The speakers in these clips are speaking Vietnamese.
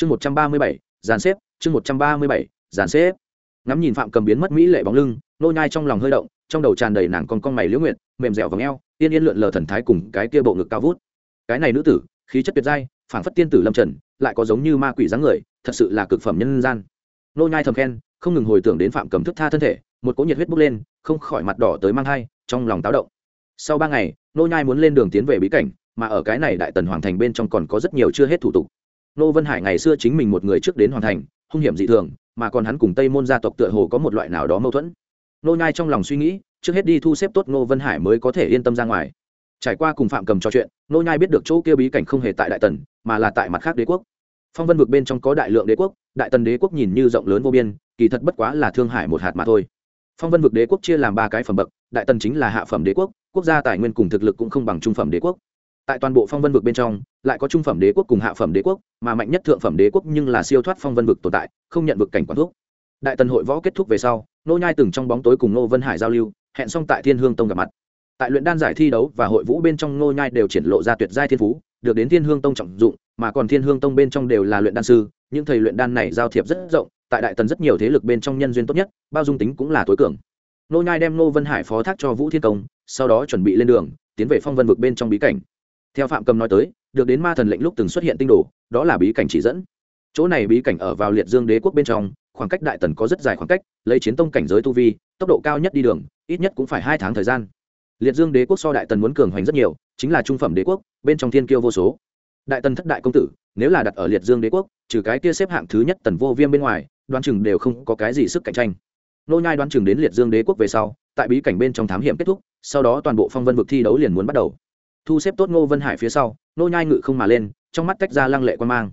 chương một trăm ba mươi bảy, dàn xếp, chương một trăm ba mươi bảy, dàn xếp. Ngắm nhìn phạm cầm biến mất mỹ lệ bóng lưng, nô nhai trong lòng hơi động, trong đầu tràn đầy nàng con con mày liễu nguyện mềm dẻo vòng eo tiên yên lượn lờ thần thái cùng cái kia bộ ngực cao vút. Cái này nữ tử, khí chất tuyệt giai, phảng phất tiên tử lâm trần, lại có giống như ma quỷ dáng người, thật sự là cực phẩm nhân gian. Nô nhai thầm khen, không ngừng hồi tưởng đến phạm cầm thức tha thân thể, một cỗ nhiệt huyết bốc lên, không khỏi mặt đỏ tới mang hai trong lòng táo động. Sau ba ngày, nô nhai muốn lên đường tiến về bí cảnh, mà ở cái này đại tần hoàng thành bên trong còn có rất nhiều chưa hết thủ tục nô vân hải ngày xưa chính mình một người trước đến hoàn thành, hung hiểm dị thường, mà còn hắn cùng tây môn gia tộc tựa hồ có một loại nào đó mâu thuẫn. Nô nhai trong lòng suy nghĩ, trước hết đi thu xếp tốt nô vân hải mới có thể yên tâm ra ngoài. Trải qua cùng phạm cầm trò chuyện, nô nhai biết được chỗ kia bí cảnh không hề tại đại tần, mà là tại mặt khác đế quốc. Phong vân vực bên trong có đại lượng đế quốc, đại tần đế quốc nhìn như rộng lớn vô biên, kỳ thật bất quá là thương hải một hạt mà thôi. Phong vân vực đế quốc chia làm ba cái phẩm bậc, đại tần chính là hạ phẩm đế quốc quốc gia tài nguyên cùng thực lực cũng không bằng trung phẩm đế quốc tại toàn bộ phong vân vực bên trong, lại có trung phẩm đế quốc cùng hạ phẩm đế quốc, mà mạnh nhất thượng phẩm đế quốc nhưng là siêu thoát phong vân vực tồn tại, không nhận vực cảnh quản thuốc đại tần hội võ kết thúc về sau, nô nhai từng trong bóng tối cùng nô vân hải giao lưu, hẹn xong tại thiên hương tông gặp mặt. Tại luyện đan giải thi đấu và hội vũ bên trong, nô nhai đều triển lộ ra tuyệt giai thiên phú, được đến thiên hương tông trọng dụng, mà còn thiên hương tông bên trong đều là luyện đan sư, những thầy luyện đan này giao thiệp rất rộng, tại đại tần rất nhiều thế lực bên trong nhân duyên tốt nhất, bao dung tính cũng là tối cường. Nô nhai đem nô vân hải phó thác cho vũ thiên công sau đó chuẩn bị lên đường, tiến về phong vân vực bên trong bí cảnh theo phạm cầm nói tới, được đến ma thần lệnh lúc từng xuất hiện tinh đồ, đó là bí cảnh chỉ dẫn. Chỗ này bí cảnh ở vào liệt dương đế quốc bên trong, khoảng cách đại tần có rất dài khoảng cách, lấy chiến tông cảnh giới tu vi, tốc độ cao nhất đi đường, ít nhất cũng phải hai tháng thời gian. Liệt dương đế quốc so đại tần muốn cường hoành rất nhiều, chính là trung phẩm đế quốc, bên trong thiên kiêu vô số. Đại tần thất đại công tử, nếu là đặt ở liệt dương đế quốc, trừ cái kia xếp hạng thứ nhất tần vô viêm bên ngoài, đoán chừng đều không có cái gì sức cạnh tranh. Nô nhai đoán chừng đến liệt dương đế quốc về sau, tại bí cảnh bên trong thám hiểm kết thúc, sau đó toàn bộ phong vân vực thi đấu liền muốn bắt đầu thu xếp tốt ngô vân hải phía sau nô nhai ngự không mà lên, trong mắt tách ra lăng lệ quan mang.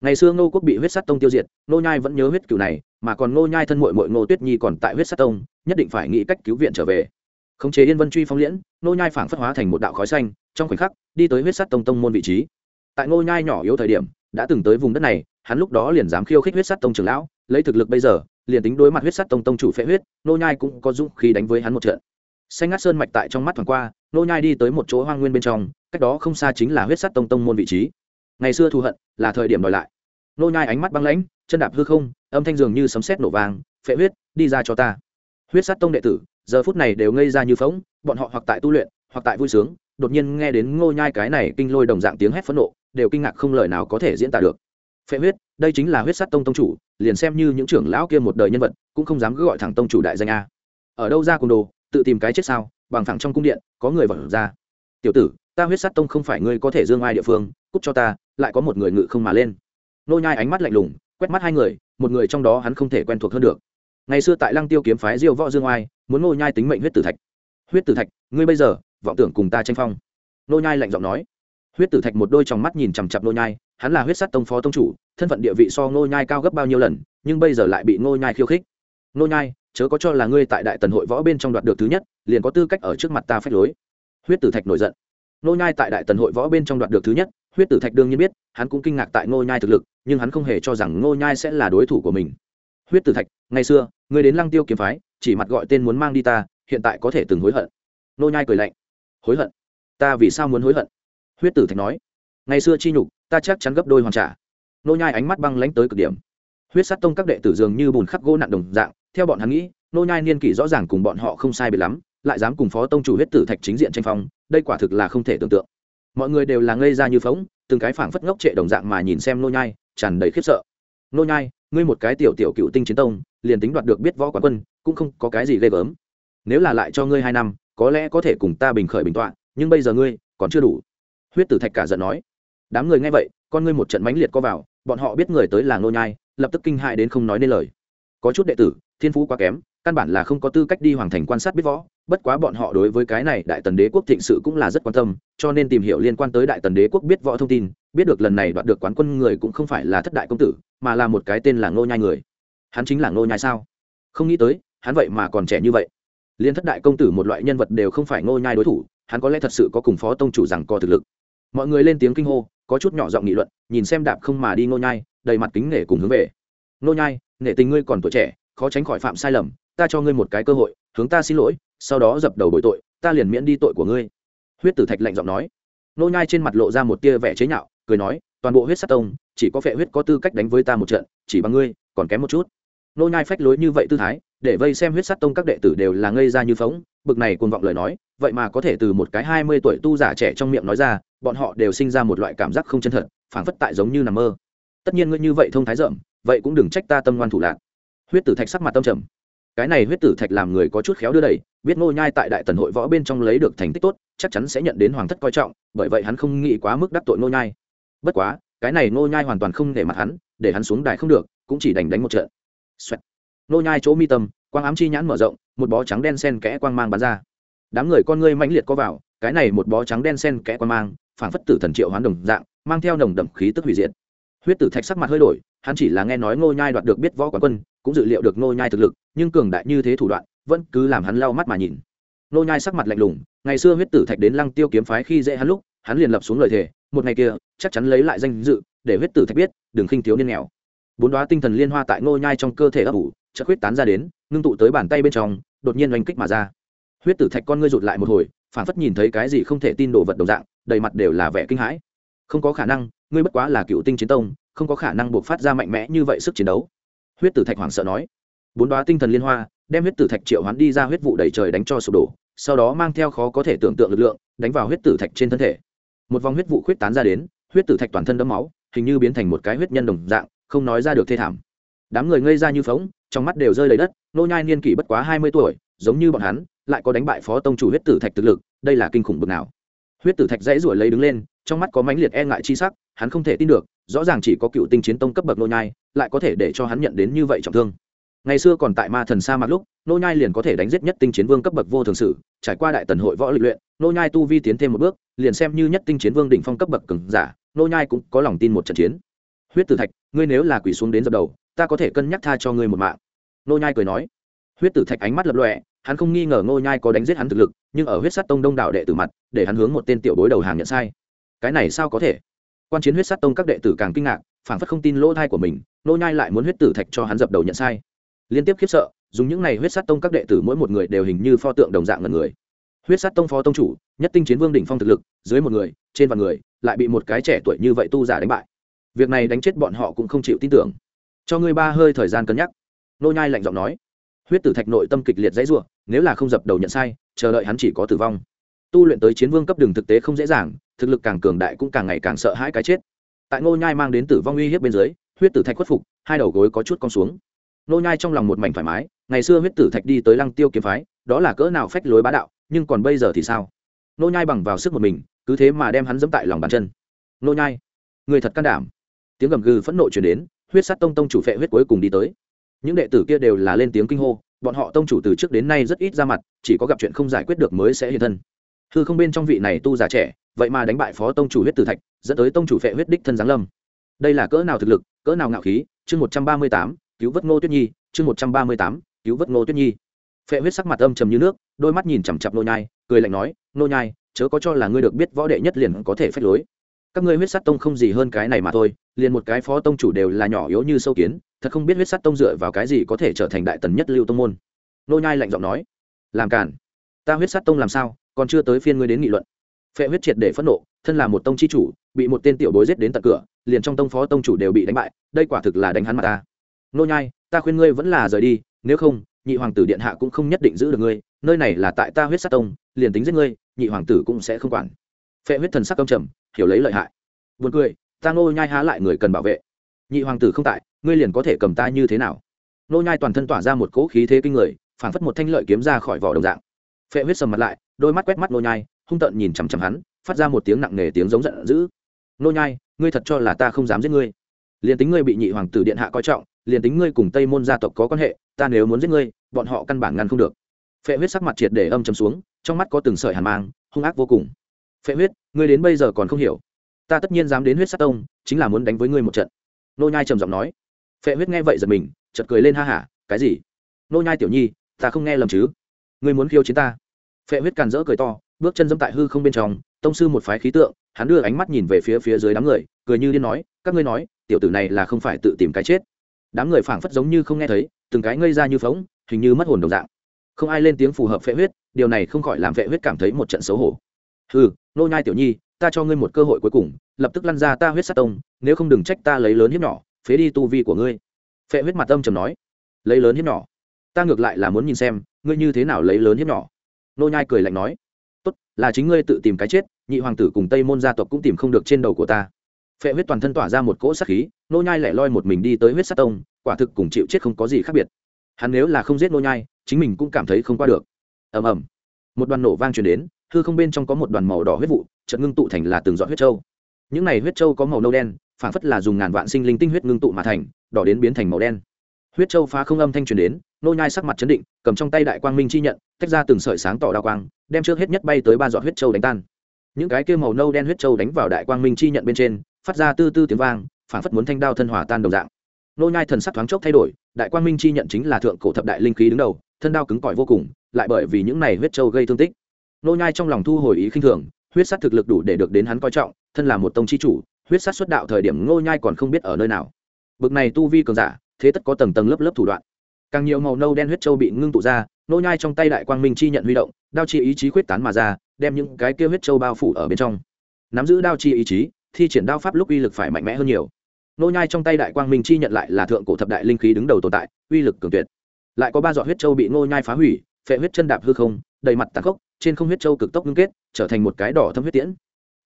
Ngày xưa ngô quốc bị huyết sắt tông tiêu diệt nô nhai vẫn nhớ huyết cửu này, mà còn nô nhai thân muội muội ngô tuyết nhi còn tại huyết sắt tông, nhất định phải nghĩ cách cứu viện trở về. Khống chế yên vân truy phong liễn nô nhai phảng phất hóa thành một đạo khói xanh, trong khoảnh khắc, đi tới huyết sắt tông tông môn vị trí. Tại nô nhai nhỏ yếu thời điểm, đã từng tới vùng đất này, hắn lúc đó liền dám khiêu khích huyết sắt tông trưởng lão, lấy thực lực bây giờ, liền tính đối mặt huyết sắt tông tông chủ phệ huyết nô nhai cũng có dũng khí đánh với hắn một trận xanh ngắt sơn mạch tại trong mắt thoáng qua, nô nhai đi tới một chỗ hoang nguyên bên trong, cách đó không xa chính là huyết sắt tông tông môn vị trí. Ngày xưa thù hận là thời điểm đòi lại. Nô nhai ánh mắt băng lãnh, chân đạp hư không, âm thanh dường như sấm sét nổ vang, phệ huyết, đi ra cho ta. Huyết sắt tông đệ tử, giờ phút này đều ngây ra như phỗng, bọn họ hoặc tại tu luyện, hoặc tại vui sướng, đột nhiên nghe đến ngô nhai cái này kinh lôi đồng dạng tiếng hét phẫn nộ, đều kinh ngạc không lời nào có thể diễn tả được. Phệ huyết, đây chính là huyết sắt tông tông chủ, liền xem như những trưởng lão kia một đời nhân vật, cũng không dám cứ gọi thẳng tông chủ đại danh a. Ở đâu ra cùng đồ tự tìm cái chết sao, bằng thẳng trong cung điện, có người vẩn ra. Tiểu tử, ta huyết sát tông không phải ngươi có thể dương ai địa phương, cút cho ta, lại có một người ngự không mà lên. Nô nhai ánh mắt lạnh lùng, quét mắt hai người, một người trong đó hắn không thể quen thuộc hơn được. Ngày xưa tại lăng tiêu kiếm phái diêu võ dương oai muốn nô nhai tính mệnh huyết tử thạch. Huyết tử thạch, ngươi bây giờ, vọng tưởng cùng ta tranh phong. Nô nhai lạnh giọng nói. Huyết tử thạch một đôi trong mắt nhìn chằm chằm nô nhai, hắn là huyết sát tông phó tông chủ, thân phận địa vị so nô nhai cao gấp bao nhiêu lần, nhưng bây giờ lại bị nô nhai khiêu khích. Nô nhai chớ có cho là ngươi tại đại tần hội võ bên trong đoạt được thứ nhất, liền có tư cách ở trước mặt ta phách lối. Huyết tử thạch nổi giận. Nô nhai tại đại tần hội võ bên trong đoạt được thứ nhất, huyết tử thạch đương nhiên biết, hắn cũng kinh ngạc tại nô nhai thực lực, nhưng hắn không hề cho rằng nô nhai sẽ là đối thủ của mình. Huyết tử thạch, ngày xưa, ngươi đến lăng tiêu kiếm phái, chỉ mặt gọi tên muốn mang đi ta, hiện tại có thể từng hối hận. Nô nhai cười lạnh. Hối hận? Ta vì sao muốn hối hận? Huyết tử thạch nói. Ngày xưa chi nhục, ta chắc chắn gấp đôi hoàn trả. Nô nhai ánh mắt băng lãnh tới cực điểm. Huyết sát tông các đệ tử dường như bùn khắc gỗ nặng đồng dạng theo bọn hắn nghĩ, nô nhai niên kỷ rõ ràng cùng bọn họ không sai biệt lắm, lại dám cùng phó tông chủ huyết tử thạch chính diện tranh phong, đây quả thực là không thể tưởng tượng. Mọi người đều là ngây ra như phóng từng cái phảng phất ngốc trệ đồng dạng mà nhìn xem nô nhai, tràn đầy khiếp sợ. Nô nhai, ngươi một cái tiểu tiểu cựu tinh chiến tông, liền tính đoạt được biết võ quán quân, cũng không có cái gì ghê gớm. Nếu là lại cho ngươi hai năm, có lẽ có thể cùng ta bình khởi bình tọa, nhưng bây giờ ngươi còn chưa đủ. Huyết tử thạch cả giận nói. Đám người nghe vậy, con ngươi một trận mãnh liệt có vào, bọn họ biết người tới là nô nhai, lập tức kinh hại đến không nói nên lời. Có chút đệ tử thiên phú quá kém, căn bản là không có tư cách đi hoàng thành quan sát biết võ. Bất quá bọn họ đối với cái này đại tần đế quốc thịnh sự cũng là rất quan tâm, cho nên tìm hiểu liên quan tới đại tần đế quốc biết võ thông tin, biết được lần này đoạt được quán quân người cũng không phải là thất đại công tử, mà là một cái tên là ngô nhai người. Hắn chính là ngô nhai sao? Không nghĩ tới, hắn vậy mà còn trẻ như vậy. Liên thất đại công tử một loại nhân vật đều không phải ngô nhai đối thủ, hắn có lẽ thật sự có cùng phó tông chủ rằng có thực lực. Mọi người lên tiếng kinh hô, có chút nhỏ giọng nghị luận, nhìn xem đạp không mà đi ngô nhai, đầy mặt kính nể cùng hướng về. Ngô nhai, nể tình ngươi còn tuổi trẻ khó tránh khỏi phạm sai lầm, ta cho ngươi một cái cơ hội, hướng ta xin lỗi, sau đó dập đầu bội tội, ta liền miễn đi tội của ngươi. Huyết tử thạch lạnh giọng nói. Nô nhai trên mặt lộ ra một tia vẻ chế nhạo, cười nói, toàn bộ huyết sát tông, chỉ có phệ huyết có tư cách đánh với ta một trận, chỉ bằng ngươi, còn kém một chút. Nô nhai phách lối như vậy tư thái, để vây xem huyết sát tông các đệ tử đều là ngây ra như phóng bực này cuồng vọng lời nói, vậy mà có thể từ một cái hai mươi tuổi tu giả trẻ trong miệng nói ra, bọn họ đều sinh ra một loại cảm giác không chân thật, phảng phất tại giống như nằm mơ. Tất nhiên ngươi như vậy thông thái rộng vậy cũng đừng trách ta tâm ngoan thủ lạc huyết tử thạch sắc mặt tâm trầm. Cái này huyết tử thạch làm người có chút khéo đưa đẩy, biết ngô nhai tại đại tần hội võ bên trong lấy được thành tích tốt, chắc chắn sẽ nhận đến hoàng thất coi trọng, bởi vậy hắn không nghĩ quá mức đắc tội ngô nhai. Bất quá, cái này ngô nhai hoàn toàn không để mặt hắn, để hắn xuống đài không được, cũng chỉ đành đánh một trận. Xoẹt. ngô nhai chỗ mi tâm, quang ám chi nhãn mở rộng, một bó trắng đen sen kẽ quang mang bắn ra. Đám người con ngươi mãnh liệt có vào, cái này một bó trắng đen sen kẽ quang mang, phảng phất tử thần triệu hoán đồng dạng, mang theo nồng đậm khí tức hủy diệt. Huyết tử thạch sắc mặt hơi đổi, hắn chỉ là nghe nói ngô nhai đoạt được biết võ quán quân cũng dự liệu được ngô nhai thực lực, nhưng cường đại như thế thủ đoạn, vẫn cứ làm hắn lau mắt mà nhìn. Ngô nhai sắc mặt lạnh lùng, ngày xưa huyết tử thạch đến lăng tiêu kiếm phái khi dễ hắn lúc, hắn liền lập xuống lời thề, một ngày kia, chắc chắn lấy lại danh dự, để huyết tử thạch biết, đừng khinh thiếu niên nghèo. Bốn đóa tinh thần liên hoa tại ngô nhai trong cơ thể ấp ủ, chợt huyết tán ra đến, ngưng tụ tới bàn tay bên trong, đột nhiên oanh kích mà ra. Huyết tử thạch con ngươi rụt lại một hồi, phản phất nhìn thấy cái gì không thể tin đồ vật đồng dạng, đầy mặt đều là vẻ kinh hãi. Không có khả năng, ngươi bất quá là cựu tinh chiến tông, không có khả năng buộc phát ra mạnh mẽ như vậy sức chiến đấu huyết tử thạch hoảng sợ nói. Bốn đoá tinh thần liên hoa, đem huyết tử thạch triệu hoán đi ra huyết vụ đầy trời đánh cho sụp đổ, sau đó mang theo khó có thể tưởng tượng lực lượng, đánh vào huyết tử thạch trên thân thể. Một vòng huyết vụ khuyết tán ra đến, huyết tử thạch toàn thân đẫm máu, hình như biến thành một cái huyết nhân đồng dạng, không nói ra được thê thảm. Đám người ngây ra như phóng trong mắt đều rơi lấy đất, nô nhai niên kỷ bất quá hai mươi tuổi, giống như bọn hắn, lại có đánh bại phó tông chủ huyết tử thạch thực lực, đây là kinh khủng bực nào. Huyết tử thạch dãy ruổi lấy đứng lên, trong mắt có mãnh liệt e ngại chi sắc, hắn không thể tin được rõ ràng chỉ có cựu tinh chiến tông cấp bậc nô nhai, lại có thể để cho hắn nhận đến như vậy trọng thương. Ngày xưa còn tại ma thần sa mạc lúc, nô nhai liền có thể đánh giết nhất tinh chiến vương cấp bậc vô thường sử, trải qua đại tần hội võ lịch luyện, nô nhai tu vi tiến thêm một bước, liền xem như nhất tinh chiến vương đỉnh phong cấp bậc cường giả, nô nhai cũng có lòng tin một trận chiến. Huyết tử thạch, ngươi nếu là quỷ xuống đến dập đầu, ta có thể cân nhắc tha cho ngươi một mạng. Nô nhai cười nói. Huyết tử thạch ánh mắt lập lòe, hắn không nghi ngờ nô nhai có đánh giết hắn thực lực, nhưng ở huyết sát tông đông đảo đệ tử mặt, để hắn hướng một tên tiểu bối đầu hàng nhận sai. Cái này sao có thể? Quan chiến huyết sát tông các đệ tử càng kinh ngạc, phảng phất không tin lỗ thai của mình, nô nhai lại muốn huyết tử thạch cho hắn dập đầu nhận sai. Liên tiếp khiếp sợ, dùng những này huyết sát tông các đệ tử mỗi một người đều hình như pho tượng đồng dạng ngần người. Huyết sát tông phó tông chủ, nhất tinh chiến vương đỉnh phong thực lực, dưới một người, trên vạn người, lại bị một cái trẻ tuổi như vậy tu giả đánh bại. Việc này đánh chết bọn họ cũng không chịu tin tưởng. Cho ngươi ba hơi thời gian cân nhắc. Nô nhai lạnh giọng nói. Huyết tử thạch nội tâm kịch liệt dãy rủa, nếu là không dập đầu nhận sai, chờ đợi hắn chỉ có tử vong tu luyện tới chiến vương cấp đường thực tế không dễ dàng, thực lực càng cường đại cũng càng ngày càng sợ hãi cái chết. Tại ngô nhai mang đến tử vong uy hiếp bên dưới, huyết tử thạch khuất phục, hai đầu gối có chút cong xuống. Ngô nhai trong lòng một mảnh thoải mái, ngày xưa huyết tử thạch đi tới lăng tiêu kiếm phái, đó là cỡ nào phách lối bá đạo, nhưng còn bây giờ thì sao? Ngô nhai bằng vào sức một mình, cứ thế mà đem hắn dẫm tại lòng bàn chân. Ngô nhai, người thật can đảm. Tiếng gầm gừ phẫn nộ truyền đến, huyết sát tông tông chủ phệ huyết cuối cùng đi tới. Những đệ tử kia đều là lên tiếng kinh hô, bọn họ tông chủ từ trước đến nay rất ít ra mặt, chỉ có gặp chuyện không giải quyết được mới sẽ hiện thân hư không bên trong vị này tu giả trẻ, vậy mà đánh bại phó tông chủ huyết tử thạch, dẫn tới tông chủ phệ huyết đích thân giáng lâm. Đây là cỡ nào thực lực, cỡ nào ngạo khí? Chương một trăm ba mươi tám, cứu vớt ngô tuyết nhi, chương một trăm ba mươi tám, cứu vớt ngô tuyết nhi. Phệ huyết sắc mặt âm trầm như nước, đôi mắt nhìn chằm chặp nô nhai, cười lạnh nói, nô nhai, chớ có cho là ngươi được biết võ đệ nhất liền có thể phách lối. Các ngươi huyết sát tông không gì hơn cái này mà thôi, liền một cái phó tông chủ đều là nhỏ yếu như sâu kiến, thật không biết huyết sát tông dựa vào cái gì có thể trở thành đại tần nhất lưu tông môn. Nô nhai lạnh giọng nói, làm cản ta huyết sát tông làm sao? Còn chưa tới phiên ngươi đến nghị luận. Phệ huyết triệt để phẫn nộ, thân là một tông chi chủ, bị một tên tiểu bối giết đến tận cửa, liền trong tông phó tông chủ đều bị đánh bại, đây quả thực là đánh hắn mà ta. Nô nhai, ta khuyên ngươi vẫn là rời đi, nếu không, nhị hoàng tử điện hạ cũng không nhất định giữ được ngươi, nơi này là tại ta huyết sát tông, liền tính giết ngươi, nhị hoàng tử cũng sẽ không quản. Phệ huyết thần sắc công trầm, hiểu lấy lợi hại. Buồn cười, ta nô nhai há lại người cần bảo vệ. Nhị hoàng tử không tại, ngươi liền có thể cầm ta như thế nào? Nô nhai toàn thân tỏa ra một cỗ khí thế kinh người, phảng phất một thanh lợi kiếm ra khỏi vỏ đồng dạng. Phệ huyết sầm mặt lại đôi mắt quét mắt nô nhai, hung tợn nhìn chằm chằm hắn, phát ra một tiếng nặng nề tiếng giống giận dữ. Nô nhai, ngươi thật cho là ta không dám giết ngươi? Liền tính ngươi bị nhị hoàng tử điện hạ coi trọng, liền tính ngươi cùng tây môn gia tộc có quan hệ, ta nếu muốn giết ngươi, bọn họ căn bản ngăn không được. Phệ huyết sắc mặt triệt để âm trầm xuống, trong mắt có từng sợi hàn mang, hung ác vô cùng. Phệ huyết, ngươi đến bây giờ còn không hiểu. Ta tất nhiên dám đến huyết sát tông, chính là muốn đánh với ngươi một trận. Nô nhai trầm giọng nói. Phệ huyết nghe vậy giật mình, chợt cười lên ha hả, cái gì? Nô nhai tiểu nhi, ta không nghe lầm chứ? Ngươi muốn khiêu chiến ta? Phệ huyết càn rỡ cười to, bước chân dẫm tại hư không bên trong, tông sư một phái khí tượng, hắn đưa ánh mắt nhìn về phía phía dưới đám người, cười như điên nói, các ngươi nói, tiểu tử này là không phải tự tìm cái chết. Đám người phảng phất giống như không nghe thấy, từng cái ngây ra như phóng hình như mất hồn đồng dạng. Không ai lên tiếng phù hợp phệ huyết, điều này không khỏi làm phệ huyết cảm thấy một trận xấu hổ. Ừ nô nhai tiểu nhi, ta cho ngươi một cơ hội cuối cùng, lập tức lăn ra ta huyết sát tông, nếu không đừng trách ta lấy lớn hiếp nhỏ, phế đi tu vi của ngươi. Phệ huyết mặt âm trầm nói. Lấy lớn hiếp nhỏ? Ta ngược lại là muốn nhìn xem, ngươi như thế nào lấy lớn hiếp nhỏ? Nô nhai cười lạnh nói, tốt, là chính ngươi tự tìm cái chết, nhị hoàng tử cùng tây môn gia tộc cũng tìm không được trên đầu của ta. Phệ huyết toàn thân tỏa ra một cỗ sát khí, nô nhai lẻ loi một mình đi tới huyết sát tông, quả thực cùng chịu chết không có gì khác biệt. Hắn nếu là không giết nô nhai, chính mình cũng cảm thấy không qua được. Ầm ầm. Một đoàn nổ vang truyền đến, hư không bên trong có một đoàn màu đỏ huyết vụ, chợt ngưng tụ thành là từng giọt huyết châu. Những này huyết châu có màu nâu đen phản phất là dùng ngàn vạn sinh linh tinh huyết ngưng tụ mà thành, đỏ đến biến thành màu đen huyết châu phá không âm thanh truyền đến, nô nhai sắc mặt chấn định, cầm trong tay đại quang minh chi nhận, tách ra từng sợi sáng tỏ đao quang, đem trước hết nhất bay tới ba giọt huyết châu đánh tan. Những cái kia màu nâu đen huyết châu đánh vào đại quang minh chi nhận bên trên, phát ra tư tư tiếng vang phản phất muốn thanh đao thân hỏa tan đồng dạng. Nô nhai thần sắc thoáng chốc thay đổi, đại quang minh chi nhận chính là thượng cổ thập đại linh khí đứng đầu, thân đao cứng cỏi vô cùng, lại bởi vì những này huyết châu gây thương tích. Nô nhai trong lòng thu hồi ý khinh thường, huyết sát thực lực đủ để được đến hắn coi trọng, thân là một tông chi chủ, huyết sát xuất đạo thời điểm nô nhai còn không biết ở nơi nào. Bực này tu vi cường giả thế tất có tầng tầng lớp lớp thủ đoạn. Càng nhiều màu nâu đen huyết châu bị ngưng tụ ra, nô nhai trong tay đại quang minh chi nhận huy động, đao chi ý chí quyết tán mà ra, đem những cái kia huyết châu bao phủ ở bên trong. Nắm giữ đao chi ý chí, thi triển đao pháp lúc uy lực phải mạnh mẽ hơn nhiều. Nô nhai trong tay đại quang minh chi nhận lại là thượng cổ thập đại linh khí đứng đầu tồn tại, uy lực cường tuyệt. Lại có ba giọt huyết châu bị nô nhai phá hủy, phệ huyết chân đạp hư không, đầy mặt tàn khốc, trên không huyết châu cực tốc ngưng kết, trở thành một cái đỏ thâm huyết tiễn.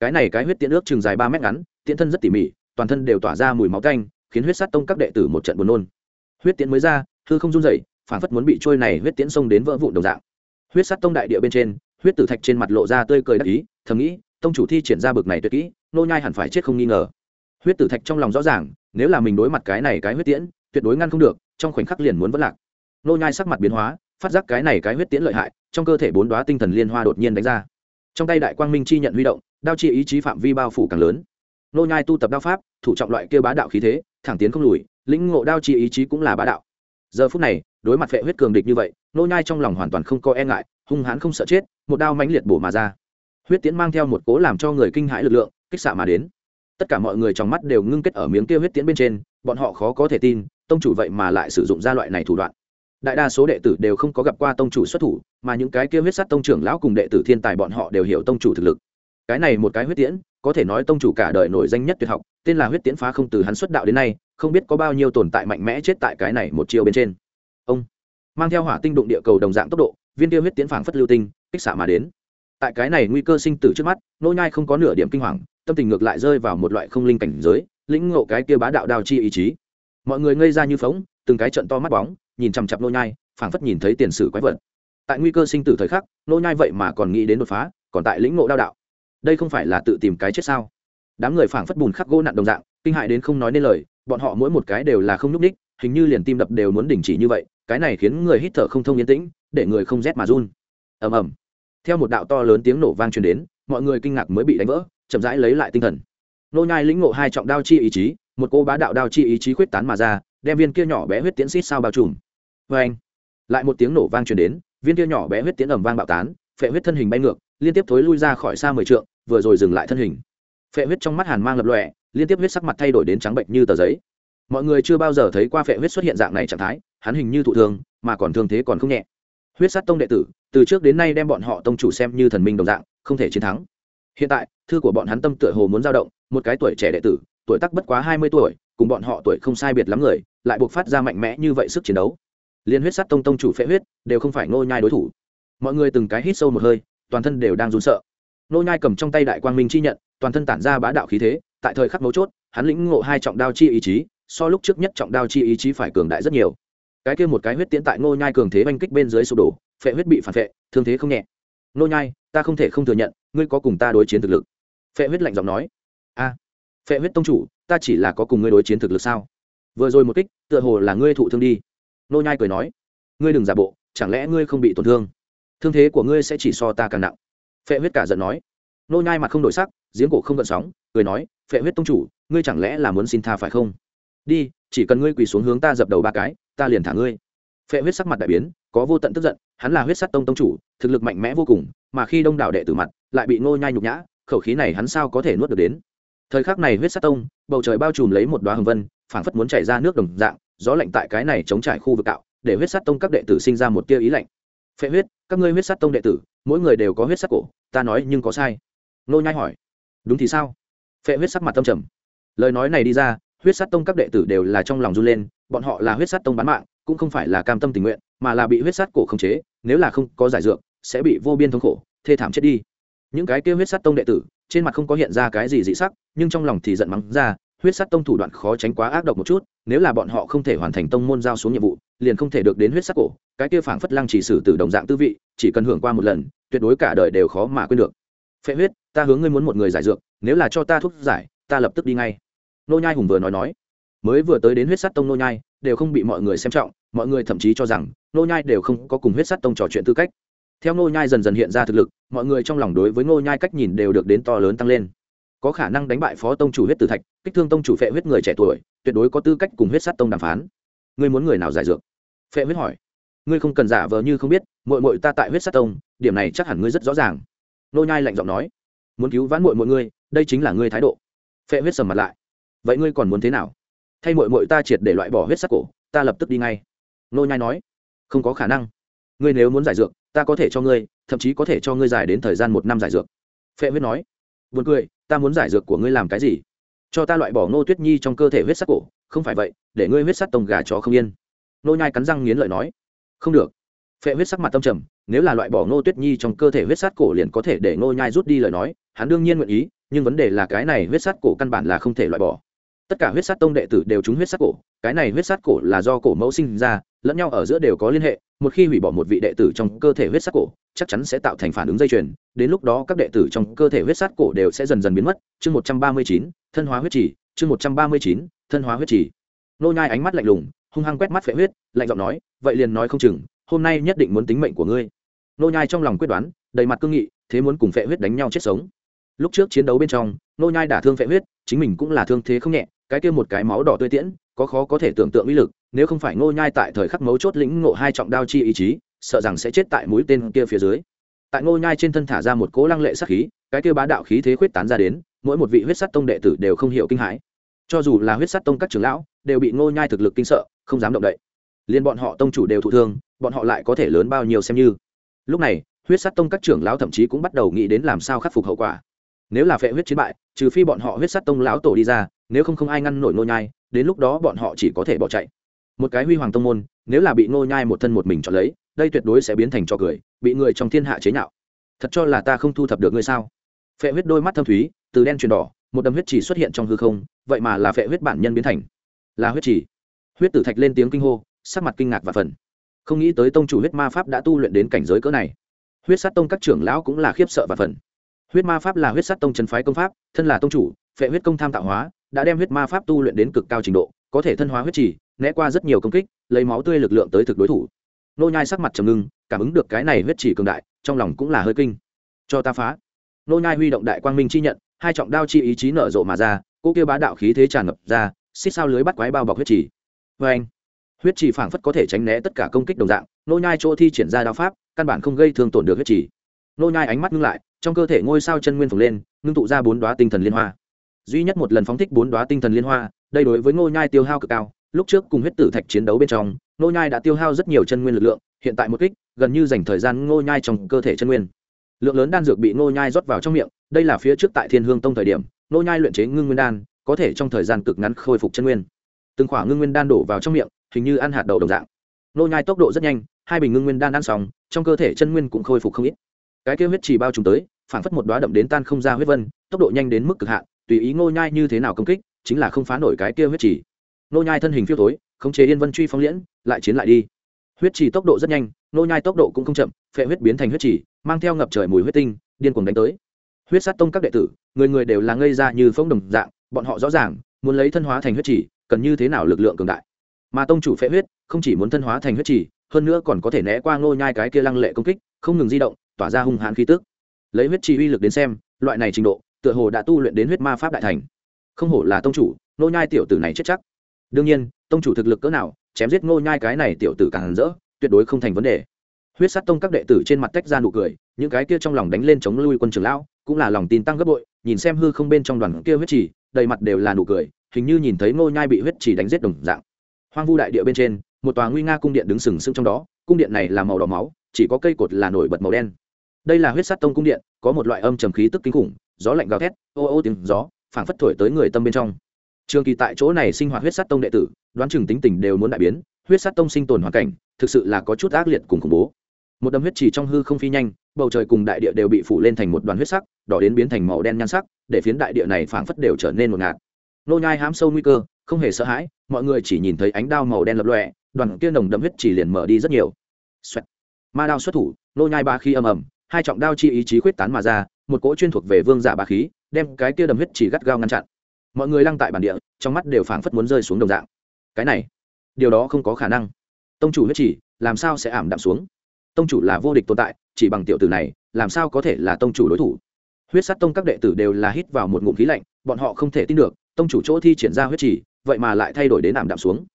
Cái này cái huyết tiễn ước chừng dài ba mét ngắn, tiễn thân rất tỉ mỉ, toàn thân đều tỏa ra mùi máu canh khiến huyết sát tông các đệ tử một trận buồn nôn. Huyết tiễn mới ra, hư không run rẩy, phản phất muốn bị trôi này huyết tiễn xông đến vỡ vụn đồng dạng. Huyết sát tông đại địa bên trên, huyết tử thạch trên mặt lộ ra tươi cười đắc ý, thầm nghĩ, tông chủ thi triển ra bực này tuyệt kỹ, nô nhai hẳn phải chết không nghi ngờ. Huyết tử thạch trong lòng rõ ràng, nếu là mình đối mặt cái này cái huyết tiễn, tuyệt đối ngăn không được, trong khoảnh khắc liền muốn vỡ lạc. Nô nhai sắc mặt biến hóa, phát giác cái này cái huyết tiễn lợi hại, trong cơ thể bốn đóa tinh thần liên hoa đột nhiên đánh ra. Trong tay đại quang minh chi nhận huy động, đao chi ý chí phạm vi bao phủ càng lớn. Nô nhai tu tập đao pháp, thủ trọng loại kia bá đạo khí thế thẳng tiến không lùi, lĩnh ngộ đao chi ý chí cũng là bá đạo. Giờ phút này, đối mặt phệ huyết cường địch như vậy, nô nhai trong lòng hoàn toàn không có e ngại, hung hãn không sợ chết, một đao mãnh liệt bổ mà ra. Huyết tiễn mang theo một cố làm cho người kinh hãi lực lượng, kích xạ mà đến. Tất cả mọi người trong mắt đều ngưng kết ở miếng kia huyết tiễn bên trên, bọn họ khó có thể tin, tông chủ vậy mà lại sử dụng ra loại này thủ đoạn. Đại đa số đệ tử đều không có gặp qua tông chủ xuất thủ, mà những cái kia huyết sắt tông trưởng lão cùng đệ tử thiên tài bọn họ đều hiểu tông chủ thực lực. Cái này một cái huyết tiễn, có thể nói tông chủ cả đời nổi danh nhất tuyệt học tên là huyết tiễn phá không từ hắn xuất đạo đến nay, không biết có bao nhiêu tồn tại mạnh mẽ chết tại cái này một chiều bên trên. Ông mang theo hỏa tinh đụng địa cầu đồng dạng tốc độ, viên tiêu huyết tiễn phảng phất lưu tinh, kích xạ mà đến. Tại cái này nguy cơ sinh tử trước mắt, nô nhai không có nửa điểm kinh hoàng, tâm tình ngược lại rơi vào một loại không linh cảnh giới, lĩnh ngộ cái kia bá đạo đào chi ý chí. Mọi người ngây ra như phóng từng cái trận to mắt bóng, nhìn chằm chặp nô nhai, phảng phất nhìn thấy tiền sử quái vật. Tại nguy cơ sinh tử thời khắc, nô nhai vậy mà còn nghĩ đến đột phá, còn tại lĩnh ngộ đao đạo. Đây không phải là tự tìm cái chết sao? Đám người phảng phất bùn khắc gỗ nặn đồng dạng, kinh hại đến không nói nên lời, bọn họ mỗi một cái đều là không nhúc ních hình như liền tim đập đều muốn đình chỉ như vậy, cái này khiến người hít thở không thông yên tĩnh, để người không rét mà run. Ầm ầm. Theo một đạo to lớn tiếng nổ vang truyền đến, mọi người kinh ngạc mới bị đánh vỡ, chậm rãi lấy lại tinh thần. Nô nhai lĩnh ngộ hai trọng đao chi ý chí, một cô bá đạo đao chi ý chí quyết tán mà ra, đem viên kia nhỏ bé huyết tiễn xít sao bao trùm. Vê anh lại một tiếng nổ vang truyền đến, viên kia nhỏ bé huyết tiễn ầm vang bạo tán, phệ huyết thân hình bay ngược, liên tiếp thối lui ra khỏi xa mười trượng, vừa rồi dừng lại thân hình phệ huyết trong mắt hàn mang lập lọe liên tiếp huyết sắc mặt thay đổi đến trắng bệnh như tờ giấy. Mọi người chưa bao giờ thấy qua phệ huyết xuất hiện dạng này trạng thái, hắn hình như thụ thương, mà còn thương thế còn không nhẹ. Huyết sát tông đệ tử, từ trước đến nay đem bọn họ tông chủ xem như thần minh đồng dạng, không thể chiến thắng. Hiện tại, thư của bọn hắn tâm tựa hồ muốn dao động, một cái tuổi trẻ đệ tử, tuổi tác bất quá hai mươi tuổi, cùng bọn họ tuổi không sai biệt lắm người, lại buộc phát ra mạnh mẽ như vậy sức chiến đấu. Liên huyết sát tông tông chủ phệ huyết, đều không phải ngô nhai đối thủ. Mọi người từng cái hít sâu một hơi, toàn thân đều đang run sợ. Nô nhai cầm trong tay đại quang minh chi nhận, toàn thân tản ra bá đạo khí thế, tại thời khắc mấu chốt, hắn lĩnh ngộ hai trọng đao chi ý chí, so lúc trước nhất trọng đao chi ý chí phải cường đại rất nhiều. Cái kia một cái huyết tiễn tại Nô nhai cường thế oanh kích bên dưới sụp đổ, phệ huyết bị phản phệ thương thế không nhẹ. Nô nhai, ta không thể không thừa nhận, ngươi có cùng ta đối chiến thực lực. Phệ huyết lạnh giọng nói. A, phệ huyết tông chủ, ta chỉ là có cùng ngươi đối chiến thực lực sao? Vừa rồi một kích, tựa hồ là ngươi thụ thương đi. Nô nhai cười nói. Ngươi đừng giả bộ, chẳng lẽ ngươi không bị tổn thương? Thương thế của ngươi sẽ chỉ so ta càng nặng phệ huyết cả giận nói. Nô nhai mặt không đổi sắc giếng cổ không gợn sóng cười nói phệ huyết tông chủ ngươi chẳng lẽ là muốn xin tha phải không? Đi chỉ cần ngươi quỳ xuống hướng ta dập đầu ba cái ta liền thả ngươi. Phệ huyết sắc mặt đại biến có vô tận tức giận hắn là huyết sắt tông tông chủ thực lực mạnh mẽ vô cùng mà khi đông đảo đệ tử mặt lại bị nô nhai nhục nhã khẩu khí này hắn sao có thể nuốt được đến? Thời khắc này huyết sắt tông bầu trời bao trùm lấy một đoá hồng vân phảng phất muốn chảy ra nước đồng dạng gió lạnh tại cái này chống trải khu vực tạo, để huyết sắt tông các đệ tử sinh ra một tia ý lạnh. Phệ huyết các ngươi huyết sắt tông đệ tử mỗi người đều có huyết sắc cổ, ta nói nhưng có sai. Nô nhai hỏi. Đúng thì sao? Phệ huyết sắc mặt tâm trầm. Lời nói này đi ra, huyết sắc tông các đệ tử đều là trong lòng run lên, bọn họ là huyết sắc tông bán mạng, cũng không phải là cam tâm tình nguyện, mà là bị huyết sắc cổ khống chế, nếu là không có giải dược, sẽ bị vô biên thống khổ, thê thảm chết đi. Những cái kia huyết sắc tông đệ tử, trên mặt không có hiện ra cái gì dị sắc, nhưng trong lòng thì giận mắng ra huyết sát tông thủ đoạn khó tránh quá ác độc một chút, nếu là bọn họ không thể hoàn thành tông môn giao xuống nhiệm vụ, liền không thể được đến huyết sắc cổ, cái kia phảng phất lăng chỉ xử từ đồng dạng tư vị, chỉ cần hưởng qua một lần, tuyệt đối cả đời đều khó mà quên được. Phệ huyết, ta hướng ngươi muốn một người giải dược, nếu là cho ta thuốc giải, ta lập tức đi ngay. Nô nhai hùng vừa nói nói. Mới vừa tới đến huyết sát tông nô nhai, đều không bị mọi người xem trọng, mọi người thậm chí cho rằng nô nhai đều không có cùng huyết sát tông trò chuyện tư cách. Theo nô nhai dần dần hiện ra thực lực, mọi người trong lòng đối với nô nhai cách nhìn đều được đến to lớn tăng lên có khả năng đánh bại phó tông chủ huyết tử thạch, kích thương tông chủ phệ huyết người trẻ tuổi, tuyệt đối có tư cách cùng huyết sát tông đàm phán. Ngươi muốn người nào giải dược? Phệ huyết hỏi. Ngươi không cần giả vờ như không biết, muội muội ta tại huyết sát tông, điểm này chắc hẳn ngươi rất rõ ràng. Nô nhai lạnh giọng nói. Muốn cứu vãn muội muội ngươi, đây chính là ngươi thái độ. Phệ huyết sầm mặt lại. Vậy ngươi còn muốn thế nào? Thay muội muội ta triệt để loại bỏ huyết sát cổ, ta lập tức đi ngay. Nô nhai nói. Không có khả năng. Ngươi nếu muốn giải dược, ta có thể cho ngươi, thậm chí có thể cho ngươi giải đến thời gian một năm giải dược. Phệ huyết nói buồn cười, ta muốn giải dược của ngươi làm cái gì? Cho ta loại bỏ ngô tuyết nhi trong cơ thể huyết sắc cổ, không phải vậy, để ngươi huyết sắc tông gà chó không yên. Nô nhai cắn răng nghiến lợi nói. Không được. Phệ huyết sắc mặt tâm trầm, nếu là loại bỏ ngô tuyết nhi trong cơ thể huyết sắt cổ liền có thể để ngô nhai rút đi lời nói, hắn đương nhiên nguyện ý, nhưng vấn đề là cái này huyết sắt cổ căn bản là không thể loại bỏ. Tất cả huyết sắt tông đệ tử đều trúng huyết sắt cổ, cái này huyết sắt cổ là do cổ mẫu sinh ra, lẫn nhau ở giữa đều có liên hệ một khi hủy bỏ một vị đệ tử trong cơ thể huyết sát cổ, chắc chắn sẽ tạo thành phản ứng dây chuyền. Đến lúc đó các đệ tử trong cơ thể huyết sát cổ đều sẽ dần dần biến mất. Chương một trăm ba mươi chín, thân hóa huyết trì. Chương một trăm ba mươi chín, thân hóa huyết trì. Nô nhai ánh mắt lạnh lùng, hung hăng quét mắt phệ huyết, lạnh giọng nói, vậy liền nói không chừng, hôm nay nhất định muốn tính mệnh của ngươi. Nô nhai trong lòng quyết đoán, đầy mặt cương nghị, thế muốn cùng phệ huyết đánh nhau chết sống. Lúc trước chiến đấu bên trong, nô nhai đả thương phệ huyết, chính mình cũng là thương thế không nhẹ cái kia một cái máu đỏ tươi tiễn, có khó có thể tưởng tượng uy lực, nếu không phải Ngô nhai tại thời khắc mấu chốt lĩnh ngộ hai trọng đao chi ý chí, sợ rằng sẽ chết tại mũi tên kia phía dưới. Tại Ngô nhai trên thân thả ra một cỗ lăng lệ sát khí, cái kia bá đạo khí thế khuyết tán ra đến, mỗi một vị huyết sắt tông đệ tử đều không hiểu kinh hãi. Cho dù là huyết sắt tông các trưởng lão, đều bị Ngô nhai thực lực kinh sợ, không dám động đậy. Liên bọn họ tông chủ đều thụ thương, bọn họ lại có thể lớn bao nhiêu xem như. Lúc này, huyết sắt tông các trưởng lão thậm chí cũng bắt đầu nghĩ đến làm sao khắc phục hậu quả. Nếu là phệ huyết chiến bại, trừ phi bọn họ huyết sắt tông lão tổ đi ra nếu không không ai ngăn nổi nô nhai, đến lúc đó bọn họ chỉ có thể bỏ chạy. Một cái huy hoàng tông môn, nếu là bị nô nhai một thân một mình chọn lấy, đây tuyệt đối sẽ biến thành trò cười, bị người trong thiên hạ chế nhạo. Thật cho là ta không thu thập được ngươi sao? Phệ huyết đôi mắt thâm thúy, từ đen chuyển đỏ, một đầm huyết chỉ xuất hiện trong hư không, vậy mà là phệ huyết bản nhân biến thành. Là huyết chỉ. Huyết tử thạch lên tiếng kinh hô, sắc mặt kinh ngạc và phần. Không nghĩ tới tông chủ huyết ma pháp đã tu luyện đến cảnh giới cỡ này. Huyết sát tông các trưởng lão cũng là khiếp sợ và phần. Huyết ma pháp là huyết sát tông trấn phái công pháp, thân là tông chủ, phệ huyết công tham tạo hóa đã đem huyết ma pháp tu luyện đến cực cao trình độ, có thể thân hóa huyết trì, né qua rất nhiều công kích, lấy máu tươi lực lượng tới thực đối thủ. Nô nhai sắc mặt trầm ngưng, cảm ứng được cái này huyết trì cường đại, trong lòng cũng là hơi kinh. Cho ta phá. Nô nhai huy động đại quang minh chi nhận, hai trọng đao chi ý chí nở rộ mà ra cô kia bá đạo khí thế tràn ngập ra, xích sao lưới bắt quái bao bọc huyết trì. Với anh huyết trì phảng phất có thể tránh né tất cả công kích đồng dạng, nô nhai chỗ thi triển ra đao pháp, căn bản không gây thương tổn được huyết trì. Nô nhai ánh mắt ngưng lại, trong cơ thể ngôi sao chân nguyên phồng lên, ngưng tụ ra bốn đóa tinh thần liên hoa duy nhất một lần phóng thích bốn đóa tinh thần liên hoa, đây đối với ngô nhai tiêu hao cực cao. Lúc trước cùng huyết tử thạch chiến đấu bên trong, ngô nhai đã tiêu hao rất nhiều chân nguyên lực lượng, hiện tại một kích, gần như dành thời gian ngô nhai trong cơ thể chân nguyên. Lượng lớn đan dược bị ngô nhai rót vào trong miệng, đây là phía trước tại thiên hương tông thời điểm, ngô nhai luyện chế ngưng nguyên đan, có thể trong thời gian cực ngắn khôi phục chân nguyên. Từng khỏa ngưng nguyên đan đổ vào trong miệng, hình như ăn hạt đậu đồng dạng. Ngô nhai tốc độ rất nhanh, hai bình ngưng nguyên đan ăn xong, trong cơ thể chân nguyên cũng khôi phục không ít. Cái kia huyết chỉ bao trùm tới, phản phất một đóa đậm đến tan không ra huyết vân, tốc độ nhanh đến mức cực hạn tùy ý ngô nhai như thế nào công kích chính là không phá nổi cái kia huyết trì. ngô nhai thân hình phiêu tối khống chế yên vân truy phong liễn lại chiến lại đi. Huyết trì tốc độ rất nhanh ngô nhai tốc độ cũng không chậm phệ huyết biến thành huyết trì, mang theo ngập trời mùi huyết tinh điên cuồng đánh tới. Huyết sát tông các đệ tử người người đều là ngây ra như phong đồng dạng bọn họ rõ ràng muốn lấy thân hóa thành huyết trì, cần như thế nào lực lượng cường đại. Mà tông chủ phệ huyết không chỉ muốn thân hóa thành huyết trì, hơn nữa còn có thể né qua ngô nhai cái kia lăng lệ công kích không ngừng di động tỏa ra hung hãn khí tức. Lấy huyết trì uy lực đến xem loại này trình độ tựa hồ đã tu luyện đến huyết ma pháp đại thành. Không hổ là tông chủ nô nhai tiểu tử này chết chắc. Đương nhiên, tông chủ thực lực cỡ nào, chém giết nô nhai cái này tiểu tử càng rỡ, tuyệt đối không thành vấn đề. Huyết sát tông các đệ tử trên mặt tách ra nụ cười, những cái kia trong lòng đánh lên chống lui quân trưởng lão, cũng là lòng tin tăng gấp bội, nhìn xem hư không bên trong đoàn kia huyết chỉ đầy mặt đều là nụ cười, hình như nhìn thấy nô nhai bị huyết chỉ đánh giết đồng dạng. Hoang vu đại địa bên trên, một tòa nguy nga cung điện đứng sừng sững trong đó, cung điện này là màu đỏ máu, chỉ có cây cột là nổi bật màu đen. Đây là huyết sát tông cung điện, có một loại âm trầm khí tức kinh khủng gió lạnh gào thét, ô ô tiếng gió, phảng phất thổi tới người tâm bên trong. Trường kỳ tại chỗ này sinh hoạt huyết sát tông đệ tử, đoán chừng tính tình đều muốn đại biến, huyết sát tông sinh tồn hoàn cảnh, thực sự là có chút ác liệt cùng khủng bố. Một đâm huyết chỉ trong hư không phi nhanh, bầu trời cùng đại địa đều bị phủ lên thành một đoàn huyết sắc, đỏ đến biến thành màu đen nhan sắc, để phiến đại địa này phảng phất đều trở nên một ngạt. Nô nhai hám sâu nguy cơ, không hề sợ hãi, mọi người chỉ nhìn thấy ánh đao màu đen lập lòe, đoàn kia nồng đậm huyết chỉ liền mở đi rất nhiều. Xoẹt. ma đao xuất thủ, nô nhai ba khi âm ầm, hai trọng đao chi ý chí quyết tán mà ra một cỗ chuyên thuộc về vương giả bá khí, đem cái kia đầm huyết chỉ gắt gao ngăn chặn. Mọi người lăng tại bản địa, trong mắt đều phảng phất muốn rơi xuống đồng dạng. Cái này, điều đó không có khả năng. Tông chủ huyết chỉ, làm sao sẽ ảm đạm xuống? Tông chủ là vô địch tồn tại, chỉ bằng tiểu tử này, làm sao có thể là tông chủ đối thủ? Huyết sát tông các đệ tử đều là hít vào một ngụm khí lạnh, bọn họ không thể tin được, tông chủ chỗ thi triển ra huyết chỉ, vậy mà lại thay đổi đến ảm đạm xuống.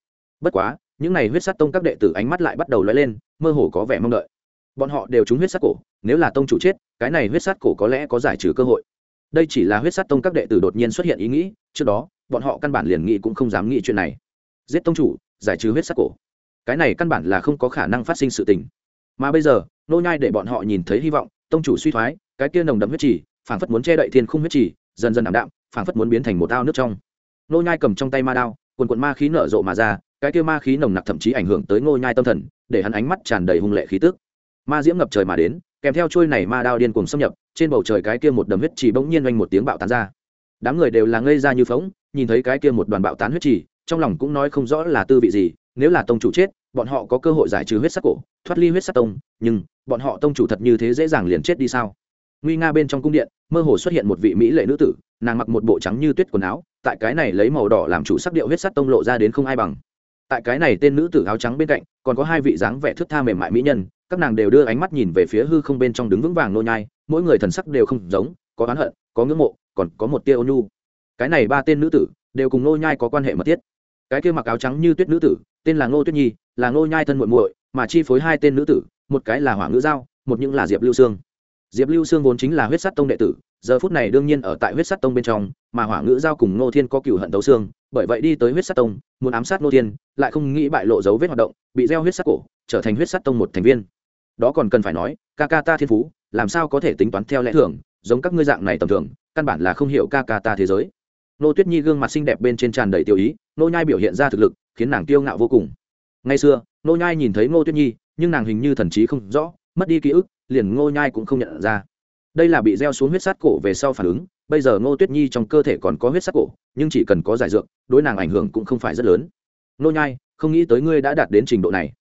Bất quá, những n à y huyết sát tông các đệ tử ánh mắt lại bắt đầu lóe lên, mơ hồ có vẻ mong đợi. Bọn họ đều trúng huyết sát cổ nếu là tông chủ chết, cái này huyết sát cổ có lẽ có giải trừ cơ hội. Đây chỉ là huyết sát tông các đệ tử đột nhiên xuất hiện ý nghĩ, trước đó, bọn họ căn bản liền nghĩ cũng không dám nghĩ chuyện này. Giết tông chủ, giải trừ huyết sát cổ. Cái này căn bản là không có khả năng phát sinh sự tình. Mà bây giờ, nô nhai để bọn họ nhìn thấy hy vọng, tông chủ suy thoái, cái kia nồng đậm huyết trì, phảng phất muốn che đậy thiên khung huyết trì, dần dần ảm đạm, phảng phất muốn biến thành một ao nước trong. Nô nhai cầm trong tay ma đao quần quần ma khí nở rộ mà ra, cái kia ma khí nồng nặc thậm chí ảnh hưởng tới nô nhai tâm thần, để hắn ánh mắt tràn đầy hung lệ khí tức. Ma diễm ngập trời mà đến kèm theo chuôi này ma đao điên cuồng xâm nhập, trên bầu trời cái kia một đầm huyết trì bỗng nhiên oanh một tiếng bạo tán ra. Đám người đều là ngây ra như phóng nhìn thấy cái kia một đoàn bạo tán huyết trì, trong lòng cũng nói không rõ là tư vị gì, nếu là tông chủ chết, bọn họ có cơ hội giải trừ huyết sắc cổ, thoát ly huyết sắc tông, nhưng bọn họ tông chủ thật như thế dễ dàng liền chết đi sao? Nguy nga bên trong cung điện, mơ hồ xuất hiện một vị mỹ lệ nữ tử, nàng mặc một bộ trắng như tuyết quần áo, tại cái này lấy màu đỏ làm chủ sắc điệu huyết sắc tông lộ ra đến không ai bằng. Tại cái này tên nữ tử áo trắng bên cạnh, còn có hai vị dáng vẻ thước tha mềm mại mỹ nhân các nàng đều đưa ánh mắt nhìn về phía hư không bên trong đứng vững vàng nô nhai, mỗi người thần sắc đều không giống, có oán hận, có ngưỡng mộ, còn có một tia ôn nhu. Cái này ba tên nữ tử đều cùng nô nhai có quan hệ mật thiết. Cái kia mặc áo trắng như tuyết nữ tử, tên là ngô tuyết nhi, là ngô nhai thân muội muội, mà chi phối hai tên nữ tử, một cái là hỏa ngữ giao, một những là diệp lưu sương. Diệp lưu sương vốn chính là huyết sắt tông đệ tử, giờ phút này đương nhiên ở tại huyết sắt tông bên trong, mà hỏa ngữ giao cùng ngô thiên có cựu hận đấu xương, bởi vậy đi tới huyết sắt tông, muốn ám sát ngô thiên, lại không nghĩ bại lộ dấu vết hoạt động, bị gieo huyết sắt cổ, trở thành huyết sắt tông một thành viên đó còn cần phải nói, ca ca ta thiên phú, làm sao có thể tính toán theo lẽ thường, giống các ngươi dạng này tầm thường, căn bản là không hiểu ca ca ta thế giới. Nô tuyết nhi gương mặt xinh đẹp bên trên tràn đầy tiêu ý, nô nhai biểu hiện ra thực lực, khiến nàng tiêu ngạo vô cùng. Ngày xưa, nô nhai nhìn thấy ngô tuyết nhi, nhưng nàng hình như thần trí không rõ, mất đi ký ức, liền ngô nhai cũng không nhận ra. Đây là bị gieo xuống huyết sát cổ về sau phản ứng, bây giờ ngô tuyết nhi trong cơ thể còn có huyết sát cổ, nhưng chỉ cần có giải dược, đối nàng ảnh hưởng cũng không phải rất lớn. Nô nhai, không nghĩ tới ngươi đã đạt đến trình độ này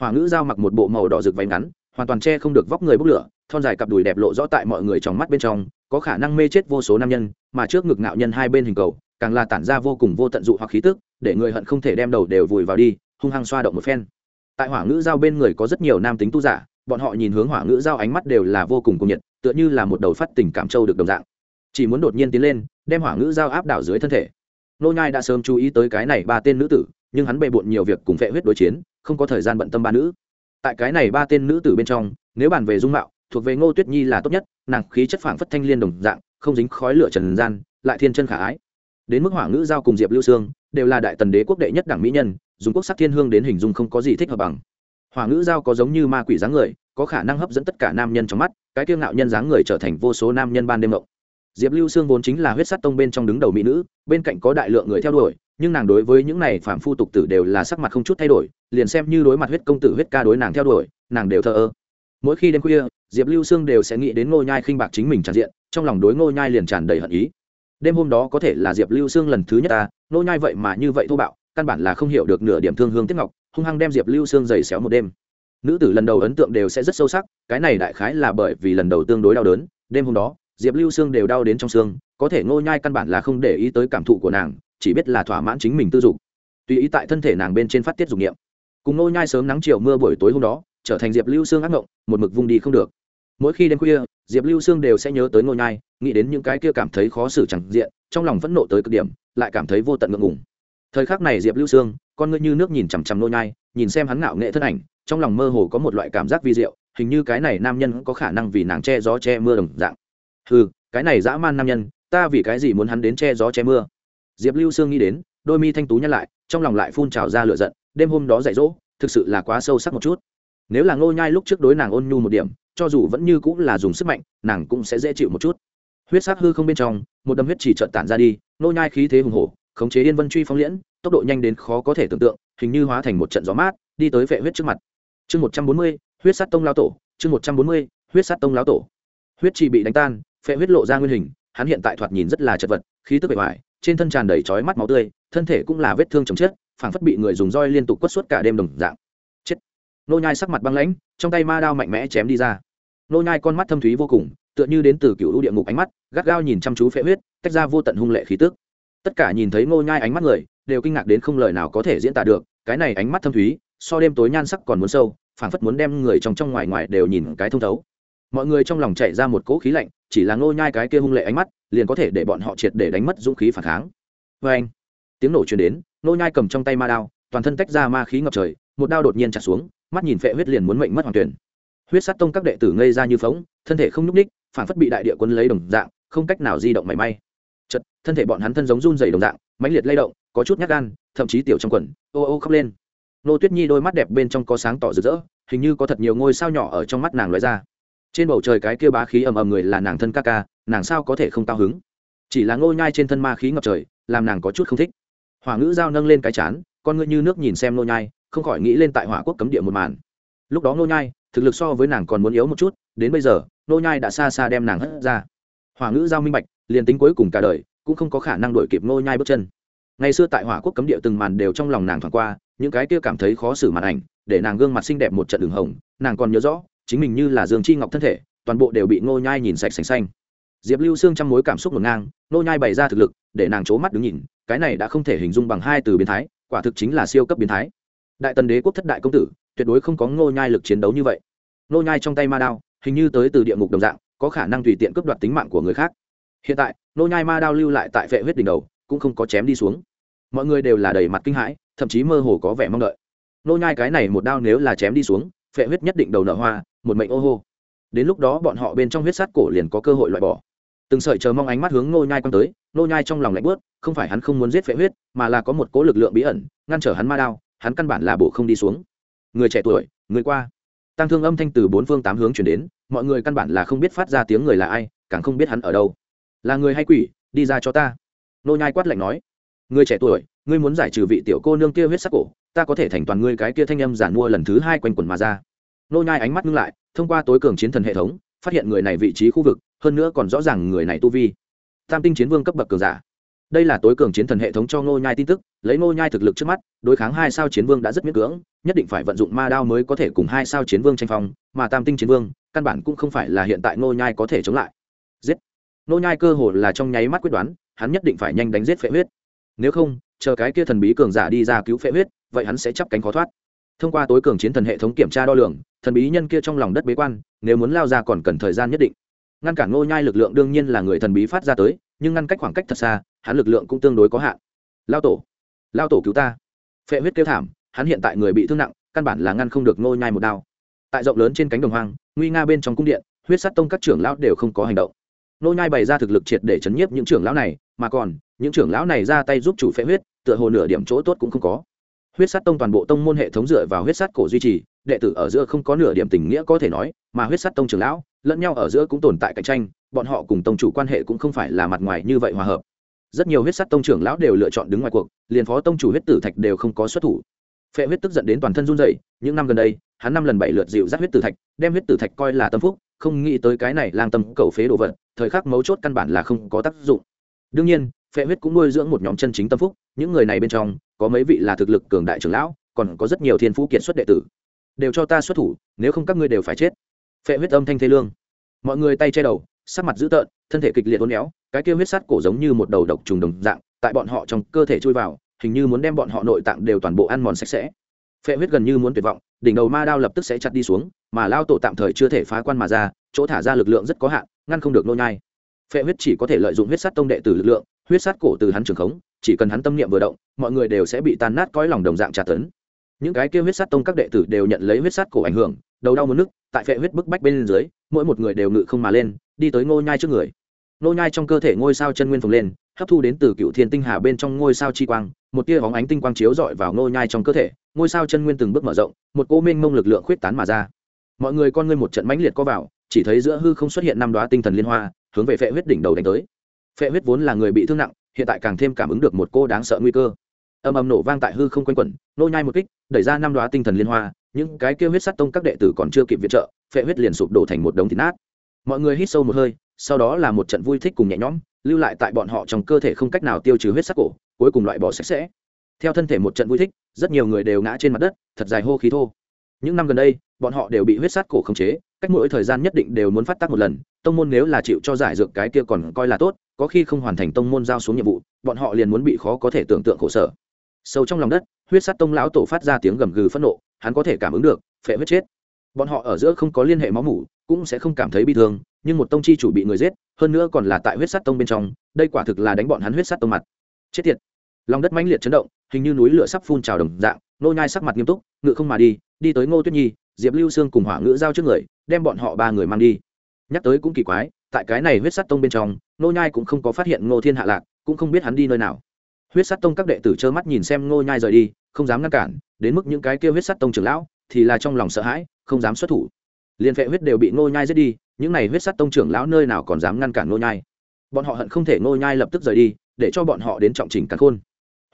hỏa ngữ giao mặc một bộ màu đỏ rực váy ngắn, hoàn toàn che không được vóc người bốc lửa, thon dài cặp đùi đẹp lộ rõ tại mọi người trong mắt bên trong, có khả năng mê chết vô số nam nhân, mà trước ngực ngạo nhân hai bên hình cầu, càng là tản ra vô cùng vô tận dụ hoặc khí tức, để người hận không thể đem đầu đều vùi vào đi, hung hăng xoa động một phen. Tại hỏa ngữ giao bên người có rất nhiều nam tính tu giả, bọn họ nhìn hướng hỏa ngữ giao ánh mắt đều là vô cùng cuồng nhiệt, tựa như là một đầu phát tình cảm châu được đồng dạng. Chỉ muốn đột nhiên tiến lên, đem hỏa ngữ giao áp đảo dưới thân thể. Nô nhai đã sớm chú ý tới cái này ba tên nữ tử nhưng hắn bề bộn nhiều việc cùng vệ huyết đối chiến, không có thời gian bận tâm ba nữ. Tại cái này ba tên nữ tử bên trong, nếu bàn về dung mạo, thuộc về ngô tuyết nhi là tốt nhất, nàng khí chất phảng phất thanh liên đồng dạng, không dính khói lửa trần gian, lại thiên chân khả ái. Đến mức hỏa ngữ giao cùng diệp lưu sương, đều là đại tần đế quốc đệ nhất đảng mỹ nhân, dùng quốc sắc thiên hương đến hình dung không có gì thích hợp bằng. Hỏa ngữ giao có giống như ma quỷ dáng người, có khả năng hấp dẫn tất cả nam nhân trong mắt, cái kiêu ngạo nhân dáng người trở thành vô số nam nhân ban đêm mộng. Diệp lưu sương vốn chính là huyết sắt tông bên trong đứng đầu mỹ nữ, bên cạnh có đại lượng người theo đuổi nhưng nàng đối với những này phạm phu tục tử đều là sắc mặt không chút thay đổi, liền xem như đối mặt huyết công tử huyết ca đối nàng theo đuổi, nàng đều thờ ơ. Mỗi khi đêm khuya, diệp lưu sương đều sẽ nghĩ đến ngô nhai khinh bạc chính mình tràn diện, trong lòng đối ngô nhai liền tràn đầy hận ý. Đêm hôm đó có thể là diệp lưu sương lần thứ nhất ta, ngô nhai vậy mà như vậy thô bạo, căn bản là không hiểu được nửa điểm thương hương tiếc ngọc, hung hăng đem diệp lưu sương giày xéo một đêm. Nữ tử lần đầu ấn tượng đều sẽ rất sâu sắc, cái này đại khái là bởi vì lần đầu tương đối đau đớn, đêm hôm đó, diệp lưu sương đều đau đến trong xương, có thể ngô nhai căn bản là không để ý tới cảm thụ của nàng chỉ biết là thỏa mãn chính mình tư dục. Tùy ý tại thân thể nàng bên trên phát tiết dục niệm. Cùng nô nhai sớm nắng chiều mưa buổi tối hôm đó, trở thành diệp lưu sương ác ngộng, một mực vung đi không được. Mỗi khi đêm khuya, diệp lưu sương đều sẽ nhớ tới nô nhai, nghĩ đến những cái kia cảm thấy khó xử chẳng diện, trong lòng vẫn nộ tới cực điểm, lại cảm thấy vô tận ngượng ngùng. Thời khắc này diệp lưu sương, con ngươi như nước nhìn chằm chằm nô nhai, nhìn xem hắn ngạo nghệ thân ảnh, trong lòng mơ hồ có một loại cảm giác vi diệu, hình như cái này nam nhân có khả năng vì nàng che gió che mưa đồng dạng. Hừ, cái này dã man nam nhân, ta vì cái gì muốn hắn đến che gió che mưa? Diệp lưu sương nghĩ đến, đôi mi thanh tú nhăn lại, trong lòng lại phun trào ra lửa giận, đêm hôm đó dạy dỗ, thực sự là quá sâu sắc một chút. Nếu là ngô nhai lúc trước đối nàng ôn nhu một điểm, cho dù vẫn như cũng là dùng sức mạnh, nàng cũng sẽ dễ chịu một chút. Huyết sắc hư không bên trong, một đâm huyết chỉ trợn tản ra đi, Ngô nhai khí thế hùng hổ, khống chế yên vân truy phong liễn, tốc độ nhanh đến khó có thể tưởng tượng, hình như hóa thành một trận gió mát, đi tới vệ huyết trước mặt. Chương một trăm bốn mươi, huyết sát tông lao tổ, chương một trăm bốn mươi, huyết sát tông lao tổ. Huyết chỉ bị đánh tan, phệ huyết lộ ra nguyên hình, hắn hiện tại thoạt nhìn rất là chật vật, khí tức bề ngoài trên thân tràn đầy chói mắt máu tươi, thân thể cũng là vết thương chồng chết, phảng phất bị người dùng roi liên tục quất suốt cả đêm đồng dạng. Chết. Nô nhai sắc mặt băng lãnh, trong tay ma đao mạnh mẽ chém đi ra. Nô nhai con mắt thâm thúy vô cùng, tựa như đến từ cựu lũ địa ngục ánh mắt, gắt gao nhìn chăm chú phệ huyết, tách ra vô tận hung lệ khí tức. Tất cả nhìn thấy nô nhai ánh mắt người, đều kinh ngạc đến không lời nào có thể diễn tả được, cái này ánh mắt thâm thúy, so đêm tối nhan sắc còn muốn sâu, phảng phất muốn đem người trong trong ngoài ngoài đều nhìn cái thông thấu mọi người trong lòng chạy ra một cỗ khí lạnh, chỉ là ngô nhai cái kia hung lệ ánh mắt, liền có thể để bọn họ triệt để đánh mất dũng khí phản kháng. Với anh, tiếng nổ truyền đến, ngô nhai cầm trong tay ma đao, toàn thân tách ra ma khí ngập trời, một đao đột nhiên chặt xuống, mắt nhìn phệ huyết liền muốn mệnh mất hoàn tuyển. Huyết sát tông các đệ tử ngây ra như phóng thân thể không nhúc ních phản phất bị đại địa quân lấy đồng dạng, không cách nào di động mảy may. Chật thân thể bọn hắn thân giống run rẩy đồng dạng, mãnh liệt lay động, có chút nhát gan, thậm chí tiểu trong quần, ô ô khóc lên. Nô tuyết nhi đôi mắt đẹp bên trong có sáng tỏ rực rỡ, hình như có thật nhiều ngôi sao nhỏ ở trong mắt nàng lóe ra trên bầu trời cái kia bá khí ầm ầm người là nàng thân ca ca, nàng sao có thể không cao hứng? Chỉ là ngôi nhai trên thân ma khí ngập trời, làm nàng có chút không thích. Hỏa ngữ giao nâng lên cái chán, con ngươi như nước nhìn xem nô nhai, không khỏi nghĩ lên tại hỏa quốc cấm địa một màn. Lúc đó nô nhai, thực lực so với nàng còn muốn yếu một chút, đến bây giờ nô nhai đã xa xa đem nàng hất ra. Hỏa ngữ giao minh bạch, liền tính cuối cùng cả đời, cũng không có khả năng đuổi kịp nô nhai bước chân. Ngày xưa tại hỏa quốc cấm địa từng màn đều trong lòng nàng thoáng qua, những cái kia cảm thấy khó xử màn ảnh, để nàng gương mặt xinh đẹp một trận đường hồng, nàng còn nhớ rõ chính mình như là dương chi ngọc thân thể, toàn bộ đều bị ngô nhai nhìn sạch sành xanh. Diệp lưu xương trong mối cảm xúc ngổn ngang, ngô nhai bày ra thực lực, để nàng c mắt đứng nhìn, cái này đã không thể hình dung bằng hai từ biến thái, quả thực chính là siêu cấp biến thái. Đại tần đế quốc thất đại công tử, tuyệt đối không có ngô nhai lực chiến đấu như vậy. Ngô nhai trong tay ma đao, hình như tới từ địa ngục đồng dạng, có khả năng tùy tiện cướp đoạt tính mạng của người khác. Hiện tại, ngô nhai ma đao lưu lại tại vệ huyết đỉnh đầu, cũng không có chém đi xuống. Mọi người đều là đầy mặt kinh hãi, thậm chí mơ hồ có vẻ mong đợi. Ngô nhai cái này một đao nếu là chém đi xuống phệ huyết nhất định đầu nở hoa một mệnh ô hô. Đến lúc đó bọn họ bên trong huyết sát cổ liền có cơ hội loại bỏ. Từng sợi chờ mong ánh mắt hướng nô nhai quăng tới nô nhai trong lòng lạnh bớt không phải hắn không muốn giết phệ huyết, mà là có một cố lực lượng bí ẩn, ngăn trở hắn ma đao, hắn căn bản là bộ không đi xuống. Người trẻ tuổi, người qua. Tăng thương âm thanh từ bốn phương tám hướng truyền đến, mọi người căn bản là không biết phát ra tiếng người là ai, càng không biết hắn ở đâu. Là người hay quỷ, đi ra cho ta. Nô nhai quát lạnh nói. Người trẻ tuổi, ngươi muốn giải trừ vị tiểu cô nương kia huyết sắc cổ, ta có thể thành toàn ngươi cái kia thanh âm giản mua lần thứ hai quanh quần mà ra nô nhai ánh mắt ngưng lại, thông qua tối cường chiến thần hệ thống, phát hiện người này vị trí khu vực, hơn nữa còn rõ ràng người này tu vi. Tam tinh chiến vương cấp bậc cường giả. Đây là tối cường chiến thần hệ thống cho nô nhai tin tức, lấy nô nhai thực lực trước mắt, đối kháng hai sao chiến vương đã rất miễn cưỡng, nhất định phải vận dụng ma đao mới có thể cùng hai sao chiến vương tranh phong, mà tam tinh chiến vương, căn bản cũng không phải là hiện tại nô nhai có thể chống lại. Giết. Nô nhai cơ hồ là trong nháy mắt quyết đoán, hắn nhất định phải nhanh đánh giết phệ huyết. Nếu không, chờ cái kia thần bí cường giả đi ra cứu phệ huyết, vậy hắn sẽ chấp cánh khó thoát thông qua tối cường chiến thần hệ thống kiểm tra đo lường, thần bí nhân kia trong lòng đất bế quan, nếu muốn lao ra còn cần thời gian nhất định. Ngăn cản ngô nhai lực lượng đương nhiên là người thần bí phát ra tới, nhưng ngăn cách khoảng cách thật xa, hắn lực lượng cũng tương đối có hạn. Lao tổ lao tổ cứu ta. Phệ huyết kêu thảm, hắn hiện tại người bị thương nặng, căn bản là ngăn không được ngô nhai một đao. Tại rộng lớn trên cánh đồng hoang, nguy nga bên trong cung điện, huyết sát tông các trưởng lão đều không có hành động. Ngô nhai bày ra thực lực triệt để chấn nhiếp những trưởng lão này, mà còn, những trưởng lão này ra tay giúp chủ phệ huyết, tựa hồ nửa điểm chỗ tốt cũng không có huyết sát tông toàn bộ tông môn hệ thống dựa vào huyết sát cổ duy trì, đệ tử ở giữa không có nửa điểm tình nghĩa có thể nói, mà huyết sát tông trưởng lão lẫn nhau ở giữa cũng tồn tại cạnh tranh, bọn họ cùng tông chủ quan hệ cũng không phải là mặt ngoài như vậy hòa hợp. Rất nhiều huyết sát tông trưởng lão đều lựa chọn đứng ngoài cuộc, liền phó tông chủ huyết tử thạch đều không có xuất thủ. Phệ huyết tức giận đến toàn thân run rẩy, những năm gần đây, hắn năm lần bảy lượt dịu dắt huyết tử thạch, đem huyết tử thạch coi là tâm phúc, không nghĩ tới cái này lang tâm cầu phế đồ vật, thời khắc mấu chốt căn bản là không có tác dụng. Đương nhiên phệ huyết cũng nuôi dưỡng một nhóm chân chính tâm phúc, những người này bên trong, có mấy vị là thực lực cường đại trưởng lão, còn có rất nhiều thiên phú kiệt xuất đệ tử. Đều cho ta xuất thủ, nếu không các ngươi đều phải chết. Phệ huyết âm thanh thế lương. Mọi người tay che đầu, sắc mặt dữ tợn, thân thể kịch liệt uốn éo, cái kia huyết sắt cổ giống như một đầu độc trùng đồng dạng, tại bọn họ trong cơ thể chui vào, hình như muốn đem bọn họ nội tạng đều toàn bộ ăn mòn sạch sẽ. Phệ huyết gần như muốn tuyệt vọng, đỉnh đầu ma đao lập tức sẽ chặt đi xuống, mà lao tổ tạm thời chưa thể phá quan mà ra, chỗ thả ra lực lượng rất có hạn, ngăn không được nô nhai. Phệ huyết chỉ có thể lợi dụng huyết sắt tông đệ tử lực lượng huyết sát cổ từ hắn trường khống, chỉ cần hắn tâm niệm vừa động, mọi người đều sẽ bị tan nát cõi lòng đồng dạng tra tấn. Những cái kia huyết sát tông các đệ tử đều nhận lấy huyết sát cổ ảnh hưởng, đầu đau muốn nức tại phệ huyết bức bách bên dưới, mỗi một người đều ngự không mà lên, đi tới ngô nhai trước người. Ngô nhai trong cơ thể ngôi sao chân nguyên phồng lên, hấp thu đến từ cựu thiên tinh hà bên trong ngôi sao chi quang, một tia bóng ánh tinh quang chiếu rọi vào ngô nhai trong cơ thể, ngôi sao chân nguyên từng bước mở rộng, một cô minh mông lực lượng khuyết tán mà ra. Mọi người con ngươi một trận mãnh liệt có vào, chỉ thấy giữa hư không xuất hiện năm đóa tinh thần liên hoa, hướng về phệ huyết đỉnh đầu đánh tới phệ huyết vốn là người bị thương nặng, hiện tại càng thêm cảm ứng được một cô đáng sợ nguy cơ. Âm âm nổ vang tại hư không quanh quẩn, nô nhai một kích, đẩy ra năm đoá tinh thần liên hoa, những cái kia huyết sắt tông các đệ tử còn chưa kịp viện trợ, phệ huyết liền sụp đổ thành một đống thịt nát. Mọi người hít sâu một hơi, sau đó là một trận vui thích cùng nhẹ nhõm, lưu lại tại bọn họ trong cơ thể không cách nào tiêu trừ huyết sắc cổ, cuối cùng loại bỏ sạch sẽ. Theo thân thể một trận vui thích, rất nhiều người đều ngã trên mặt đất, thật dài hô khí thô. Những năm gần đây, bọn họ đều bị huyết sát cổ khống chế, cách mỗi thời gian nhất định đều muốn phát tác một lần, tông môn nếu là chịu cho giải dược cái kia còn coi là tốt có khi không hoàn thành tông môn giao xuống nhiệm vụ, bọn họ liền muốn bị khó có thể tưởng tượng khổ sở. Sâu trong lòng đất, huyết sát tông lão tổ phát ra tiếng gầm gừ phẫn nộ, hắn có thể cảm ứng được, phệ huyết chết. Bọn họ ở giữa không có liên hệ máu mủ, cũng sẽ không cảm thấy bi thương, nhưng một tông chi chủ bị người giết, hơn nữa còn là tại huyết sát tông bên trong, đây quả thực là đánh bọn hắn huyết sát tông mặt. Chết tiệt. Lòng đất mãnh liệt chấn động, hình như núi lửa sắp phun trào đồng dạng, nô nhai sắc mặt nghiêm túc, ngự không mà đi đi tới ngô tuyết nhi, diệp lưu sương cùng hỏa ngữ giao trước người, đem bọn họ ba người mang đi. Nhắc tới cũng kỳ quái, tại cái này huyết sát tông bên trong nô nhai cũng không có phát hiện ngô thiên hạ lạc, cũng không biết hắn đi nơi nào. Huyết sát tông các đệ tử trơ mắt nhìn xem ngô nhai rời đi, không dám ngăn cản, đến mức những cái kia huyết sát tông trưởng lão thì là trong lòng sợ hãi, không dám xuất thủ. Liên vệ huyết đều bị ngô nhai giết đi, những này huyết sát tông trưởng lão nơi nào còn dám ngăn cản ngô nhai. Bọn họ hận không thể ngô nhai lập tức rời đi, để cho bọn họ đến trọng trình cắn khôn.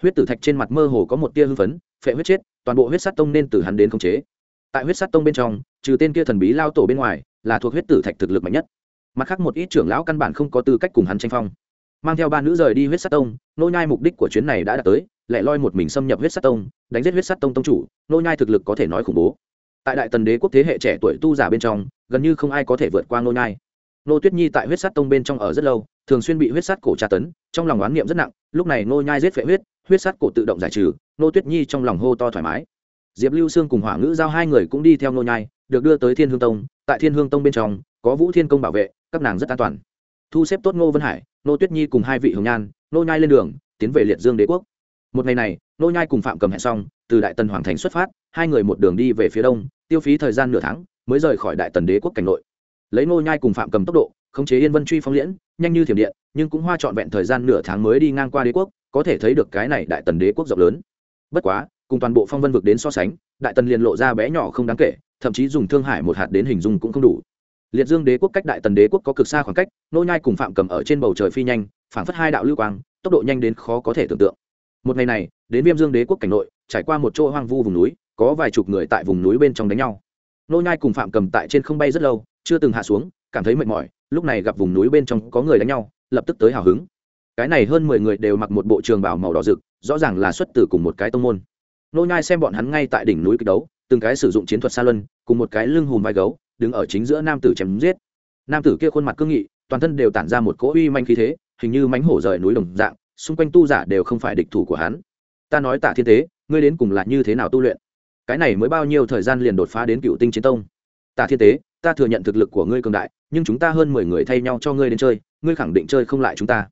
Huyết tử thạch trên mặt mơ hồ có một tia hưng phấn, phệ huyết chết, toàn bộ huyết sát tông nên từ hắn đến khống chế. Tại huyết sát tông bên trong, trừ tên kia thần bí lao tổ bên ngoài, là thuộc huyết tử thạch thực lực mạnh nhất mặt khác một ít trưởng lão căn bản không có tư cách cùng hắn tranh phong. Mang theo ba nữ rời đi huyết sát tông, nô nhai mục đích của chuyến này đã đạt tới, lẻ loi một mình xâm nhập huyết sát tông, đánh giết huyết sát tông tông chủ, nô nhai thực lực có thể nói khủng bố. Tại đại tần đế quốc thế hệ trẻ tuổi tu giả bên trong, gần như không ai có thể vượt qua nô nhai. Nô tuyết nhi tại huyết sát tông bên trong ở rất lâu, thường xuyên bị huyết sát cổ tra tấn, trong lòng oán niệm rất nặng, lúc này nô nhai giết phệ huyết huyết sát cổ tự động giải trừ, nô tuyết nhi trong lòng hô to thoải mái. Diệp lưu sương cùng hỏa ngữ giao hai người cũng đi theo nô nhai, được đưa tới thiên hương tông, tại thiên hương tông bên trong có vũ thiên công bảo vệ, các nàng rất an toàn. Thu xếp tốt ngô vân hải nô tuyết nhi cùng hai vị hồng nhan nô nhai lên đường, tiến về liệt dương đế quốc. Một ngày này nô nhai cùng phạm cầm hẹn xong, từ đại tần hoàng thành xuất phát, hai người một đường đi về phía đông, tiêu phí thời gian nửa tháng, mới rời khỏi đại tần đế quốc cảnh nội. Lấy nô nhai cùng phạm cầm tốc độ, khống chế yên vân truy phong liễn, nhanh như thiểm điện, nhưng cũng hoa trọn vẹn thời gian nửa tháng mới đi ngang qua đế quốc, có thể thấy được cái này đại tần đế quốc rộng lớn. Bất quá, cùng toàn bộ phong vân vực đến so sánh, đại tần liền lộ ra bé nhỏ không đáng kể, thậm chí dùng thương hải một hạt đến hình dung cũng không đủ liệt dương đế quốc cách đại tần đế quốc có cực xa khoảng cách, nô nhai cùng phạm cầm ở trên bầu trời phi nhanh, phảng phất hai đạo lưu quang, tốc độ nhanh đến khó có thể tưởng tượng. Một ngày này, đến viêm dương đế quốc cảnh nội, trải qua một chỗ hoang vu vùng núi, có vài chục người tại vùng núi bên trong đánh nhau. Nô nhai cùng phạm cầm tại trên không bay rất lâu, chưa từng hạ xuống, cảm thấy mệt mỏi, lúc này gặp vùng núi bên trong có người đánh nhau, lập tức tới hào hứng. Cái này hơn mười người đều mặc một bộ trường bào màu đỏ rực, rõ ràng là xuất từ cùng một cái tông môn. Nô nhai xem bọn hắn ngay tại đỉnh núi kịch đấu, từng cái sử dụng chiến thuật xa luân, cùng một cái lưng hùm vai gấu đứng ở chính giữa nam tử chém giết. Nam tử kia khuôn mặt cương nghị, toàn thân đều tản ra một cỗ uy manh khí thế, hình như mánh hổ rời núi đồng dạng, xung quanh tu giả đều không phải địch thủ của hắn. Ta nói tạ thiên tế, ngươi đến cùng là như thế nào tu luyện? Cái này mới bao nhiêu thời gian liền đột phá đến cựu tinh chiến tông? Tạ thiên tế, ta thừa nhận thực lực của ngươi cường đại, nhưng chúng ta hơn mười người thay nhau cho ngươi đến chơi, ngươi khẳng định chơi không lại chúng ta.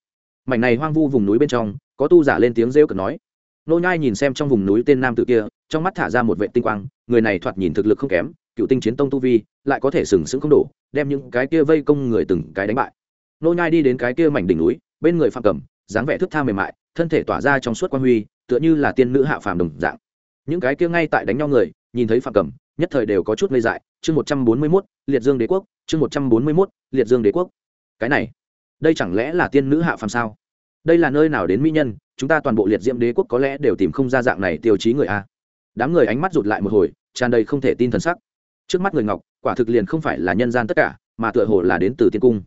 Mảnh này hoang vu vùng núi bên trong, có tu giả lên tiếng rêu cực nói. Nô nhai nhìn xem trong vùng núi tên nam tử kia, trong mắt thả ra một vệ tinh quang, người này thoạt nhìn thực lực không kém cựu tinh chiến tông tu vi lại có thể sừng sững không đổ đem những cái kia vây công người từng cái đánh bại. Nô nhai đi đến cái kia mảnh đỉnh núi bên người phạm cầm dáng vẻ thức tha mềm mại thân thể tỏa ra trong suốt quang huy tựa như là tiên nữ hạ phàm đồng dạng. Những cái kia ngay tại đánh nhau người nhìn thấy phạm cầm nhất thời đều có chút ngây dại. Chương một trăm bốn mươi 141, liệt dương đế quốc chương một trăm bốn mươi 141, liệt dương đế quốc. Cái này đây chẳng lẽ là tiên nữ hạ phàm sao? Đây là nơi nào đến mỹ nhân chúng ta toàn bộ liệt diễm đế quốc có lẽ đều tìm không ra dạng này tiêu chí người a. Đám người ánh mắt rụt lại một hồi tràn đầy không thể tin thần sắc trước mắt người ngọc, quả thực liền không phải là nhân gian tất cả, mà tựa hồ là đến từ tiên cung.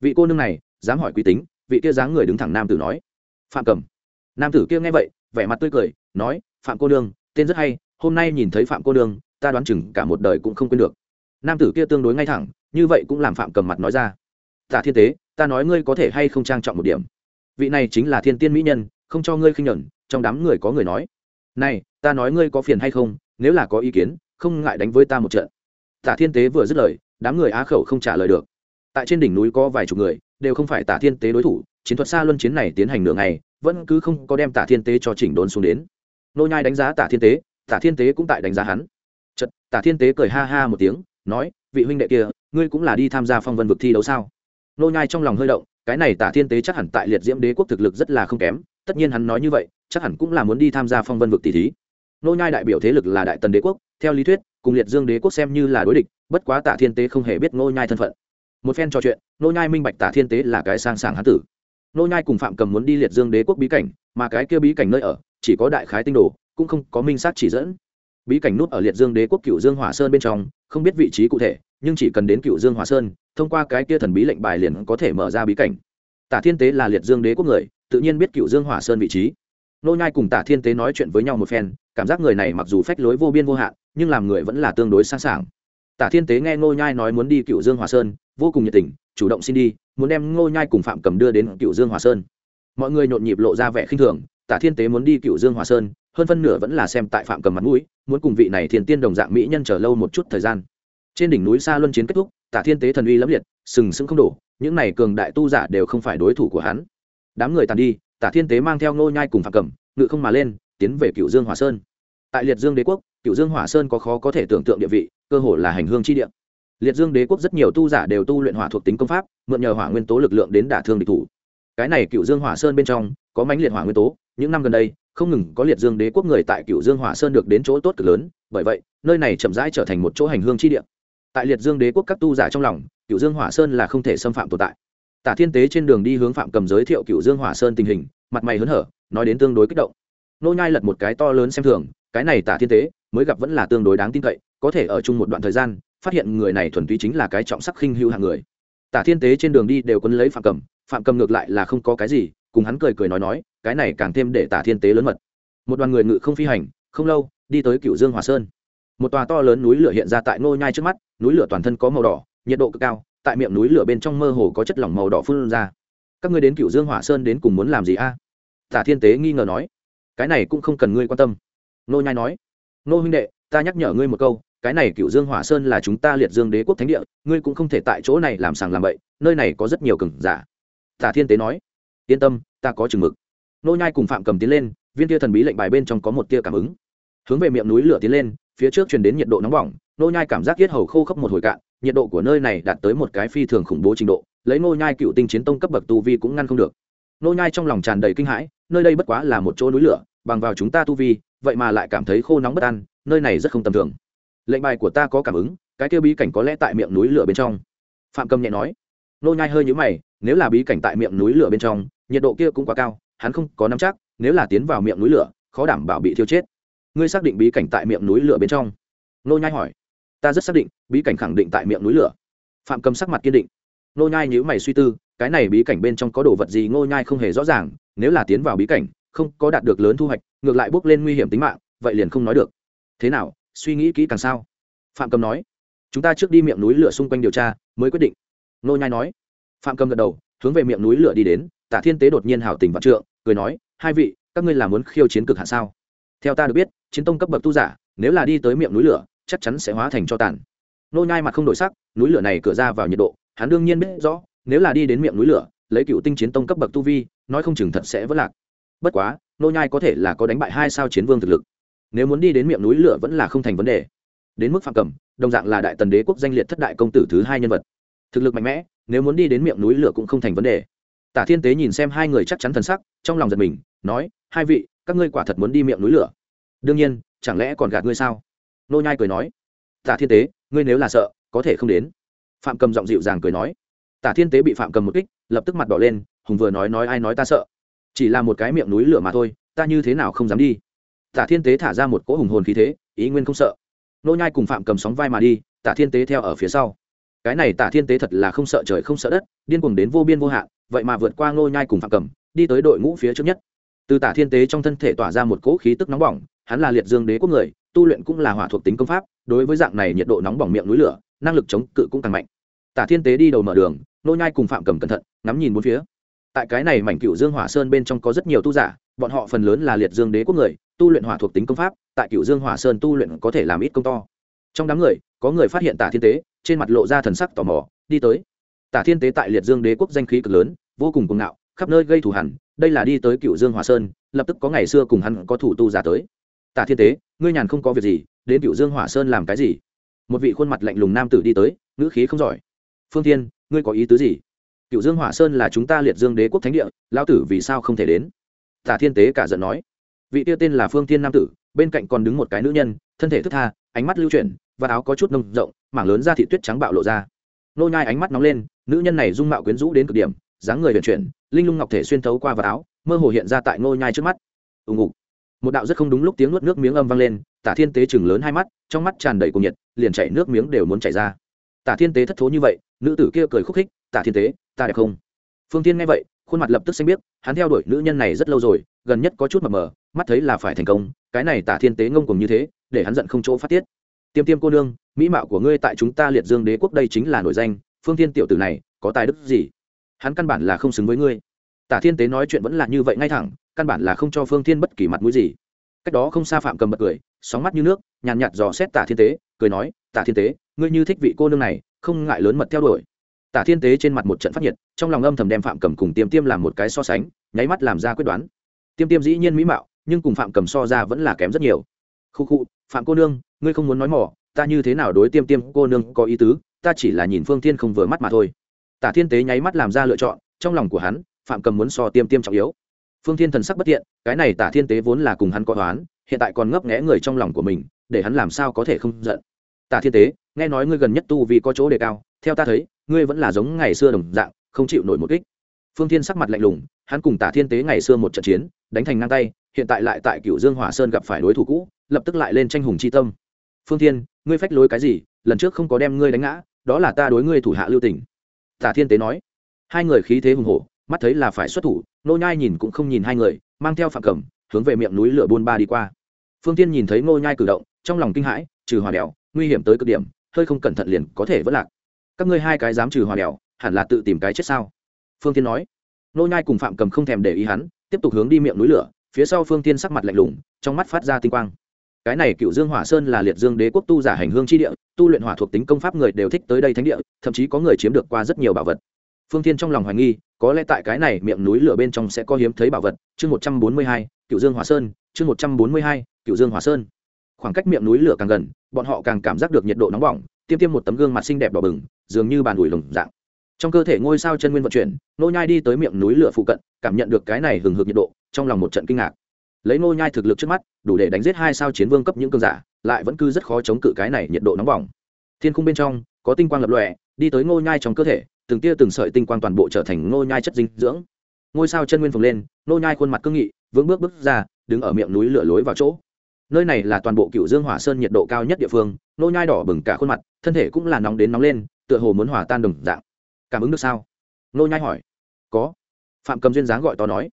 Vị cô nương này, dám hỏi quý tính, vị kia dáng người đứng thẳng nam tử nói. Phạm cầm nam tử kia nghe vậy, vẻ mặt tươi cười, nói, phạm cô nương, tên rất hay, hôm nay nhìn thấy phạm cô nương, ta đoán chừng cả một đời cũng không quên được. Nam tử kia tương đối ngay thẳng, như vậy cũng làm phạm cầm mặt nói ra. Tạ thiên tế, ta nói ngươi có thể hay không trang trọng một điểm? Vị này chính là thiên tiên mỹ nhân, không cho ngươi khinh nhẫn, trong đám người có người nói. Này, ta nói ngươi có phiền hay không, nếu là có ý kiến, không ngại đánh với ta một trận tả thiên tế vừa dứt lời, đám người á khẩu không trả lời được. Tại trên đỉnh núi có vài chục người, đều không phải tả thiên tế đối thủ, chiến thuật xa luân chiến này tiến hành nửa ngày, vẫn cứ không có đem tả thiên tế cho chỉnh đốn xuống đến. Nô nhai đánh giá tả thiên tế, tả thiên tế cũng tại đánh giá hắn. Chật tả thiên tế cười ha ha một tiếng, nói, vị huynh đệ kia, ngươi cũng là đi tham gia phong vân vực thi đấu sao? Nô nhai trong lòng hơi động, cái này tả thiên tế chắc hẳn tại liệt diễm đế quốc thực lực rất là không kém, tất nhiên hắn nói như vậy, chắc hẳn cũng là muốn đi tham gia phong vân vực tỷ thí. Nô nhai đại biểu thế lực là đại tần đế quốc, theo lý thuyết cùng liệt dương đế quốc xem như là đối địch, bất quá tạ thiên tế không hề biết nô nhai thân phận. Một phen trò chuyện nô nhai minh bạch tả thiên tế là cái sang sảng hán tử. Nô nhai cùng phạm cầm muốn đi liệt dương đế quốc bí cảnh, mà cái kia bí cảnh nơi ở, chỉ có đại khái tinh đồ, cũng không có minh sát chỉ dẫn. Bí cảnh nút ở liệt dương đế quốc cựu dương hỏa sơn bên trong, không biết vị trí cụ thể, nhưng chỉ cần đến cựu dương hỏa sơn, thông qua cái kia thần bí lệnh bài liền có thể mở ra bí cảnh. Tả thiên tế là liệt dương đế quốc người, tự nhiên biết cựu dương hỏa sơn vị trí. Nô nhai cùng tả thiên tế nói chuyện với nhau một phen, cảm giác người này mặc dù phách lối vô biên vô hạn nhưng làm người vẫn là tương đối sẵn sàng. Tả thiên tế nghe Ngô nhai nói muốn đi cựu dương Hòa sơn, vô cùng nhiệt tình, chủ động xin đi, muốn đem Ngô nhai cùng phạm cầm đưa đến cựu dương Hòa sơn. Mọi người nhộn nhịp lộ ra vẻ khinh thường, tả thiên tế muốn đi cựu dương Hòa sơn, hơn phân nửa vẫn là xem tại phạm cầm mặt mũi, muốn cùng vị này thiên tiên đồng dạng mỹ nhân chờ lâu một chút thời gian. Trên đỉnh núi xa luân chiến kết thúc, tả thiên tế thần uy lẫm liệt, sừng sững không đổ, những này cường đại tu giả đều không phải đối thủ của hắn. Đám người tàn đi, tả thiên tế mang theo ngô nhai cùng phạm cầm, ngự không mà lên, tiến về cựu dương Hòa sơn. Tại liệt dương đế quốc cựu dương hỏa sơn có khó có thể tưởng tượng địa vị, cơ hồ là hành hương chi địa. Liệt dương đế quốc rất nhiều tu giả đều tu luyện hỏa thuộc tính công pháp, mượn nhờ hỏa nguyên tố lực lượng đến đả thương địch thủ. Cái này cựu dương hỏa sơn bên trong, có mãnh liệt hỏa nguyên tố, những năm gần đây, không ngừng có liệt dương đế quốc người tại cựu dương hỏa sơn được đến chỗ tốt cực lớn, bởi vậy, nơi này chậm rãi trở thành một chỗ hành hương chi địa. Tại liệt dương đế quốc các tu giả trong lòng cựu dương hỏa sơn là không thể xâm phạm tồn tại. Tả thiên tế trên đường đi hướng phạm cầm giới thiệu cựu dương hỏa sơn tình hình, mặt mày hớn hở, nói đến tương đối kích động. Nô nhai lật một cái to lớn xem thường, cái này tả thiên tế mới gặp vẫn là tương đối đáng tin cậy, có thể ở chung một đoạn thời gian, phát hiện người này thuần túy chính là cái trọng sắc khinh hữu hạng người. Tả thiên tế trên đường đi đều quấn lấy phạm cầm phạm cầm ngược lại là không có cái gì, cùng hắn cười cười nói nói, cái này càng thêm để tả thiên tế lớn mật. Một đoàn người ngự không phi hành, không lâu, đi tới cựu dương hòa sơn. Một tòa to lớn núi lửa hiện ra tại nô nhai trước mắt, núi lửa toàn thân có màu đỏ, nhiệt độ cực cao, tại miệng núi lửa bên trong mơ hồ có chất lỏng màu đỏ phun ra. Các ngươi đến cựu dương hỏa sơn đến cùng muốn làm gì a? Tả thiên tế nghi ngờ nói. Cái này cũng không cần ngươi quan tâm. Nô nhai nói nô huynh đệ, ta nhắc nhở ngươi một câu, cái này cựu dương hỏa sơn là chúng ta liệt dương đế quốc thánh địa, ngươi cũng không thể tại chỗ này làm sàng làm bậy, nơi này có rất nhiều cừng giả. Tả thiên tế nói, yên tâm, ta có chừng mực. Nô nhai cùng phạm cầm tiến lên, viên tia thần bí lệnh bài bên trong có một tia cảm ứng. Hướng về miệng núi lửa tiến lên, phía trước truyền đến nhiệt độ nóng bỏng, nô nhai cảm giác yết hầu khô khốc một hồi cạn, nhiệt độ của nơi này đạt tới một cái phi thường khủng bố trình độ, lấy nô nhai cựu tinh chiến tông cấp bậc tu vi cũng ngăn không được. Nô nhai trong lòng tràn đầy kinh hãi, nơi đây bất quá là một chỗ núi lửa, bằng vào chúng ta tu vi vậy mà lại cảm thấy khô nóng bất an, nơi này rất không tầm thường. Lệnh bài của ta có cảm ứng, cái kia bí cảnh có lẽ tại miệng núi lửa bên trong. Phạm cầm nhẹ nói. Nô nhai hơi nhũ mày, nếu là bí cảnh tại miệng núi lửa bên trong, nhiệt độ kia cũng quá cao, hắn không có nắm chắc, nếu là tiến vào miệng núi lửa, khó đảm bảo bị thiêu chết. Ngươi xác định bí cảnh tại miệng núi lửa bên trong? Nô nhai hỏi. Ta rất xác định, bí cảnh khẳng định tại miệng núi lửa. Phạm cầm sắc mặt kiên định. Nô nhai nhíu mày suy tư, cái này bí cảnh bên trong có đồ vật gì nô nhai không hề rõ ràng, nếu là tiến vào bí cảnh không có đạt được lớn thu hoạch, ngược lại bước lên nguy hiểm tính mạng, vậy liền không nói được. Thế nào, suy nghĩ kỹ càng sao? Phạm cầm nói. Chúng ta trước đi miệng núi lửa xung quanh điều tra, mới quyết định. Nô nhai nói. Phạm cầm gật đầu, hướng về miệng núi lửa đi đến, tả thiên tế đột nhiên hảo tình vạn trượng, cười nói, hai vị, các ngươi là muốn khiêu chiến cực hạn sao? Theo ta được biết, chiến tông cấp bậc tu giả, nếu là đi tới miệng núi lửa, chắc chắn sẽ hóa thành cho tàn. Nô nhai mặt không đổi sắc, núi lửa này cửa ra vào nhiệt độ, hắn đương nhiên biết rõ, nếu là đi đến miệng núi lửa, lấy cựu tinh chiến tông cấp bậc tu vi, nói không chừng thật sẽ vỡ lạc bất quá, nô nhai có thể là có đánh bại hai sao chiến vương thực lực. Nếu muốn đi đến miệng núi lửa vẫn là không thành vấn đề. Đến mức phạm cầm, đồng dạng là đại tần đế quốc danh liệt thất đại công tử thứ hai nhân vật. Thực lực mạnh mẽ, nếu muốn đi đến miệng núi lửa cũng không thành vấn đề. Tả thiên tế nhìn xem hai người chắc chắn thần sắc, trong lòng giật mình, nói, hai vị, các ngươi quả thật muốn đi miệng núi lửa? Đương nhiên, chẳng lẽ còn gạt ngươi sao? Nô nhai cười nói. Tả thiên tế, ngươi nếu là sợ, có thể không đến. Phạm cầm giọng dịu dàng cười nói. Tả thiên tế bị phạm cầm một kích, lập tức mặt đỏ lên, hùng vừa nói nói ai nói ta sợ? Chỉ là một cái miệng núi lửa mà thôi, ta như thế nào không dám đi? Tả thiên tế thả ra một cỗ hùng hồn khí thế, ý nguyên không sợ. Nô nhai cùng phạm cầm sóng vai mà đi, tả thiên tế theo ở phía sau. Cái này tả thiên tế thật là không sợ trời không sợ đất, điên cuồng đến vô biên vô hạn, vậy mà vượt qua nô nhai cùng phạm cầm, đi tới đội ngũ phía trước nhất. Từ tả thiên tế trong thân thể tỏa ra một cỗ khí tức nóng bỏng, hắn là liệt dương đế quốc người, tu luyện cũng là hỏa thuộc tính công pháp, đối với dạng này nhiệt độ nóng bỏng miệng núi lửa, năng lực chống cự cũng càng mạnh. Tả thiên tế đi đầu mở đường, nô nhai cùng phạm cầm cẩn thận, ngắm nhìn bốn phía tại cái này mảnh cựu dương hỏa sơn bên trong có rất nhiều tu giả, bọn họ phần lớn là liệt dương đế quốc người, tu luyện hỏa thuộc tính công pháp, tại cựu dương hỏa sơn tu luyện có thể làm ít công to. Trong đám người, có người phát hiện tả thiên tế, trên mặt lộ ra thần sắc tò mò, đi tới. Tả thiên tế tại liệt dương đế quốc danh khí cực lớn, vô cùng cuồng ngạo, khắp nơi gây thù hẳn đây là đi tới cựu dương hỏa sơn, lập tức có ngày xưa cùng hắn có thủ tu giả tới. Tả thiên tế, ngươi nhàn không có việc gì, đến cựu dương hỏa sơn làm cái gì? Một vị khuôn mặt lạnh lùng nam tử đi tới, ngữ khí không giỏi. Phương thiên, ngươi có ý tứ gì? Cựu dương hỏa sơn là chúng ta liệt dương đế quốc thánh địa lao tử vì sao không thể đến? Tả thiên tế cả giận nói. Vị tiêu tên là phương thiên nam tử, bên cạnh còn đứng một cái nữ nhân, thân thể thức tha, ánh mắt lưu chuyển, và áo có chút nông rộng, mảng lớn ra thị tuyết trắng bạo lộ ra. Nô nhai ánh mắt nóng lên, nữ nhân này dung mạo quyến rũ đến cực điểm, dáng người vận chuyển, linh lung ngọc thể xuyên thấu qua và áo, mơ hồ hiện ra tại nô nhai trước mắt. Ùng ục một đạo rất không đúng lúc tiếng nuốt nước miếng âm vang lên, tả thiên tế chừng lớn hai mắt, trong mắt tràn đầy cuồng nhiệt, liền chảy nước miếng đều muốn chảy ra. Tả thiên tế thất thố như vậy, nữ tử kia cười khúc khích, tả thiên tế ta đẹp không? Phương tiên nghe vậy, khuôn mặt lập tức xanh biết hắn theo đuổi nữ nhân này rất lâu rồi, gần nhất có chút mập mờ, mắt thấy là phải thành công, cái này tả thiên tế ngông cùng như thế, để hắn giận không chỗ phát tiết. Tiêm tiêm cô nương, mỹ mạo của ngươi tại chúng ta liệt dương đế quốc đây chính là nổi danh, phương thiên tiểu tử này, có tài đức gì? Hắn căn bản là không xứng với ngươi. Tả thiên tế nói chuyện vẫn là như vậy ngay thẳng, căn bản là không cho phương thiên bất kỳ mặt mũi gì. Cách đó không xa phạm cầm bật cười, sóng mắt như nước, nhàn nhạt dò xét tả thiên tế, cười nói, tả thiên tế, ngươi như thích vị cô nương này, không ngại lớn mật theo đuổi tả thiên tế trên mặt một trận phát nhiệt, trong lòng âm thầm đem phạm cầm cùng tiêm tiêm làm một cái so sánh, nháy mắt làm ra quyết đoán. Tiêm tiêm dĩ nhiên mỹ mạo, nhưng cùng phạm cầm so ra vẫn là kém rất nhiều. Khu khu, phạm cô nương, ngươi không muốn nói mỏ, ta như thế nào đối tiêm tiêm cô nương có ý tứ, ta chỉ là nhìn phương thiên không vừa mắt mà thôi. Tả thiên tế nháy mắt làm ra lựa chọn, trong lòng của hắn, phạm cầm muốn so tiêm tiêm trọng yếu. Phương thiên thần sắc bất tiện cái này tả thiên tế vốn là cùng hắn có toán hiện tại còn ngấp nghẽ người trong lòng của mình, để hắn làm sao có thể không giận. Tả thiên tế, nghe nói ngươi gần nhất tu vì có chỗ đề cao, theo ta thấy ngươi vẫn là giống ngày xưa đồng dạng, không chịu nổi một kích. Phương thiên sắc mặt lạnh lùng, hắn cùng tả thiên tế ngày xưa một trận chiến, đánh thành ngang tay, hiện tại lại tại cựu dương hỏa sơn gặp phải đối thủ cũ, lập tức lại lên tranh hùng chi tâm. Phương thiên, ngươi phách lối cái gì? Lần trước không có đem ngươi đánh ngã, đó là ta đối ngươi thủ hạ lưu tình. Tả thiên tế nói. Hai người khí thế hùng hổ, mắt thấy là phải xuất thủ, nô nhai nhìn cũng không nhìn hai người, mang theo phạm cẩm hướng về miệng núi lửa buôn ba đi qua. Phương tiên nhìn thấy nô nhai cử động, trong lòng kinh hãi, trừ hòa đèo, nguy hiểm tới cực điểm, hơi không cẩn thận liền có thể vỡ lạc các ngươi hai cái dám trừ hòa đèo, hẳn là tự tìm cái chết sao? Phương tiên nói. Nô nhai cùng phạm cầm không thèm để ý hắn, tiếp tục hướng đi miệng núi lửa, phía sau phương tiên sắc mặt lạnh lùng, trong mắt phát ra tinh quang. Cái này cựu dương hỏa sơn là liệt dương đế quốc tu giả hành hương chi địa, tu luyện hỏa thuộc tính công pháp người đều thích tới đây thánh địa, thậm chí có người chiếm được qua rất nhiều bảo vật. Phương tiên trong lòng hoài nghi, có lẽ tại cái này miệng núi lửa bên trong sẽ có hiếm thấy bảo vật. Chương một trăm bốn mươi hai, cựu dương hỏa sơn, chương một trăm bốn mươi hai, cựu dương hỏa sơn. Khoảng cách miệng núi lửa càng gần, bọn họ càng cảm giác được nhiệt độ nóng bỏng tiêm tiêm một tấm gương mặt xinh đẹp đỏ bừng, dường như bàn ủi lồng dạng. Trong cơ thể ngôi sao chân nguyên vận chuyển nô nhai đi tới miệng núi lửa phụ cận, cảm nhận được cái này hừng hực nhiệt độ, trong lòng một trận kinh ngạc. Lấy nô nhai thực lực trước mắt, đủ để đánh giết hai sao chiến vương cấp những cường giả, lại vẫn cứ rất khó chống cự cái này nhiệt độ nóng bỏng. Thiên khung bên trong, có tinh quang lập lòe, đi tới ngô nhai trong cơ thể, từng tia từng sợi tinh quang toàn bộ trở thành ngô nhai chất dinh dưỡng. Ngôi sao chân nguyên phồng lên nô nhai khuôn mặt cương nghị, vững bước bước ra, đứng ở miệng núi lửa lối vào chỗ. Nơi này là toàn bộ cựu dương hỏa sơn nhiệt độ cao nhất địa phương Nô nhai đỏ bừng cả khuôn mặt, thân thể cũng là nóng đến nóng lên, tựa hồ muốn hòa tan đồng dạng. Cảm ứng được sao? Nô nhai hỏi. Có. Phạm cầm duyên dáng gọi to nói.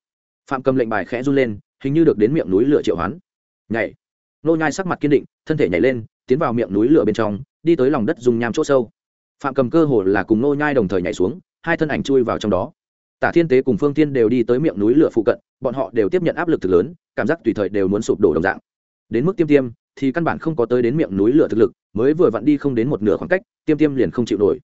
Phạm cầm lệnh bài khẽ run lên, hình như được đến miệng núi lửa triệu hoán. Nhảy. Nô nhai sắc mặt kiên định, thân thể nhảy lên, tiến vào miệng núi lửa bên trong, đi tới lòng đất dùng nham chỗ sâu. Phạm cầm cơ hồ là cùng nô nhai đồng thời nhảy xuống, hai thân ảnh chui vào trong đó. Tả thiên tế cùng phương thiên đều đi tới miệng núi lửa phụ cận, bọn họ đều tiếp nhận áp lực thực lớn, cảm giác tùy thời đều muốn sụp đổ đồng dạng. Đến mức tiêm tiêm thì căn bản không có tới đến miệng núi lửa thực lực, mới vừa vặn đi không đến một nửa khoảng cách, tiêm tiêm liền không chịu nổi.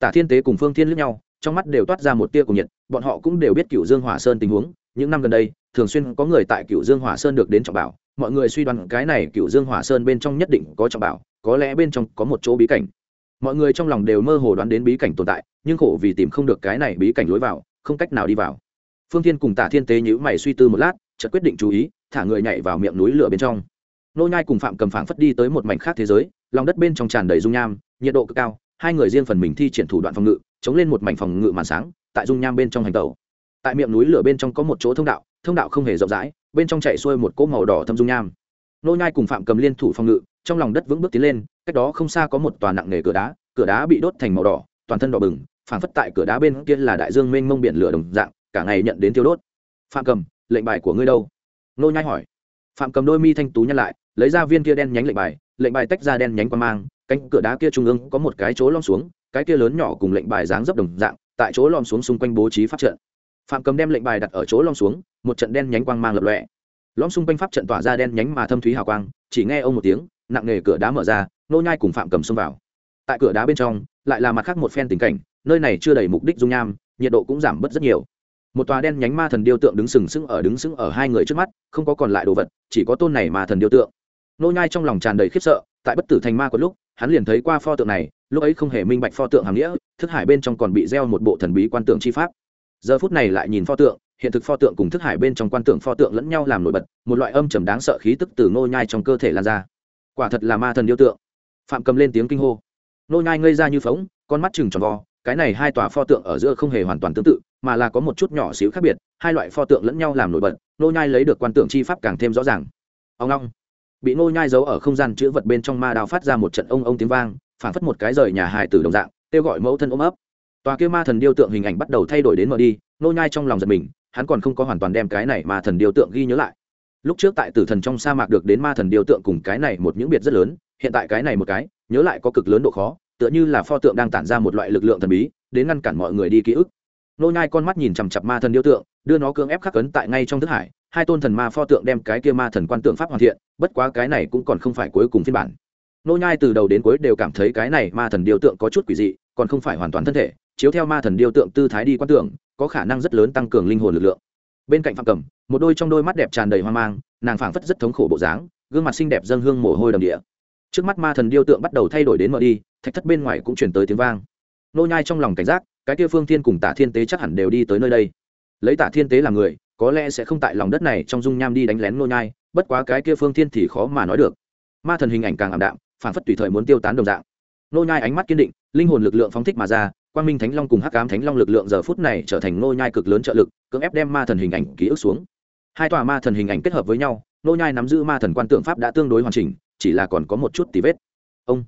Tả thiên tế cùng phương thiên lướt nhau, trong mắt đều toát ra một tia cùng nhiệt, bọn họ cũng đều biết cựu dương hỏa sơn tình huống, những năm gần đây, thường xuyên có người tại cựu dương hỏa sơn được đến trọng bảo, mọi người suy đoán cái này cựu dương hỏa sơn bên trong nhất định có trọng bảo, có lẽ bên trong có một chỗ bí cảnh. Mọi người trong lòng đều mơ hồ đoán đến bí cảnh tồn tại, nhưng khổ vì tìm không được cái này bí cảnh lối vào, không cách nào đi vào. Phương thiên cùng tả thiên tế nhữ mày suy tư một lát, chợt quyết định chú ý, thả người nhảy vào miệng núi lửa bên trong nô nhai cùng phạm cầm phảng phất đi tới một mảnh khác thế giới, lòng đất bên trong tràn đầy dung nham, nhiệt độ cực cao, hai người riêng phần mình thi triển thủ đoạn phòng ngự, chống lên một mảnh phòng ngự màn sáng, tại dung nham bên trong hành tàu tại miệng núi lửa bên trong có một chỗ thông đạo thông đạo không hề rộng rãi, bên trong chạy xuôi một cỗ màu đỏ thâm dung nham. Nô nhai cùng phạm cầm liên thủ phòng ngự, trong lòng đất vững bước tiến lên, cách đó không xa có một tòa nặng nề cửa đá cửa đá bị đốt thành màu đỏ, toàn thân đỏ bừng, phảng phất tại cửa đá bên kia là đại dương mênh mông biển lửa đồng dạng, cả ngày nhận đến tiêu đốt. Phạm cầm, lệnh bài của ngươi đâu? Nô nhai hỏi. Phạm cầm đôi mi thanh tú nhăn lại lấy ra viên kia đen nhánh lệnh bài lệnh bài tách ra đen nhánh qua mang, cánh cửa đá kia trung ương có một cái chỗ lom xuống, cái kia lớn nhỏ cùng lệnh bài dáng dấp đồng dạng, tại chỗ lom xuống xung quanh bố trí pháp trận. Phạm cầm đem lệnh bài đặt ở chỗ lom xuống, một trận đen nhánh quang mang lập lọe lõm xung quanh pháp trận tỏa ra đen nhánh mà thâm thúy hào quang, chỉ nghe ông một tiếng, nặng nề cửa đá mở ra, nô nhai cùng phạm cầm xông vào. Tại cửa đá bên trong, lại là mặt khác một phen tình cảnh, nơi này chưa đầy mục đích dung nham, nhiệt độ cũng giảm bớt rất nhiều. Một tòa đen nhánh ma thần điêu tượng đứng sừng sững ở đứng sững ở hai người trước mắt, không có còn lại đồ vật, chỉ có tôn này ma thần điêu tượng nô nhai trong lòng tràn đầy khiếp sợ, tại bất tử thành ma có lúc, hắn liền thấy qua pho tượng này, lúc ấy không hề minh bạch pho tượng hàm nghĩa, thức hải bên trong còn bị gieo một bộ thần bí quan tượng chi pháp. Giờ phút này lại nhìn pho tượng, hiện thực pho tượng cùng thức hải bên trong quan tượng pho tượng lẫn nhau làm nổi bật, một loại âm trầm đáng sợ khí tức từ nô nhai trong cơ thể lan ra. Quả thật là ma thần điêu tượng. Phạm cầm lên tiếng kinh hô. Nô nhai ngây ra như phóng con mắt chừng tròn vo, cái này hai tòa pho tượng ở giữa không hề hoàn toàn tương tự, mà là có một chút nhỏ xíu khác biệt, hai loại pho tượng lẫn nhau làm nổi bật, nô nhai lấy được quan tượng chi pháp càng thêm rõ ràng. Ông long bị nô nhai giấu ở không gian chữ vật bên trong ma đao phát ra một trận ông ông tiếng vang phản phất một cái rời nhà hài tử đồng dạng, kêu gọi mẫu thân ôm ấp. Tòa kia ma thần điêu tượng hình ảnh bắt đầu thay đổi đến mờ đi nô nhai trong lòng giật mình, hắn còn không có hoàn toàn đem cái này ma thần điêu tượng ghi nhớ lại. Lúc trước tại tử thần trong sa mạc được đến ma thần điêu tượng cùng cái này một những biệt rất lớn, hiện tại cái này một cái, nhớ lại có cực lớn độ khó, tựa như là pho tượng đang tản ra một loại lực lượng thần bí, đến ngăn cản mọi người đi ký ức. Nô nhai con mắt nhìn chằm chằm ma thần điêu tượng, đưa nó cưỡng ép khắc cấn tại ngay trong thức hải, hai tôn thần ma pho tượng đem cái kia ma thần quan tượng pháp hoàn thiện bất quá cái này cũng còn không phải cuối cùng phiên bản. Nô nhai từ đầu đến cuối đều cảm thấy cái này ma thần điêu tượng có chút quỷ dị còn không phải hoàn toàn thân thể chiếu theo ma thần điêu tượng tư thái đi quan tưởng, có khả năng rất lớn tăng cường linh hồn lực lượng. Bên cạnh phạm cẩm một đôi trong đôi mắt đẹp tràn đầy hoang mang nàng phảng phất rất thống khổ bộ dáng gương mặt xinh đẹp dâng hương mồ hôi đầm địa. Trước mắt ma thần điêu tượng bắt đầu thay đổi đến mở đi thạch thất bên ngoài cũng chuyển tới tiếng vang. Nô nhai trong lòng cảnh giác cái kia phương thiên cùng tả thiên tế chắc hẳn đều đi tới nơi đây. Lấy tả thiên tế làm người có lẽ sẽ không tại lòng đất này trong dung nham đi đánh lén nô nhai bất quá cái kia phương thiên thì khó mà nói được. Ma thần hình ảnh càng ảm đạm, phản phất tùy thời muốn tiêu tán đồng dạng. Nô nhai ánh mắt kiên định, linh hồn lực lượng phóng thích mà ra, quang minh thánh long cùng hắc ám thánh long lực lượng giờ phút này trở thành nô nhai cực lớn trợ lực, cưỡng ép đem ma thần hình ảnh ký ức xuống. Hai tòa ma thần hình ảnh kết hợp với nhau nô nhai nắm giữ ma thần quan tượng pháp đã tương đối hoàn chỉnh, chỉ là còn có một chút tì vết. Ông,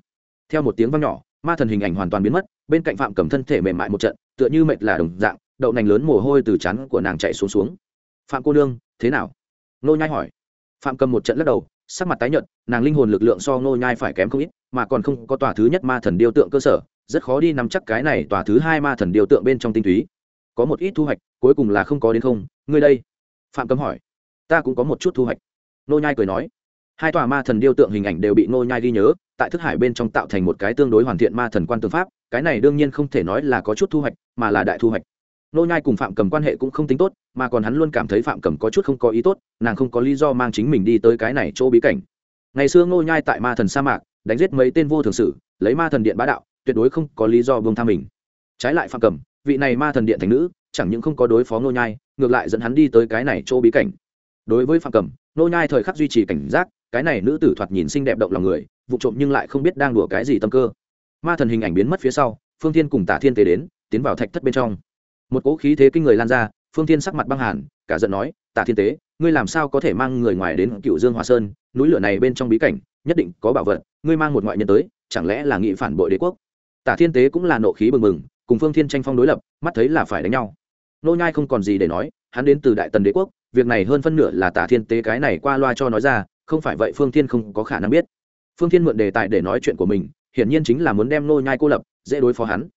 theo một tiếng vang nhỏ, ma thần hình ảnh hoàn toàn biến mất, bên cạnh phạm cầm thân thể mềm mại một trận, tựa như mệt là đồng dạng, đậu nành lớn mồ hôi từ chắn của nàng chạy xuống xuống. Phạm cô nương, thế nào? Nô nhai hỏi phạm cầm một trận lắc đầu, sắc mặt tái nhợt, nàng linh hồn lực lượng so Ngô nhai phải kém không ít, mà còn không có tòa thứ nhất ma thần điêu tượng cơ sở, rất khó đi nắm chắc cái này tòa thứ hai ma thần điêu tượng bên trong tinh túy. Có một ít thu hoạch, cuối cùng là không có đến không, ngươi đây? Phạm cầm hỏi. Ta cũng có một chút thu hoạch. Ngô nhai cười nói. Hai tòa ma thần điêu tượng hình ảnh đều bị Ngô nhai ghi nhớ, tại thức hải bên trong tạo thành một cái tương đối hoàn thiện ma thần quan tương pháp, cái này đương nhiên không thể nói là có chút thu hoạch, mà là đại thu hoạch nô nhai cùng phạm cầm quan hệ cũng không tính tốt, mà còn hắn luôn cảm thấy phạm cầm có chút không có ý tốt, nàng không có lý do mang chính mình đi tới cái này chỗ bí cảnh. Ngày xưa nô nhai tại ma thần sa mạc, đánh giết mấy tên vô thường sử, lấy ma thần điện bá đạo, tuyệt đối không có lý do buông tha mình. Trái lại phạm cầm, vị này ma thần điện thành nữ, chẳng những không có đối phó nô nhai, ngược lại dẫn hắn đi tới cái này chỗ bí cảnh. Đối với phạm cầm, nô nhai thời khắc duy trì cảnh giác, cái này nữ tử thoạt nhìn xinh đẹp động lòng người, vụ trộm nhưng lại không biết đang đùa cái gì tâm cơ. Ma thần hình ảnh biến mất phía sau, phương thiên cùng tả thiên tế đến, tiến vào thạch thất bên trong một cỗ khí thế kinh người lan ra, phương thiên sắc mặt băng hàn, cả giận nói tạ thiên tế, ngươi làm sao có thể mang người ngoài đến cựu dương hòa sơn? Núi lửa này bên trong bí cảnh, nhất định có bảo vật, ngươi mang một ngoại nhân tới, chẳng lẽ là nghị phản bội đế quốc? Tạ thiên tế cũng là nộ khí bừng bừng, cùng phương thiên tranh phong đối lập, mắt thấy là phải đánh nhau. Nô nhai không còn gì để nói, hắn đến từ đại tần đế quốc, việc này hơn phân nửa là tạ thiên tế cái này qua loa cho nói ra, không phải vậy phương thiên không có khả năng biết. Phương thiên mượn đề tài để nói chuyện của mình, hiển nhiên chính là muốn đem nô nhai cô lập, dễ đối phó hắn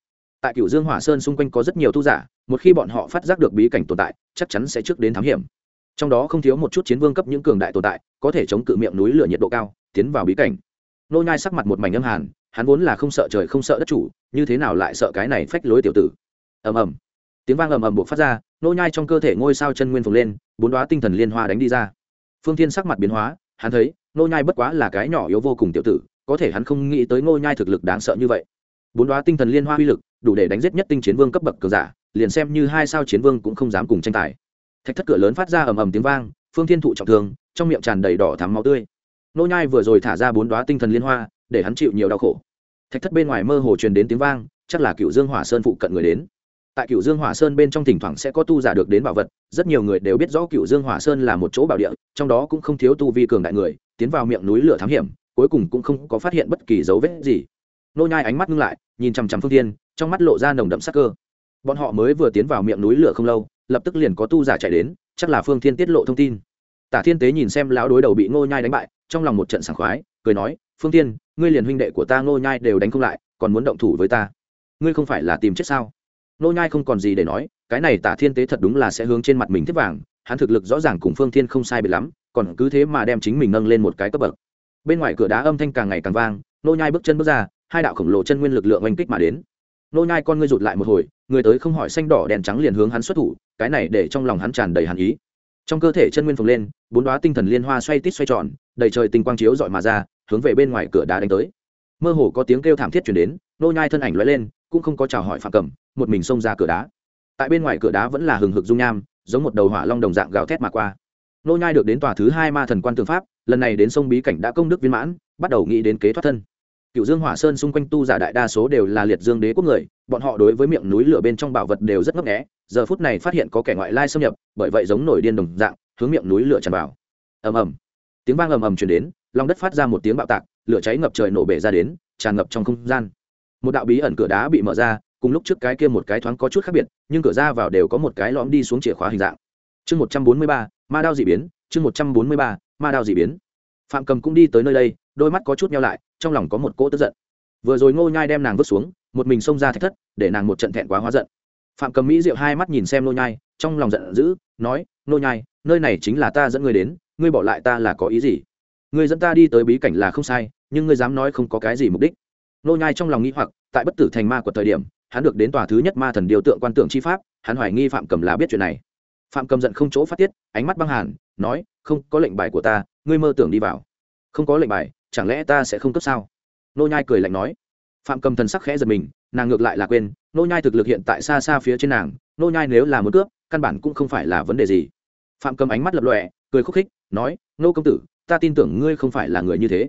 tại cửu dương hỏa sơn xung quanh có rất nhiều tu giả, một khi bọn họ phát giác được bí cảnh tồn tại, chắc chắn sẽ trước đến thám hiểm. Trong đó không thiếu một chút chiến vương cấp những cường đại tồn tại, có thể chống cự miệng núi lửa nhiệt độ cao, tiến vào bí cảnh. Nô nhai sắc mặt một mảnh âm hàn, hắn vốn là không sợ trời không sợ đất chủ, như thế nào lại sợ cái này phách lối tiểu tử? Ầm ầm. Tiếng vang ầm ầm buộc phát ra, nô nhai trong cơ thể ngôi sao chân nguyên phồng lên, bốn đóa tinh thần liên hoa đánh đi ra. Phương thiên sắc mặt biến hóa, hắn thấy, nô nhai bất quá là cái nhỏ yếu vô cùng tiểu tử, có thể hắn không nghĩ tới nô nhai thực lực đáng sợ như vậy. Bốn đóa tinh thần liên hoa uy lực đủ để đánh giết nhất tinh chiến vương cấp bậc cường giả, liền xem như hai sao chiến vương cũng không dám cùng tranh tài. Thạch thất cửa lớn phát ra ầm ầm tiếng vang, phương thiên thụ trọng thương, trong miệng tràn đầy đỏ thắm máu tươi. Nô nhai vừa rồi thả ra bốn đóa tinh thần liên hoa, để hắn chịu nhiều đau khổ. Thạch thất bên ngoài mơ hồ truyền đến tiếng vang, chắc là cựu dương hỏa sơn phụ cận người đến. Tại cựu dương hỏa sơn bên trong thỉnh thoảng sẽ có tu giả được đến bảo vật, rất nhiều người đều biết rõ cựu dương hỏa sơn là một chỗ bảo địa, trong đó cũng không thiếu tu vi cường đại người, tiến vào miệng núi lửa thám hiểm, cuối cùng cũng không có phát hiện bất kỳ dấu vết gì nô nhai ánh mắt ngưng lại, nhìn chằm chằm phương thiên, trong mắt lộ ra nồng đậm sắc cơ. Bọn họ mới vừa tiến vào miệng núi lửa không lâu, lập tức liền có tu giả chạy đến, chắc là phương thiên tiết lộ thông tin. Tả thiên tế nhìn xem lão đối đầu bị nô nhai đánh bại, trong lòng một trận sảng khoái, cười nói, phương thiên, ngươi liền huynh đệ của ta nô nhai đều đánh không lại, còn muốn động thủ với ta? Ngươi không phải là tìm chết sao? Nô nhai không còn gì để nói, cái này tả thiên tế thật đúng là sẽ hướng trên mặt mình thiết vàng, hắn thực lực rõ ràng cùng phương thiên không sai biệt lắm, còn cứ thế mà đem chính mình nâng lên một cái cấp bậc. Bên ngoài cửa đá âm thanh càng ngày càng vang, nô nhai bước chân bước ra hai đạo khổng lồ chân nguyên lực lượng oanh kích mà đến. Nô nhai con ngươi rụt lại một hồi, người tới không hỏi xanh đỏ đèn trắng liền hướng hắn xuất thủ, cái này để trong lòng hắn tràn đầy hàn ý. Trong cơ thể chân nguyên phồng lên, bốn đóa tinh thần liên hoa xoay tít xoay tròn, đầy trời tinh quang chiếu dọi mà ra, hướng về bên ngoài cửa đá đánh tới. Mơ hồ có tiếng kêu thảm thiết truyền đến, nô nhai thân ảnh lóe lên, cũng không có chào hỏi phạm cầm, một mình xông ra cửa đá. Tại bên ngoài cửa đá vẫn là hừng hực dung nham, giống một đầu hỏa long đồng dạng gào thét mà qua. Nô nhai được đến tòa thứ hai ma thần quan tường pháp, lần này đến sông bí cảnh đã công đức viên mãn, bắt đầu nghĩ đến kế thoát thân cựu dương hỏa sơn xung quanh tu giả đại đa số đều là liệt dương đế quốc người, bọn họ đối với miệng núi lửa bên trong bảo vật đều rất ngấp nghẽ giờ phút này phát hiện có kẻ ngoại lai xâm nhập, bởi vậy giống nổi điên đồng dạng, hướng miệng núi lửa tràn vào. Ầm ầm. Tiếng vang ầm ầm chuyển đến, lòng đất phát ra một tiếng bạo tạc, lửa cháy ngập trời nổ bể ra đến, tràn ngập trong không gian. Một đạo bí ẩn cửa đá bị mở ra, cùng lúc trước cái kia một cái thoáng có chút khác biệt, nhưng cửa ra vào đều có một cái lõm đi xuống chìa khóa hình dạng. Chương một trăm bốn mươi ba, ma đao dị biến, chương một trăm bốn mươi ba, ma đao dị biến. Phạm cầm cũng đi tới nơi đây đôi mắt có chút nhau lại, trong lòng có một cỗ tức giận. Vừa rồi ngô nhai đem nàng vứt xuống, một mình xông ra thách thất, để nàng một trận thẹn quá hóa giận. Phạm cầm mỹ diệu hai mắt nhìn xem ngô nhai, trong lòng giận dữ, nói, ngô nhai, nơi này chính là ta dẫn ngươi đến, ngươi bỏ lại ta là có ý gì? Ngươi dẫn ta đi tới bí cảnh là không sai, nhưng ngươi dám nói không có cái gì mục đích. Ngô nhai trong lòng nghĩ hoặc, tại bất tử thành ma của thời điểm, hắn được đến tòa thứ nhất ma thần điều tượng quan tượng chi pháp, hắn hoài nghi phạm cầm là biết chuyện này. Phạm cầm giận không chỗ phát tiết, ánh mắt băng hàn, nói, không, có lệnh bài của ta, ngươi mơ tưởng đi vào. Không có lệnh bài chẳng lẽ ta sẽ không cấp sao? Nô nhai cười lạnh nói. Phạm cầm thần sắc khẽ giật mình, nàng ngược lại là quên, nô nhai thực lực hiện tại xa xa phía trên nàng, nô nhai nếu là muốn cướp, căn bản cũng không phải là vấn đề gì. Phạm cầm ánh mắt lập lòe, cười khúc khích, nói, nô công tử, ta tin tưởng ngươi không phải là người như thế.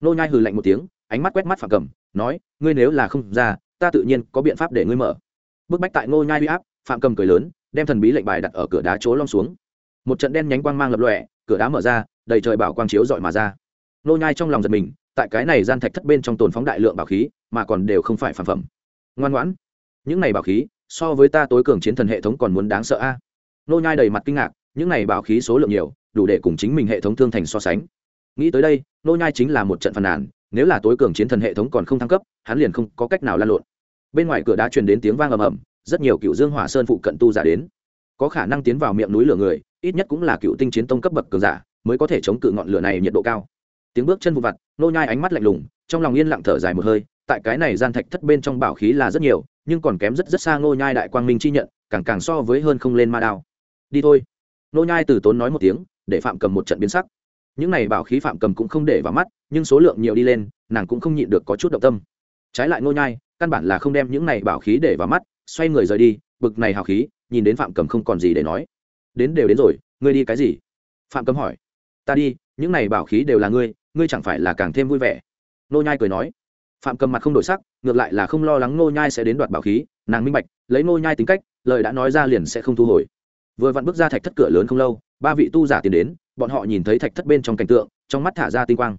Nô nhai hừ lạnh một tiếng, ánh mắt quét mắt phạm cầm, nói, ngươi nếu là không ra, ta tự nhiên có biện pháp để ngươi mở. Bước bách tại nô nhai uy áp, phạm cầm cười lớn, đem thần bí lệnh bài đặt ở cửa đá chỗ long xuống. Một trận đen nhánh quang mang lập lòe, cửa đá mở ra, đầy trời bảo quang chiếu dọi mà ra nô nhai trong lòng giật mình, tại cái này gian thạch thất bên trong tồn phóng đại lượng bảo khí, mà còn đều không phải phản phẩm. Ngoan ngoãn. Những này bảo khí, so với ta tối cường chiến thần hệ thống còn muốn đáng sợ a. Nô nhai đầy mặt kinh ngạc, những này bảo khí số lượng nhiều, đủ để cùng chính mình hệ thống thương thành so sánh. Nghĩ tới đây, nô nhai chính là một trận phàn nàn, nếu là tối cường chiến thần hệ thống còn không thăng cấp, hắn liền không có cách nào lan lộn. Bên ngoài cửa đá truyền đến tiếng vang ầm ầm, rất nhiều cựu dương hỏa sơn phụ cận tu giả đến. Có khả năng tiến vào miệng núi lửa người, ít nhất cũng là cựu tinh chiến tông cấp bậc cường giả, mới có thể chống cự ngọn lửa này nhiệt độ cao tiếng bước chân vụ vặt, nô nhai ánh mắt lạnh lùng, trong lòng yên lặng thở dài một hơi, tại cái này gian thạch thất bên trong bảo khí là rất nhiều, nhưng còn kém rất rất xa nô nhai đại quang minh chi nhận, càng càng so với hơn không lên ma đao. Đi thôi. Nô nhai từ tốn nói một tiếng, để phạm cầm một trận biến sắc. Những này bảo khí phạm cầm cũng không để vào mắt, nhưng số lượng nhiều đi lên, nàng cũng không nhịn được có chút động tâm. Trái lại nô nhai, căn bản là không đem những này bảo khí để vào mắt, xoay người rời đi, bực này hào khí, nhìn đến phạm cầm không còn gì để nói. Đến đều đến rồi, ngươi đi cái gì? Phạm cầm hỏi. Ta đi, những này bảo khí đều là ngươi ngươi chẳng phải là càng thêm vui vẻ. Nô nhai cười nói. Phạm cầm mặt không đổi sắc, ngược lại là không lo lắng nô nhai sẽ đến đoạt bảo khí, nàng minh bạch, lấy nô nhai tính cách, lời đã nói ra liền sẽ không thu hồi. Vừa vặn bước ra thạch thất cửa lớn không lâu, ba vị tu giả tiến đến, bọn họ nhìn thấy thạch thất bên trong cảnh tượng, trong mắt thả ra tinh quang.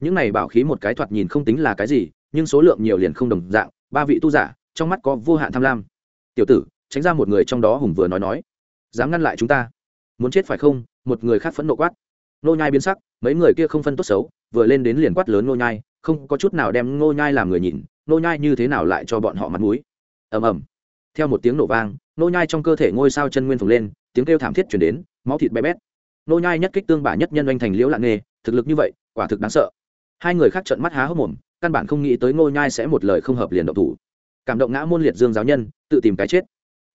Những này bảo khí một cái thoạt nhìn không tính là cái gì, nhưng số lượng nhiều liền không đồng dạng, ba vị tu giả, trong mắt có vô hạn tham lam. Tiểu tử, tránh ra một người trong đó, hùng vừa nói nói. Dám ngăn lại chúng ta. Muốn chết phải không? Một người khác phẫn nộ quát nô nhai biến sắc, mấy người kia không phân tốt xấu, vừa lên đến liền quát lớn nô nhai, không có chút nào đem nô nhai làm người nhìn nô nhai như thế nào lại cho bọn họ mặt mũi? Ầm ầm. Theo một tiếng nổ vang nô nhai trong cơ thể ngôi sao chân nguyên phồng lên, tiếng kêu thảm thiết truyền đến, máu thịt bé bét. Nô nhai nhất kích tương bả nhất nhân anh thành liễu lạng nghề, thực lực như vậy, quả thực đáng sợ. Hai người khác trợn mắt há hốc mồm, căn bản không nghĩ tới nô nhai sẽ một lời không hợp liền động thủ. Cảm động ngã môn liệt dương giáo nhân, tự tìm cái chết.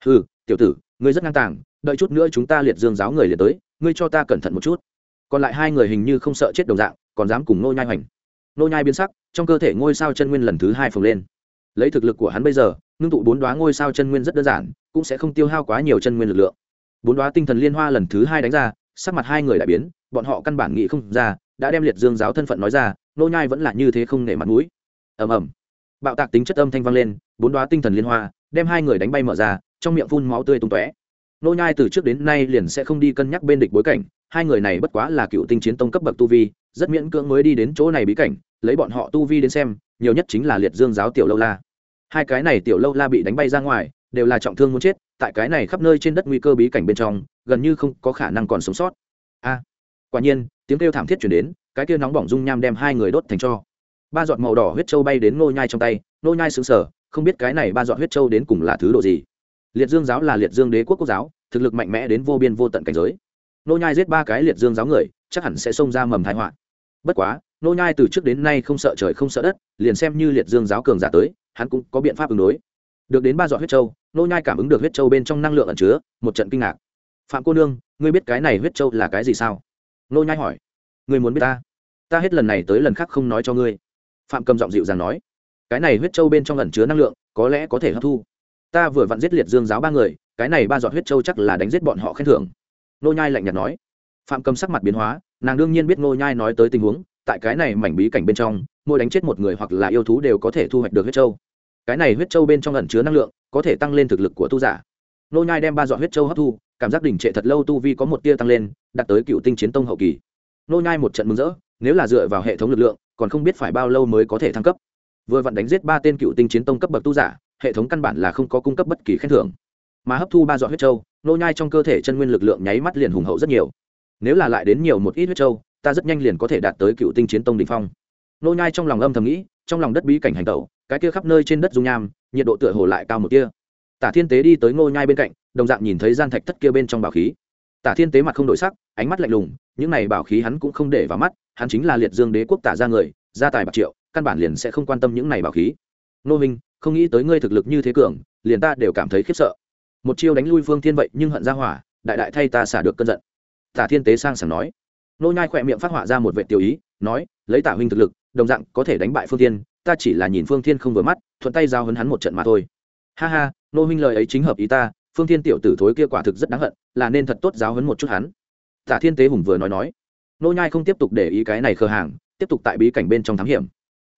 Hừ, tiểu tử, ngươi rất ngang tàng, đợi chút nữa chúng ta liệt dương giáo người liền tới, ngươi cho ta cẩn thận một chút còn lại hai người hình như không sợ chết đồng dạng, còn dám cùng nô nhai hoành. Nô nhai biến sắc, trong cơ thể ngôi sao chân nguyên lần thứ hai phồng lên. Lấy thực lực của hắn bây giờ, ngưng tụ bốn đóa ngôi sao chân nguyên rất đơn giản, cũng sẽ không tiêu hao quá nhiều chân nguyên lực lượng. Bốn đóa tinh thần liên hoa lần thứ hai đánh ra, sắc mặt hai người đại biến, bọn họ căn bản nghĩ không ra, đã đem liệt dương giáo thân phận nói ra nô nhai vẫn là như thế không nể mặt mũi. Ầm ầm. Bạo tạc tính chất âm thanh vang lên, bốn đóa tinh thần liên hoa, đem hai người đánh bay mở ra, trong miệng phun máu tươi tung tóe nô nhai từ trước đến nay liền sẽ không đi cân nhắc bên địch bối cảnh, hai người này bất quá là cựu tinh chiến tông cấp bậc tu vi, rất miễn cưỡng mới đi đến chỗ này bí cảnh, lấy bọn họ tu vi đến xem, nhiều nhất chính là liệt dương giáo tiểu lâu la. Hai cái này tiểu lâu la bị đánh bay ra ngoài, đều là trọng thương muốn chết, tại cái này khắp nơi trên đất nguy cơ bí cảnh bên trong, gần như không có khả năng còn sống sót. A, quả nhiên, tiếng kêu thảm thiết chuyển đến, cái kia nóng bỏng dung nham đem hai người đốt thành cho. Ba giọt màu đỏ huyết châu bay đến nô nhai trong tay, nô nhai sững sờ, không biết cái này ba giọt huyết châu đến cùng là thứ độ gì liệt dương giáo là liệt dương đế quốc quốc giáo, thực lực mạnh mẽ đến vô biên vô tận cảnh giới. Nô nhai giết ba cái liệt dương giáo người, chắc hẳn sẽ xông ra mầm thái họa. Bất quá, nô nhai từ trước đến nay không sợ trời không sợ đất, liền xem như liệt dương giáo cường giả tới, hắn cũng có biện pháp ứng đối. Được đến ba giọt huyết châu, nô nhai cảm ứng được huyết châu bên trong năng lượng ẩn chứa, một trận kinh ngạc. Phạm cô nương, ngươi biết cái này huyết châu là cái gì sao? Nô nhai hỏi. Ngươi muốn biết ta? Ta hết lần này tới lần khác không nói cho ngươi. Phạm cầm giọng dịu dàng nói. Cái này huyết châu bên trong ẩn chứa năng lượng, có lẽ có thể hấp thu ta vừa vặn giết liệt dương giáo ba người, cái này ba giọt huyết châu chắc là đánh giết bọn họ khen thưởng. Nô nhai lạnh nhạt nói. Phạm cầm sắc mặt biến hóa, nàng đương nhiên biết nô nhai nói tới tình huống, tại cái này mảnh bí cảnh bên trong, mỗi đánh chết một người hoặc là yêu thú đều có thể thu hoạch được huyết châu. Cái này huyết châu bên trong ẩn chứa năng lượng, có thể tăng lên thực lực của tu giả. Nô nhai đem ba giọt huyết châu hấp thu, cảm giác đỉnh trệ thật lâu tu vi có một tia tăng lên, đạt tới cựu tinh chiến tông hậu kỳ. Nô nhai một trận mừng rỡ, nếu là dựa vào hệ thống lực lượng, còn không biết phải bao lâu mới có thể thăng cấp. Vừa vặn đánh giết ba tên cựu tinh chiến tông cấp bậc tu giả hệ thống căn bản là không có cung cấp bất kỳ khen thưởng. Mà hấp thu ba dọn huyết châu nô nhai trong cơ thể chân nguyên lực lượng nháy mắt liền hùng hậu rất nhiều. Nếu là lại đến nhiều một ít huyết châu ta rất nhanh liền có thể đạt tới cựu tinh chiến tông đỉnh phong. Nô nhai trong lòng âm thầm nghĩ, trong lòng đất bí cảnh hành tẩu, cái kia khắp nơi trên đất dung nham, nhiệt độ tựa hồ lại cao một kia. Tả thiên tế đi tới ngô nhai bên cạnh, đồng dạng nhìn thấy gian thạch thất kia bên trong bảo khí. Tả thiên tế mặt không đổi sắc, ánh mắt lạnh lùng, những này bảo khí hắn cũng không để vào mắt, hắn chính là liệt dương đế quốc tả ra người, gia tài bạc triệu, căn bản liền sẽ không quan tâm những này bảo khí. Nô minh không nghĩ tới ngươi thực lực như thế cường, liền ta đều cảm thấy khiếp sợ. Một chiêu đánh lui phương thiên vậy nhưng hận ra hỏa, đại đại thay ta xả được cơn giận. Tả thiên tế sang sảng nói. Nô nhai khỏe miệng phát họa ra một vệ tiểu ý, nói, lấy tả huynh thực lực, đồng dạng có thể đánh bại phương thiên, ta chỉ là nhìn phương thiên không vừa mắt, thuận tay giao hấn hắn một trận mà thôi. Ha ha, nô huynh lời ấy chính hợp ý ta, phương thiên tiểu tử thối kia quả thực rất đáng hận, là nên thật tốt giáo hấn một chút hắn. Tả thiên tế hùng vừa nói nói. Nô nhai không tiếp tục để ý cái này khờ hàng, tiếp tục tại bí cảnh bên trong thám hiểm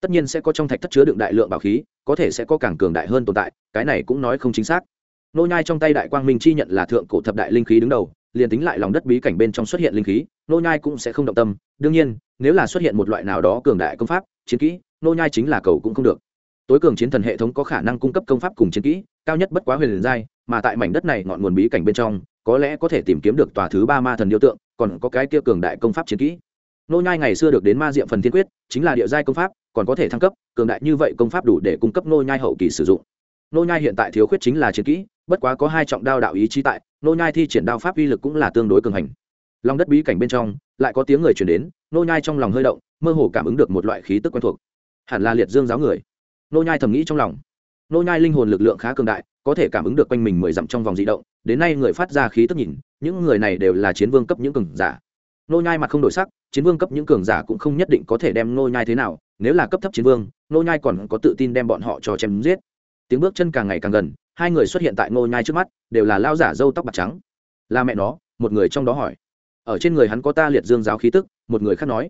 tất nhiên sẽ có trong thạch thất chứa đựng đại lượng bảo khí, có thể sẽ có càng cường đại hơn tồn tại, cái này cũng nói không chính xác. Nô nhai trong tay đại quang minh chi nhận là thượng cổ thập đại linh khí đứng đầu, liền tính lại lòng đất bí cảnh bên trong xuất hiện linh khí, nô nhai cũng sẽ không động tâm. Đương nhiên, nếu là xuất hiện một loại nào đó cường đại công pháp, chiến kỹ, nô nhai chính là cầu cũng không được. Tối cường chiến thần hệ thống có khả năng cung cấp công pháp cùng chiến kỹ, cao nhất bất quá huyền liền giai, mà tại mảnh đất này ngọn nguồn bí cảnh bên trong, có lẽ có thể tìm kiếm được tòa thứ ba ma thần điêu tượng, còn có cái kia cường đại công pháp chiến kỹ nô nhai ngày xưa được đến ma diệm phần thiên quyết, chính là địa giai công pháp, còn có thể thăng cấp, cường đại như vậy công pháp đủ để cung cấp nô nhai hậu kỳ sử dụng. Nô nhai hiện tại thiếu khuyết chính là chiến kỹ, bất quá có hai trọng đao đạo ý chí tại, nô nhai thi triển đao pháp uy lực cũng là tương đối cường hành. Lòng đất bí cảnh bên trong, lại có tiếng người truyền đến, nô nhai trong lòng hơi động, mơ hồ cảm ứng được một loại khí tức quen thuộc. Hẳn là liệt dương giáo người. Nô nhai thầm nghĩ trong lòng. Nô nhai linh hồn lực lượng khá cường đại, có thể cảm ứng được quanh mình mười dặm trong vòng dị động, đến nay người phát ra khí tức nhìn, những người này đều là chiến vương cấp những cường giả. Nô nhai mặt không đổi sắc chiến vương cấp những cường giả cũng không nhất định có thể đem nô nhai thế nào, nếu là cấp thấp chiến vương nô nhai còn có tự tin đem bọn họ cho chém giết. Tiếng bước chân càng ngày càng gần, hai người xuất hiện tại nô nhai trước mắt, đều là lao giả râu tóc bạc trắng. Là mẹ nó, một người trong đó hỏi. Ở trên người hắn có ta liệt dương giáo khí tức, một người khác nói.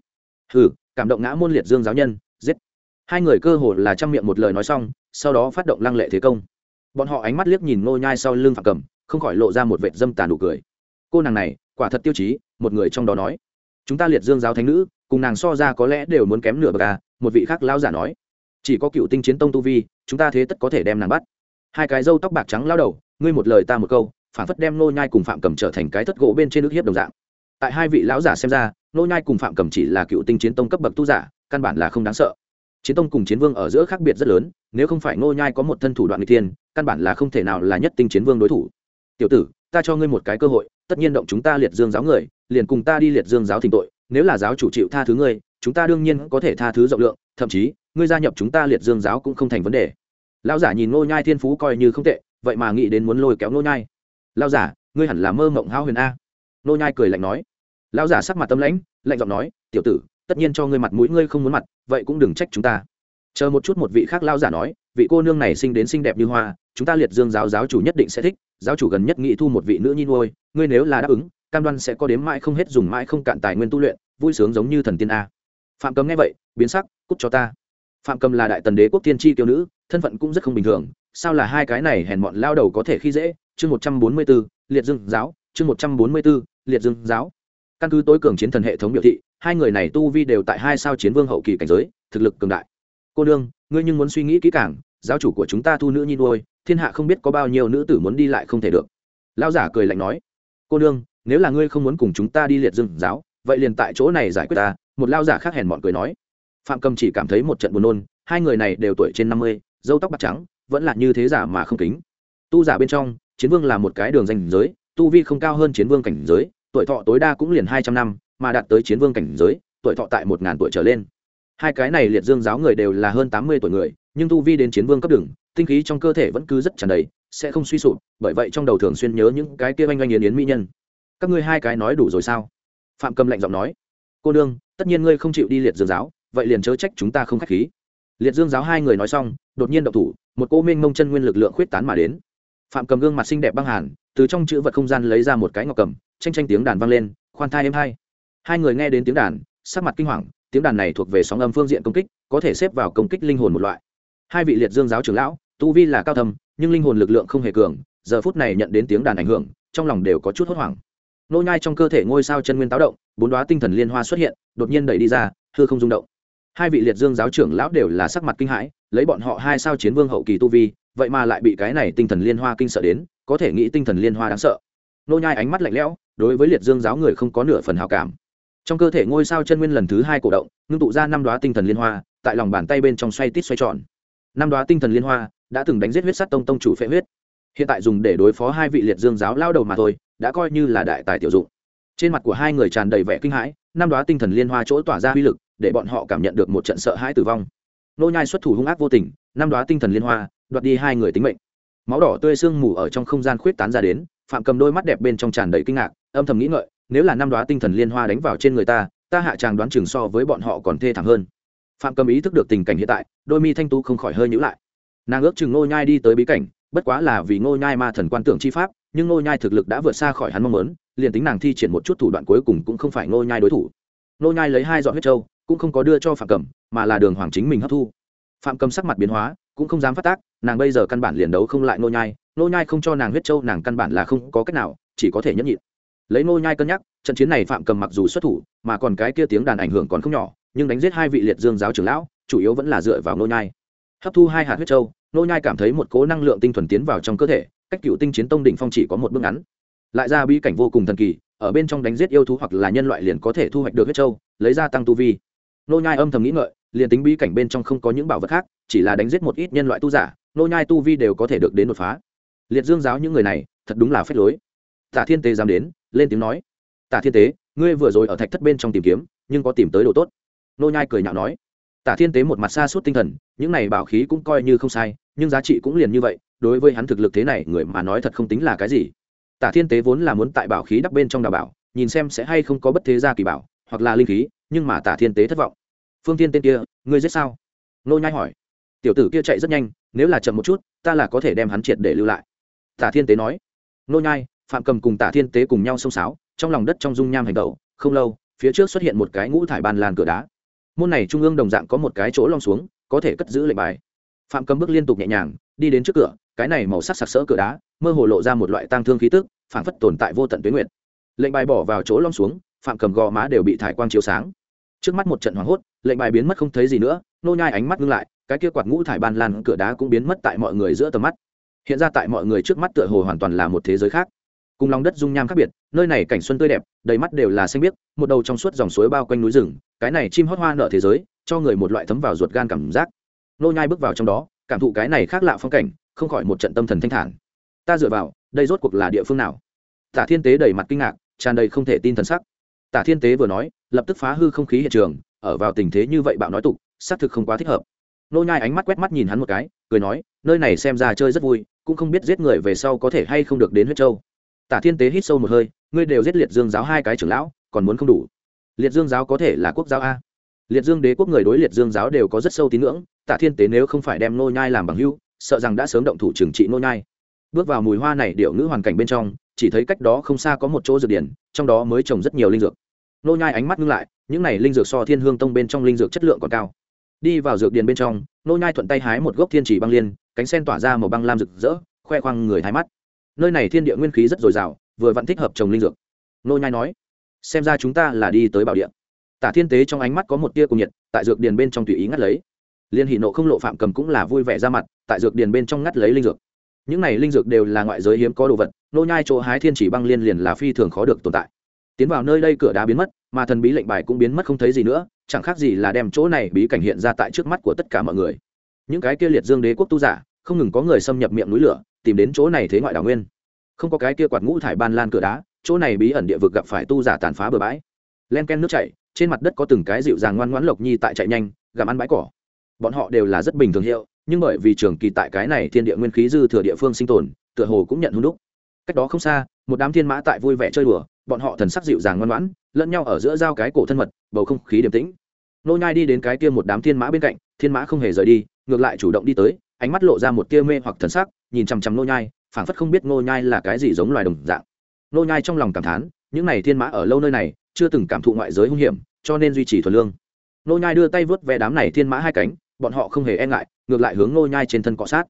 Hừ, cảm động ngã môn liệt dương giáo nhân, giết. Hai người cơ hồ là trăm miệng một lời nói xong, sau đó phát động lăng lệ thế công. Bọn họ ánh mắt liếc nhìn nô nhai sau lưng phạm cầm, không khỏi lộ ra một vệt dâm tàn nụ cười. Cô nàng này, quả thật tiêu chí, một người trong đó nói chúng ta liệt dương giáo thánh nữ, cùng nàng so ra có lẽ đều muốn kém nửa bậc à một vị khác lão giả nói. Chỉ có cựu tinh chiến tông tu vi, chúng ta thế tất có thể đem nàng bắt. Hai cái râu tóc bạc trắng lao đầu, ngươi một lời ta một câu, phản phất đem nô nhai cùng phạm cầm trở thành cái thất gỗ bên trên nước hiếp đồng dạng. Tại hai vị lão giả xem ra nô nhai cùng phạm cầm chỉ là cựu tinh chiến tông cấp bậc tu giả, căn bản là không đáng sợ. Chiến tông cùng chiến vương ở giữa khác biệt rất lớn, nếu không phải nô nhai có một thân thủ đoạn n thiên, căn bản là không thể nào là nhất tinh chiến vương đối thủ. Tiểu tử, ta cho ngươi một cái cơ hội tất nhiên động chúng ta liệt dương giáo người, liền cùng ta đi liệt dương giáo thỉnh tội, nếu là giáo chủ chịu tha thứ ngươi, chúng ta đương nhiên có thể tha thứ rộng lượng, thậm chí, ngươi gia nhập chúng ta liệt dương giáo cũng không thành vấn đề. Lão giả nhìn nô nhai thiên phú coi như không tệ, vậy mà nghĩ đến muốn lôi kéo nô nhai. Lão giả, ngươi hẳn là mơ mộng hao huyền a. Nô nhai cười lạnh nói. Lão giả sắc mặt tâm lãnh, lạnh giọng nói, tiểu tử, tất nhiên cho ngươi mặt mũi ngươi không muốn mặt, vậy cũng đừng trách chúng ta. Chờ một chút một vị khác lao giả nói, vị cô nương này sinh đến xinh đẹp như hoa chúng ta liệt dương giáo giáo chủ nhất định sẽ thích, giáo chủ gần nhất nghĩ thu một vị nữ nhi nuôi, ngươi nếu là đáp ứng, cam đoan sẽ có đếm mãi không hết dùng mãi không cạn tài nguyên tu luyện, vui sướng giống như thần tiên a. Phạm cầm nghe vậy, biến sắc, cút cho ta. Phạm cầm là đại tần đế quốc tiên tri kiêu nữ, thân phận cũng rất không bình thường, sao là hai cái này hèn mọn lao đầu có thể khi dễ? Chương một trăm bốn mươi b ố liệt dương giáo, chương một trăm bốn mươi b ố liệt dương giáo. Căn cứ tối cường chiến thần hệ thống biểu thị, hai người này tu vi đều tại hai sao chiến vương hậu kỳ cảnh giới, thực lực cường đại. Cô đương ngươi nhưng muốn suy nghĩ kỹ càng, giáo chủ của chúng ta thu nữ nhi nuôi thiên hạ không biết có bao nhiêu nữ tử muốn đi lại không thể được. Lao giả cười lạnh nói, cô đương nếu là ngươi không muốn cùng chúng ta đi liệt dương giáo, vậy liền tại chỗ này giải quyết ta. Một lao giả khác hèn mọn cười nói, phạm cầm chỉ cảm thấy một trận buồn nôn, hai người này đều tuổi trên năm mươi dâu tóc bạc trắng, vẫn là như thế giả mà không kính. Tu giả bên trong, chiến vương là một cái đường danh giới, tu vi không cao hơn chiến vương cảnh giới, tuổi thọ tối đa cũng liền hai trăm năm, mà đạt tới chiến vương cảnh giới, tuổi thọ tại một ngàn tuổi trở lên. Hai cái này liệt dương giáo người đều là hơn tám mươi tuổi người, nhưng tu vi đến chiến vương cấp đường tinh khí trong cơ thể vẫn cứ rất tràn đầy, sẽ không suy sụp, bởi vậy trong đầu thường xuyên nhớ những cái kia oanh oanh yến yến mỹ nhân. Các ngươi hai cái nói đủ rồi sao? Phạm cầm lạnh giọng nói. Cô đương tất nhiên ngươi không chịu đi liệt dương giáo, vậy liền chớ trách chúng ta không k h á c h khí. Liệt dương giáo hai người nói xong, đột nhiên động thủ, một cô minh mông chân nguyên lực lượng khuyết tán mà đến. Phạm cầm gương mặt xinh đẹp băng hàn, từ trong chữ vật không gian lấy ra một cái ngọc cầm tranh tranh tiếng đàn vang lên, khoan thai êm hai. Hai người nghe đến tiếng đàn, sắc mặt kinh hoàng, tiếng đàn này thuộc về sóng âm phương diện công kích, có thể xếp vào công kích linh hồn một loại hai vị liệt dương giáo trưởng lão, tu vi là cao thâm, nhưng linh hồn lực lượng không hề cường, giờ phút này nhận đến tiếng đàn ảnh hưởng, trong lòng đều có chút hốt hoảng. Nô nhai trong cơ thể ngôi sao chân nguyên táo động, bốn đóa tinh thần liên hoa xuất hiện, đột nhiên đẩy đi ra, hư không rung động. Hai vị liệt dương giáo trưởng lão đều là sắc mặt kinh hãi, lấy bọn họ hai sao chiến vương hậu kỳ tu vi, vậy mà lại bị cái này tinh thần liên hoa kinh sợ đến, có thể nghĩ tinh thần liên hoa đáng sợ. Nô nhai ánh mắt lạnh lẽo, đối với liệt dương giáo người không có nửa phần hảo cảm. Trong cơ thể ngôi sao chân nguyên lần thứ hai cổ động, ngưng tụ ra năm đóa tinh thần liên hoa, tại lòng bàn tay bên trong xoay tít xoay tròn năm đóa tinh thần liên hoa đã từng đánh giết huyết sắt tông tông chủ phệ huyết. Hiện tại dùng để đối phó hai vị liệt dương giáo lao đầu mà thôi, đã coi như là đại tài tiểu dụng. Trên mặt của hai người tràn đầy vẻ kinh hãi, năm đóa tinh thần liên hoa chỗ tỏa ra uy lực, để bọn họ cảm nhận được một trận sợ hãi tử vong. Nô nhai xuất thủ hung ác vô tình, năm đóa tinh thần liên hoa, đoạt đi hai người tính mệnh. Máu đỏ tươi sương mù ở trong không gian khuyết tán ra đến, phạm cầm đôi mắt đẹp bên trong tràn đầy kinh ngạc, âm thầm nghĩ ngợi, nếu là năm đóa tinh thần liên hoa đánh vào trên người ta ta hạ tràng đoán chừng so với bọn họ còn thê thảm hơn phạm cầm ý thức được tình cảnh hiện tại, đôi mi thanh tú không khỏi hơi nhữ lại. Nàng ước chừng Ngô nhai đi tới bí cảnh, bất quá là vì Ngô nhai ma thần quan tưởng chi pháp, nhưng Ngô nhai thực lực đã vượt xa khỏi hắn mong muốn, liền tính nàng thi triển một chút thủ đoạn cuối cùng cũng không phải Ngô nhai đối thủ. Ngô nhai lấy hai giọt huyết châu, cũng không có đưa cho phạm cầm, mà là đường hoàng chính mình hấp thu. Phạm cầm sắc mặt biến hóa, cũng không dám phát tác, nàng bây giờ căn bản liền đấu không lại Ngô nhai Ngô nhai không cho nàng huyết châu, nàng căn bản là không có cách nào, chỉ có thể nhẫn nhịn. Lấy Ngô nhai cân nhắc, trận chiến này phạm cầm mặc dù xuất thủ, mà còn cái kia tiếng đàn ảnh hưởng còn không nhỏ nhưng đánh giết hai vị liệt dương giáo trưởng lão, chủ yếu vẫn là dựa vào nô nhai. Hấp thu hai hạt huyết châu nô nhai cảm thấy một cố năng lượng tinh thuần tiến vào trong cơ thể, cách cựu tinh chiến tông đỉnh phong chỉ có một bước ngắn. Lại ra bi cảnh vô cùng thần kỳ, ở bên trong đánh giết yêu thú hoặc là nhân loại liền có thể thu hoạch được huyết châu, lấy ra tăng tu vi. Nô nhai âm thầm nghĩ ngợi, liền tính bi cảnh bên trong không có những bảo vật khác, chỉ là đánh giết một ít nhân loại tu giả nô nhai tu vi đều có thể được đến đột phá. Liệt dương giáo những người này, thật đúng là phép lối. Tả thiên tế dám đến, lên tiếng nói. Tả thiên tế, ngươi vừa rồi ở thạch thất bên trong tìm kiếm, nhưng có tìm tới đồ tốt nô nhai cười nhạo nói, tả thiên tế một mặt xa suốt tinh thần, những này bảo khí cũng coi như không sai, nhưng giá trị cũng liền như vậy, đối với hắn thực lực thế này, người mà nói thật không tính là cái gì. Tả thiên tế vốn là muốn tại bảo khí đắp bên trong đào bảo, nhìn xem sẽ hay không có bất thế gia kỳ bảo, hoặc là linh khí, nhưng mà tả thiên tế thất vọng. Phương thiên tên kia, ngươi giết sao? Nô nhai hỏi. Tiểu tử kia chạy rất nhanh, nếu là chậm một chút, ta là có thể đem hắn triệt để lưu lại. Tả thiên tế nói. Nô nhai, phạm cầm cùng tả thiên tế cùng nhau xông xáo, trong lòng đất trong dung nham hành động không lâu, phía trước xuất hiện một cái ngũ thải bàn lan cửa đá môn này trung ương đồng dạng có một cái chỗ long xuống, có thể cất giữ lệnh bài. Phạm cầm bước liên tục nhẹ nhàng, đi đến trước cửa, cái này màu sắc sặc sỡ cửa đá, mơ hồ lộ ra một loại tang thương khí tức, phảng phất tồn tại vô tận tuyến nguyện lệnh bài bỏ vào chỗ long xuống, phạm cầm gò má đều bị thải quang chiếu sáng. Trước mắt một trận hoảng hốt, lệnh bài biến mất không thấy gì nữa, nô nhai ánh mắt ngưng lại, cái kia quạt ngũ thải ban lan cửa đá cũng biến mất tại mọi người giữa tầm mắt. Hiện ra tại mọi người trước mắt tựa hồ hoàn toàn là một thế giới khác. Cùng lòng đất dung nham khác biệt, nơi này cảnh xuân tươi đẹp, đầy mắt đều là xanh biếc, một đầu trong suốt dòng suối bao quanh núi rừng cái này chim hót hoa nở thế giới, cho người một loại thấm vào ruột gan cảm giác. Nô nhai bước vào trong đó, cảm thụ cái này khác lạ phong cảnh, không khỏi một trận tâm thần thanh thản. Ta dựa vào, đây rốt cuộc là địa phương nào? Tả thiên tế đầy mặt kinh ngạc, tràn đầy không thể tin thần sắc. Tả thiên tế vừa nói, lập tức phá hư không khí hiện trường, ở vào tình thế như vậy bạo nói tục, xác thực không quá thích hợp. Nô nhai ánh mắt quét mắt nhìn hắn một cái, cười nói, nơi này xem ra chơi rất vui, cũng không biết giết người về sau có thể hay không được đến huyết châu. Tả thiên tế hít sâu một hơi, ngươi đều giết liệt dương giáo hai cái trưởng lão, còn muốn không đủ liệt dương giáo có thể là quốc giáo a. Liệt dương đế quốc người đối liệt dương giáo đều có rất sâu tín ngưỡng Tạ thiên tế nếu không phải đem nô nhai làm bằng hưu sợ rằng đã sớm động thủ trừng trị nô nhai. Bước vào mùi hoa này điệu ngữ hoàn cảnh bên trong, chỉ thấy cách đó không xa có một chỗ dược điển, trong đó mới trồng rất nhiều linh dược. Nô nhai ánh mắt ngưng lại, những này linh dược so thiên hương tông bên trong linh dược chất lượng còn cao. Đi vào dược điển bên trong, nô nhai thuận tay hái một gốc thiên chỉ băng liên, cánh sen tỏa ra màu băng lam rực rỡ, khoe khoang người thái mắt. Nơi này thiên địa nguyên khí rất dồi dào, vừa vẫn thích hợp trồng linh dược. Nô nhai nói xem ra chúng ta là đi tới bảo địa. Tả thiên tế trong ánh mắt có một tia cùng nhiệt, tại dược điền bên trong tùy ý ngắt lấy. Liên hỷ nộ không lộ phạm cầm cũng là vui vẻ ra mặt, tại dược điền bên trong ngắt lấy linh dược. Những này linh dược đều là ngoại giới hiếm có đồ vật, nô nhai chỗ hái thiên chỉ băng liên liền là phi thường khó được tồn tại. Tiến vào nơi đây cửa đá biến mất, mà thần bí lệnh bài cũng biến mất không thấy gì nữa, chẳng khác gì là đem chỗ này bí cảnh hiện ra tại trước mắt của tất cả mọi người. Những cái kia liệt dương đế quốc tu giả, không ngừng có người xâm nhập miệng núi lửa, tìm đến chỗ này thế ngoại đảo nguyên. Không có cái kia quạt ngũ thải ban lan cửa đá chỗ này bí ẩn địa vực gặp phải tu giả tàn phá bừa bãi. Len ken nước chảy, trên mặt đất có từng cái dịu dàng ngoan ngoãn lộc nhi tại chạy nhanh, gặm ăn bãi cỏ. Bọn họ đều là rất bình thường hiệu, nhưng bởi vì trường kỳ tại cái này thiên địa nguyên khí dư thừa địa phương sinh tồn, tựa hồ cũng nhận hung đúc. Cách đó không xa, một đám thiên mã tại vui vẻ chơi đùa, bọn họ thần sắc dịu dàng ngoan ngoãn, lẫn nhau ở giữa giao cái cổ thân mật, bầu không khí điềm tĩnh. Nô nhai đi đến cái kia một đám thiên mã bên cạnh, thiên mã không hề rời đi, ngược lại chủ động đi tới, ánh mắt lộ ra một tia mê hoặc thần sắc, nhìn chằm chằm nô nhai, phảng phất không biết nô nhai là cái gì giống loài đồng dạng nô nhai trong lòng cảm thán, những này thiên mã ở lâu nơi này, chưa từng cảm thụ ngoại giới hung hiểm, cho nên duy trì thuần lương. Nô nhai đưa tay vớt ve đám này thiên mã hai cánh, bọn họ không hề e ngại, ngược lại hướng nô nhai trên thân cọ sát.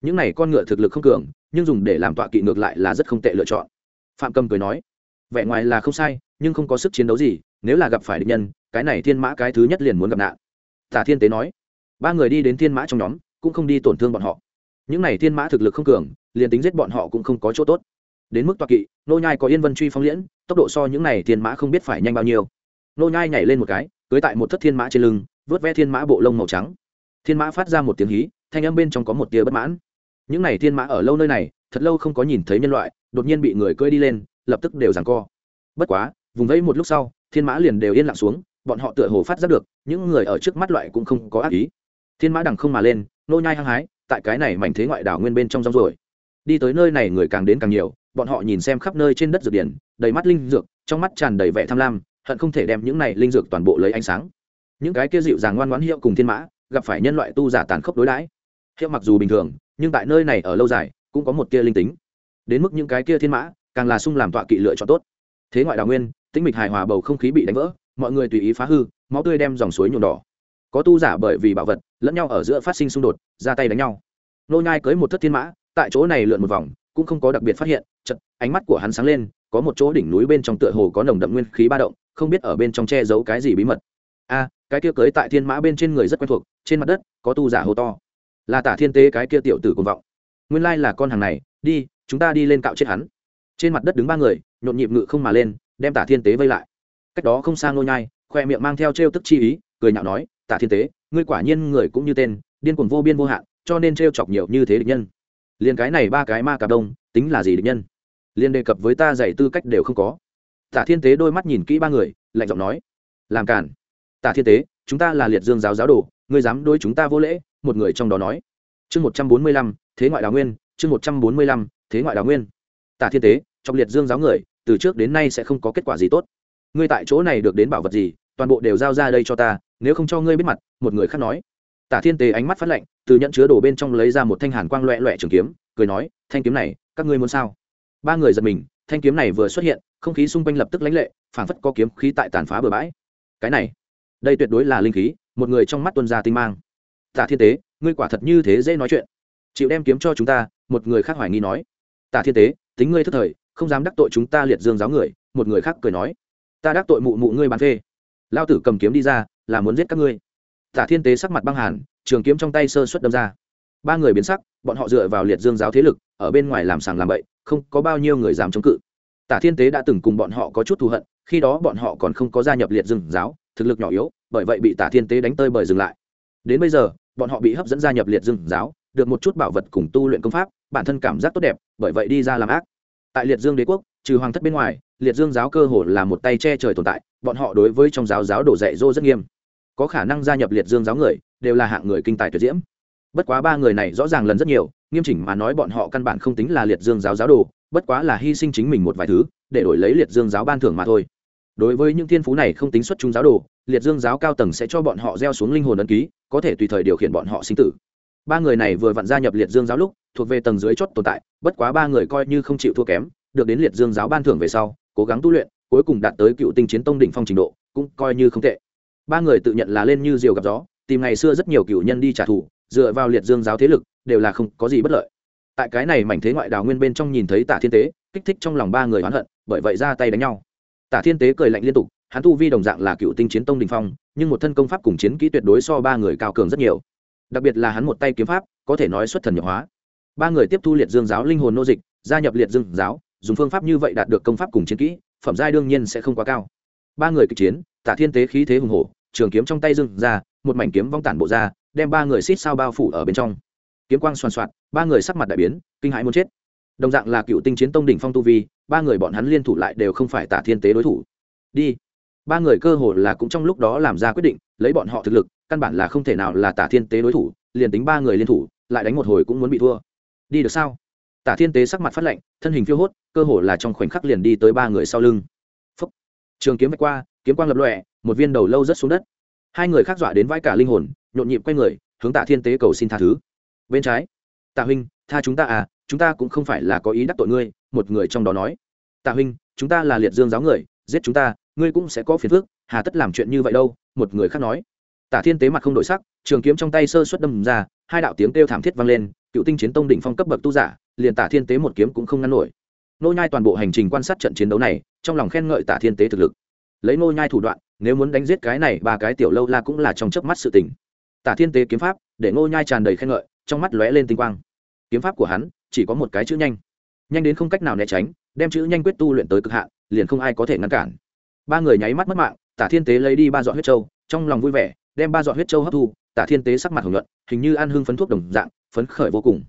Những này con ngựa thực lực không cường, nhưng dùng để làm tọa kỵ ngược lại là rất không tệ lựa chọn. Phạm cầm cười nói, vẻ ngoài là không sai, nhưng không có sức chiến đấu gì, nếu là gặp phải địch nhân, cái này thiên mã cái thứ nhất liền muốn gặp nạn. Tả thiên tế nói, ba người đi đến thiên mã trong nhóm, cũng không đi tổn thương bọn họ. Những này thiên mã thực lực không cường, liền tính giết bọn họ cũng không có chỗ tốt đến mức toạc kỵ, nô nhai có yên vân truy phong liễn, tốc độ so những này thiên mã không biết phải nhanh bao nhiêu. Nô nhai nhảy lên một cái, cưới tại một thất thiên mã trên lưng, vớt ve thiên mã bộ lông màu trắng. Thiên mã phát ra một tiếng hí, thanh âm bên trong có một tia bất mãn. Những này thiên mã ở lâu nơi này, thật lâu không có nhìn thấy nhân loại, đột nhiên bị người cưỡi đi lên, lập tức đều giằng co. Bất quá, vùng vẫy một lúc sau, thiên mã liền đều yên lặng xuống, bọn họ tựa hồ phát giác được, những người ở trước mắt loại cũng không có ác ý. Thiên mã đằng không mà lên, nô nhai hăng hái, tại cái này mảnh thế ngoại đảo nguyên bên trong rong rồi đi tới nơi này người càng đến càng nhiều bọn họ nhìn xem khắp nơi trên đất dược điển, đầy mắt linh dược, trong mắt tràn đầy vẻ tham lam, hận không thể đem những này linh dược toàn bộ lấy ánh sáng. Những cái kia dịu dàng ngoan ngoãn hiệu cùng thiên mã, gặp phải nhân loại tu giả tàn khốc đối đãi. Hiệu mặc dù bình thường, nhưng tại nơi này ở lâu dài, cũng có một tia linh tính. Đến mức những cái kia thiên mã, càng là sung làm tọa kỵ lựa chọn tốt. Thế ngoại đào nguyên, tĩnh mịch hài hòa bầu không khí bị đánh vỡ, mọi người tùy ý phá hư, máu tươi đem dòng suối nhuộm đỏ. Có tu giả bởi vì bảo vật, lẫn nhau ở giữa phát sinh xung đột, ra tay đánh nhau. Nô nhai cưới một thất thiên mã, tại chỗ này lượn một vòng cũng không có đặc biệt phát hiện chật ánh mắt của hắn sáng lên, có một chỗ đỉnh núi bên trong tựa hồ có nồng đậm nguyên khí ba động, không biết ở bên trong che giấu cái gì bí mật. A, cái kia cưới tại thiên mã bên trên người rất quen thuộc, trên mặt đất, có tu giả hô to. Là tả thiên tế cái kia tiểu tử cuồng vọng. Nguyên lai là con hàng này, đi, chúng ta đi lên cạo chết hắn. Trên mặt đất đứng ba người, nhộn nhịp ngự không mà lên, đem tả thiên tế vây lại. Cách đó không xa ngôi nhai, khoe miệng mang theo t r e o tức chi ý, cười nhạo nói, tả thiên tế, ngươi quả nhiên người cũng như tên, điên cuồng vô biên vô hạn, cho nên t r e o chọc nhiều như thế địch nhân liền cái này ba cái ma cà đông, tính là gì địch nhân? Liền đề cập với ta dạy tư cách đều không có. Tả thiên tế đôi mắt nhìn kỹ ba người, lạnh giọng nói, làm cản tả thiên tế, chúng ta là liệt dương giáo giáo đồ, ngươi dám đôi chúng ta vô lễ? Một người trong đó nói. Chương một trăm bốn mươi lăm, thế ngoại đào nguyên, chương một trăm bốn mươi lăm, thế ngoại đào nguyên. Tả thiên tế, trong liệt dương giáo người, từ trước đến nay sẽ không có kết quả gì tốt. Ngươi tại chỗ này được đến bảo vật gì, toàn bộ đều giao ra đây cho ta, nếu không cho ngươi biết mặt, một người khác nói tả thiên tế ánh mắt phát lạnh, từ nhận chứa đồ bên trong lấy ra một thanh hàn quang loẹ loẹ trường kiếm, cười nói, thanh kiếm này, các ngươi muốn sao? Ba người giật mình, thanh kiếm này vừa xuất hiện, không khí xung quanh lập tức lãnh lệ, phảng phất có kiếm khí tại tàn phá bừa bãi. Cái này, đây tuyệt đối là linh khí, một người trong mắt tuân ra tinh mang. Tả thiên tế, ngươi quả thật như thế dễ nói chuyện. Chịu đem kiếm cho chúng ta, một người khác hoài nghi nói. Tả thiên tế, tính ngươi thất thời, không dám đắc tội chúng ta liệt dương giáo người, một người khác cười nói. Ta đắc tội mụ mụ ngươi bán phê. Lao tử cầm kiếm đi ra, là muốn giết các ngươi tả thiên tế sắc mặt băng hàn, trường kiếm trong tay sơ xuất đâm ra. Ba người biến sắc, bọn họ dựa vào liệt dương giáo thế lực, ở bên ngoài làm sàng làm bậy, không có bao nhiêu người dám chống cự. Tả thiên tế đã từng cùng bọn họ có chút thù hận, khi đó bọn họ còn không có gia nhập liệt dương giáo, thực lực nhỏ yếu, bởi vậy bị tả thiên tế đánh tơi bời dừng lại. Đến bây giờ, bọn họ bị hấp dẫn gia nhập liệt dương giáo, được một chút bảo vật cùng tu luyện công pháp, bản thân cảm giác tốt đẹp, bởi vậy đi ra làm ác. Tại liệt dương đế quốc, trừ hoàng thất bên ngoài, liệt dương giáo cơ hồ là một tay che trời tồn tại, bọn họ đối với trong giáo giáo đổ dạy dỗ rất nghiêm có khả năng gia nhập liệt dương giáo người, đều là hạng người kinh tài tuyệt diễm. Bất quá ba người này rõ ràng lần rất nhiều, nghiêm chỉnh mà nói bọn họ căn bản không tính là liệt dương giáo giáo đồ, bất quá là hy sinh chính mình một vài thứ, để đổi lấy liệt dương giáo ban thưởng mà thôi. Đối với những thiên phú này không tính xuất chúng giáo đồ, liệt dương giáo cao tầng sẽ cho bọn họ gieo xuống linh hồn ấn ký, có thể tùy thời điều khiển bọn họ sinh tử. Ba người này vừa vặn gia nhập liệt dương giáo lúc, thuộc về tầng dưới chót tồn tại, bất quá ba người coi như không chịu thua kém, được đến liệt dương giáo ban thưởng về sau, cố gắng tu luyện, cuối cùng đạt tới cựu tinh chiến tông đỉnh phong trình độ, cũng coi như không tệ ba người tự nhận là lên như diều gặp gió, tìm ngày xưa rất nhiều cựu nhân đi trả thù, dựa vào liệt dương giáo thế lực, đều là không có gì bất lợi. Tại cái này mảnh thế ngoại đào nguyên bên trong nhìn thấy tả thiên tế, kích thích trong lòng ba người oán hận, bởi vậy ra tay đánh nhau. Tả thiên tế cười lạnh liên tục, hắn tu vi đồng dạng là cựu tinh chiến tông đình phong, nhưng một thân công pháp cùng chiến kỹ tuyệt đối so ba người cao cường rất nhiều. Đặc biệt là hắn một tay kiếm pháp, có thể nói xuất thần nhập hóa. Ba người tiếp thu liệt dương giáo linh hồn nô dịch, gia nhập liệt dương giáo, dùng phương pháp như vậy đạt được công pháp cùng chiến kỹ, phẩm giai đương nhiên sẽ không quá cao. Ba người kịch chiến tả thiên tế khí thế hùng hổ, trường kiếm trong tay dưng ra, một mảnh kiếm vong tản bộ ra, đem ba người xít sao bao phủ ở bên trong. Kiếm quang xoan xoạt, ba người sắc mặt đại biến, kinh hãi muốn chết. Đồng dạng là cựu tinh chiến tông đỉnh phong tu vi, ba người bọn hắn liên thủ lại đều không phải tả thiên tế đối thủ. Đi. Ba người cơ hồ là cũng trong lúc đó làm ra quyết định, lấy bọn họ thực lực, căn bản là không thể nào là tả thiên tế đối thủ, liền tính ba người liên thủ, lại đánh một hồi cũng muốn bị thua. Đi được sao? Tả thiên tế sắc mặt phát lạnh thân hình phiêu hốt, cơ hồ là trong khoảnh khắc liền đi tới ba người sau lưng trường kiếm vạch qua, kiếm quang lập lọe một viên đầu lâu rất xuống đất. Hai người khác dọa đến vai cả linh hồn, nhộn nhịp quay người, hướng tạ thiên tế cầu xin tha thứ. Bên trái, tạ huynh, tha chúng ta à chúng ta cũng không phải là có ý đắc tội ngươi, một người trong đó nói. Tạ huynh, chúng ta là liệt dương giáo người, giết chúng ta, ngươi cũng sẽ có phiền phức, hà tất làm chuyện như vậy đâu? Một người khác nói. Tả thiên tế mặt không đổi sắc, trường kiếm trong tay sơ xuất đâm ra, hai đạo tiếng kêu thảm thiết vang lên, cựu tinh chiến tông đỉnh phong cấp bậc tu giả, liền tả thiên tế một kiếm cũng không ngăn nổi nô nhai toàn bộ hành trình quan sát trận chiến đấu này, trong lòng khen ngợi tả thiên tế thực lực. Lấy nô nhai thủ đoạn, nếu muốn đánh giết cái này ba cái tiểu lâu la cũng là trong chớp mắt sự tình. Tả thiên tế kiếm pháp, để nô nhai tràn đầy khen ngợi, trong mắt lóe lên tinh quang. Kiếm pháp của hắn, chỉ có một cái chữ nhanh. Nhanh đến không cách nào né tránh, đem chữ nhanh quyết tu luyện tới cực hạn, liền không ai có thể ngăn cản. Ba người nháy mắt mất mạng, tả thiên tế lấy đi ba giọt huyết châu, trong lòng vui vẻ, đem ba giọt huyết châu hấp thu, tả thiên tế sắc mặt hồng nhuận, hình như ăn hương phấn thuốc đồng dạng, phấn khởi vô cùng.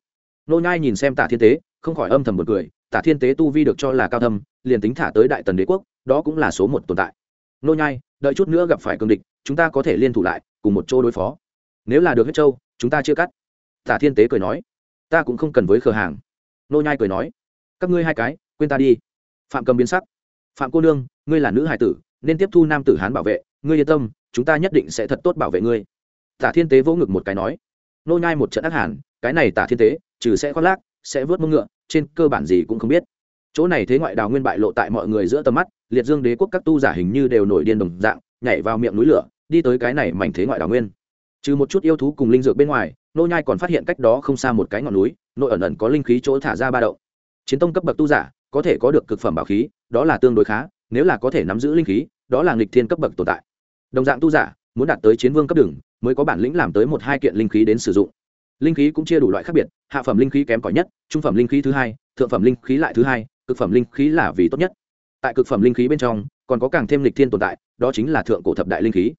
Nô nhai nhìn xem tả thiên tế, không khỏi âm thầm một cười tả thiên tế tu vi được cho là cao thâm, liền tính thả tới đại tần đế quốc, đó cũng là số một tồn tại. Nô nhai, đợi chút nữa gặp phải cương địch, chúng ta có thể liên thủ lại, cùng một chỗ đối phó. Nếu là được huyết châu, chúng ta chưa cắt. Tả thiên tế cười nói. Ta cũng không cần với khờ hàng. Nô nhai cười nói. Các ngươi hai cái, quên ta đi. Phạm cầm biến sắc. Phạm cô nương, ngươi là nữ hải tử, nên tiếp thu nam tử hán bảo vệ. Ngươi yên tâm, chúng ta nhất định sẽ thật tốt bảo vệ ngươi. Tả thiên tế vỗ ngực một cái nói. Nô nhai một trận ác hàn, cái này tả thiên tế, trừ sẽ khoác lác, sẽ vớt mông ngựa trên cơ bản gì cũng không biết. Chỗ này thế ngoại đào nguyên bại lộ tại mọi người giữa tầm mắt, liệt dương đế quốc các tu giả hình như đều nổi điên đồng dạng, nhảy vào miệng núi lửa, đi tới cái này mảnh thế ngoại đào nguyên. Trừ một chút yêu thú cùng linh dược bên ngoài, nô nhai còn phát hiện cách đó không xa một cái ngọn núi, nội ẩn ẩn có linh khí chỗ thả ra ba động. Chiến tông cấp bậc tu giả, có thể có được cực phẩm bảo khí, đó là tương đối khá, nếu là có thể nắm giữ linh khí, đó là nghịch thiên cấp bậc tồn tại. Đồng dạng tu giả, muốn đạt tới chiến vương cấp đường, mới có bản lĩnh làm tới một hai kiện linh khí đến sử dụng linh khí cũng chia đủ loại khác biệt, hạ phẩm linh khí kém cỏi nhất, trung phẩm linh khí thứ hai, thượng phẩm linh khí lại thứ hai, cực phẩm linh khí là vì tốt nhất. Tại cực phẩm linh khí bên trong, còn có càng thêm lịch thiên tồn tại, đó chính là thượng cổ thập đại linh khí.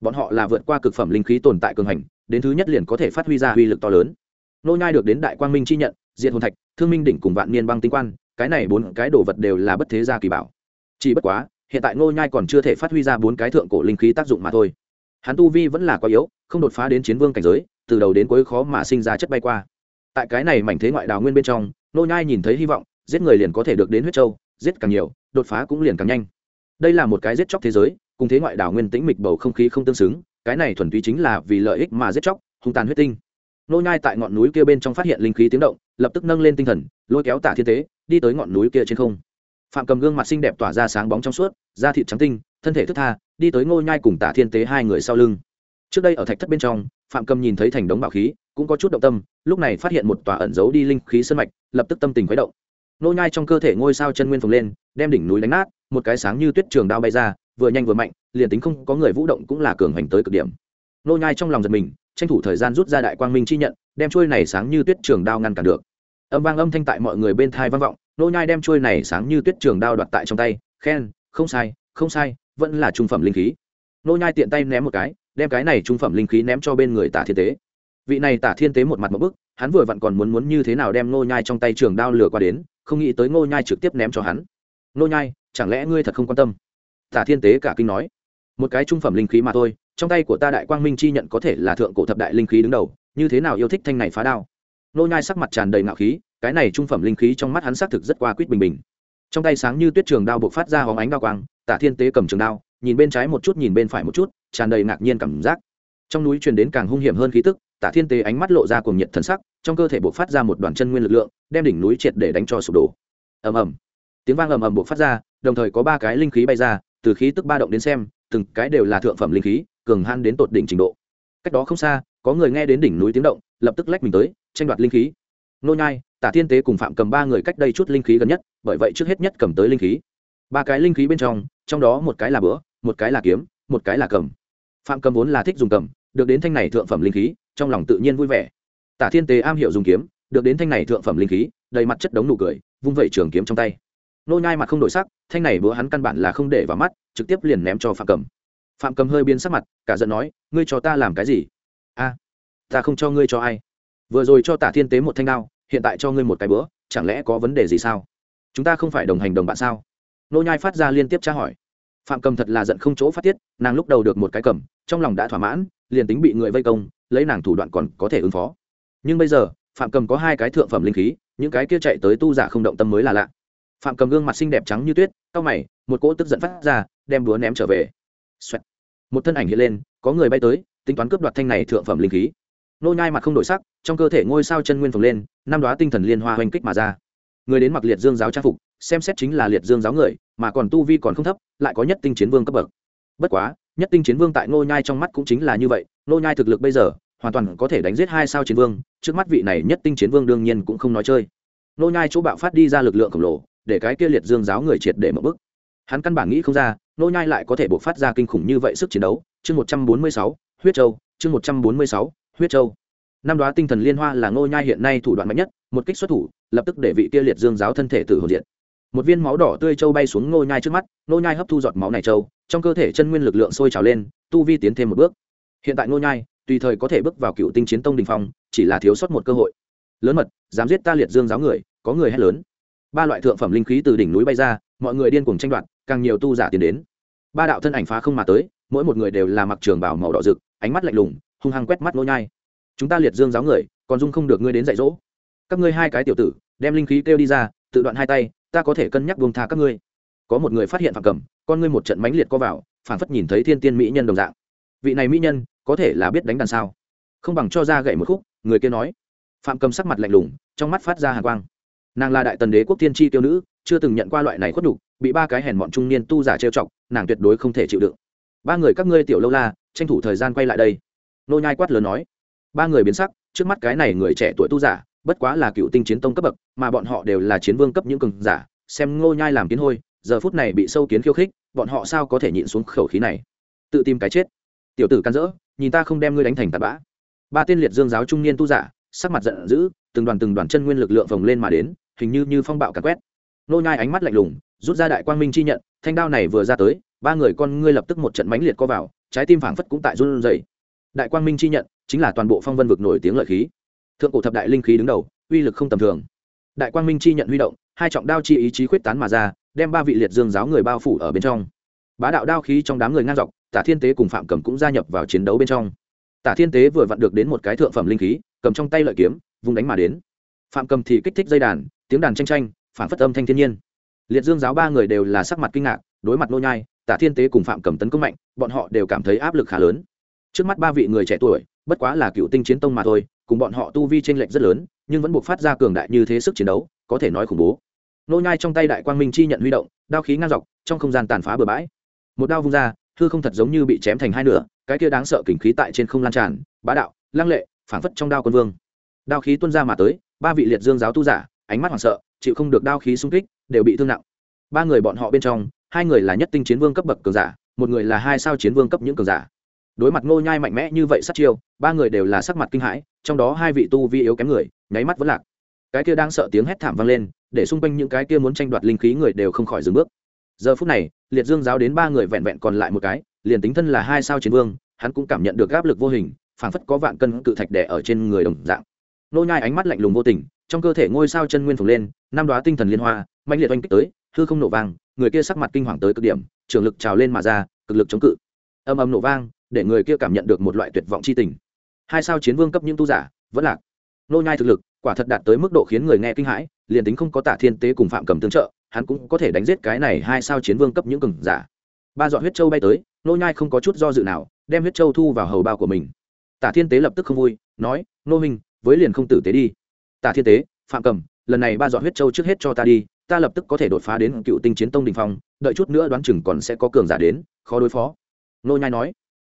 Bọn họ là vượt qua cực phẩm linh khí tồn tại cường hành, đến thứ nhất liền có thể phát huy ra uy lực to lớn. Nô nhai được đến đại quang minh chi nhận diện hồn thạch, thương minh đỉnh cùng vạn niên băng tinh quan, cái này bốn cái đồ vật đều là bất thế gia kỳ bảo. Chỉ bất quá, hiện tại nô nhai còn chưa thể phát huy ra bốn cái thượng cổ linh khí tác dụng mà thôi hắn tu vi vẫn là quá yếu, không đột phá đến chiến vương cảnh giới, từ đầu đến cuối khó mà sinh ra chất bay qua. Tại cái này mảnh thế ngoại đào nguyên bên trong, nô nhai nhìn thấy hy vọng, giết người liền có thể được đến huyết châu, giết càng nhiều, đột phá cũng liền càng nhanh. Đây là một cái giết chóc thế giới, cùng thế ngoại đào nguyên tĩnh mịch bầu không khí không tương xứng, cái này thuần túy chính là vì lợi ích mà giết chóc, hung tàn huyết tinh. Nô nhai tại ngọn núi kia bên trong phát hiện linh khí tiếng động, lập tức nâng lên tinh thần, lôi kéo tả thiên tế, đi tới ngọn núi kia trên không. Phạm cầm gương mặt xinh đẹp tỏa ra sáng bóng trong suốt, da thịt trắng tinh, thân thể thức tha đi tới ngô nhai cùng tả thiên tế hai người sau lưng. Trước đây ở thạch thất bên trong, phạm cầm nhìn thấy thành đống bảo khí, cũng có chút động tâm, lúc này phát hiện một tòa ẩn giấu đi linh khí sân mạch, lập tức tâm tình khuấy động. Nô nhai trong cơ thể ngôi sao chân nguyên phồng lên, đem đỉnh núi đánh nát, một cái sáng như tuyết trường đao bay ra, vừa nhanh vừa mạnh, liền tính không có người vũ động cũng là cường hành tới cực điểm. Nô nhai trong lòng giật mình, tranh thủ thời gian rút ra đại quang minh chi nhận, đem chuôi này sáng như tuyết trường đao ngăn cản được. Âm vang âm thanh tại mọi người bên thai vang vọng nô nhai đem chuôi này sáng như tuyết trường đao đoạt tại trong tay, khen, không sai không sai vẫn là trung phẩm linh khí. Nô nhai tiện tay ném một cái, đem cái này trung phẩm linh khí ném cho bên người tả thiên tế. Vị này tả thiên tế một mặt một bức, hắn vừa vặn còn muốn muốn như thế nào đem nô nhai trong tay trường đao lừa qua đến, không nghĩ tới nô nhai trực tiếp ném cho hắn. Nô nhai, chẳng lẽ ngươi thật không quan tâm? Tả thiên tế cả kinh nói. Một cái trung phẩm linh khí mà thôi, trong tay của ta đại quang minh chi nhận có thể là thượng cổ thập đại linh khí đứng đầu, như thế nào yêu thích thanh này phá đao? Nô nhai sắc mặt tràn đầy ngạo khí, cái này trung phẩm linh khí trong mắt hắn xác thực rất qua quýt bình bình. Trong tay sáng như tuyết trường đao bộc phát ra hóng ánh đao quang tả thiên tế cầm trường đao, nhìn bên trái một chút, nhìn bên phải một chút, tràn đầy ngạc nhiên cảm giác. Trong núi truyền đến càng hung hiểm hơn khí tức, tả thiên tế ánh mắt lộ ra cuồng nhiệt thần sắc, trong cơ thể bộc phát ra một đoàn chân nguyên lực lượng, đem đỉnh núi triệt để đánh cho sụp đổ. Ầm ầm. Tiếng vang ầm ầm bộc phát ra, đồng thời có ba cái linh khí bay ra, từ khí tức ba động đến xem, từng cái đều là thượng phẩm linh khí, cường han đến tột đỉnh trình độ. Cách đó không xa, có người nghe đến đỉnh núi tiếng động, lập tức lách mình tới, tranh đoạt linh khí. Nô nhai, tả thiên tế cùng phạm cầm ba người cách đây chút linh khí gần nhất, bởi vậy trước hết nhất cầm tới linh khí. Ba cái linh khí bên trong trong đó một cái là bữa, một cái là kiếm, một cái là cầm. Phạm cầm vốn là thích dùng cầm, được đến thanh này thượng phẩm linh khí, trong lòng tự nhiên vui vẻ. Tả thiên tế am hiểu dùng kiếm, được đến thanh này thượng phẩm linh khí, đầy mặt chất đống nụ cười, vung vẩy trường kiếm trong tay. Nô nhai mặt không đổi sắc, thanh này bữa hắn căn bản là không để vào mắt, trực tiếp liền ném cho phạm cầm. Phạm cầm hơi biến sắc mặt, cả giận nói, ngươi cho ta làm cái gì? A, ta không cho ngươi cho ai. Vừa rồi cho tả thiên tế một thanh đao, hiện tại cho ngươi một cái bữa, chẳng lẽ có vấn đề gì sao? Chúng ta không phải đồng hành đồng bạn sao? Nô nhai phát ra liên tiếp tra hỏi. Phạm cầm thật là giận không chỗ phát tiết, nàng lúc đầu được một cái cầm, trong lòng đã thỏa mãn, liền tính bị người vây công, lấy nàng thủ đoạn còn có thể ứng phó. Nhưng bây giờ, phạm cầm có hai cái thượng phẩm linh khí, những cái kia chạy tới tu giả không động tâm mới là lạ. Phạm cầm gương mặt xinh đẹp trắng như tuyết, cau mày, một cỗ tức giận phát ra, đem đũa ném trở về. Xoẹt. một thân ảnh hiện lên, có người bay tới, tính toán cướp đoạt thanh này thượng phẩm linh khí. Nô nhai mặt không đổi sắc, trong cơ thể ngôi sao chân nguyên phồng lên, năm đóa tinh thần liên hoa hoành kích mà ra. Người đến mặc liệt dương giáo trang phục xem xét chính là liệt dương giáo người, mà còn tu vi còn không thấp, lại có nhất tinh chiến vương cấp bậc. Bất quá, nhất tinh chiến vương tại nô nhai trong mắt cũng chính là như vậy nô nhai thực lực bây giờ, hoàn toàn có thể đánh giết hai sao chiến vương, trước mắt vị này nhất tinh chiến vương đương nhiên cũng không nói chơi. Nô nhai chỗ bạo phát đi ra lực lượng khổng lồ, để cái kia liệt dương giáo người triệt để mở bức hắn căn bản nghĩ không ra nô nhai lại có thể bộc phát ra kinh khủng như vậy sức chiến đấu. Chương một trăm bốn mươi sáu, huyết châu, chương một trăm bốn mươi sáu, huyết châu. Năm đoá tinh thần liên hoa là nô nhai hiện nay thủ đoạn mạnh nhất, một kích xuất thủ, lập tức để vị kia liệt dương giáo thân thể tử hồn diệt một viên máu đỏ tươi châu bay xuống nô nhai trước mắt nô nhai hấp thu giọt máu này châu, trong cơ thể chân nguyên lực lượng sôi trào lên, tu vi tiến thêm một bước. Hiện tại nô nhai, tùy thời có thể bước vào cựu tinh chiến tông đình phong, chỉ là thiếu sót một cơ hội. Lớn mật, dám giết ta liệt dương giáo người, có người hét lớn. Ba loại thượng phẩm linh khí từ đỉnh núi bay ra, mọi người điên cuồng tranh đoạt, càng nhiều tu giả tiến đến. Ba đạo thân ảnh phá không mà tới, mỗi một người đều là mặc trường bào màu đỏ rực, ánh mắt lạnh lùng, hung hăng quét mắt nô nhai. Chúng ta liệt dương giáo người, còn dung không được ngươi đến dạy dỗ. Các ngươi hai cái tiểu tử, đem linh khí kêu đi ra, tự đoạn hai tay ta có thể cân nhắc buông tha các ngươi. Có một người phát hiện phạm cầm, con ngươi một trận mãnh liệt co vào phản phất nhìn thấy thiên tiên mỹ nhân đồng dạng. Vị này mỹ nhân, có thể là biết đánh đàn sao? Không bằng cho ra gậy một khúc, người kia nói. Phạm cầm sắc mặt lạnh lùng, trong mắt phát ra hàng quang. Nàng là đại tần đế quốc tiên tri tiêu nữ, chưa từng nhận qua loại này khuất nhục, bị ba cái hèn bọn trung niên tu giả trêu chọc, nàng tuyệt đối không thể chịu đựng. Ba người các ngươi tiểu lâu la, tranh thủ thời gian quay lại đây. Nô nhai quát lớn nói. Ba người biến sắc, trước mắt cái này người trẻ tuổi tu giả bất quá là cựu tinh chiến tông cấp bậc, mà bọn họ đều là chiến vương cấp những cường giả, xem ngô nhai làm kiến hôi, giờ phút này bị sâu kiến khiêu khích, bọn họ sao có thể nhịn xuống khẩu khí này? Tự tìm cái chết. Tiểu tử can dỡ, nhìn ta không đem ngươi đánh thành tạt bã. Ba tiên liệt dương giáo trung niên tu giả, sắc mặt giận dữ, từng đoàn từng đoàn chân nguyên lực lượng vồng lên mà đến, hình như như phong bạo càn quét. Nô nhai ánh mắt lạnh lùng, rút ra đại quang minh chi nhận, thanh đao này vừa ra tới, ba người con ngươi lập tức một trận mãnh liệt co vào, trái tim phảng phất cũng tại run rẩy. Đại quang minh chi nhận, chính là toàn bộ phong vân vực nổi tiếng lợi khí thượng cổ thập đại linh khí đứng đầu, uy lực không tầm thường. Đại quang minh chi nhận huy động, hai trọng đao chi ý chí khuyết tán mà ra, đem ba vị liệt dương giáo người bao phủ ở bên trong. Bá đạo đao khí trong đám người ngang dọc, tả thiên tế cùng phạm cầm cũng gia nhập vào chiến đấu bên trong. Tả thiên tế vừa vặn được đến một cái thượng phẩm linh khí, cầm trong tay lợi kiếm vùng đánh mà đến. Phạm cầm thì kích thích dây đàn, tiếng đàn tranh tranh phản phất âm thanh thiên nhiên. Liệt dương giáo ba người đều là sắc mặt kinh ngạc, đối mặt nô nhai, tả thiên tế cùng phạm cầm tấn công mạnh, bọn họ đều cảm thấy áp lực khá lớn. Trước mắt ba vị người trẻ tuổi, bất quá là cựu tinh chiến tông mà thôi cùng bọn họ tu vi trên lệch rất lớn, nhưng vẫn buộc phát ra cường đại như thế sức chiến đấu, có thể nói khủng bố. Nô nhai trong tay đại quang minh chi nhận huy động, đao khí ngang dọc, trong không gian tàn phá bừa bãi. Một đao vung ra, hư không thật giống như bị chém thành hai nửa, cái kia đáng sợ kình khí tại trên không lan tràn, bá đạo, lăng lệ, phảng phất trong đao quân vương. Đao khí tuôn ra mà tới, ba vị liệt dương giáo tu giả, ánh mắt hoảng sợ, chịu không được đao khí xung kích, đều bị thương nặng. Ba người bọn họ bên trong, hai người là nhất tinh chiến vương cấp bậc cường giả, một người là hai sao chiến vương cấp những cường giả đối mặt ngô nhai mạnh mẽ như vậy sát chiêu, ba người đều là sắc mặt kinh hãi, trong đó hai vị tu vi yếu kém người, nháy mắt vẫn lạc. Cái kia đang sợ tiếng hét thảm vang lên, để xung quanh những cái kia muốn tranh đoạt linh khí người đều không khỏi dừng bước. Giờ phút này, liệt dương giáo đến ba người vẹn vẹn còn lại một cái, liền tính thân là hai sao chiến vương, hắn cũng cảm nhận được áp lực vô hình, phảng phất có vạn cân cự thạch đẻ ở trên người đồng dạng. Nô nhai ánh mắt lạnh lùng vô tình, trong cơ thể ngôi sao chân nguyên phồng lên, năm đóa tinh thần liên hoa mạnh liệt oanh kích tới, hư không nổ vang, người kia sắc mặt kinh hoàng tới cực điểm, trường lực trào lên mà ra, cực lực chống cự. Âm âm nổ vang để người kia cảm nhận được một loại tuyệt vọng chi tình. Hai sao chiến vương cấp những tu giả, vẫn lạc. Nô nhai thực lực, quả thật đạt tới mức độ khiến người nghe kinh hãi, liền tính không có tả thiên tế cùng phạm cầm tương trợ, hắn cũng có thể đánh giết cái này hai sao chiến vương cấp những cường giả. Ba dọn huyết châu bay tới, nô nhai không có chút do dự nào, đem huyết châu thu vào hầu bao của mình. Tả thiên tế lập tức không vui, nói, nô minh với liền không tử tế đi. Tả thiên tế, phạm cầm, lần này ba dọn huyết châu trước hết cho ta đi, ta lập tức có thể đột phá đến cựu tinh chiến tông đình phong, đợi chút nữa đoán chừng còn sẽ có cường giả đến, khó đối phó. Nô nhai nói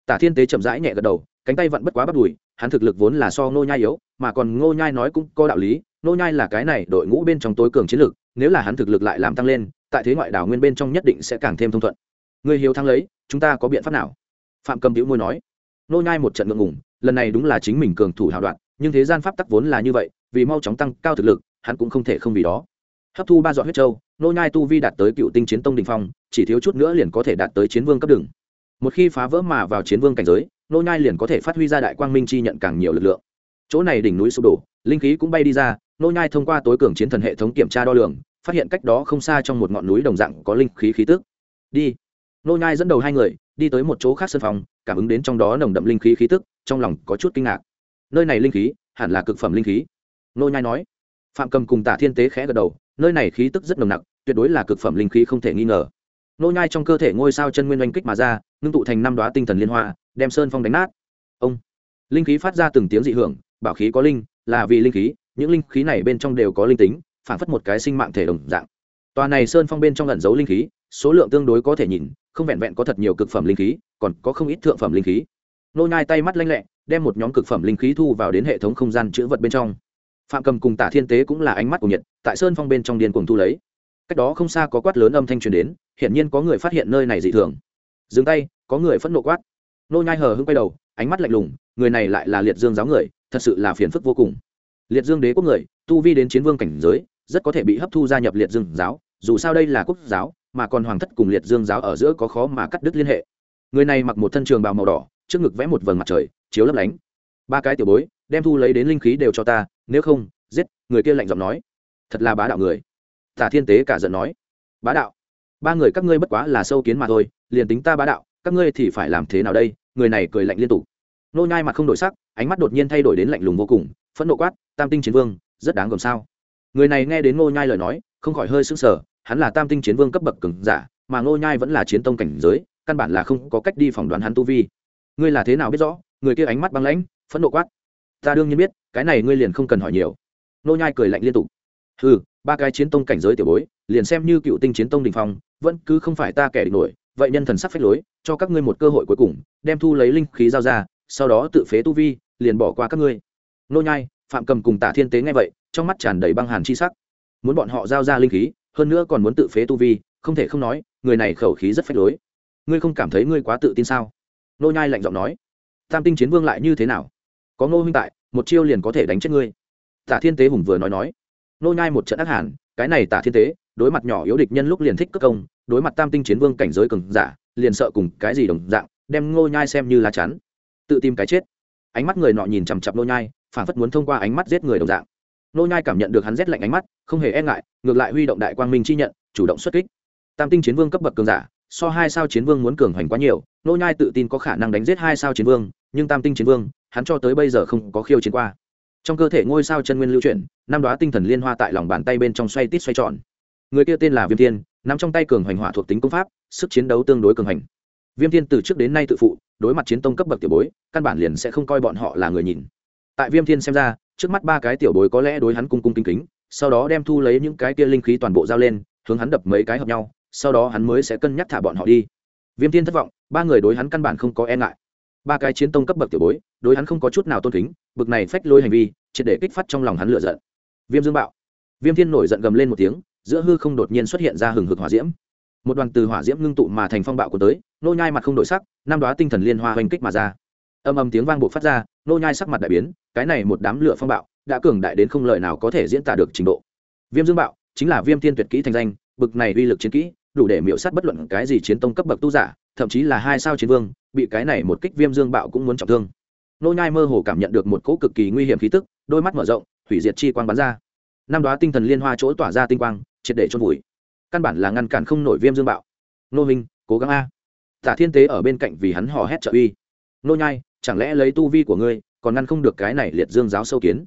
tả thiên tế chậm rãi nhẹ gật đầu, cánh tay vẫn bất quá bắt đùi, hắn thực lực vốn là so nô nhai yếu, mà còn nô nhai nói cũng có đạo lý nô nhai là cái này đội ngũ bên trong tối cường chiến lực nếu là hắn thực lực lại làm tăng lên, tại thế ngoại đảo nguyên bên trong nhất định sẽ càng thêm thông thuận. Người hiếu thắng lấy, chúng ta có biện pháp nào? Phạm cầm hữu môi nói. Nô nhai một trận ngượng ngùng, lần này đúng là chính mình cường thủ hào đoạn nhưng thế gian pháp tắc vốn là như vậy, vì mau chóng tăng cao thực lực, hắn cũng không thể không vì đó. Hấp thu ba dọn huyết châu nô nhai tu vi đạt tới cựu tinh chiến tông đỉnh phong, chỉ thiếu chút nữa liền có thể đạt tới chiến vương cấp đường một khi phá vỡ mà vào chiến vương cảnh giới, nô nhai liền có thể phát huy ra đại quang minh chi nhận càng nhiều lực lượng. Chỗ này đỉnh núi sụp đổ, linh khí cũng bay đi ra, nô nhai thông qua tối cường chiến thần hệ thống kiểm tra đo lường, phát hiện cách đó không xa trong một ngọn núi đồng dạng có linh khí khí tức. Đi. Nô nhai dẫn đầu hai người, đi tới một chỗ khác sân phòng, cảm ứng đến trong đó nồng đậm linh khí khí tức, trong lòng có chút kinh ngạc. Nơi này linh khí, hẳn là cực phẩm linh khí. Nô nhai nói. Phạm cầm cùng tả thiên tế khẽ gật đầu, nơi này khí tức rất nồng nặc, tuyệt đối là cực phẩm linh khí không thể nghi ngờ. Nô nhai trong cơ thể ngôi sao chân nguyên oanh kích mà ra ngưng tụ thành năm đóa tinh thần liên hoa, đem sơn phong đánh nát. Ông. Linh khí phát ra từng tiếng dị hưởng, bảo khí có linh, là vì linh khí, những linh khí này bên trong đều có linh tính, phản phất một cái sinh mạng thể đồng dạng. Tòa này sơn phong bên trong ẩn giấu linh khí, số lượng tương đối có thể nhìn, không vẹn vẹn có thật nhiều cực phẩm linh khí, còn có không ít thượng phẩm linh khí. Nô nhai tay mắt lanh lẹ, đem một nhóm cực phẩm linh khí thu vào đến hệ thống không gian chữ vật bên trong. Phạm cầm cùng tả thiên tế cũng là ánh mắt của nhiệt, tại sơn phong bên trong điên cuồng thu lấy. Cách đó không xa có quát lớn âm thanh truyền đến, hiển nhiên có người phát hiện nơi này dị thường dừng tay, có người phẫn nộ quát. Nô nhai hờ hững quay đầu, ánh mắt lạnh lùng, người này lại là liệt dương giáo người, thật sự là phiền phức vô cùng. Liệt dương đế quốc người, tu vi đến chiến vương cảnh giới, rất có thể bị hấp thu gia nhập liệt dương giáo, dù sao đây là quốc giáo, mà còn hoàng thất cùng liệt dương giáo ở giữa có khó mà cắt đứt liên hệ. Người này mặc một thân trường bào màu đỏ, trước ngực vẽ một vầng mặt trời, chiếu lấp lánh. Ba cái tiểu bối, đem thu lấy đến linh khí đều cho ta, nếu không, giết, người kia lạnh giọng nói. Thật là bá đạo người. Tả thiên tế cả giận nói. Bá đạo ba người các ngươi bất quá là sâu kiến mà thôi, liền tính ta bá đạo, các ngươi thì phải làm thế nào đây? Người này cười lạnh liên tục. Nô nhai mặt không đổi sắc, ánh mắt đột nhiên thay đổi đến lạnh lùng vô cùng, phẫn nộ quát, tam tinh chiến vương, rất đáng gờm sao? Người này nghe đến nô nhai lời nói, không khỏi hơi sững sờ, hắn là tam tinh chiến vương cấp bậc cường giả, mà nô nhai vẫn là chiến tông cảnh giới, căn bản là không có cách đi phỏng đoán hắn tu vi. Ngươi là thế nào biết rõ, người kia ánh mắt băng lãnh, phẫn nộ quát, ta đương nhiên biết, cái này ngươi liền không cần hỏi nhiều. Nô nhai cười lạnh liên tục, hừ ba cái chiến tông cảnh giới tiểu bối, liền xem như cựu tinh chiến tông đình phong, vẫn cứ không phải ta kẻ địch nổi, vậy nhân thần sắc phách lối, cho các ngươi một cơ hội cuối cùng, đem thu lấy linh khí giao ra, sau đó tự phế tu vi, liền bỏ qua các ngươi. Nô nhai, phạm cầm cùng tả thiên tế nghe vậy, trong mắt tràn đầy băng hàn chi sắc. Muốn bọn họ giao ra linh khí, hơn nữa còn muốn tự phế tu vi, không thể không nói, người này khẩu khí rất phách lối. Ngươi không cảm thấy ngươi quá tự tin sao? Nô nhai lạnh giọng nói. Tam tinh chiến vương lại như thế nào? Có ngô huynh tại, một chiêu liền có thể đánh chết ngươi. Tả thiên tế hùng vừa nói nói nô nhai một trận ác hàn, cái này tả thiên tế, đối mặt nhỏ yếu địch nhân lúc liền thích cất công, đối mặt tam tinh chiến vương cảnh giới cường giả, liền sợ cùng cái gì đồng dạng, đem Nô nhai xem như lá chắn. Tự tìm cái chết. Ánh mắt người nọ nhìn chằm chằm nô nhai phản phất muốn thông qua ánh mắt giết người đồng dạng. Nô nhai cảm nhận được hắn rét lạnh ánh mắt, không hề e ngại, ngược lại huy động đại quang minh chi nhận, chủ động xuất kích. Tam tinh chiến vương cấp bậc cường giả, so hai sao chiến vương muốn cường hoành quá nhiều, nô nhai tự tin có khả năng đánh giết hai sao chiến vương, nhưng tam tinh chiến vương, hắn cho tới bây giờ không có khiêu chiến qua trong cơ thể ngôi sao chân nguyên lưu chuyển, năm đoá tinh thần liên hoa tại lòng bàn tay bên trong xoay tít xoay tròn. Người kia tên là viêm thiên, nắm trong tay cường hoành hỏa thuộc tính công pháp, sức chiến đấu tương đối cường hành viêm thiên từ trước đến nay tự phụ, đối mặt chiến tông cấp bậc tiểu bối, căn bản liền sẽ không coi bọn họ là người nhìn. Tại viêm thiên xem ra, trước mắt ba cái tiểu bối có lẽ đối hắn cung cung kính kính, sau đó đem thu lấy những cái kia linh khí toàn bộ giao lên, hướng hắn đập mấy cái hợp nhau, sau đó hắn mới sẽ cân nhắc thả bọn họ đi. Viêm thiên thất vọng, ba người đối hắn căn bản không có e ngại. Ba cái chiến tông cấp bậc tiểu bối, đối hắn không có chút nào tôn kính bực này phách lôi hành vi, triệt để kích phát trong lòng hắn lựa giận. Viêm dương bạo. Viêm thiên nổi giận gầm lên một tiếng, giữa hư không đột nhiên xuất hiện ra hừng hực hỏa diễm. Một đoàn từ hỏa diễm ngưng tụ mà thành phong bạo của tới, nô nhai mặt không đổi sắc, năm đoá tinh thần liên hoa hoành kích mà ra. Âm âm tiếng vang buộc phát ra, nô nhai sắc mặt đại biến, cái này một đám lửa phong bạo, đã cường đại đến không lời nào có thể diễn tả được trình độ. Viêm dương bạo, chính là viêm thiên tuyệt kỹ thành danh, bực này uy lực chiến kỹ, đủ để miểu sát bất luận cái gì chiến tông cấp bậc tu giả, thậm chí là hai sao chiến vương, bị cái này một kích viêm dương bạo cũng muốn trọng thương nô nhai mơ hồ cảm nhận được một cỗ cực kỳ nguy hiểm khí tức, đôi mắt mở rộng hủy diệt chi quang bắn ra. Năm đóa tinh thần liên hoa chỗ tỏa ra tinh quang, triệt để chôn vùi. Căn bản là ngăn cản không nổi viêm dương bạo. Nô minh, cố gắng a. Tả thiên tế ở bên cạnh vì hắn hò hét trợ uy. Nô nhai, chẳng lẽ lấy tu vi của ngươi, còn ngăn không được cái này liệt dương giáo sâu kiến?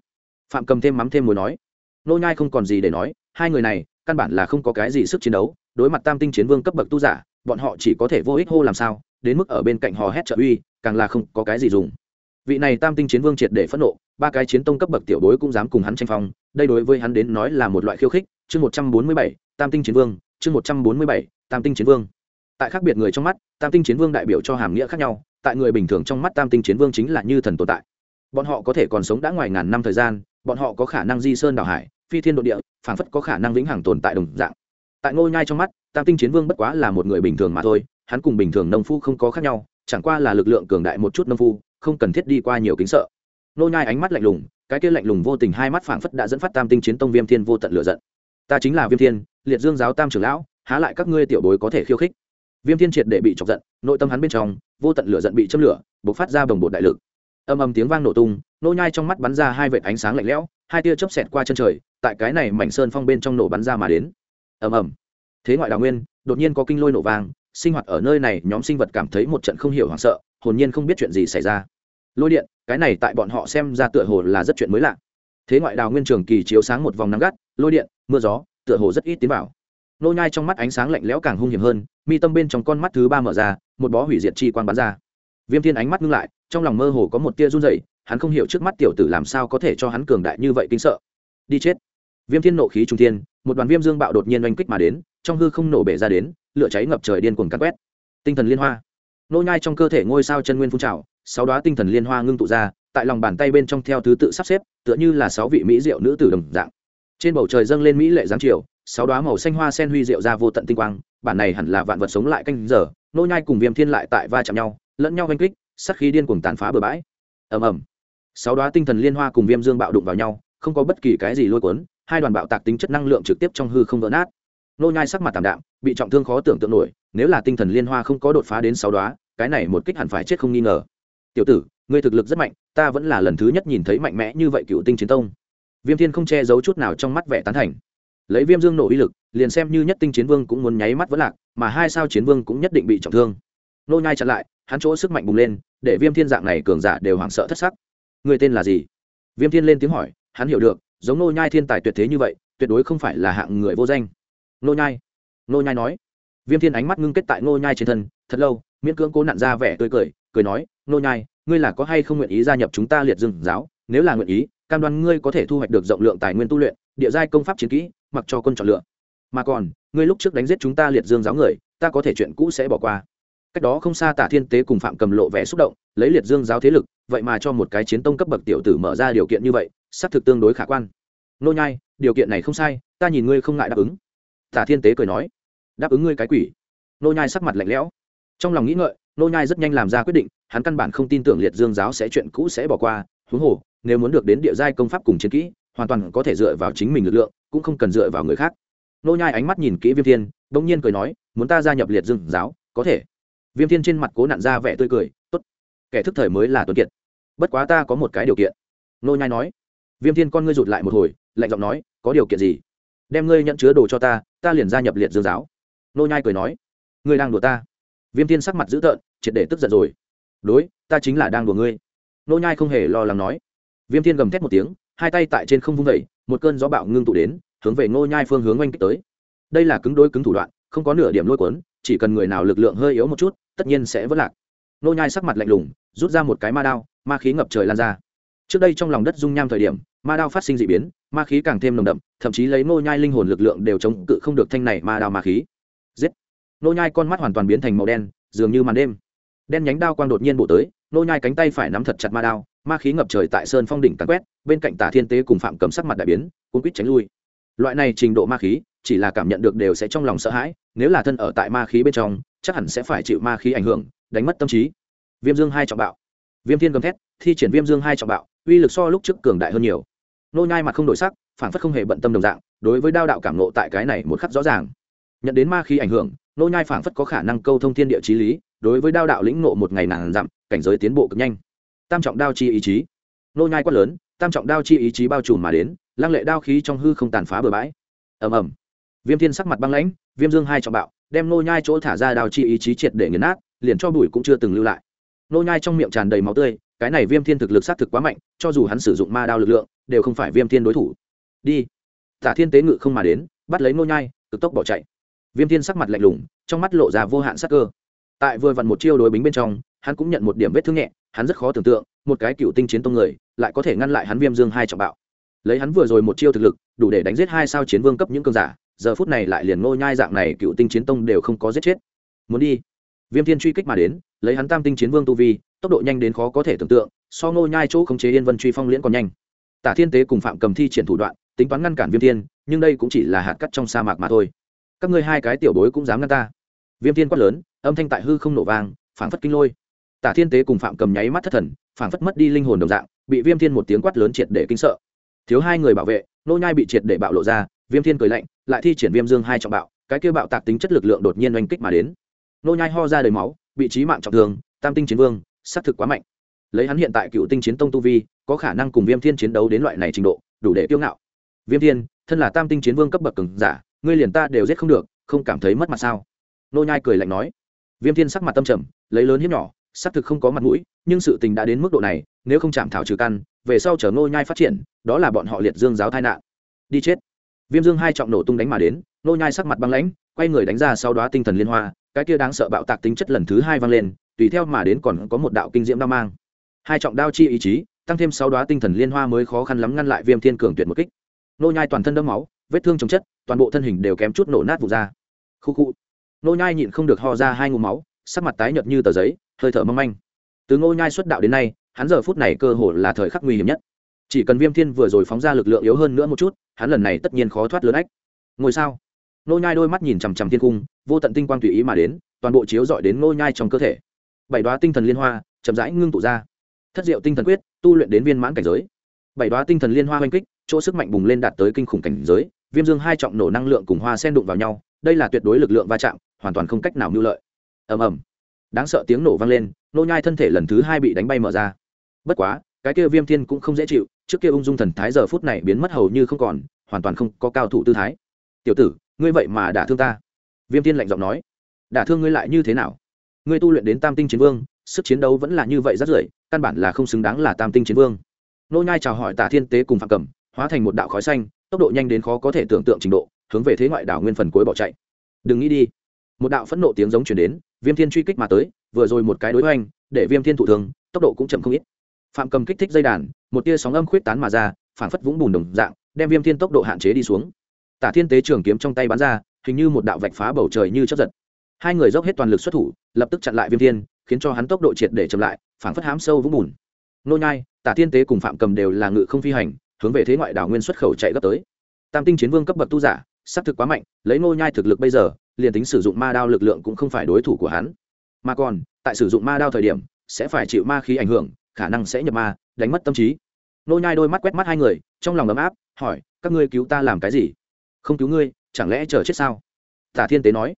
Phạm cầm thêm mắm thêm muối nói. Nô nhai không còn gì để nói, hai người này, căn bản là không có cái gì sức chiến đấu, đối mặt tam tinh chiến vương cấp bậc tu giả, bọn họ chỉ có thể vô ích hô làm sao, đến mức ở bên cạnh hò hét trợ uy, càng là không có cái gì dùng vị này tam tinh chiến vương triệt để phẫn nộ, ba cái chiến tông cấp bậc tiểu bối cũng dám cùng hắn tranh phong, đây đối với hắn đến nói là một loại khiêu khích. Chương một trăm bốn mươi bảy, tam tinh chiến vương, chương một trăm bốn mươi bảy, tam tinh chiến vương. Tại khác biệt người trong mắt, tam tinh chiến vương đại biểu cho hàm nghĩa khác nhau, tại người bình thường trong mắt tam tinh chiến vương chính là như thần tồn tại. Bọn họ có thể còn sống đã ngoài ngàn năm thời gian, bọn họ có khả năng di sơn đảo hải, phi thiên đ ộ địa, phảng phất có khả năng vĩnh hằng tồn tại đồng dạng. Tại ngôi nhai trong mắt, tam tinh chiến vương bất quá là một người bình thường mà thôi, hắn cùng bình thường nông phu không có khác nhau, chẳng qua là lực lượng cường đại một chút nông phu không cần thiết đi qua nhiều kính sợ. Nô nhai ánh mắt lạnh lùng, cái kia lạnh lùng vô tình hai mắt phảng phất đã dẫn phát tam tinh chiến tông viêm thiên vô tận lửa giận. Ta chính là viêm thiên, liệt dương giáo tam trưởng lão, há lại các ngươi tiểu bối có thể khiêu khích. Viêm thiên triệt để bị chọc giận, nội tâm hắn bên trong, vô tận lửa giận bị châm lửa, bộc phát ra bồng bột đại lực. Âm âm tiếng vang nổ tung, nô nhai trong mắt bắn ra hai vệt ánh sáng lạnh lẽo, hai tia chớp xẹt qua chân trời, tại cái này mảnh sơn phong bên trong nổ bắn ra mà đến. Ầm ầm. Thế ngoại đào nguyên, đột nhiên có kinh lôi nổ vang, sinh hoạt ở nơi này, nhóm sinh vật cảm thấy một trận không hiểu hoảng sợ, hồn nhiên không biết chuyện gì xảy ra lôi điện, cái này tại bọn họ xem ra tựa hồ là rất chuyện mới lạ. Thế ngoại đào nguyên trường kỳ chiếu sáng một vòng nắng gắt, lôi điện, mưa gió, tựa hồ rất ít tiến vào. Nô nhai trong mắt ánh sáng lạnh lẽo càng hung hiểm hơn, mi tâm bên trong con mắt thứ ba mở ra, một bó hủy diệt chi quang bắn ra. Viêm thiên ánh mắt ngưng lại, trong lòng mơ hồ có một tia run rẩy, hắn không hiểu trước mắt tiểu tử làm sao có thể cho hắn cường đại như vậy kinh sợ. Đi chết. Viêm thiên nộ khí trung thiên, một đoàn viêm dương bạo đột nhiên oanh kích mà đến, trong hư không nổ bể ra đến, lửa cháy ngập trời điên cuồng cắn quét. Tinh thần liên hoa. Nô nhai trong cơ thể ngôi sao chân nguyên phun trào sáu đoá tinh thần liên hoa ngưng tụ ra, tại lòng bàn tay bên trong theo thứ tự sắp xếp, tựa như là sáu vị mỹ diệu nữ tử đồng dạng. Trên bầu trời dâng lên mỹ lệ giáng chiều, sáu đoá màu xanh hoa sen huy diệu ra vô tận tinh quang, bản này hẳn là vạn vật sống lại canh giờ, nô nhai cùng viêm thiên lại tại va chạm nhau, lẫn nhau oanh kích sắc khí điên cuồng tàn phá bừa bãi. Ầm ầm. Sáu đoá tinh thần liên hoa cùng viêm dương bạo đụng vào nhau, không có bất kỳ cái gì lôi cuốn, hai đoàn bạo tạc tính chất năng lượng trực tiếp trong hư không vỡ nát. Nô nhai sắc mặt tạm đạm, bị trọng thương khó tưởng tượng nổi, nếu là tinh thần liên hoa không có đột phá đến sáu đoá cái này một kích hẳn phải chết không nghi ngờ tiểu tử, ngươi thực lực rất mạnh, ta vẫn là lần thứ nhất nhìn thấy mạnh mẽ như vậy cựu tinh chiến tông. Viêm thiên không che giấu chút nào trong mắt vẻ tán thành. Lấy viêm dương nổ uy lực, liền xem như nhất tinh chiến vương cũng muốn nháy mắt vẫn lạc, mà hai sao chiến vương cũng nhất định bị trọng thương. Nô nhai chặn lại, hắn chỗ sức mạnh bùng lên, để viêm thiên dạng này cường giả đều hoảng sợ thất sắc. Người tên là gì? Viêm thiên lên tiếng hỏi, hắn hiểu được, giống nô nhai thiên tài tuyệt thế như vậy, tuyệt đối không phải là hạng người vô danh. Nô nhai nô nhai nói. Viêm thiên ánh mắt ngưng kết tại nô nhai trên thân, thật lâu, miễn cưỡng cố nặn ra vẻ tươi cười cười nói, nô nhai, ngươi là có hay không nguyện ý gia nhập chúng ta liệt dương giáo? Nếu là nguyện ý, cam đoan ngươi có thể thu hoạch được rộng lượng tài nguyên tu luyện, địa giai công pháp chiến kỹ, mặc cho quân chọn lựa. Mà còn, ngươi lúc trước đánh giết chúng ta liệt dương giáo người, ta có thể chuyện cũ sẽ bỏ qua. Cách đó không xa tả thiên tế cùng phạm cầm lộ vẻ xúc động, lấy liệt dương giáo thế lực, vậy mà cho một cái chiến tông cấp bậc tiểu tử mở ra điều kiện như vậy, xác thực tương đối khả quan. Nô nhai, điều kiện này không sai, ta nhìn ngươi không ngại đáp ứng. Tả thiên tế cười nói. Đáp ứng ngươi cái quỷ. Nô nhai sắc mặt lạnh lẽo. Trong lòng nghĩ ngợi nô nhai rất nhanh làm ra quyết định, hắn căn bản không tin tưởng liệt dương giáo sẽ chuyện cũ sẽ bỏ qua. Huống hồ, nếu muốn được đến địa giai công pháp cùng chiến kỹ, hoàn toàn có thể dựa vào chính mình lực lượng, cũng không cần dựa vào người khác. Nô nhai ánh mắt nhìn kỹ viêm thiên, bỗng nhiên cười nói, muốn ta gia nhập liệt dương giáo, có thể. Viêm thiên trên mặt cố nặn ra vẻ tươi cười, tốt, kẻ thức thời mới là tuấn kiệt. Bất quá ta có một cái điều kiện. Nô nhai nói. Viêm thiên con ngươi rụt lại một hồi, lạnh giọng nói, có điều kiện gì? Đem ngươi nhận chứa đồ cho ta ta liền gia nhập liệt dương giáo. Nô nhai cười nói, ngươi đang đùa ta viêm thiên sắc mặt dữ tợn, triệt để tức giận rồi. Đối, ta chính là đang đùa ngươi. Nô nhai không hề lo lắng nói. Viêm thiên gầm thét một tiếng, hai tay tại trên không vung vẩy một cơn gió bạo ngưng tụ đến, hướng về nô nhai phương hướng oanh kích tới. Đây là cứng đối cứng thủ đoạn, không có nửa điểm lôi cuốn, chỉ cần người nào lực lượng hơi yếu một chút, tất nhiên sẽ vỡ lạc. Nô nhai sắc mặt lạnh lùng, rút ra một cái ma đao, ma khí ngập trời lan ra. Trước đây trong lòng đất dung nham thời điểm, ma đao phát sinh dị biến, ma khí càng thêm nồng đậm, thậm chí lấy nô nhai linh hồn lực lượng đều chống cự không được thanh này ma đao ma khí. Giết! Nô nhai con mắt hoàn toàn biến thành màu đen, dường như màn đêm. Đen nhánh đao quang đột nhiên bổ tới, nô nhai cánh tay phải nắm thật chặt ma đao, ma khí ngập trời tại sơn phong đỉnh càn quét, bên cạnh tả thiên tế cùng phạm cầm sắc mặt đại biến cũng quýt tránh lui. Loại này trình độ ma khí, chỉ là cảm nhận được đều sẽ trong lòng sợ hãi, nếu là thân ở tại ma khí bên trong, chắc hẳn sẽ phải chịu ma khí ảnh hưởng, đánh mất tâm trí. Viêm dương hai trọng bạo. Viêm thiên gầm thét, thi triển viêm dương hai trọng bạo, uy lực so lúc trước cường đại hơn nhiều. Nô nhai mặt không đổi sắc phản phất không hề bận tâm đồng dạng, đối với đao đạo cảm nộ tại cái này một khắc rõ ràng. Nhận đến ma khí ảnh hưởng nô nhai phảng phất có khả năng câu thông thiên địa chí lý, đối với đao đạo lĩnh nộ một ngày nàng dặm, cảnh giới tiến bộ cực nhanh. Tam trọng đao chi ý chí. Nô nhai quát lớn, tam trọng đao chi ý chí bao trùm mà đến, lăng lệ đao khí trong hư không tàn phá bừa bãi. Ầm ầm. Viêm thiên sắc mặt băng lãnh, viêm dương hai trọng bạo, đem nô nhai chỗ thả ra đao chi ý chí triệt để nghiền nát, liền cho bụi cũng chưa từng lưu lại. Nô nhai trong miệng tràn đầy máu tươi, cái này viêm thiên thực lực sát thực quá mạnh, cho dù hắn sử dụng ma đao lực lượng, đều không phải viêm thiên đối thủ. Đi. Tả thiên tế ngự không mà đến, bắt lấy nô nhai, cực tốc bỏ chạy viêm thiên sắc mặt lạnh lùng, trong mắt lộ ra vô hạn sắc cơ. Tại vừa vặn một chiêu đối bính bên trong, hắn cũng nhận một điểm vết thương nhẹ, hắn rất khó tưởng tượng, một cái cựu tinh chiến tông người, lại có thể ngăn lại hắn viêm dương hai trọng bạo. Lấy hắn vừa rồi một chiêu thực lực, đủ để đánh giết hai sao chiến vương cấp những cường giả, giờ phút này lại liền ngô nhai dạng này cựu tinh chiến tông đều không có giết chết. Muốn đi. Viêm thiên truy kích mà đến, lấy hắn tam tinh chiến vương tu vi, tốc độ nhanh đến khó có thể tưởng tượng, so ngô nhai chỗ khống chế yên vân truy phong liễn còn nhanh. Tả thiên tế cùng phạm cầm thi triển thủ đoạn, tính toán ngăn cản viêm thiên, nhưng đây cũng chỉ là hạt cát trong sa mạc mà thôi các ngươi hai cái tiểu bối cũng dám ngăn ta. Viêm thiên quát lớn, âm thanh tại hư không nổ vang, phảng phất kinh lôi. Tả thiên tế cùng phạm cầm nháy mắt thất thần, phảng phất mất đi linh hồn đồng dạng, bị viêm thiên một tiếng quát lớn triệt để kinh sợ. Thiếu hai người bảo vệ, nô nhai bị triệt để bạo lộ ra, viêm thiên cười lạnh, lại thi triển viêm dương hai trọng bạo, cái kia bạo tạc tính chất lực lượng đột nhiên oanh kích mà đến. Nô nhai ho ra đầy máu, bị trí mạng trọng thương, tam tinh chiến vương, sát thực quá mạnh. Lấy hắn hiện tại cựu tinh chiến tông tu vi, có khả năng cùng viêm thiên chiến đấu đến loại này trình độ, đủ để tiêu ngạo. Viêm thiên, thân là tam tinh chiến vương cấp bậc cường giả ngươi liền ta đều giết không được, không cảm thấy mất mặt sao? Nô nhai cười lạnh nói. Viêm thiên sắc mặt tâm trầm, lấy lớn hiếp nhỏ, xác thực không có mặt mũi, nhưng sự tình đã đến mức độ này, nếu không chạm thảo trừ căn, về sau chờ nô nhai phát triển, đó là bọn họ liệt dương giáo tai nạn. Đi chết. Viêm dương hai trọng nổ tung đánh mà đến, nô nhai sắc mặt băng lãnh, quay người đánh ra sau đóa tinh thần liên hoa, cái kia đáng sợ bạo tạc tính chất lần thứ hai vang lên, tùy theo mà đến còn có một đạo kinh diễm đao mang. Hai trọng đao chi ý chí, tăng thêm sáu đóa tinh thần liên hoa mới khó khăn lắm ngăn lại viêm thiên cường tuyệt một kích. Nô nhai toàn thân đẫm máu vết thương chồng chất, toàn bộ thân hình đều kém chút nổ nát vụ ra. Khu khu. Nô nhai nhịn không được ho ra hai ngụm máu, sắc mặt tái nhợt như tờ giấy, hơi thở mong manh. Từ ngô nhai xuất đạo đến nay, hắn giờ phút này cơ hồ là thời khắc nguy hiểm nhất. Chỉ cần viêm thiên vừa rồi phóng ra lực lượng yếu hơn nữa một chút, hắn lần này tất nhiên khó thoát lớn ách. Ngôi sao? Ngô nhai đôi mắt nhìn chằm chằm thiên cung, vô tận tinh quang tùy ý mà đến, toàn bộ chiếu dọi đến ngô nhai trong cơ thể. Bảy đoá tinh thần liên hoa chậm rãi ngưng tụ ra. Thất diệu tinh thần quyết, tu luyện đến viên mãn cảnh giới. Bảy đoá tinh thần liên hoa oanh kích, chỗ sức mạnh bùng lên đạt tới kinh khủng cảnh giới viêm dương hai trọng nổ năng lượng cùng hoa sen đụng vào nhau, đây là tuyệt đối lực lượng va chạm, hoàn toàn không cách nào mưu lợi. Ầm ầm. Đáng sợ tiếng nổ vang lên, nô nhai thân thể lần thứ hai bị đánh bay mở ra. Bất quá, cái kia viêm thiên cũng không dễ chịu, trước kia ung dung thần thái giờ phút này biến mất hầu như không còn, hoàn toàn không có cao thủ tư thái. Tiểu tử, ngươi vậy mà đả thương ta. Viêm thiên lạnh giọng nói. Đả thương ngươi lại như thế nào? Ngươi tu luyện đến tam tinh chiến vương, sức chiến đấu vẫn là như vậy rất rưởi căn bản là không xứng đáng là tam tinh chiến vương. Nô nhai chào hỏi tả thiên tế cùng phạm cẩm, hóa thành một đạo khói xanh tốc độ nhanh đến khó có thể tưởng tượng trình độ, hướng về thế ngoại đảo nguyên phần cuối bỏ chạy. Đừng nghĩ đi. Một đạo phẫn nộ tiếng giống chuyển đến, viêm thiên truy kích mà tới, vừa rồi một cái đối hoành, để viêm thiên thụ thường, tốc độ cũng chậm không ít. Phạm cầm kích thích dây đàn, một tia sóng âm khuyết tán mà ra, phản phất vũng bùn đồng dạng, đem viêm thiên tốc độ hạn chế đi xuống. Tả thiên tế trường kiếm trong tay bắn ra, hình như một đạo vạch phá bầu trời như chấp giật. Hai người dốc hết toàn lực xuất thủ, lập tức chặn lại viêm thiên, khiến cho hắn tốc độ triệt để chậm lại, phản phất hám sâu vũng bùn. Nô nhai, tả thiên tế cùng phạm cầm đều là ngự không phi hành hướng về thế ngoại đảo nguyên xuất khẩu chạy gấp tới. Tam tinh chiến vương cấp bậc tu giả xác thực quá mạnh, lấy nô nhai thực lực bây giờ, liền tính sử dụng ma đao lực lượng cũng không phải đối thủ của hắn. Mà còn, tại sử dụng ma đao thời điểm, sẽ phải chịu ma khí ảnh hưởng, khả năng sẽ nhập ma, đánh mất tâm trí. Nô nhai đôi mắt quét mắt hai người, trong lòng ấm áp, hỏi, các ngươi cứu ta làm cái gì? Không cứu ngươi, chẳng lẽ chờ chết sao? Tả thiên tế nói.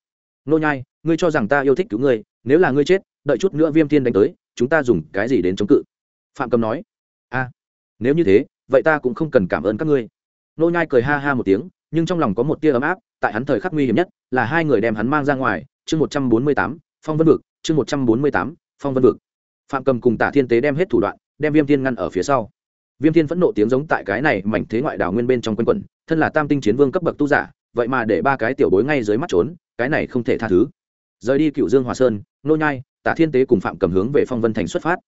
Nô nhai, ngươi cho rằng ta yêu thích cứu ngươi, nếu là ngươi chết, đợi chút nữa viêm thiên đánh tới, chúng ta dùng cái gì đến chống cự? Phạm cầm nói. A, nếu như thế vậy ta cũng không cần cảm ơn các ngươi. Nô nhai cười ha ha một tiếng, nhưng trong lòng có một tia ấm áp, tại hắn thời khắc nguy hiểm nhất, là hai người đem hắn mang ra ngoài, chương một trăm bốn mươi tám, phong vân vực, chương một trăm bốn mươi tám, phong vân vực. Phạm cầm cùng tả thiên tế đem hết thủ đoạn, đem viêm thiên ngăn ở phía sau. Viêm thiên phẫn nộ tiếng giống tại cái này mảnh thế ngoại đảo nguyên bên trong quân quẩn, thân là tam tinh chiến vương cấp bậc tu giả, vậy mà để ba cái tiểu bối ngay dưới mắt trốn, cái này không thể tha thứ. Rời đi cựu dương hòa sơn, nô nhai, tả thiên tế cùng phạm cầm hướng về phong vân thành xuất phát.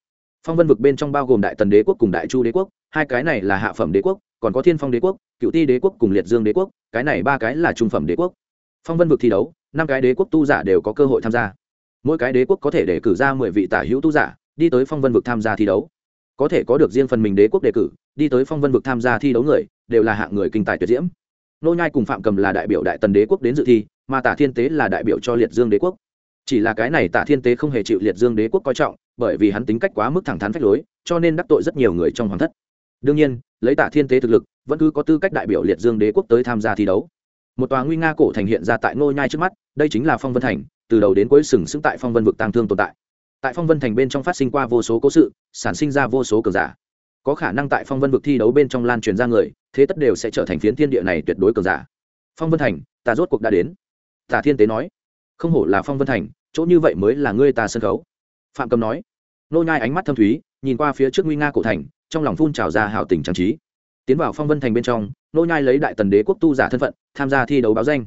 Phong vân vực bên trong bao gồm đại tần đế quốc cùng đại chu đế quốc hai cái này là hạ phẩm đế quốc, còn có thiên phong đế quốc, cựu ti đế quốc cùng liệt dương đế quốc, cái này ba cái là trung phẩm đế quốc. Phong vân vực thi đấu, năm cái đế quốc tu giả đều có cơ hội tham gia. Mỗi cái đế quốc có thể để cử ra mười vị tả hữu tu giả, đi tới phong vân vực tham gia thi đấu. Có thể có được riêng phần mình đế quốc đề cử, đi tới phong vân vực tham gia thi đấu người, đều là hạng người kinh tài tuyệt diễm. Nô nhai cùng phạm cầm là đại biểu đại tần đế quốc đến dự thi, mà tả thiên tế là đại biểu cho liệt dương đế quốc. Chỉ là cái này tả thiên tế không hề chịu liệt dương đế quốc coi trọng, bởi vì hắn tính cách quá mức thẳng thắn phách lối, cho nên đắc tội rất nhiều người trong hoàng thất đương nhiên, lấy tả thiên tế thực lực, vẫn cứ có tư cách đại biểu liệt dương đế quốc tới tham gia thi đấu. Một tòa nguy nga cổ thành hiện ra tại ngôi nhai trước mắt, đây chính là phong vân thành, từ đầu đến cuối sừng sững tại phong vân vực tăng thương tồn tại. Tại phong vân thành bên trong phát sinh qua vô số cố sự, sản sinh ra vô số cờ giả. Có khả năng tại phong vân vực thi đấu bên trong lan truyền ra người, thế tất đều sẽ trở thành phiến thiên địa này tuyệt đối cờ giả. Phong vân thành, ta rốt cuộc đã đến. Tả thiên tế nói. Không hổ là phong vân thành, chỗ như vậy mới là ngươi ta sân khấu. Phạm cầm nói. Nô nhai ánh mắt thâm thúy, nhìn qua phía trước nguy nga cổ thành trong lòng phun trào ra hào tình trang trí. Tiến vào phong vân thành bên trong, nô nhai lấy đại tần đế quốc tu giả thân phận, tham gia thi đấu báo danh.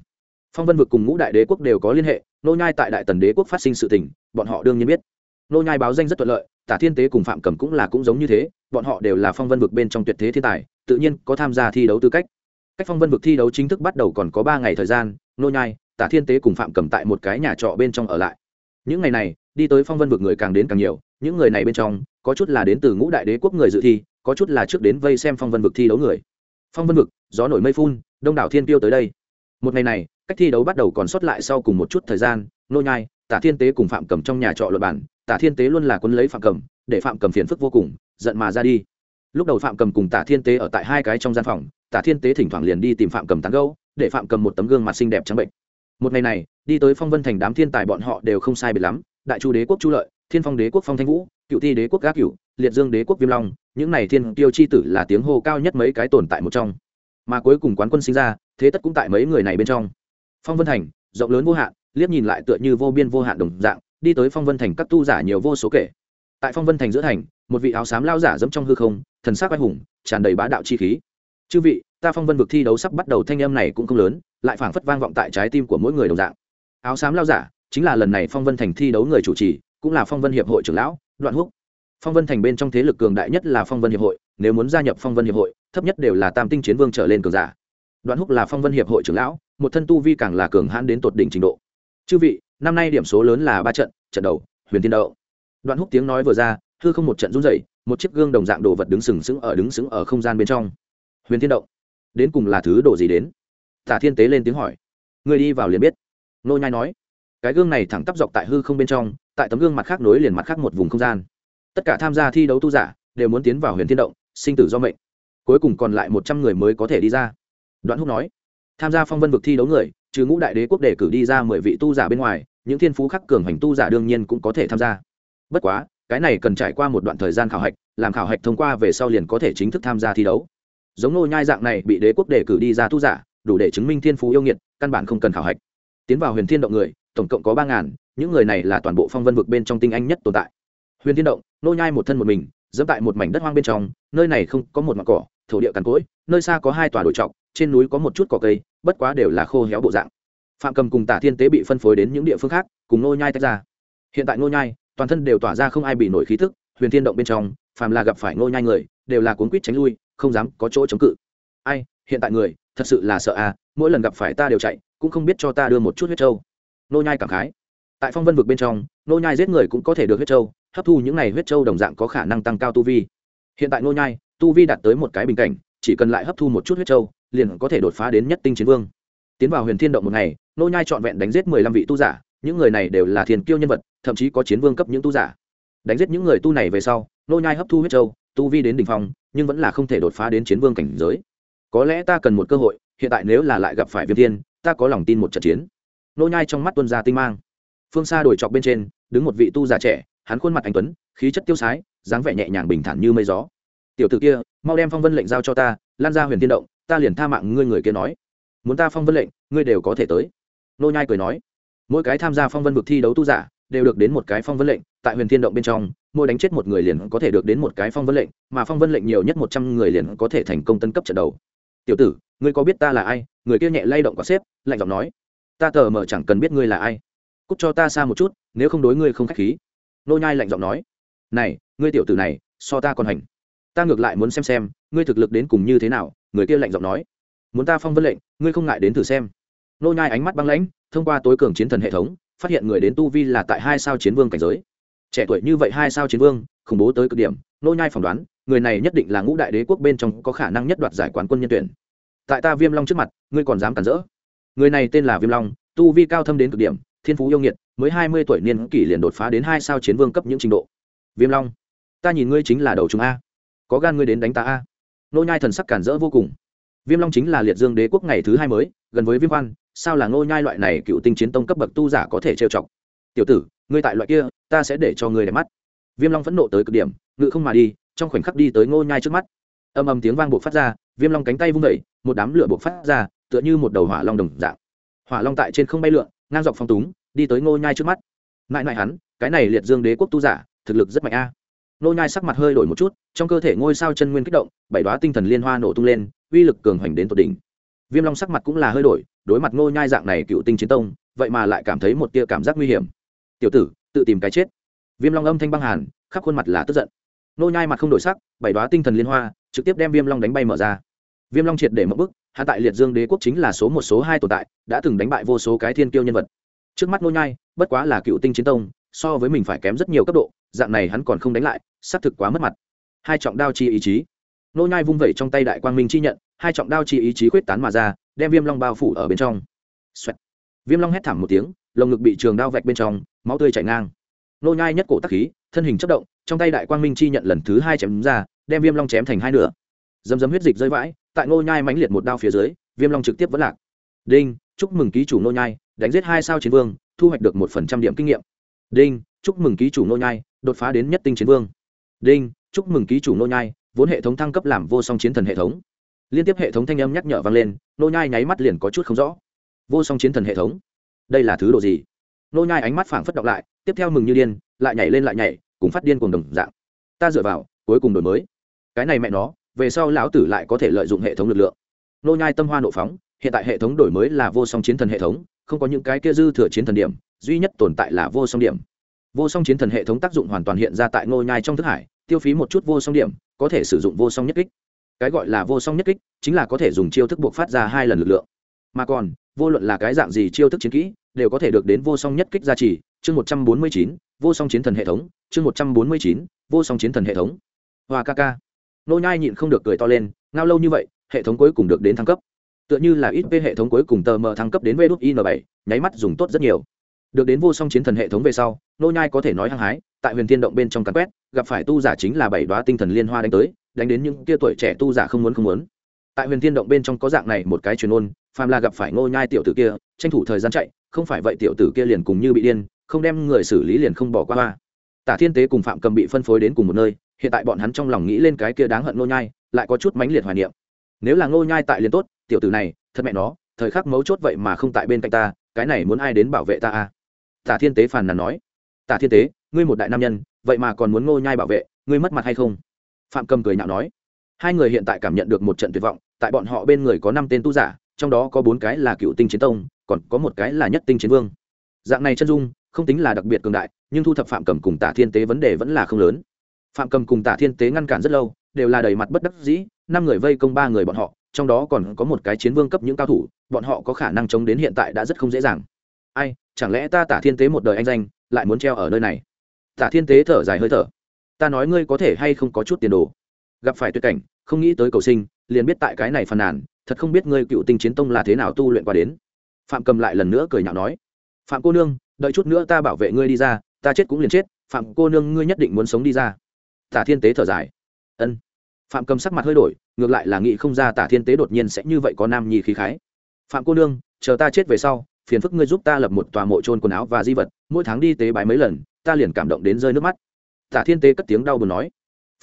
Phong vân vực cùng ngũ đại đế quốc đều có liên hệ, nô nhai tại đại tần đế quốc phát sinh sự tình, bọn họ đương nhiên biết. Nô nhai báo danh rất thuận lợi, tả thiên tế cùng phạm cẩm cũng là cũng giống như thế, bọn họ đều là phong vân vực bên trong tuyệt thế thiên tài, tự nhiên có tham gia thi đấu tư cách. Cách phong vân vực thi đấu chính thức bắt đầu còn có ba ngày thời gian, nô nhai, tả thiên tế cùng phạm cẩm tại một cái nhà trọ bên trong ở lại. Những ngày này, đi tới phong vân vực người càng đến càng nhiều, những người này bên trong có chút là đến từ ngũ đại đế quốc người dự thi có chút là trước đến vây xem phong vân vực thi đấu người. Phong vân vực gió nổi mây phun đông đảo thiên tiêu tới đây. Một ngày này cách thi đấu bắt đầu còn sót lại sau cùng một chút thời gian nô nhai tả thiên tế cùng phạm cầm trong nhà trọ luật bản tả thiên tế luôn là quân lấy phạm cầm để phạm cầm phiền phức vô cùng giận mà ra đi. Lúc đầu phạm cầm cùng tả thiên tế ở tại hai cái trong gian phòng tả thiên tế thỉnh thoảng liền đi tìm phạm cầm tán gẫu, để phạm cầm một tấm gương mặt xinh đẹp trắng bệnh. Một ngày này đi tới phong vân thành đám thiên tài bọn họ đều không sai biệt lắm đại chu đế quốc chu lợi thiên phong đế quốc phong thanh vũ cựu thi đế quốc gác cựu liệt dương đế quốc viêm long, những này thiên tiêu chi tử là tiếng hô cao nhất mấy cái tồn tại một trong. Mà cuối cùng quán quân sinh ra, thế tất cũng tại mấy người này bên trong. Phong vân thành, rộng lớn vô hạn, liếc nhìn lại tựa như vô biên vô hạn đồng dạng, đi tới phong vân thành các tu giả nhiều vô số kể. Tại phong vân thành giữa thành, một vị áo xám lao giả dẫm trong hư không, thần sắc oai hùng, tràn đầy bá đạo chi khí. Chư vị, ta phong vân vực thi đấu sắp bắt đầu thanh âm này cũng không lớn, lại phảng phất vang vọng tại trái tim của mỗi người đồng dạng. Áo xám lao giả, chính là lần này phong vân thành thi đấu người chủ trì, cũng là phong vân hiệp hội trưởng lão đoạn húc. Phong vân thành bên trong thế lực cường đại nhất là phong vân hiệp hội, nếu muốn gia nhập phong vân hiệp hội, thấp nhất đều là tam tinh chiến vương trở lên cường giả. Đoạn húc là phong vân hiệp hội trưởng lão, một thân tu vi càng là cường hãn đến tột đỉnh trình độ. Chư vị, năm nay điểm số lớn là ba trận trận đầu, huyền thiên đậu. Đoạn húc tiếng nói vừa ra, hư không một trận run dậy một chiếc gương đồng dạng đồ vật đứng sừng sững ở đứng sững ở không gian bên trong. Huyền thiên động đến cùng là thứ đồ gì đến? Tả thiên tế lên tiếng hỏi. Người đi vào liền biết. Nô nhai nói cái gương này thẳng tắp dọc tại hư không bên trong, tại tấm gương mặt khác nối liền mặt khác một vùng không gian. Tất cả tham gia thi đấu tu giả đều muốn tiến vào huyền thiên động, sinh tử do mệnh. Cuối cùng còn lại một trăm người mới có thể đi ra. Đoạn húc nói, tham gia phong vân vực thi đấu người, trừ ngũ đại đế quốc đề cử đi ra mười vị tu giả bên ngoài, những thiên phú khắc cường hành tu giả đương nhiên cũng có thể tham gia. Bất quá, cái này cần trải qua một đoạn thời gian khảo hạch, làm khảo hạch thông qua về sau liền có thể chính thức tham gia thi đấu. Giống nô nhai dạng này bị đế quốc đề cử đi ra tu giả, đủ để chứng minh thiên phú yêu nghiệt, căn bản không cần khảo hạch tiến vào huyền thiên động người, tổng cộng có ba ngàn, những người này là toàn bộ phong vân vực bên trong tinh anh nhất tồn tại. Huyền thiên động, nô nhai một thân một mình, dẫm tại một mảnh đất hoang bên trong, nơi này không có một mặt cỏ, thổ địa cằn cỗi, nơi xa có hai tòa đồi trọc, trên núi có một chút cỏ cây, bất quá đều là khô héo bộ dạng. Phạm cầm cùng tả thiên tế bị phân phối đến những địa phương khác, cùng nô nhai tách ra. Hiện tại nô nhai, toàn thân đều tỏa ra không ai bị nổi khí tức huyền thiên động bên trong, phàm là gặp phải nô nhai người, đều là cuốn quýt tránh lui, không dám có chỗ chống cự. Ai, hiện tại người, thật sự là sợ à mỗi lần gặp phải ta đều chạy cũng không biết cho ta đưa một chút huyết trâu. Nô nhai cảm khái. Tại phong vân vực bên trong, nô nhai giết người cũng có thể được huyết trâu, hấp thu những này huyết trâu đồng dạng có khả năng tăng cao tu vi. Hiện tại nô nhai, tu vi đạt tới một cái bình cảnh, chỉ cần lại hấp thu một chút huyết trâu, liền có thể đột phá đến nhất tinh chiến vương. Tiến vào huyền thiên động một ngày, nô nhai chọn vẹn đánh giết mười lăm vị tu giả, những người này đều là thiên kiêu nhân vật, thậm chí có chiến vương cấp những tu giả. Đánh giết những người tu này về sau, nô nhai hấp thu huyết châu tu vi đến đỉnh phong, nhưng vẫn là không thể đột phá đến chiến vương cảnh giới. Có lẽ ta cần một cơ hội, hiện tại nếu là lại gặp phải viêm thiên ta có lòng tin một trận chiến. Nô nhai trong mắt tuôn ra tinh mang. Phương xa đổi chọc bên trên, đứng một vị tu giả trẻ, hắn khuôn mặt anh tuấn, khí chất tiêu sái, dáng vẻ nhẹ nhàng bình thản như mây gió. Tiểu tử kia, mau đem phong vân lệnh giao cho ta, lan ra huyền tiên động, ta liền tha mạng ngươi người kia nói. Muốn ta phong vân lệnh, ngươi đều có thể tới. Nô nhai cười nói. Mỗi cái tham gia phong vân vực thi đấu tu giả, đều được đến một cái phong vân lệnh, tại huyền thiên động bên trong, mỗi đánh chết một người liền có thể được đến một cái phong vân lệnh, mà phong vân lệnh nhiều nhất một trăm người liền có thể thành công tân cấp trận đầu tiểu tử, ngươi có biết ta là ai? Người kia nhẹ lay động quả xếp, lạnh giọng nói. Ta tờ mờ chẳng cần biết ngươi là ai. Cút cho ta xa một chút, nếu không đối ngươi không khách khí. Nô nhai lạnh giọng nói. Này, ngươi tiểu tử này, so ta còn hành. Ta ngược lại muốn xem xem, ngươi thực lực đến cùng như thế nào? Người kia lạnh giọng nói. Muốn ta phong vân lệnh, ngươi không ngại đến thử xem. Nô nhai ánh mắt băng lãnh, thông qua tối cường chiến thần hệ thống, phát hiện người đến tu vi là tại hai sao chiến vương cảnh giới. Trẻ tuổi như vậy hai sao chiến vương, khủng bố tới cực điểm, nô nhai phỏng đoán người này nhất định là ngũ đại đế quốc bên trong có khả năng nhất đoạt giải quán quân nhân tuyển. Tại ta viêm long trước mặt, ngươi còn dám cản rỡ. Người này tên là viêm long, tu vi cao thâm đến cực điểm, thiên phú yêu nghiệt, mới hai mươi tuổi niên kỷ liền đột phá đến hai sao chiến vương cấp những trình độ. Viêm long, ta nhìn ngươi chính là đầu chúng a. Có gan ngươi đến đánh ta a. Nô nhai thần sắc cản rỡ vô cùng. Viêm long chính là liệt dương đế quốc ngày thứ hai mới, gần với viêm văn sao là ngô nhai loại này cựu tinh chiến tông cấp bậc tu giả có thể trêu chọc? Tiểu tử, ngươi tại loại kia, ta sẽ để cho ngươi để mắt. Viêm long phẫn nộ tới cực điểm, ngự không mà đi trong khoảnh khắc đi tới ngô nhai trước mắt. Âm âm tiếng vang buộc phát ra, viêm long cánh tay vung vẩy một đám lửa buộc phát ra, tựa như một đầu hỏa long đồng dạng. Hỏa long tại trên không bay lượn, ngang dọc phong túng, đi tới ngô nhai trước mắt. Ngại ngại hắn, cái này liệt dương đế quốc tu giả, thực lực rất mạnh a. Ngô nhai sắc mặt hơi đổi một chút, trong cơ thể ngôi sao chân nguyên kích động, bảy đoá tinh thần liên hoa nổ tung lên, uy lực cường hoành đến tột đỉnh. Viêm long sắc mặt cũng là hơi đổi, đối mặt ngô nhai dạng này cựu tinh chiến tông, vậy mà lại cảm thấy một tia cảm giác nguy hiểm. Tiểu tử, tự tìm cái chết. Viêm long âm thanh băng hàn, khắp khuôn mặt là tức giận. Nô nhai mặt không đổi sắc, bảy đoá tinh thần liên hoa, trực tiếp đem viêm long đánh bay mở ra. Viêm long triệt để mất bức, hạ tại liệt dương đế quốc chính là số một, số hai tồn tại, đã từng đánh bại vô số cái thiên kiêu nhân vật. Trước mắt Nô nhai, bất quá là cựu tinh chiến tông, so với mình phải kém rất nhiều cấp độ, dạng này hắn còn không đánh lại, xác thực quá mất mặt. Hai trọng đao chi ý chí. Nô nhai vung vẩy trong tay đại quang minh chi nhận, hai trọng đao chi ý chí quyết tán mà ra, đem viêm long bao phủ ở bên trong. Xoẹt. viêm long hét thảm một tiếng, lồng ngực bị trường đao vạch bên trong, máu tươi chảy ngang. Nô nhai nhất cổ tắc khí, thân hình chớp động trong tay đại quang minh chi nhận lần thứ hai chém ra, đem viêm long chém thành hai nửa. Dấm dấm huyết dịch rơi vãi, tại nô nhai mãnh liệt một đao phía dưới, viêm long trực tiếp vẫn lạc. Đinh, chúc mừng ký chủ nô nhai, đánh giết hai sao chiến vương, thu hoạch được một phần trăm điểm kinh nghiệm. Đinh, chúc mừng ký chủ nô nhai, đột phá đến nhất tinh chiến vương. Đinh, chúc mừng ký chủ nô nhai, vốn hệ thống thăng cấp làm vô song chiến thần hệ thống. Liên tiếp hệ thống thanh âm nhắc nhở vang lên nô nhai nháy mắt liền có chút không rõ. Vô song chiến thần hệ thống. Đây là thứ độ gì? Nô nhai ánh mắt phảng phất đọc lại, tiếp theo mừng như điên, lại nhảy lên lại nhảy cùng phát điên cùng đồng dạng. Ta dựa vào, cuối cùng đổi mới. Cái này mẹ nó, về sau lão tử lại có thể lợi dụng hệ thống lực lượng. Nô nhai tâm hoa nộ phóng, hiện tại hệ thống đổi mới là vô song chiến thần hệ thống, không có những cái kia dư thừa chiến thần điểm, duy nhất tồn tại là vô song điểm. Vô song chiến thần hệ thống tác dụng hoàn toàn hiện ra tại nô nhai trong thức hải, tiêu phí một chút vô song điểm, có thể sử dụng vô song nhất kích. Cái gọi là vô song nhất kích, chính là có thể dùng chiêu thức buộc phát ra hai lần lực lượng. Mà còn, vô luận là cái dạng gì chiêu thức chiến kỹ đều có thể được đến vô song nhất kích gia trì. Chương một trăm bốn mươi chín, vô song chiến thần hệ thống. Chương một trăm bốn mươi chín, vô song chiến thần hệ thống. Hoa ca ca. Nô nhai nhịn không được cười to lên, ngao lâu như vậy, hệ thống cuối cùng được đến thăng cấp. Tựa như là ít hệ thống cuối cùng tờ mờ thăng cấp đến v đút in bảy, nháy mắt dùng tốt rất nhiều. Được đến vô song chiến thần hệ thống về sau, nô nhai có thể nói hăng hái, tại huyền thiên động bên trong cắn quét, gặp phải tu giả chính là bảy đoá tinh thần liên hoa đánh tới, đánh đến những kia tuổi trẻ tu giả không muốn không muốn. Tại huyền thiên động bên trong có dạng này một cái truyền ôn phàm là gặp phải Ngô nhai tiểu tử kia, tranh thủ thời gian chạy, không phải vậy tiểu tử kia liền cùng như bị điên, không đem người xử lý liền không bỏ qua. Hoa tả thiên tế cùng phạm cầm bị phân phối đến cùng một nơi, hiện tại bọn hắn trong lòng nghĩ lên cái kia đáng hận Ngô nhai, lại có chút mãnh liệt hoài niệm. Nếu là Ngô nhai tại liền tốt, tiểu tử này, thật mẹ nó, thời khắc mấu chốt vậy mà không tại bên cạnh ta, cái này muốn ai đến bảo vệ ta à? Tả thiên tế phàn nàn nói. Tả thiên tế, ngươi một đại nam nhân, vậy mà còn muốn ngô nhai bảo vệ, ngươi mất mặt hay không? Phạm cầm cười nhạo nói. Hai người hiện tại cảm nhận được một trận tuyệt vọng, tại bọn họ bên người có năm tên tu giả trong đó có bốn cái là cựu tinh chiến tông, còn có một cái là nhất tinh chiến vương. Dạng này chân dung, không tính là đặc biệt cường đại, nhưng thu thập phạm cầm cùng tả thiên tế vấn đề vẫn là không lớn. Phạm cầm cùng tả thiên tế ngăn cản rất lâu, đều là đầy mặt bất đắc dĩ, năm người vây công ba người bọn họ, trong đó còn có một cái chiến vương cấp những cao thủ, bọn họ có khả năng chống đến hiện tại đã rất không dễ dàng. Ai, chẳng lẽ ta tả thiên tế một đời anh danh, lại muốn treo ở nơi này? Tả thiên tế thở dài hơi thở. Ta nói ngươi có thể hay không có chút tiền đồ. Gặp phải tuyệt cảnh không nghĩ tới cầu sinh, liền biết tại cái này phàn nàn, thật không biết ngươi cựu tinh chiến tông là thế nào tu luyện qua đến. Phạm cầm lại lần nữa cười nhạo nói, phạm cô nương, đợi chút nữa ta bảo vệ ngươi đi ra, ta chết cũng liền chết, phạm cô nương ngươi nhất định muốn sống đi ra. Tả thiên tế thở dài, ân. Phạm cầm sắc mặt hơi đổi, ngược lại là nghĩ không ra tả thiên tế đột nhiên sẽ như vậy có nam nhi khí khái. Phạm cô nương, chờ ta chết về sau, phiền phức ngươi giúp ta lập một tòa mộ trôn quần áo và di vật, mỗi tháng đi tế bái mấy lần, ta liền cảm động đến rơi nước mắt. Tả thiên tế cất tiếng đau buồn nói.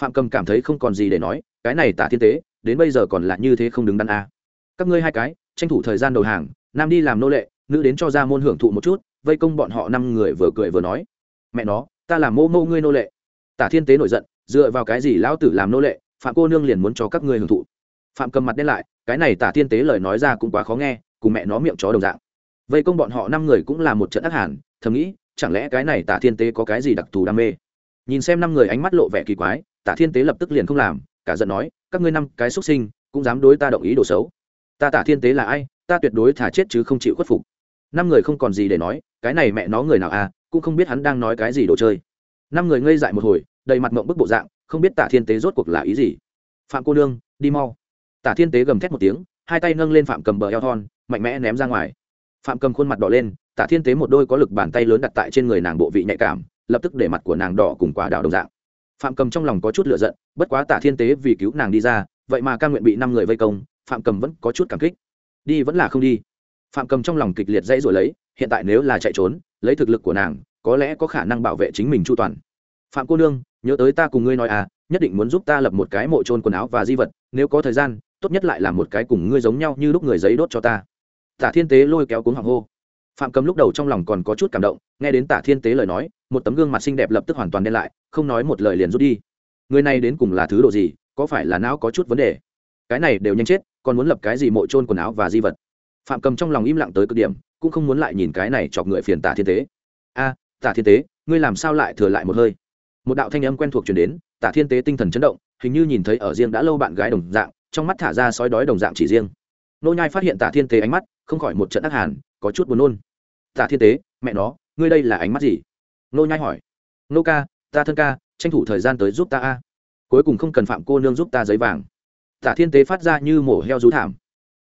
Phạm cầm cảm thấy không còn gì để nói cái này tả thiên tế, đến bây giờ còn là như thế không đứng đắn a. À. các ngươi hai cái, tranh thủ thời gian đầu hàng, nam đi làm nô lệ, nữ đến cho ra môn hưởng thụ một chút, vây công bọn họ năm người vừa cười vừa nói. Mẹ nó, ta làm mô mô ngươi nô lệ. Tả thiên tế nổi giận, dựa vào cái gì lão tử làm nô lệ, phạm cô nương liền muốn cho các ngươi hưởng thụ. Phạm cầm mặt đen lại, cái này tả thiên tế lời nói ra cũng quá khó nghe, cùng mẹ nó miệng chó đồng dạng. Vây công bọn họ năm người cũng là một trận ác hàn, thầm nghĩ, chẳng lẽ cái này tả thiên tế có cái gì đặc thù đam mê? Nhìn xem năm người ánh mắt lộ vẻ kỳ quái, tả thiên tế lập tức liền không làm cả giận nói, các ngươi năm cái xuất sinh, cũng dám đối ta động ý đồ xấu. Ta tả thiên tế là ai, ta tuyệt đối thả chết chứ không chịu khuất phục. Năm người không còn gì để nói, cái này mẹ nó người nào à cũng không biết hắn đang nói cái gì đồ chơi. Năm người ngây dại một hồi, đầy mặt mộng bức bộ dạng, không biết tả thiên tế rốt cuộc là ý gì. Phạm cô nương, đi mau. Tả thiên tế gầm thét một tiếng, hai tay nâng lên phạm cầm bờ eo thon, mạnh mẽ ném ra ngoài. Phạm cầm khuôn mặt đỏ lên, tả thiên tế một đôi có lực bàn tay lớn đặt tại trên người nàng bộ vị nhạy cảm, lập tức để mặt của nàng đỏ cùng quả đào đồng dạng phạm cầm trong lòng có chút lựa giận, bất quá tả thiên tế vì cứu nàng đi ra, vậy mà ca nguyện bị năm người vây công, phạm cầm vẫn có chút cảm kích. Đi vẫn là không đi. Phạm cầm trong lòng kịch liệt dãy rồi lấy, hiện tại nếu là chạy trốn, lấy thực lực của nàng, có lẽ có khả năng bảo vệ chính mình chu toàn. Phạm cô nương, nhớ tới ta cùng ngươi nói à nhất định muốn giúp ta lập một cái mộ trôn quần áo và di vật, nếu có thời gian, tốt nhất lại là một cái cùng ngươi giống nhau như lúc người giấy đốt cho ta. Tả thiên tế lôi kéo cuống hoàng hô phạm cầm lúc đầu trong lòng còn có chút cảm động, nghe đến tả thiên tế lời nói, một tấm gương mặt xinh đẹp lập tức hoàn toàn đen lại, không nói một lời liền rút đi. Người này đến cùng là thứ độ gì, có phải là não có chút vấn đề? Cái này đều nhanh chết, còn muốn lập cái gì mộ trôn quần áo và di vật? Phạm cầm trong lòng im lặng tới cực điểm, cũng không muốn lại nhìn cái này chọc người phiền tả thiên tế. A, tả thiên tế, ngươi làm sao lại thừa lại một hơi? Một đạo thanh âm quen thuộc chuyển đến, tả thiên tế tinh thần chấn động, hình như nhìn thấy ở riêng đã lâu bạn gái đồng dạng, trong mắt thả ra sói đói đồng dạng chỉ riêng. Nô nhai phát hiện tả thiên tế ánh mắt, không khỏi một trận ác hàn có chút buồn nôn. Tạ thiên tế, mẹ nó, ngươi đây là ánh mắt gì? Nô nhai hỏi. Nô ca, ta thân ca, tranh thủ thời gian tới giúp ta a. Cuối cùng không cần phạm cô nương giúp ta giấy vàng. Tạ thiên tế phát ra như mổ heo rú thảm.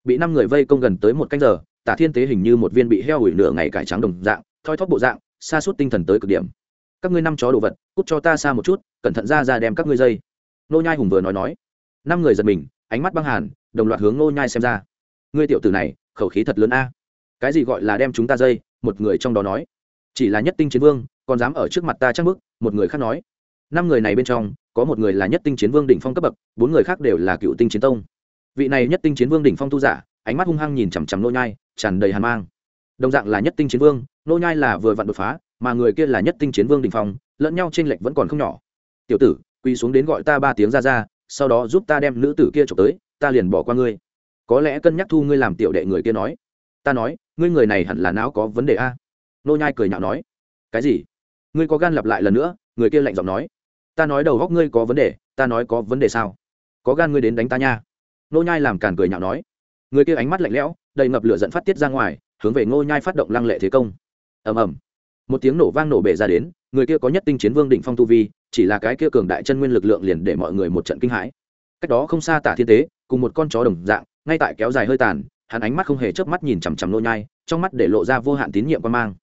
Bị năm người vây công gần tới một canh giờ, Tạ thiên tế hình như một viên bị heo ủi nửa ngày cải trắng đồng dạng, thoi thóp bộ dạng xa suốt tinh thần tới cực điểm. Các ngươi năm chó đồ vật, cút cho ta xa một chút, cẩn thận ra ra đem các ngươi dây. Nô nhai hùng vừa nói nói. Năm người giật mình, ánh mắt băng hàn, đồng loạt hướng nô nhai xem ra. Ngươi tiểu tử này, khẩu khí thật lớn a cái gì gọi là đem chúng ta dây, một người trong đó nói. Chỉ là nhất tinh chiến vương, còn dám ở trước mặt ta chắc mức, một người khác nói. Năm người này bên trong, có một người là nhất tinh chiến vương đỉnh phong cấp bậc, bốn người khác đều là cựu tinh chiến tông. Vị này nhất tinh chiến vương đỉnh phong tu giả, ánh mắt hung hăng nhìn chằm chằm nô nhai, tràn đầy hàn mang. Đồng dạng là nhất tinh chiến vương, nô nhai là vừa vặn đột phá, mà người kia là nhất tinh chiến vương đỉnh phong, lẫn nhau trên lệch vẫn còn không nhỏ. Tiểu tử, quỳ xuống đến gọi ta ba tiếng ra ra, sau đó giúp ta đem nữ tử kia trộm tới, ta liền bỏ qua ngươi. Có lẽ cân nhắc thu ngươi làm tiểu đệ người kia nói ta nói, ngươi người này hẳn là não có vấn đề a. Nô nhai cười nhạo nói. Cái gì? Ngươi có gan lặp lại lần nữa? Người kia lạnh giọng nói. Ta nói đầu góc ngươi có vấn đề, ta nói có vấn đề sao? Có gan ngươi đến đánh ta nha. Nô nhai làm càn cười nhạo nói. Người kia ánh mắt lạnh lẽo, đầy ngập lửa giận phát tiết ra ngoài, hướng về nô nhai phát động lăng lệ thế công. Ầm ầm. Một tiếng nổ vang nổ bể ra đến, người kia có nhất tinh chiến vương định phong tu vi, chỉ là cái kia cường đại chân nguyên lực lượng liền để mọi người một trận kinh hãi. Cách đó không xa tả thiên tế, cùng một con chó đồng dạng, ngay tại kéo dài hơi tàn hắn ánh mắt không hề chớp mắt nhìn chằm chằm nô nhai, trong mắt để lộ ra vô hạn tín nhiệm quan mang.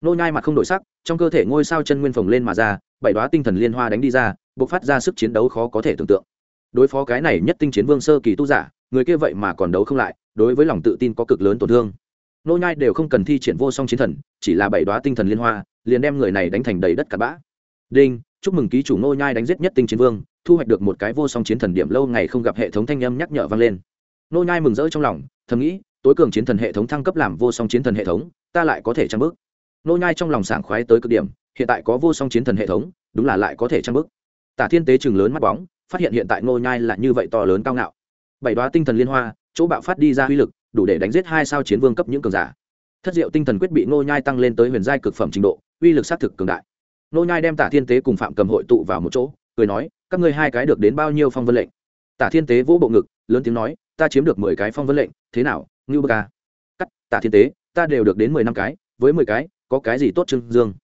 Nô nhai mặt không đổi sắc, trong cơ thể ngôi sao chân nguyên phồng lên mà ra, bảy đóa tinh thần liên hoa đánh đi ra, bộc phát ra sức chiến đấu khó có thể tưởng tượng. Đối phó cái này nhất tinh chiến vương sơ kỳ tu giả, người kia vậy mà còn đấu không lại, đối với lòng tự tin có cực lớn tổn thương. Nô nhai đều không cần thi triển vô song chiến thần, chỉ là bảy đóa tinh thần liên hoa, liền đem người này đánh thành đầy đất cát bã. Đinh, chúc mừng ký chủ nô nhai đánh giết nhất tinh chiến vương, thu hoạch được một cái vô song chiến thần điểm lâu ngày không gặp hệ thống thanh âm nhắc nhở vang lên nô nhai mừng rỡ trong lòng, thầm nghĩ, tối cường chiến thần hệ thống thăng cấp làm vô song chiến thần hệ thống, ta lại có thể trang bước. Nô nhai trong lòng sảng khoái tới cực điểm, hiện tại có vô song chiến thần hệ thống, đúng là lại có thể trang bước. Tả thiên tế chừng lớn mắt bóng, phát hiện hiện tại nô nhai là như vậy to lớn cao ngạo. Bảy đóa tinh thần liên hoa, chỗ bạo phát đi ra uy lực, đủ để đánh giết hai sao chiến vương cấp những cường giả. Thất diệu tinh thần quyết bị nô nhai tăng lên tới huyền giai cực phẩm trình độ, uy lực sát thực cường đại. Nô nhai đem tả thiên tế cùng phạm cầm hội tụ vào một chỗ, cười nói, các ngươi hai cái được đến bao nhiêu phong vân lệnh? Tả thiên tế vỗ bộ ngực, lớn tiếng nói ta chiếm được mười cái phong vân lệnh, thế nào, ngưu bơ ca? Cắt Tạ thiên tế, ta đều được đến mười năm cái, với mười cái, có cái gì tốt trưng dương?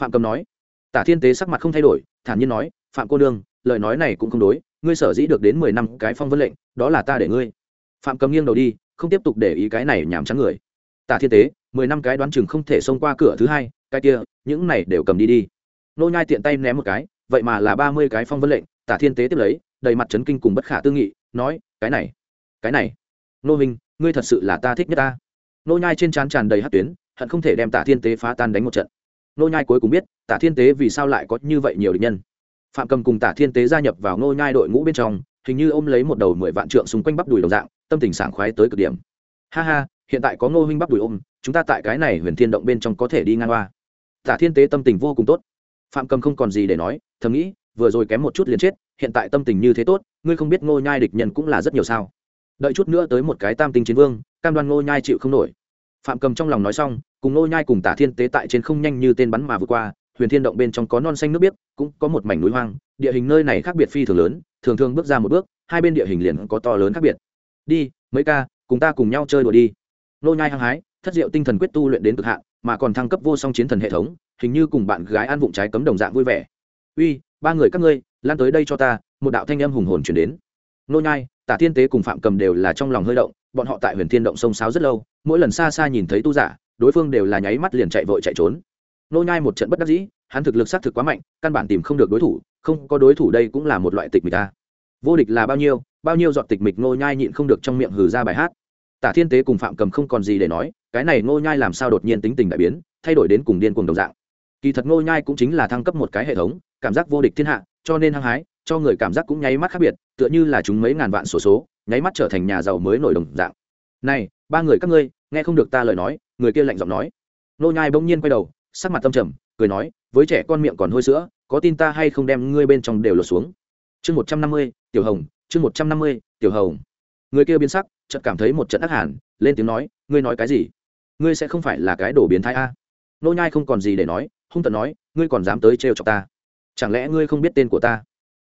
Phạm cầm nói. Tả thiên tế sắc mặt không thay đổi, thản nhiên nói, phạm cô đương lời nói này cũng không đối, ngươi sở dĩ được đến mười năm cái phong vân lệnh, đó là ta để ngươi. Phạm cầm nghiêng đầu đi, không tiếp tục để ý cái này nhảm trắng người. Tả thiên tế, mười năm cái đoán chừng không thể xông qua cửa thứ hai, cái kia, những này đều cầm đi đi. Nô nhai tiện tay ném một cái, vậy mà là ba mươi cái phong vân lệnh, tả thiên tế tiếp lấy, đầy mặt chấn kinh cùng bất khả tư nghị, nói, cái này cái này, nô minh ngươi thật sự là ta thích nhất ta. Nô nhai trên trán tràn đầy hát tuyến, hận không thể đem tả thiên tế phá tan đánh một trận. Nô nhai cuối cùng biết, tả thiên tế vì sao lại có như vậy nhiều địch nhân. Phạm cầm cùng tả thiên tế gia nhập vào nô nhai đội ngũ bên trong, hình như ôm lấy một đầu mười vạn trượng xung quanh bắp đùi đồng dạng, tâm tình sảng khoái tới cực điểm. Ha ha, hiện tại có ngô huynh bắp đùi ôm, chúng ta tại cái này huyền thiên động bên trong có thể đi ngang qua. Tả thiên tế tâm tình vô cùng tốt. Phạm cầm không còn gì để nói, thầm nghĩ, vừa rồi kém một chút liền chết, hiện tại tâm tình như thế tốt, ngươi không biết ngô nhai địch nhân cũng là rất nhiều sao đợi chút nữa tới một cái tam tinh chiến vương, cam đoan ngô nhai chịu không nổi. Phạm cầm trong lòng nói xong, cùng ngô nhai cùng tả thiên tế tại trên không nhanh như tên bắn mà vượt qua, huyền thiên động bên trong có non xanh nước biếc, cũng có một mảnh núi hoang, địa hình nơi này khác biệt phi thường lớn, thường thường bước ra một bước, hai bên địa hình liền có to lớn khác biệt. Đi, mấy ca, cùng ta cùng nhau chơi đùa đi. Ngô nhai hăng hái, thất diệu tinh thần quyết tu luyện đến cực hạn, mà còn thăng cấp vô song chiến thần hệ thống, hình như cùng bạn gái ăn vụng trái cấm đồng dạng vui vẻ. Uy, ba người các ngươi, lan tới đây cho ta, một đạo thanh âm hùng hồn chuyển đến nô nhai, tả thiên tế cùng phạm cầm đều là trong lòng hơi động, bọn họ tại huyền thiên động sông sáo rất lâu, mỗi lần xa xa nhìn thấy tu giả, đối phương đều là nháy mắt liền chạy vội chạy trốn. Nô nhai một trận bất đắc dĩ, hắn thực lực sát thực quá mạnh, căn bản tìm không được đối thủ, không có đối thủ đây cũng là một loại tịch mịch ta vô địch là bao nhiêu bao nhiêu giọt tịch mịch nô nhai nhịn không được trong miệng hừ ra bài hát. Tả thiên tế cùng phạm cầm không còn gì để nói, cái này nô nhai làm sao đột nhiên tính tình đại biến, thay đổi đến cùng điên cuồng đồng dạng. Kỳ thật Nô nhai cũng chính là thăng cấp một cái hệ thống, cảm giác vô địch thiên hạ, cho nên hăng hái cho người cảm giác cũng nháy mắt khác biệt tựa như là chúng mấy ngàn vạn sổ số, số nháy mắt trở thành nhà giàu mới nổi đồng dạng. Này ba người các ngươi nghe không được ta lời nói người kia lạnh giọng nói. Nô nhai bỗng nhiên quay đầu sắc mặt tâm trầm cười nói với trẻ con miệng còn hôi sữa có tin ta hay không đem ngươi bên trong đều lột xuống? Chương một trăm năm mươi tiểu hồng chương một trăm năm mươi tiểu hồng. Người kia biến sắc chợt cảm thấy một trận ác hàn lên tiếng nói ngươi nói cái gì? Ngươi sẽ không phải là cái đồ biến thái a? Nô nhai không còn gì để nói hung tận nói ngươi còn dám tới trêu chọc ta? Chẳng lẽ ngươi không biết tên của ta?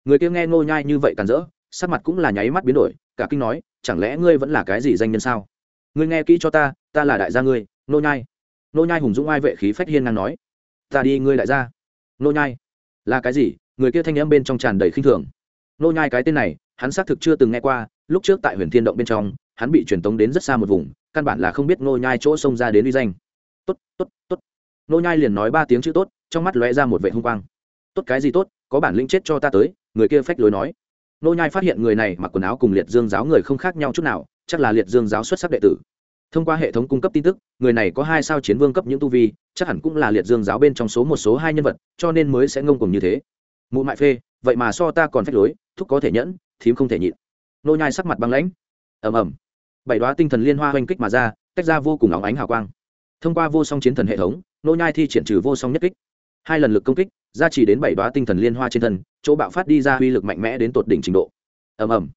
Người kia nghe nô nhai như vậy càn rỡ, sắc mặt cũng là nháy mắt biến đổi, cả kinh nói, chẳng lẽ ngươi vẫn là cái gì danh nhân sao? Ngươi nghe kỹ cho ta ta là đại gia ngươi nô nhai. Nô nhai hùng dũng ai vệ khí phách hiên ngang nói, ta đi ngươi đại gia. Nô nhai, là cái gì? Người kia thanh âm bên trong tràn đầy khinh thường. Nô nhai cái tên này, hắn xác thực chưa từng nghe qua, lúc trước tại huyền thiên động bên trong, hắn bị truyền tống đến rất xa một vùng, căn bản là không biết nô nhai chỗ xông ra đến uy danh. Tốt tốt tốt. Nô nhai liền nói ba tiếng chữ tốt, trong mắt lóe ra một vẻ hung quang. Tốt cái gì tốt, có bản lĩnh chết cho ta tới người kia phách lối nói. Nô nhai phát hiện người này mặc quần áo cùng liệt dương giáo người không khác nhau chút nào, chắc là liệt dương giáo xuất sắc đệ tử. Thông qua hệ thống cung cấp tin tức, người này có hai sao chiến vương cấp những tu vi, chắc hẳn cũng là liệt dương giáo bên trong số một số hai nhân vật, cho nên mới sẽ ngông cùng như thế. Mụ mại phê, vậy mà so ta còn phách lối, thúc có thể nhẫn, thím không thể nhịn. Nô nhai sắc mặt băng lãnh. Ầm ầm. Bảy đóa tinh thần liên hoa hoành kích mà ra, tách ra vô cùng óng ánh hào quang. Thông qua vô song chiến thần hệ thống, nô nhai thi triển trừ vô song nhất kích. Hai lần lực công kích gia trì đến bảy đoá tinh thần liên hoa trên thân, chỗ bạo phát đi ra uy lực mạnh mẽ đến tột đỉnh trình độ. Ầm ầm.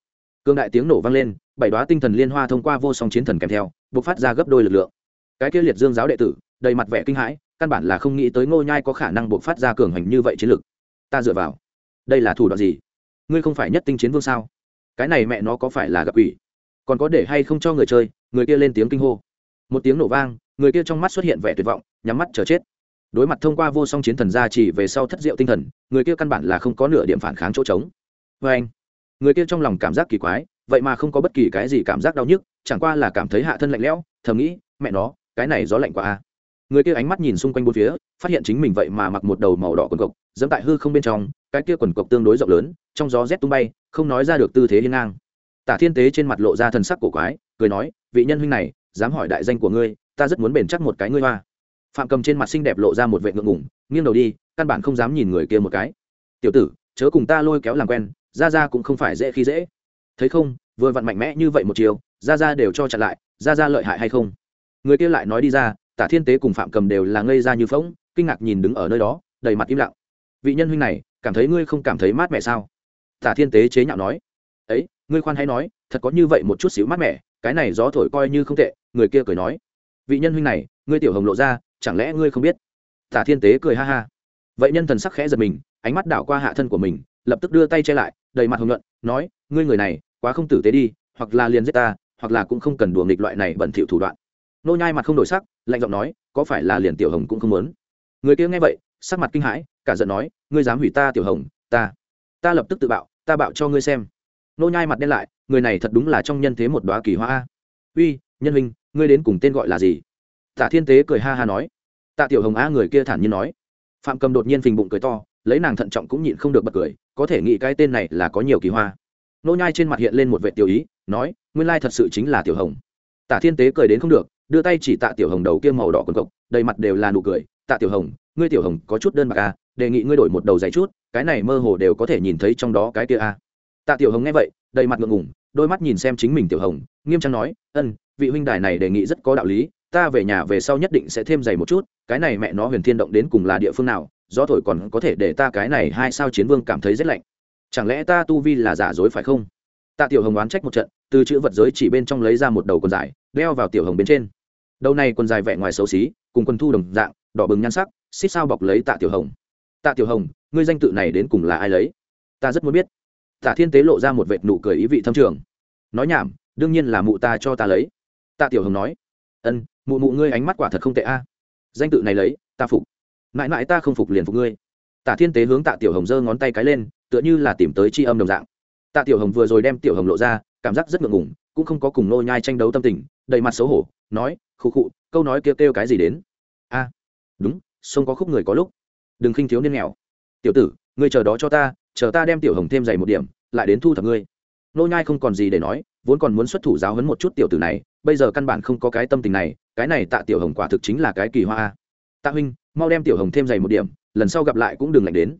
Cương đại tiếng nổ vang lên, bảy đoá tinh thần liên hoa thông qua vô song chiến thần kèm theo, bộc phát ra gấp đôi lực lượng. Cái kia liệt dương giáo đệ tử, đầy mặt vẻ kinh hãi, căn bản là không nghĩ tới ngô nhai có khả năng bộc phát ra cường hành như vậy chiến lực. Ta dựa vào. Đây là thủ đoạn gì? Ngươi không phải nhất tinh chiến vương sao? Cái này mẹ nó có phải là gặp ủy còn có để hay không cho người chơi? Người kia lên tiếng kinh hô. Một tiếng nổ vang, người kia trong mắt xuất hiện vẻ tuyệt vọng, nhắm mắt chờ chết đối mặt thông qua vô song chiến thần gia chỉ về sau thất diệu tinh thần, người kia căn bản là không có nửa điểm phản kháng chỗ trống. Vê anh, người kia trong lòng cảm giác kỳ quái, vậy mà không có bất kỳ cái gì cảm giác đau nhức, chẳng qua là cảm thấy hạ thân lạnh lẽo, thầm nghĩ, mẹ nó, cái này gió lạnh quá a người kia ánh mắt nhìn xung quanh bốn phía, phát hiện chính mình vậy mà mặc một đầu màu đỏ quần cộc, dẫm tại hư không bên trong, cái kia quần cộc tương đối rộng lớn, trong gió rét tung bay, không nói ra được tư thế hiên ngang. Tả thiên tế trên mặt lộ ra thần sắc cổ quái, cười nói, vị nhân huynh này, dám hỏi đại danh của ngươi, ta rất muốn bền chắc một cái ngươi hoa phạm cầm trên mặt xinh đẹp lộ ra một vệ ngượng ngủng nghiêng đầu đi, căn bản không dám nhìn người kia một cái. Tiểu tử, chớ cùng ta lôi kéo làm quen ra ra cũng không phải dễ khi dễ. Thấy không, vừa vặn mạnh mẽ như vậy một chiều ra ra đều cho chặn lại ra ra lợi hại hay không? Người kia lại nói đi ra, tả thiên tế cùng phạm cầm đều là ngây ra như phóng kinh ngạc nhìn đứng ở nơi đó, đầy mặt im lặng. Vị nhân huynh này, cảm thấy ngươi không cảm thấy mát mẻ sao? Tả thiên tế chế nhạo nói. Ấy, ngươi khoan hay nói, thật có như vậy một chút xíu mát mẻ, cái này gió thổi coi như không tệ, người kia cười nói. Vị nhân huynh này, ngươi tiểu hồng lộ ra chẳng lẽ ngươi không biết? Tả thiên tế cười ha ha. Vậy nhân thần sắc khẽ giật mình, ánh mắt đảo qua hạ thân của mình, lập tức đưa tay che lại, đầy mặt hồng nhuận, nói, ngươi người này, quá không tử tế đi, hoặc là liền giết ta, hoặc là cũng không cần đùa nghịch loại này bẩn thỉu thủ đoạn. Nô nhai mặt không đổi sắc, lạnh giọng nói, có phải là liền tiểu hồng cũng không muốn? Người kia nghe vậy, sắc mặt kinh hãi, cả giận nói, ngươi dám hủy ta, tiểu hồng, ta ta lập tức tự bạo, ta bạo cho ngươi xem. Nô nhai mặt đen lại, người này thật đúng là trong nhân thế một đóa kỳ hoa uy, nhân huynh, ngươi đến cùng tên gọi là gì? Tạ thiên tế cười ha ha nói. Tạ tiểu hồng a người kia thản nhiên nói. Phạm cầm đột nhiên phình bụng cười to, lấy nàng thận trọng cũng nhịn không được bật cười, có thể nghĩ cái tên này là có nhiều kỳ hoa. Nô nhai trên mặt hiện lên một vệ tiểu ý, nói, nguyên lai thật sự chính là tiểu hồng. Tạ thiên tế cười đến không được, đưa tay chỉ tạ tiểu hồng đầu kia màu đỏ quần cộc, đầy mặt đều là nụ cười. Tạ tiểu hồng, ngươi tiểu hồng có chút đơn bạc à đề nghị ngươi đổi một đầu dày chút, cái này mơ hồ đều có thể nhìn thấy trong đó cái kia à. Tạ tiểu hồng nghe vậy, đầy mặt ngượng ngùng, đôi mắt nhìn xem chính mình tiểu hồng, nghiêm trang nói, ân, vị huynh đài này đề nghị rất có đạo lý ta về nhà về sau nhất định sẽ thêm dày một chút, cái này mẹ nó huyền thiên động đến cùng là địa phương nào do thổi còn có thể để ta cái này hai sao chiến vương cảm thấy rất lạnh. Chẳng lẽ ta tu vi là giả dối phải không? Tạ tiểu hồng oán trách một trận, từ chữ vật giới chỉ bên trong lấy ra một đầu quần dài, đeo vào tiểu hồng bên trên. Đầu này quần dài vẻ ngoài xấu xí, cùng quần thu đồng dạng, đỏ bừng nhan sắc, xích sao bọc lấy tạ tiểu hồng. Tạ tiểu hồng, ngươi danh tự này đến cùng là ai lấy? Ta rất muốn biết. Tạ thiên tế lộ ra một vệt nụ cười ý vị thâm trường. Nói nhảm, đương nhiên là mụ ta cho ta lấy. Tạ tiểu hồng nói ân, mụ mụ ngươi ánh mắt quả thật không tệ a. Danh tự này lấy, ta phục. Mãi mãi ta không phục liền phục ngươi. Tạ thiên tế hướng tạ tiểu hồng giơ ngón tay cái lên, tựa như là tìm tới tri âm đồng dạng. Tạ tiểu hồng vừa rồi đem tiểu hồng lộ ra, cảm giác rất ngượng ngùng, cũng không có cùng nô nhai tranh đấu tâm tình, đầy mặt xấu hổ, nói, khụ khụ, câu nói kêu kêu cái gì đến? A, đúng, sông có khúc người có lúc. Đừng khinh thiếu niên nghèo. Tiểu tử, ngươi chờ đó cho ta, chờ ta đem tiểu hồng thêm dày một điểm, lại đến thu thập ngươi. Nô nhai không còn gì để nói, vốn còn muốn xuất thủ giáo huấn một chút tiểu tử này bây giờ căn bản không có cái tâm tình này, cái này tạ tiểu hồng quả thực chính là cái kỳ hoa tạ huynh, mau đem tiểu hồng thêm dày một điểm, lần sau gặp lại cũng đừng lạnh đến.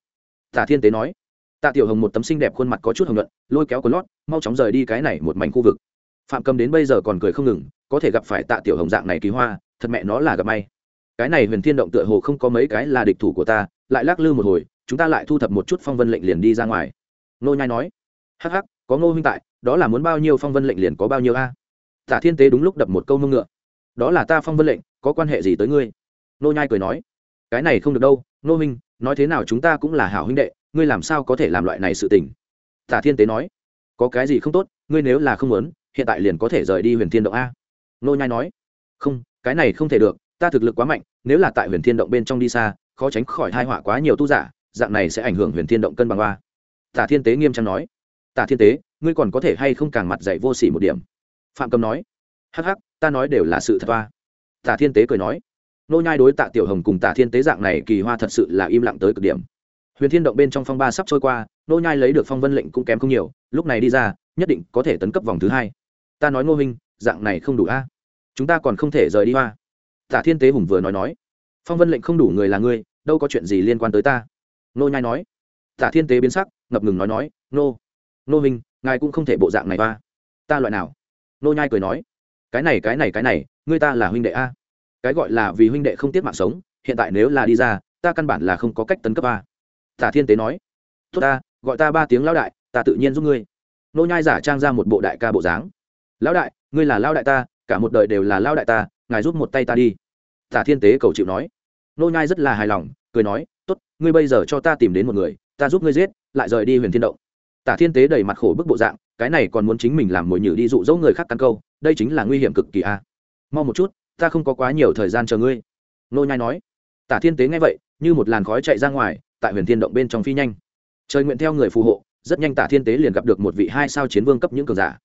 Tạ thiên tế nói. Tạ tiểu hồng một tấm xinh đẹp khuôn mặt có chút hồng nhuận, lôi kéo quần lót, mau chóng rời đi cái này một mảnh khu vực. Phạm cầm đến bây giờ còn cười không ngừng, có thể gặp phải tạ tiểu hồng dạng này kỳ hoa, thật mẹ nó là gặp may. Cái này huyền thiên động tựa hồ không có mấy cái là địch thủ của ta, lại lắc lư một hồi, chúng ta lại thu thập một chút phong vân lệnh liền đi ra ngoài. Nô nhai nói. Hắc hắc, có ngô huynh tại, đó là muốn bao nhiêu phong vân lệnh liền có bao nhiêu a? Tả thiên tế đúng lúc đập một câu mông ngựa. Đó là ta phong vân lệnh, có quan hệ gì tới ngươi? Nô nhai cười nói. Cái này không được đâu, nô huynh nói thế nào chúng ta cũng là hảo huynh đệ, ngươi làm sao có thể làm loại này sự tình? Tả thiên tế nói. Có cái gì không tốt, ngươi nếu là không muốn, hiện tại liền có thể rời đi huyền thiên động a. Nô nhai nói. Không, cái này không thể được, ta thực lực quá mạnh, nếu là tại huyền thiên động bên trong đi xa, khó tránh khỏi hai họa quá nhiều tu giả, dạng này sẽ ảnh hưởng huyền thiên động cân bằng a. tả thiên tế nghiêm trang nói. Tả thiên tế, ngươi còn có thể hay không càng mặt dạy vô sỉ một điểm? Phạm cầm nói, hắc hắc, ta nói đều là sự thật ba tả thiên tế cười nói, nô nhai đối tạ tiểu hồng cùng tả thiên tế dạng này kỳ hoa thật sự là im lặng tới cực điểm. Huyền thiên động bên trong phong ba sắp trôi qua, nô nhai lấy được phong vân lệnh cũng kém không nhiều, lúc này đi ra, nhất định có thể tấn cấp vòng thứ hai. Ta nói ngô huynh, dạng này không đủ a. Chúng ta còn không thể rời đi hoa tả thiên tế hùng vừa nói nói, phong vân lệnh không đủ người là ngươi, đâu có chuyện gì liên quan tới ta. Nô nhai nói, tả thiên tế biến sắc, ngập ngừng nói nói, nô nô huynh, ngài cũng không thể bộ dạng này hoa ta loại nào? Nô nhai cười nói, cái này cái này cái này, ngươi ta là huynh đệ a. Cái gọi là vì huynh đệ không tiếc mạng sống, hiện tại nếu là đi ra, ta căn bản là không có cách tấn cấp a. Tả thiên tế nói, tốt ta, gọi ta ba tiếng lão đại, ta tự nhiên giúp ngươi. Nô nhai giả trang ra một bộ đại ca bộ dáng, lão đại, ngươi là lão đại ta, cả một đời đều là lão đại ta, ngài giúp một tay ta đi. Tả thiên tế cầu chịu nói. Nô nhai rất là hài lòng, cười nói, tốt, ngươi bây giờ cho ta tìm đến một người, ta giúp ngươi giết, lại rời đi huyền thiên động. Tả thiên tế đầy mặt khổ bức bộ dạng cái này còn muốn chính mình làm mồi nhử đi dụ dỗ người khác căn câu, đây chính là nguy hiểm cực kỳ a. Mau một chút, ta không có quá nhiều thời gian chờ ngươi. Nô nhai nói. Tả thiên tế nghe vậy, như một làn khói chạy ra ngoài, tại huyền thiên động bên trong phi nhanh. Trời nguyện theo người phù hộ, rất nhanh tả thiên tế liền gặp được một vị hai sao chiến vương cấp những cường giả.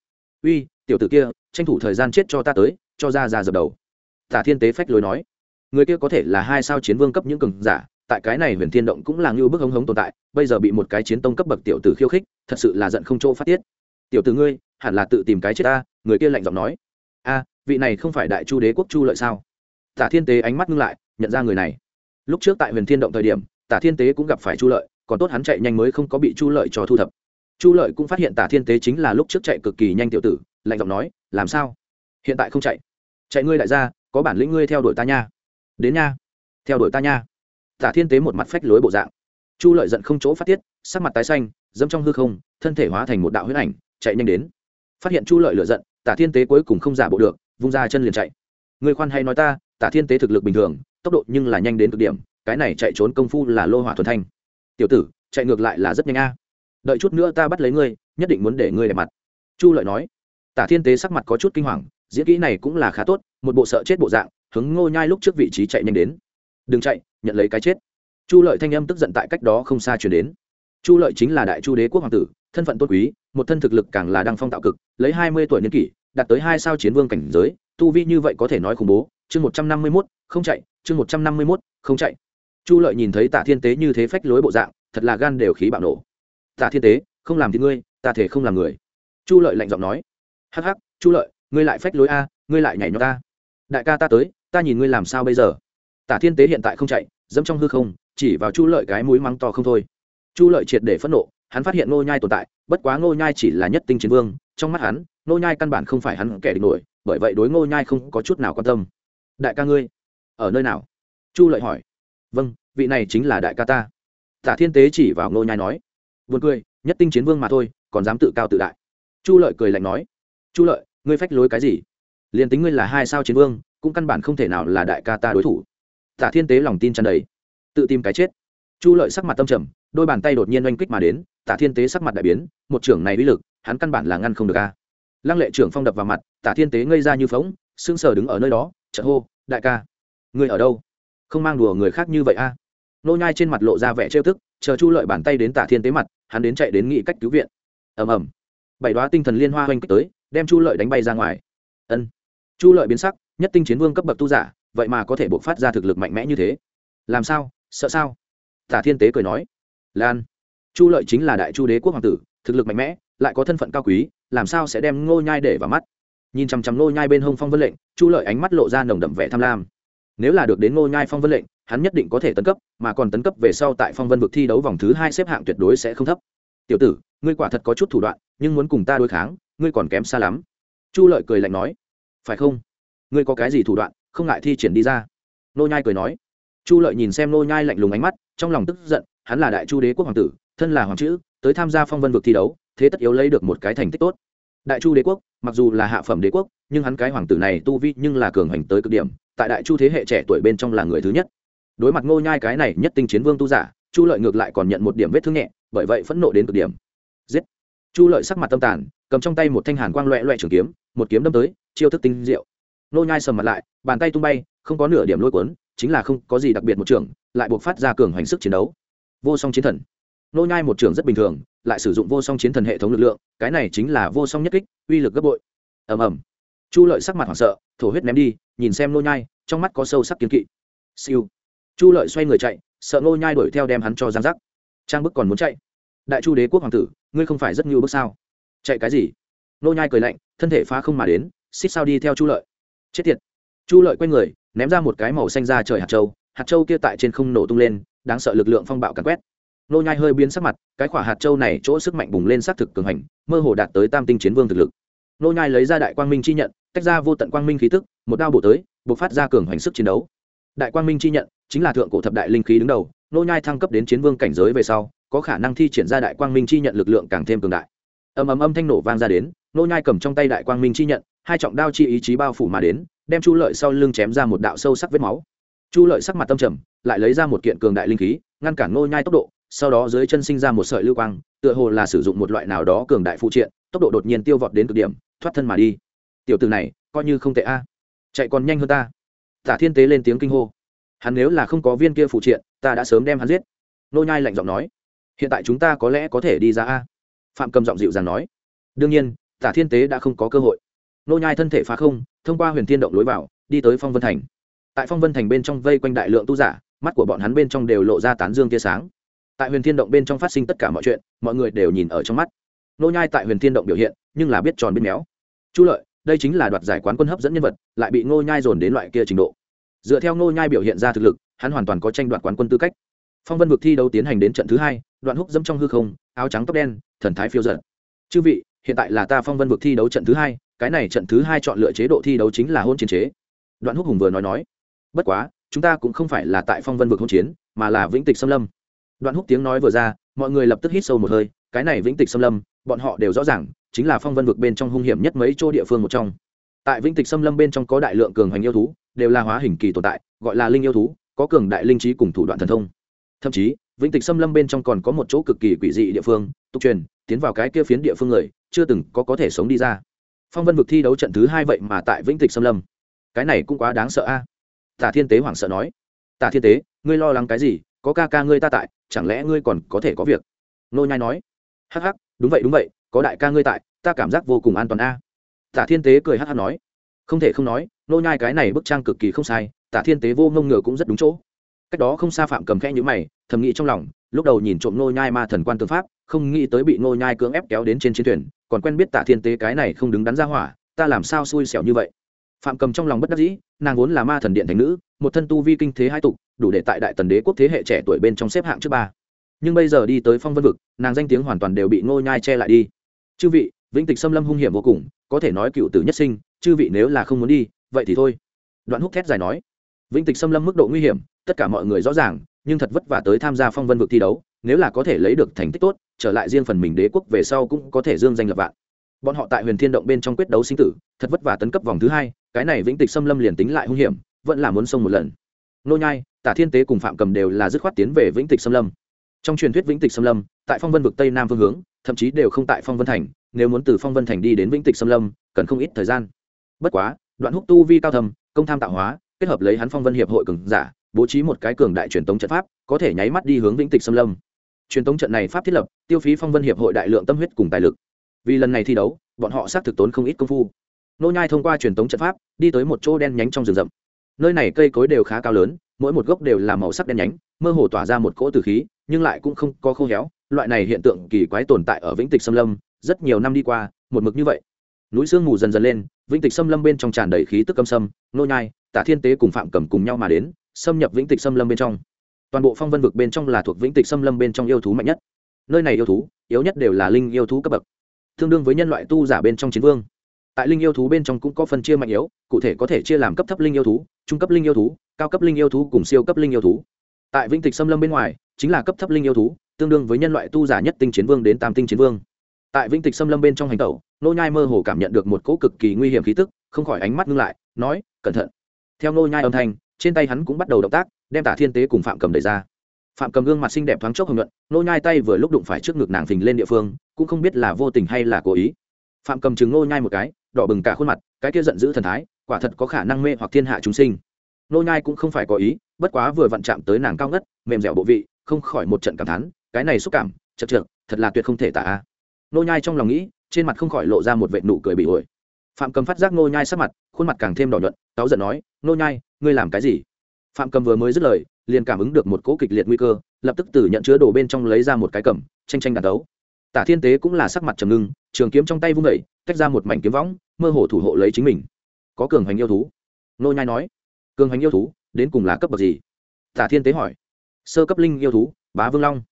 Uy, tiểu tử kia, tranh thủ thời gian chết cho ta tới, cho ra ra dập đầu. Tả thiên tế phách lối nói. Người kia có thể là hai sao chiến vương cấp những cường giả, tại cái này huyền thiên động cũng là như bức hống hống tồn tại, bây giờ bị một cái chiến tông cấp bậc tiểu tử khiêu khích, thật sự là giận không chỗ phát tiết tiểu tử ngươi, hẳn là tự tìm cái chết ta, người kia lạnh giọng nói. A, vị này không phải đại chu đế quốc chu lợi sao? Tả thiên tế ánh mắt ngưng lại, nhận ra người này. Lúc trước tại huyền thiên động thời điểm, tả thiên tế cũng gặp phải chu lợi, còn tốt hắn chạy nhanh mới không có bị chu lợi cho thu thập. Chu lợi cũng phát hiện tả thiên tế chính là lúc trước chạy cực kỳ nhanh tiểu tử, lạnh giọng nói, làm sao? Hiện tại không chạy? Chạy ngươi đại gia có bản lĩnh ngươi theo đuổi ta nha. Đến nha, theo đuổi ta nha. Tả thiên tế một mặt phách lối bộ dạng. Chu lợi giận không chỗ phát tiết, sắc mặt tái xanh, dẫm trong hư không, thân thể hóa thành một đạo huyết ảnh chạy nhanh đến. Phát hiện chu lợi lựa giận, tả thiên tế cuối cùng không giả bộ được, vung ra chân liền chạy. Người khoan hay nói ta, tả thiên tế thực lực bình thường, tốc độ nhưng là nhanh đến cực điểm, cái này chạy trốn công phu là lô hỏa thuần thanh. Tiểu tử, chạy ngược lại là rất nhanh a. Đợi chút nữa ta bắt lấy ngươi, nhất định muốn để ngươi đẹp mặt. Chu lợi nói. Tả thiên tế sắc mặt có chút kinh hoàng, diễn kỹ này cũng là khá tốt, một bộ sợ chết bộ dạng, hướng ngô nhai lúc trước vị trí chạy nhanh đến. Đừng chạy, nhận lấy cái chết. Chu lợi thanh âm tức giận tại cách đó không xa chuyển đến. Chu lợi chính là đại chu đế quốc hoàng tử, thân phận tôn quý một thân thực lực càng là đăng phong tạo cực, lấy hai mươi tuổi niên kỷ, đạt tới hai sao chiến vương cảnh giới, tu vi như vậy có thể nói khủng bố. Chương một trăm năm mươi mốt, không chạy, chương một trăm năm mươi mốt, không chạy. Chu lợi nhìn thấy tạ thiên tế như thế phách lối bộ dạng, thật là gan đều khí bạo nổ. Tạ thiên tế, không làm thì ngươi, ta thể không làm người. Chu lợi lạnh giọng nói. Hắc hắc, chu lợi, ngươi lại phách lối a, ngươi lại nhảy nhót ta. Đại ca ta tới, ta nhìn ngươi làm sao bây giờ? Tả thiên tế hiện tại không chạy, dẫm trong hư không, chỉ vào chu lợi cái mũi mắng to không thôi. Chu lợi triệt để phẫn nộ hắn phát hiện ngô nhai tồn tại, bất quá ngô nhai chỉ là nhất tinh chiến vương, trong mắt hắn, ngô nhai căn bản không phải hắn kẻ địch nổi, bởi vậy đối ngô nhai không có chút nào quan tâm. Đại ca ngươi, ở nơi nào? Chu lợi hỏi. Vâng vị này chính là đại ca ta. Tả thiên tế chỉ vào ngô nhai nói. Buồn cười, nhất tinh chiến vương mà thôi, còn dám tự cao tự đại. Chu lợi cười lạnh nói. Chu lợi, ngươi phách lối cái gì? Liền tính ngươi là hai sao chiến vương, cũng căn bản không thể nào là đại ca ta đối thủ. Tả thiên tế lòng tin tràn đầy. Tự tìm cái chết. Chu lợi sắc mặt tâm trầm, đôi bàn tay đột nhiên oanh kích mà đến tả thiên tế sắc mặt đại biến, một trưởng này uy lực, hắn căn bản là ngăn không được a. lăng lệ trưởng phong đập vào mặt, tả thiên tế ngây ra như phóng sững sờ đứng ở nơi đó, chợt hô, đại ca người ở đâu? Không mang đùa người khác như vậy a. Nô nhai trên mặt lộ ra vẻ trêu tức, chờ chu lợi bàn tay đến tả thiên tế mặt, hắn đến chạy đến nghị cách cứu viện. Ầm ầm. Bảy đoá tinh thần liên hoa hoành kích tới, đem chu lợi đánh bay ra ngoài. Ân. Chu lợi biến sắc, nhất tinh chiến vương cấp bậc tu giả, vậy mà có thể bộc phát ra thực lực mạnh mẽ như thế. Làm sao? Sợ sao? Tả thiên tế cười nói. Lan chu lợi chính là đại chu đế quốc hoàng tử, thực lực mạnh mẽ, lại có thân phận cao quý, làm sao sẽ đem ngô nhai để vào mắt? Nhìn chằm chằm ngô nhai bên hông phong vân lệnh, chu lợi ánh mắt lộ ra nồng đậm vẻ tham lam. Nếu là được đến ngô nhai phong vân lệnh, hắn nhất định có thể tấn cấp, mà còn tấn cấp về sau tại phong vân vực thi đấu vòng thứ hai xếp hạng tuyệt đối sẽ không thấp. Tiểu tử, ngươi quả thật có chút thủ đoạn, nhưng muốn cùng ta đối kháng, ngươi còn kém xa lắm. Chu lợi cười lạnh nói. Phải không? Ngươi có cái gì thủ đoạn, không ngại thi triển đi ra. Nô nhai cười nói. Chu lợi nhìn xem nô nhai lạnh lùng ánh mắt, trong lòng tức giận, hắn là đại chu đế quốc hoàng tử thân là hoàng chữ, tới tham gia phong vân vực thi đấu, thế tất yếu lấy được một cái thành tích tốt. Đại chu đế quốc, mặc dù là hạ phẩm đế quốc, nhưng hắn cái hoàng tử này tu vi nhưng là cường hành tới cực điểm, tại đại chu thế hệ trẻ tuổi bên trong là người thứ nhất. Đối mặt ngô nhai cái này nhất tinh chiến vương tu giả, chu lợi ngược lại còn nhận một điểm vết thương nhẹ, bởi vậy phẫn nộ đến cực điểm. Giết! Chu lợi sắc mặt tâm tàn, cầm trong tay một thanh hàn quang loẹ loẹ trường kiếm, một kiếm đâm tới, chiêu thức tinh diệu. Ngô nhai sầm mặt lại, bàn tay tung bay, không có nửa điểm lôi cuốn, chính là không có gì đặc biệt một trường, lại buộc phát ra cường hành sức chiến đấu. Vô song chiến thần nô nhai một trường rất bình thường, lại sử dụng vô song chiến thần hệ thống lực lượng, cái này chính là vô song nhất kích, uy lực gấp bội. Ầm ầm. Chu lợi sắc mặt hoảng sợ, thổ huyết ném đi, nhìn xem nô nhai, trong mắt có sâu sắc kiên kỵ. Siêu. Chu lợi xoay người chạy, sợ nô nhai đuổi theo đem hắn cho giang giác trang bức còn muốn chạy. Đại chu đế quốc hoàng tử, ngươi không phải rất nhiều bước sao? Chạy cái gì? Nô nhai cười lạnh, thân thể phá không mà đến, xích sao đi theo chu lợi. Chết tiệt. Chu lợi quay người, ném ra một cái màu xanh ra trời hạt châu hạt châu kia tại trên không nổ tung lên, đáng sợ lực lượng phong bạo càn quét nô nhai hơi biến sắc mặt, cái quả hạt châu này chỗ sức mạnh bùng lên sát thực cường hành, mơ hồ đạt tới tam tinh chiến vương thực lực. Nô nhai lấy ra đại quang minh chi nhận, tách ra vô tận quang minh khí tức, một đao bổ tới, bộc phát ra cường hành sức chiến đấu. Đại quang minh chi nhận, chính là thượng cổ thập đại linh khí đứng đầu, nô nhai thăng cấp đến chiến vương cảnh giới về sau, có khả năng thi triển ra đại quang minh chi nhận lực lượng càng thêm cường đại. Ầm ầm âm thanh nổ vang ra đến, nô nhai cầm trong tay đại quang minh chi nhận, hai trọng đao chi ý chí bao phủ mà đến, đem chu lợi sau lưng chém ra một đạo sâu sắc vết máu. Chu lợi sắc mặt tâm trầm, lại lấy ra một kiện cường đại linh khí, ngăn cản nô nhai tốc độ sau đó dưới chân sinh ra một sợi lưu quang, tựa hồ là sử dụng một loại nào đó cường đại phụ triện, tốc độ đột nhiên tiêu vọt đến cực điểm, thoát thân mà đi. Tiểu tử này, coi như không tệ a. Chạy còn nhanh hơn ta. Tả thiên tế lên tiếng kinh hô. Hắn nếu là không có viên kia phụ triện, ta đã sớm đem hắn giết. Nô nhai lạnh giọng nói. Hiện tại chúng ta có lẽ có thể đi ra a. Phạm cầm giọng dịu dàng nói. Đương nhiên, tả thiên tế đã không có cơ hội. Nô nhai thân thể phá không, thông qua huyền thiên động lối vào, đi tới phong vân thành. Tại phong vân thành bên trong vây quanh đại lượng tu giả, mắt của bọn hắn bên trong đều lộ ra tán dương tia sáng tại huyền thiên động bên trong phát sinh tất cả mọi chuyện, mọi người đều nhìn ở trong mắt. Nô nhai tại huyền thiên động biểu hiện, nhưng là biết tròn biết méo. Chu lợi, đây chính là đoạt giải quán quân hấp dẫn nhân vật, lại bị nô nhai dồn đến loại kia trình độ. Dựa theo nô nhai biểu hiện ra thực lực, hắn hoàn toàn có tranh đoạt quán quân tư cách. Phong vân vực thi đấu tiến hành đến trận thứ hai, đoạn húc dẫm trong hư không, áo trắng tóc đen, thần thái phiêu dật. Chư vị, hiện tại là ta phong vân vực thi đấu trận thứ hai, cái này trận thứ hai chọn lựa chế độ thi đấu chính là hôn chiến chế. Đoạn húc hùng vừa nói nói. Bất quá, chúng ta cũng không phải là tại phong vân vực hôn chiến, mà là vĩnh tịch xâm lâm đoạn húc tiếng nói vừa ra, mọi người lập tức hít sâu một hơi, cái này vĩnh tịch xâm lâm, bọn họ đều rõ ràng, chính là phong vân vực bên trong hung hiểm nhất mấy chỗ địa phương một trong. Tại vĩnh tịch xâm lâm bên trong có đại lượng cường hành yêu thú, đều là hóa hình kỳ tồn tại, gọi là linh yêu thú, có cường đại linh trí cùng thủ đoạn thần thông. Thậm chí, vĩnh tịch xâm lâm bên trong còn có một chỗ cực kỳ quỷ dị địa phương, tục truyền, tiến vào cái kia phiến địa phương người, chưa từng có có thể sống đi ra. Phong vân vực thi đấu trận thứ hai vậy mà tại vĩnh tịch xâm lâm. Cái này cũng quá đáng sợ a. Tả thiên tế hoảng sợ nói. Tả thiên tế, ngươi lo lắng cái gì? Có ca ca ngươi ta tại, chẳng lẽ ngươi còn có thể có việc? Nô nhai nói. Hắc hắc, đúng vậy đúng vậy, có đại ca ngươi tại, ta cảm giác vô cùng an toàn a. Tả thiên tế cười hắc hắc nói. Không thể không nói, nô nhai cái này bức trang cực kỳ không sai, tả thiên tế vô ngông ngựa cũng rất đúng chỗ. Cách đó không xa phạm cầm khẽ như mày, thầm nghĩ trong lòng, lúc đầu nhìn trộm nô nhai ma thần quan tư pháp, không nghĩ tới bị nô nhai cưỡng ép kéo đến trên chiến thuyền, còn quen biết tả thiên tế cái này không đứng đắn ra hỏa, ta làm sao xui xẻo như vậy? Phạm cầm trong lòng bất đắc dĩ, nàng vốn là ma thần điện thành nữ, một thân tu vi kinh thế hai tục đủ để tại đại tần đế quốc thế hệ trẻ tuổi bên trong xếp hạng trước ba. Nhưng bây giờ đi tới phong vân vực, nàng danh tiếng hoàn toàn đều bị ngô nhai che lại đi. Chư vị, vĩnh tịch xâm lâm hung hiểm vô cùng, có thể nói cựu tử nhất sinh, chư vị nếu là không muốn đi, vậy thì thôi. Đoạn húc thét dài nói. Vĩnh tịch xâm lâm mức độ nguy hiểm, tất cả mọi người rõ ràng, nhưng thật vất vả tới tham gia phong vân vực thi đấu, nếu là có thể lấy được thành tích tốt, trở lại riêng phần mình đế quốc về sau cũng có thể dương danh lập vạn. Bọn họ tại huyền thiên động bên trong quyết đấu sinh tử, thật vất vả tấn cấp vòng thứ hai, cái này vĩnh tịch xâm lâm liền tính lại hung hiểm, vẫn là muốn xông một lần. Nô nhai tả thiên tế cùng phạm cầm đều là dứt khoát tiến về vĩnh tịch xâm lâm. Trong truyền thuyết vĩnh tịch xâm lâm, tại phong vân vực tây nam phương hướng, thậm chí đều không tại phong vân thành, nếu muốn từ phong vân thành đi đến vĩnh tịch xâm lâm, cần không ít thời gian. Bất quá, đoạn húc tu vi cao thầm công tham tạo hóa, kết hợp lấy hắn phong vân hiệp hội cường giả, bố trí một cái cường đại truyền tống trận pháp, có thể nháy mắt đi hướng vĩnh tịch xâm lâm. Truyền tống trận này pháp thiết lập, tiêu phí phong vân hiệp hội đại lượng tâm huyết cùng tài lực. Vì lần này thi đấu, bọn họ xác thực tốn không ít công phu. Nô nhai thông qua truyền tống trận pháp, đi tới một chỗ đen nhánh trong rừng rậm. Nơi này cây cối đều khá cao lớn mỗi một gốc đều là màu sắc đen nhánh, mơ hồ tỏa ra một cỗ tử khí, nhưng lại cũng không có khô héo. Loại này hiện tượng kỳ quái tồn tại ở vĩnh tịch xâm lâm, rất nhiều năm đi qua, một mực như vậy. Núi sương mù dần dần lên, vĩnh tịch xâm lâm bên trong tràn đầy khí tức âm sâm, nô nhai, tả thiên tế cùng phạm cầm cùng nhau mà đến, xâm nhập vĩnh tịch xâm lâm bên trong. Toàn bộ phong vân vực bên trong là thuộc vĩnh tịch xâm lâm bên trong yêu thú mạnh nhất. Nơi này yêu thú, yếu nhất đều là linh yêu thú cấp bậc. Tương đương với nhân loại tu giả bên trong chiến vương tại linh yêu thú bên trong cũng có phân chia mạnh yếu, cụ thể có thể chia làm cấp thấp linh yêu thú, trung cấp linh yêu thú, cao cấp linh yêu thú cùng siêu cấp linh yêu thú. Tại vĩnh tịch xâm lâm bên ngoài, chính là cấp thấp linh yêu thú, tương đương với nhân loại tu giả nhất tinh chiến vương đến tam tinh chiến vương. Tại vĩnh tịch xâm lâm bên trong hành tẩu, nô nhai mơ hồ cảm nhận được một cỗ cực kỳ nguy hiểm khí tức, không khỏi ánh mắt ngưng lại, nói, cẩn thận. Theo nô nhai âm thanh, trên tay hắn cũng bắt đầu động tác, đem tả thiên tế cùng phạm cầm đẩy ra. Phạm cầm gương mặt xinh đẹp thoáng chốc hồng nhuận, nô nhai tay vừa lúc đụng phải trước ngực nàng phình lên địa phương, cũng không biết là vô tình hay là cố ý. Phạm cầm chứng nô nhai một cái đỏ bừng cả khuôn mặt, cái kia giận dữ thần thái, quả thật có khả năng mê hoặc thiên hạ chúng sinh. Nô nhai cũng không phải có ý, bất quá vừa vặn chạm tới nàng cao ngất, mềm dẻo bộ vị, không khỏi một trận cảm thán, cái này xúc cảm, chật trượt, thật là tuyệt không thể tả. Nô nhai trong lòng nghĩ, trên mặt không khỏi lộ ra một vệt nụ cười bị ổi phạm cầm phát giác nô nhai sắc mặt, khuôn mặt càng thêm đỏ nhuận, cáu giận nói, nô nhai, ngươi làm cái gì? Phạm cầm vừa mới dứt lời, liền cảm ứng được một cỗ kịch liệt nguy cơ, lập tức từ nhận chứa đồ bên trong lấy ra một cái cầm, tranh tranh đàn đấu. Tả thiên tế cũng là sắc mặt trầm ngưng, trường kiếm trong tay vung vẩy tách ra một mảnh kiếm võng mơ hồ thủ hộ lấy chính mình. Có cường hành yêu thú. Nô nhai nói. Cường hành yêu thú, đến cùng là cấp bậc gì? Tả thiên tế hỏi. Sơ cấp linh yêu thú, bá vương long.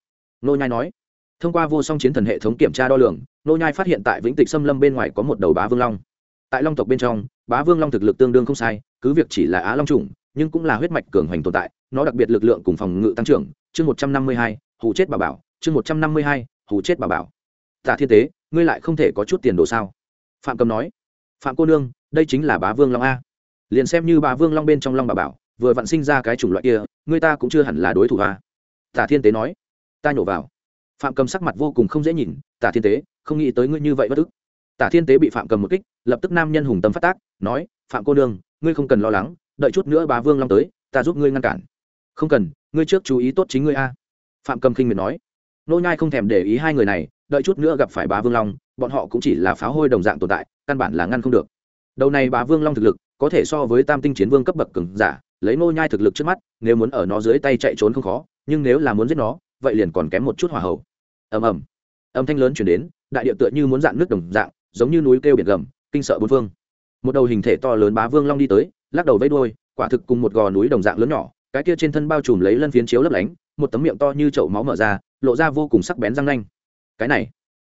Nô nhai nói. Thông qua vô song chiến thần hệ thống kiểm tra đo lường, nô nhai phát hiện tại vĩnh tịch xâm lâm bên ngoài có một đầu bá vương long. Tại long tộc bên trong, bá vương long thực lực tương đương không sai, cứ việc chỉ là á long trùng nhưng cũng là huyết mạch cường hành tồn tại, nó đặc biệt lực lượng cùng phòng ngự tăng trưởng. Chương một trăm năm mươi hai, hù chết bà bảo. Chương một trăm năm mươi hai, hù chết bà bảo. Tả thiên tế, ngươi lại không thể có chút tiền đồ sao? Phạm cầm nói phạm cô nương, đây chính là bá vương long a. Liền xem như bá vương long bên trong long bà bảo, vừa vặn sinh ra cái chủng loại kia, người ta cũng chưa hẳn là đối thủ a. Tả thiên tế nói. Ta nhổ vào. Phạm cầm sắc mặt vô cùng không dễ nhìn, tả thiên tế, không nghĩ tới ngươi như vậy bất ức. Tả thiên tế bị phạm cầm một kích, lập tức nam nhân hùng tâm phát tác, nói, phạm cô nương, ngươi không cần lo lắng, đợi chút nữa bá vương long tới, ta giúp ngươi ngăn cản. Không cần, ngươi trước chú ý tốt chính ngươi a. Phạm cầm khinh miệt nói. Nô nhai không thèm để ý hai người này đợi chút nữa gặp phải bá vương long, bọn họ cũng chỉ là pháo hôi đồng dạng tồn tại, căn bản là ngăn không được. Đầu này bá vương long thực lực, có thể so với tam tinh chiến vương cấp bậc cường giả, lấy nô nhai thực lực trước mắt, nếu muốn ở nó dưới tay chạy trốn không khó, nhưng nếu là muốn giết nó, vậy liền còn kém một chút hỏa hậu ầm ầm. Âm thanh lớn truyền đến, đại địa tựa như muốn dạn nước đồng dạng, giống như núi kêu biển gầm, kinh sợ bốn phương. Một đầu hình thể to lớn bá vương long đi tới, lắc đầu vẫy đuôi, quả thực cùng một gò núi đồng dạng lớn nhỏ, cái kia trên thân bao trùm lấy lân phiến chiếu lấp lánh, một tấm miệng to như chậu máu mở ra, lộ ra vô cùng sắc bén răng nanh cái này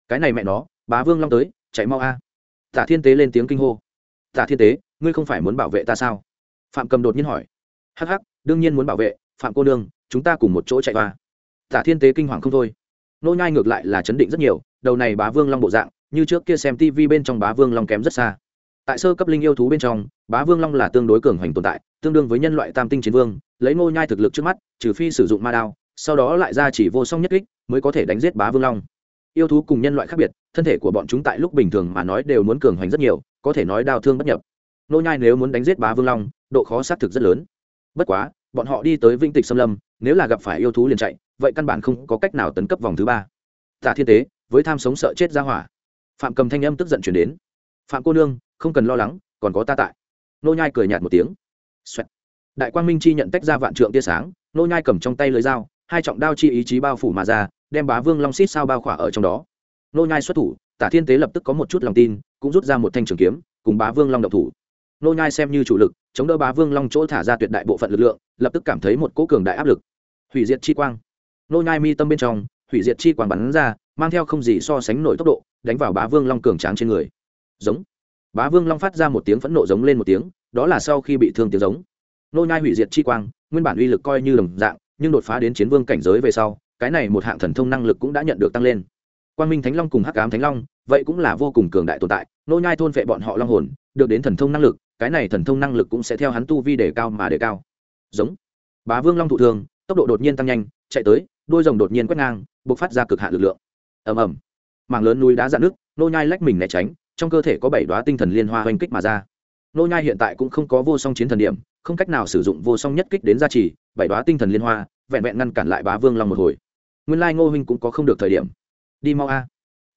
cái này mẹ nó, bá vương long tới, chạy mau a. Tả thiên tế lên tiếng kinh hô. Tả thiên tế, ngươi không phải muốn bảo vệ ta sao? Phạm cầm đột nhiên hỏi. Hắc hắc, đương nhiên muốn bảo vệ, phạm cô nương, chúng ta cùng một chỗ chạy qua. Tả thiên tế kinh hoàng không thôi. Nô nhai ngược lại là chấn định rất nhiều, đầu này bá vương long bộ dạng, như trước kia xem tv bên trong bá vương long kém rất xa. Tại sơ cấp linh yêu thú bên trong, bá vương long là tương đối cường hoành tồn tại, tương đương với nhân loại tam tinh chiến vương, lấy nô nhai thực lực trước mắt, trừ phi sử dụng ma đao, sau đó lại ra chỉ vô song nhất kích, mới có thể đánh giết bá vương long yêu thú cùng nhân loại khác biệt, thân thể của bọn chúng tại lúc bình thường mà nói đều muốn cường hoành rất nhiều, có thể nói đau thương bất nhập. Nô nhai nếu muốn đánh giết bá vương long, độ khó xác thực rất lớn. Bất quá, bọn họ đi tới vinh tịch xâm lâm, nếu là gặp phải yêu thú liền chạy, vậy căn bản không có cách nào tấn cấp vòng thứ ba. Tả thiên tế, với tham sống sợ chết ra hỏa. Phạm cầm thanh âm tức giận chuyển đến. Phạm cô nương, không cần lo lắng, còn có ta tại. Nô nhai cười nhạt một tiếng. Xoẹt. đại quang minh chi nhận tách ra vạn trượng tia sáng, nô nhai cầm trong tay lưới dao, hai trọng đao chi ý chí bao phủ mà ra đem bá vương long xít sao bao khỏa ở trong đó. Nô nhai xuất thủ, tả thiên tế lập tức có một chút lòng tin, cũng rút ra một thanh trường kiếm, cùng bá vương long động thủ. Nô nhai xem như chủ lực, chống đỡ bá vương long chỗ thả ra tuyệt đại bộ phận lực lượng, lập tức cảm thấy một cỗ cường đại áp lực. Hủy diệt chi quang. Nô nhai mi tâm bên trong, hủy diệt chi quang bắn ra, mang theo không gì so sánh nổi tốc độ, đánh vào bá vương long cường tráng trên người. Giống. Bá vương long phát ra một tiếng phẫn nộ giống lên một tiếng, đó là sau khi bị thương tiếng giống. Nô nhai hủy diệt chi quang, nguyên bản uy lực coi như đồng dạng, nhưng đột phá đến chiến vương cảnh giới về sau cái này một hạng thần thông năng lực cũng đã nhận được tăng lên. Quang minh thánh long cùng hắc ám thánh long vậy cũng là vô cùng cường đại tồn tại nô nhai thôn vệ bọn họ long hồn được đến thần thông năng lực cái này thần thông năng lực cũng sẽ theo hắn tu vi đề cao mà đề cao. Giống. Bá vương long thụ thường, tốc độ đột nhiên tăng nhanh chạy tới đôi rồng đột nhiên quét ngang bộc phát ra cực hạn lực lượng. Ầm ầm. Mảng lớn núi đá dạn nước nô nhai lách mình né tránh trong cơ thể có bảy đóa tinh thần liên hoa hoành kích mà ra. Nô nhai hiện tại cũng không có vô song chiến thần điểm không cách nào sử dụng vô song nhất kích đến gia trì bảy đóa tinh thần liên hoa vẹn vẹn ngăn cản lại bá vương long một hồi nguyên lai ngô huynh cũng có không được thời điểm. Đi mau a.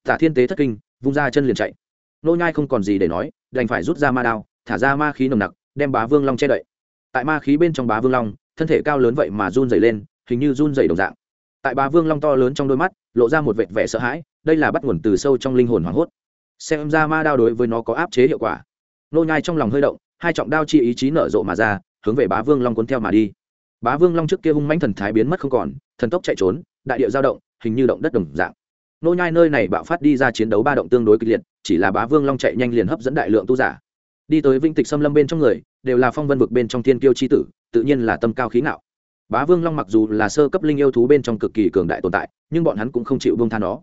Tả thiên tế thất kinh, vung ra chân liền chạy. Nô nhai không còn gì để nói, đành phải rút ra ma đao, thả ra ma khí nồng nặc, đem bá vương long che đậy. Tại ma khí bên trong bá vương long, thân thể cao lớn vậy mà run rẩy lên, hình như run rẩy đồng dạng. Tại bá vương long to lớn trong đôi mắt, lộ ra một vệt vẻ sợ hãi, đây là bắt nguồn từ sâu trong linh hồn hoảng hốt. Xem ra ma đao đối với nó có áp chế hiệu quả. Nô nhai trong lòng hơi động, hai trọng đao chi ý chí nở rộ mà ra, hướng về bá vương long cuốn theo mà đi. Bá vương long trước kia hung mãnh thần thái biến mất không còn, thần tốc chạy trốn đại địa giao động, hình như động đất đồng dạng. Nô nhai nơi này bạo phát đi ra chiến đấu ba động tương đối kịch liệt, chỉ là bá vương long chạy nhanh liền hấp dẫn đại lượng tu giả. Đi tới vinh tịch xâm lâm bên trong người, đều là phong vân vực bên trong thiên kiêu chi tử, tự nhiên là tâm cao khí ngạo. Bá vương long mặc dù là sơ cấp linh yêu thú bên trong cực kỳ cường đại tồn tại, nhưng bọn hắn cũng không chịu buông tha nó.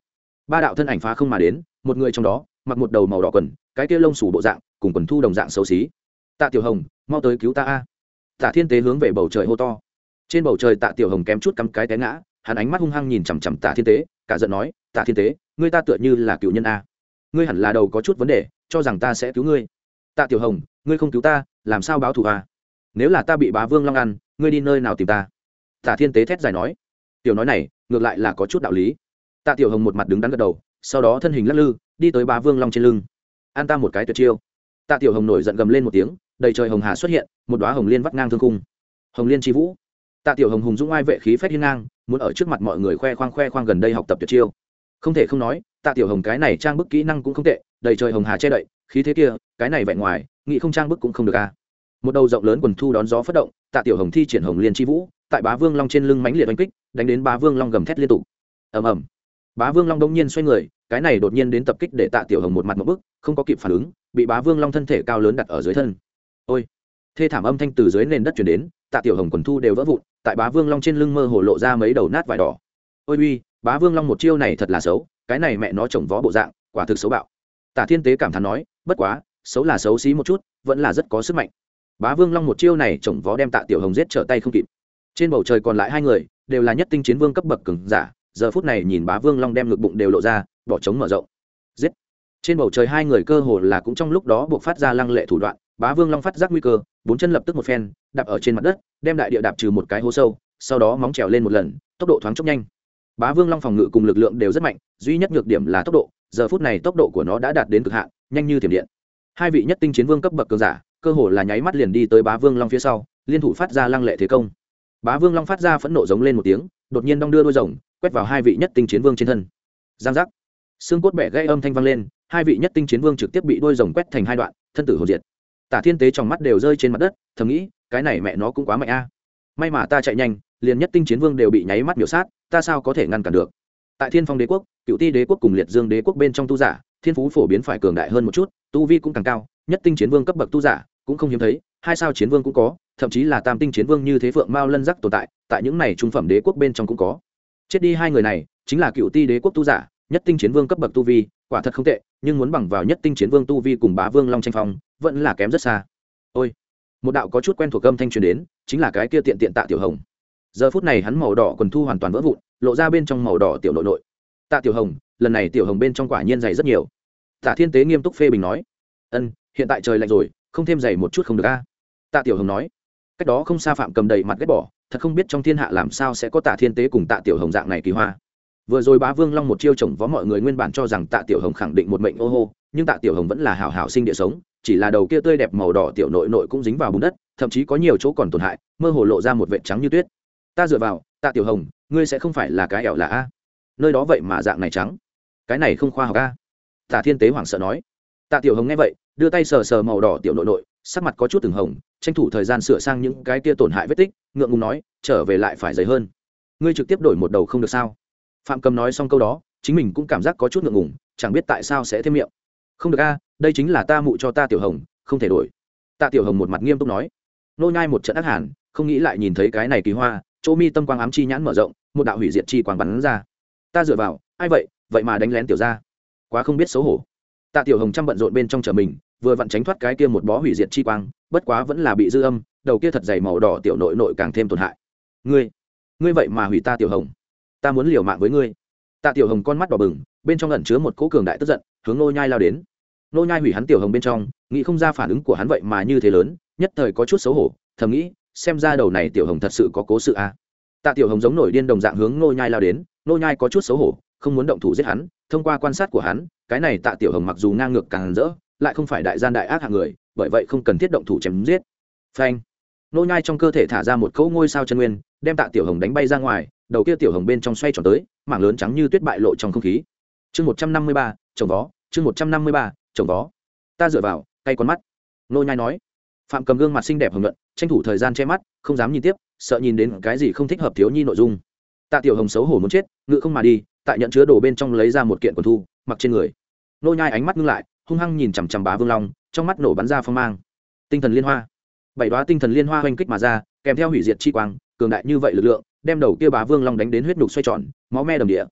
Ba đạo thân ảnh phá không mà đến, một người trong đó, mặc một đầu màu đỏ quần, cái kia lông sủ bộ dạng, cùng quần thu đồng dạng xấu xí. Tạ tiểu hồng, mau tới cứu ta a. Tạ thiên tế hướng về bầu trời hô to. Trên bầu trời tạ tiểu hồng kém chút cắm cái té ngã hắn ánh mắt hung hăng nhìn chằm chằm tạ thiên tế, cả giận nói tạ thiên tế, ngươi ta tựa như là cựu nhân a. Ngươi hẳn là đầu có chút vấn đề, cho rằng ta sẽ cứu ngươi. Tạ tiểu hồng, ngươi không cứu ta, làm sao báo thù a? Nếu là ta bị bá vương long ăn, ngươi đi nơi nào tìm ta? Tạ thiên tế thét dài nói. Tiểu nói này, ngược lại là có chút đạo lý. Tạ tiểu hồng một mặt đứng đắn gật đầu, sau đó thân hình lắc lư, đi tới bá vương long trên lưng. An ta một cái tuyệt chiêu. Tạ tiểu hồng nổi giận gầm lên một tiếng, đầy trời hồng hà xuất hiện, một đoá hồng liên vắt ngang thương cung hồng liên tri vũ tạ tiểu hồng hùng dũng ai vệ khí phép hiên ngang, muốn ở trước mặt mọi người khoe khoang khoe khoang gần đây học tập tuyệt chiêu. Không thể không nói, tạ tiểu hồng cái này trang bức kỹ năng cũng không tệ, đầy trời hồng hà che đậy, khí thế kia, cái này vẹn ngoài, nghĩ không trang bức cũng không được a một đầu rộng lớn quần thu đón gió phất động, tạ tiểu hồng thi triển hồng liên tri vũ, tại bá vương long trên lưng mánh liệt oanh kích, đánh đến bá vương long gầm thét liên tục. Ầm ầm. Bá vương long đông nhiên xoay người, cái này đột nhiên đến tập kích để tạ tiểu hồng một mặt một bức, không có kịp phản ứng, bị bá vương long thân thể cao lớn đặt ở dưới thân. Ôi. Thê thảm âm thanh từ dưới nền đất chuyển đến tạ tiểu hồng quần thu đều vỡ vụn, tại bá vương long trên lưng mơ hồ lộ ra mấy đầu nát vải đỏ. Ôi uy, bá vương long một chiêu này thật là xấu, cái này mẹ nó trồng vó bộ dạng, quả thực xấu bạo. Tả thiên tế cảm thán nói, bất quá, xấu là xấu xí một chút, vẫn là rất có sức mạnh. Bá vương long một chiêu này trồng vó đem tạ tiểu hồng giết trở tay không kịp. Trên bầu trời còn lại hai người, đều là nhất tinh chiến vương cấp bậc cứng giả, giờ phút này nhìn bá vương long đem ngực bụng đều lộ ra, bỏ trống mở rộng. Giết. Trên bầu trời hai người cơ hồ là cũng trong lúc đó buộc phát ra lăng lệ thủ đoạn bá vương long phát giác nguy cơ, bốn chân lập tức một phen, đạp ở trên mặt đất, đem đại địa đạp trừ một cái hố sâu, sau đó móng trèo lên một lần, tốc độ thoáng chốc nhanh. Bá vương long phòng ngự cùng lực lượng đều rất mạnh, duy nhất nhược điểm là tốc độ, giờ phút này tốc độ của nó đã đạt đến cực hạn, nhanh như thiểm điện. Hai vị nhất tinh chiến vương cấp bậc cường giả, cơ hồ là nháy mắt liền đi tới bá vương long phía sau, liên thủ phát ra lăng lệ thế công. Bá vương long phát ra phẫn nộ giống lên một tiếng, đột nhiên đong đưa đôi rồng, quét vào hai vị nhất tinh chiến vương trên thân. Giang giác. Xương cốt bẻ gây âm thanh vang lên, hai vị nhất tinh chiến vương trực tiếp bị đôi rồng quét thành hai đoạn, thân tử hồn diệt tả thiên tế trong mắt đều rơi trên mặt đất, thầm nghĩ, cái này mẹ nó cũng quá mạnh a. May mà ta chạy nhanh, liền nhất tinh chiến vương đều bị nháy mắt miểu sát, ta sao có thể ngăn cản được? Tại thiên phong đế quốc, cựu ti đế quốc cùng liệt dương đế quốc bên trong tu giả, thiên phú phổ biến phải cường đại hơn một chút, tu vi cũng càng cao, nhất tinh chiến vương cấp bậc tu giả cũng không hiếm thấy, hai sao chiến vương cũng có, thậm chí là tam tinh chiến vương như thế phượng mao lân giác tồn tại tại những này trung phẩm đế quốc bên trong cũng có. Chết đi hai người này, chính là cựu ti đế quốc tu giả, nhất tinh chiến vương cấp bậc tu vi quả thật không tệ, nhưng muốn bằng vào nhất tinh chiến vương tu vi cùng bá vương long tranh phong, vẫn là kém rất xa. Ôi, một đạo có chút quen thuộc âm thanh truyền đến, chính là cái kia tiện tiện tạ tiểu hồng. Giờ phút này hắn màu đỏ quần thu hoàn toàn vỡ vụn, lộ ra bên trong màu đỏ tiểu nội nội. Tạ tiểu hồng, lần này tiểu hồng bên trong quả nhiên dày rất nhiều. Tạ thiên tế nghiêm túc phê bình nói, ân, hiện tại trời lạnh rồi, không thêm dày một chút không được a. Tạ tiểu hồng nói, cách đó không xa phạm cầm đầy mặt ghét bỏ, thật không biết trong thiên hạ làm sao sẽ có tạ thiên tế cùng tạ tiểu hồng dạng này kỳ hoa vừa rồi bá vương long một chiêu chồng vó mọi người nguyên bản cho rằng tạ tiểu hồng khẳng định một mệnh ô hô, nhưng tạ tiểu hồng vẫn là hảo hảo sinh địa sống, chỉ là đầu kia tươi đẹp màu đỏ tiểu nội nội cũng dính vào bùn đất, thậm chí có nhiều chỗ còn tổn hại, mơ hồ lộ ra một vệ trắng như tuyết. Ta dựa vào, tạ tiểu hồng, ngươi sẽ không phải là cái ẻo là a. Nơi đó vậy mà dạng này trắng. Cái này không khoa học a. Tạ thiên tế hoảng sợ nói. Tạ tiểu hồng nghe vậy, đưa tay sờ sờ màu đỏ tiểu nội nội, sắc mặt có chút từng hồng, tranh thủ thời gian sửa sang những cái kia tổn hại vết tích, ngượng ngùng nói, trở về lại phải dày hơn. Ngươi trực tiếp đổi một đầu không được sao? Phạm cầm nói xong câu đó, chính mình cũng cảm giác có chút ngượng ngùng, chẳng biết tại sao sẽ thêm miệng. Không được a, đây chính là ta mụ cho ta tiểu hồng, không thể đổi. Tạ tiểu hồng một mặt nghiêm túc nói. Nô nhai một trận ác hàn, không nghĩ lại nhìn thấy cái này kỳ hoa, chỗ mi tâm quang ám chi nhãn mở rộng, một đạo hủy diệt chi quang bắn ra. Ta dựa vào, ai vậy vậy mà đánh lén tiểu gia. Quá không biết xấu hổ. Tạ tiểu hồng chăm bận rộn bên trong chở mình, vừa vặn tránh thoát cái kia một bó hủy diệt chi quang, bất quá vẫn là bị dư âm, đầu kia thật dày màu đỏ tiểu nội nội càng thêm tổn hại. Ngươi ngươi vậy mà hủy ta tiểu hồng ta muốn liều mạng với ngươi. Tạ tiểu hồng con mắt đỏ bừng, bên trong ẩn chứa một cỗ cường đại tức giận, hướng nô nhai lao đến. Nô nhai hủy hắn tiểu hồng bên trong, nghĩ không ra phản ứng của hắn vậy mà như thế lớn, nhất thời có chút xấu hổ, thầm nghĩ, xem ra đầu này tiểu hồng thật sự có cố sự a. À. tạ tiểu hồng giống nổi điên đồng dạng hướng nô nhai lao đến nô nhai có chút xấu hổ, không muốn động thủ giết hắn, thông qua quan sát của hắn, cái này tạ tiểu hồng mặc dù ngang ngược càng rỡ, lại không phải đại gian đại ác hạng người, bởi vậy không cần thiết động thủ chém giết. Phanh. Nô nhai trong cơ thể thả ra một cỗ ngôi sao chân nguyên, đem tạ tiểu hồng đánh bay ra ngoài đầu kia tiểu hồng bên trong xoay tròn tới mảng lớn trắng như tuyết bại lộ trong không khí. Chương một trăm năm mươi ba trồng vó. Chương một trăm năm mươi ba trồng vó. Ta dựa vào tay con mắt. Nô nhai nói. Phạm cầm gương mặt xinh đẹp hồng luận, tranh thủ thời gian che mắt không dám nhìn tiếp sợ nhìn đến cái gì không thích hợp thiếu nhi nội dung. Tạ tiểu hồng xấu hổ muốn chết ngự không mà đi tại nhận chứa đồ bên trong lấy ra một kiện quần thu mặc trên người. Nô nhai ánh mắt ngưng lại hung hăng nhìn chằm chằm bá vương long trong mắt nổ bắn ra phong mang. Tinh thần liên hoa. Bảy đoá tinh thần liên hoa oanh kích mà ra kèm theo hủy diệt chi quang cường đại như vậy lực lượng, đem đầu kia bá vương long đánh đến huyết nhục xoay tròn, máu me đầm địa.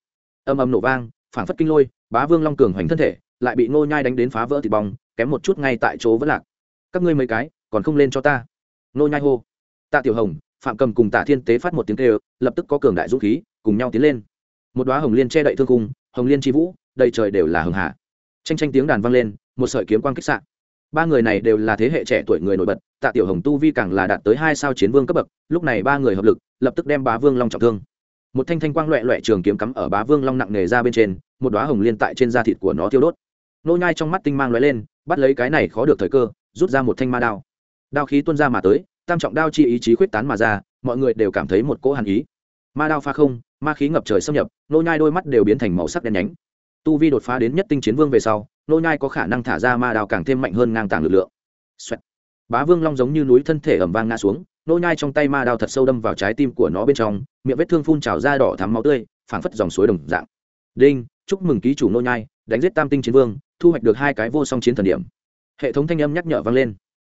Âm âm nổ vang phản phất kinh lôi, bá vương long cường hoành thân thể, lại bị nô nhai đánh đến phá vỡ thịt bong, kém một chút ngay tại chỗ vẫn lạc. Các ngươi mấy cái, còn không lên cho ta. Nô nhai hô. Tạ tiểu hồng, phạm cầm cùng tạ thiên tế phát một tiếng kêu, lập tức có cường đại dũng khí, cùng nhau tiến lên. Một đóa hồng liên che đậy thương cung hồng liên chi vũ, đầy trời đều là hưng hạ. Tranh tranh tiếng đàn vang lên, một sợi kiếm quang kích sạn ba người này đều là thế hệ trẻ tuổi người nổi bật, tạ tiểu hồng tu vi càng là đạt tới hai sao chiến vương cấp bậc, lúc này ba người hợp lực, lập tức đem bá vương long trọng thương. Một thanh thanh quang loẹ loẹ trường kiếm cắm ở bá vương long nặng nề ra bên trên, một đoá hồng liên tại trên da thịt của nó tiêu đốt. Nô nhai trong mắt tinh mang lóe lên, bắt lấy cái này khó được thời cơ, rút ra một thanh ma đao. Đao khí tuôn ra mà tới, tam trọng đao chi ý chí khuyết tán mà ra, mọi người đều cảm thấy một cỗ hàn ý. Ma đao pha không, ma khí ngập trời xâm nhập, nô nhai đôi mắt đều biến thành màu sắc đen nhánh tu vi đột phá đến nhất tinh chiến vương về sau, nô nhai có khả năng thả ra ma đao càng thêm mạnh hơn ngang tàng lực lượng. Xoẹt. bá vương long giống như núi thân thể ầm vang ngã xuống, nô nhai trong tay ma đao thật sâu đâm vào trái tim của nó bên trong, miệng vết thương phun trào ra đỏ thắm máu tươi, phảng phất dòng suối đồng dạng. Đinh, chúc mừng ký chủ nô nhai, đánh giết tam tinh chiến vương, thu hoạch được hai cái vô song chiến thần điểm. Hệ thống thanh âm nhắc nhở vang lên.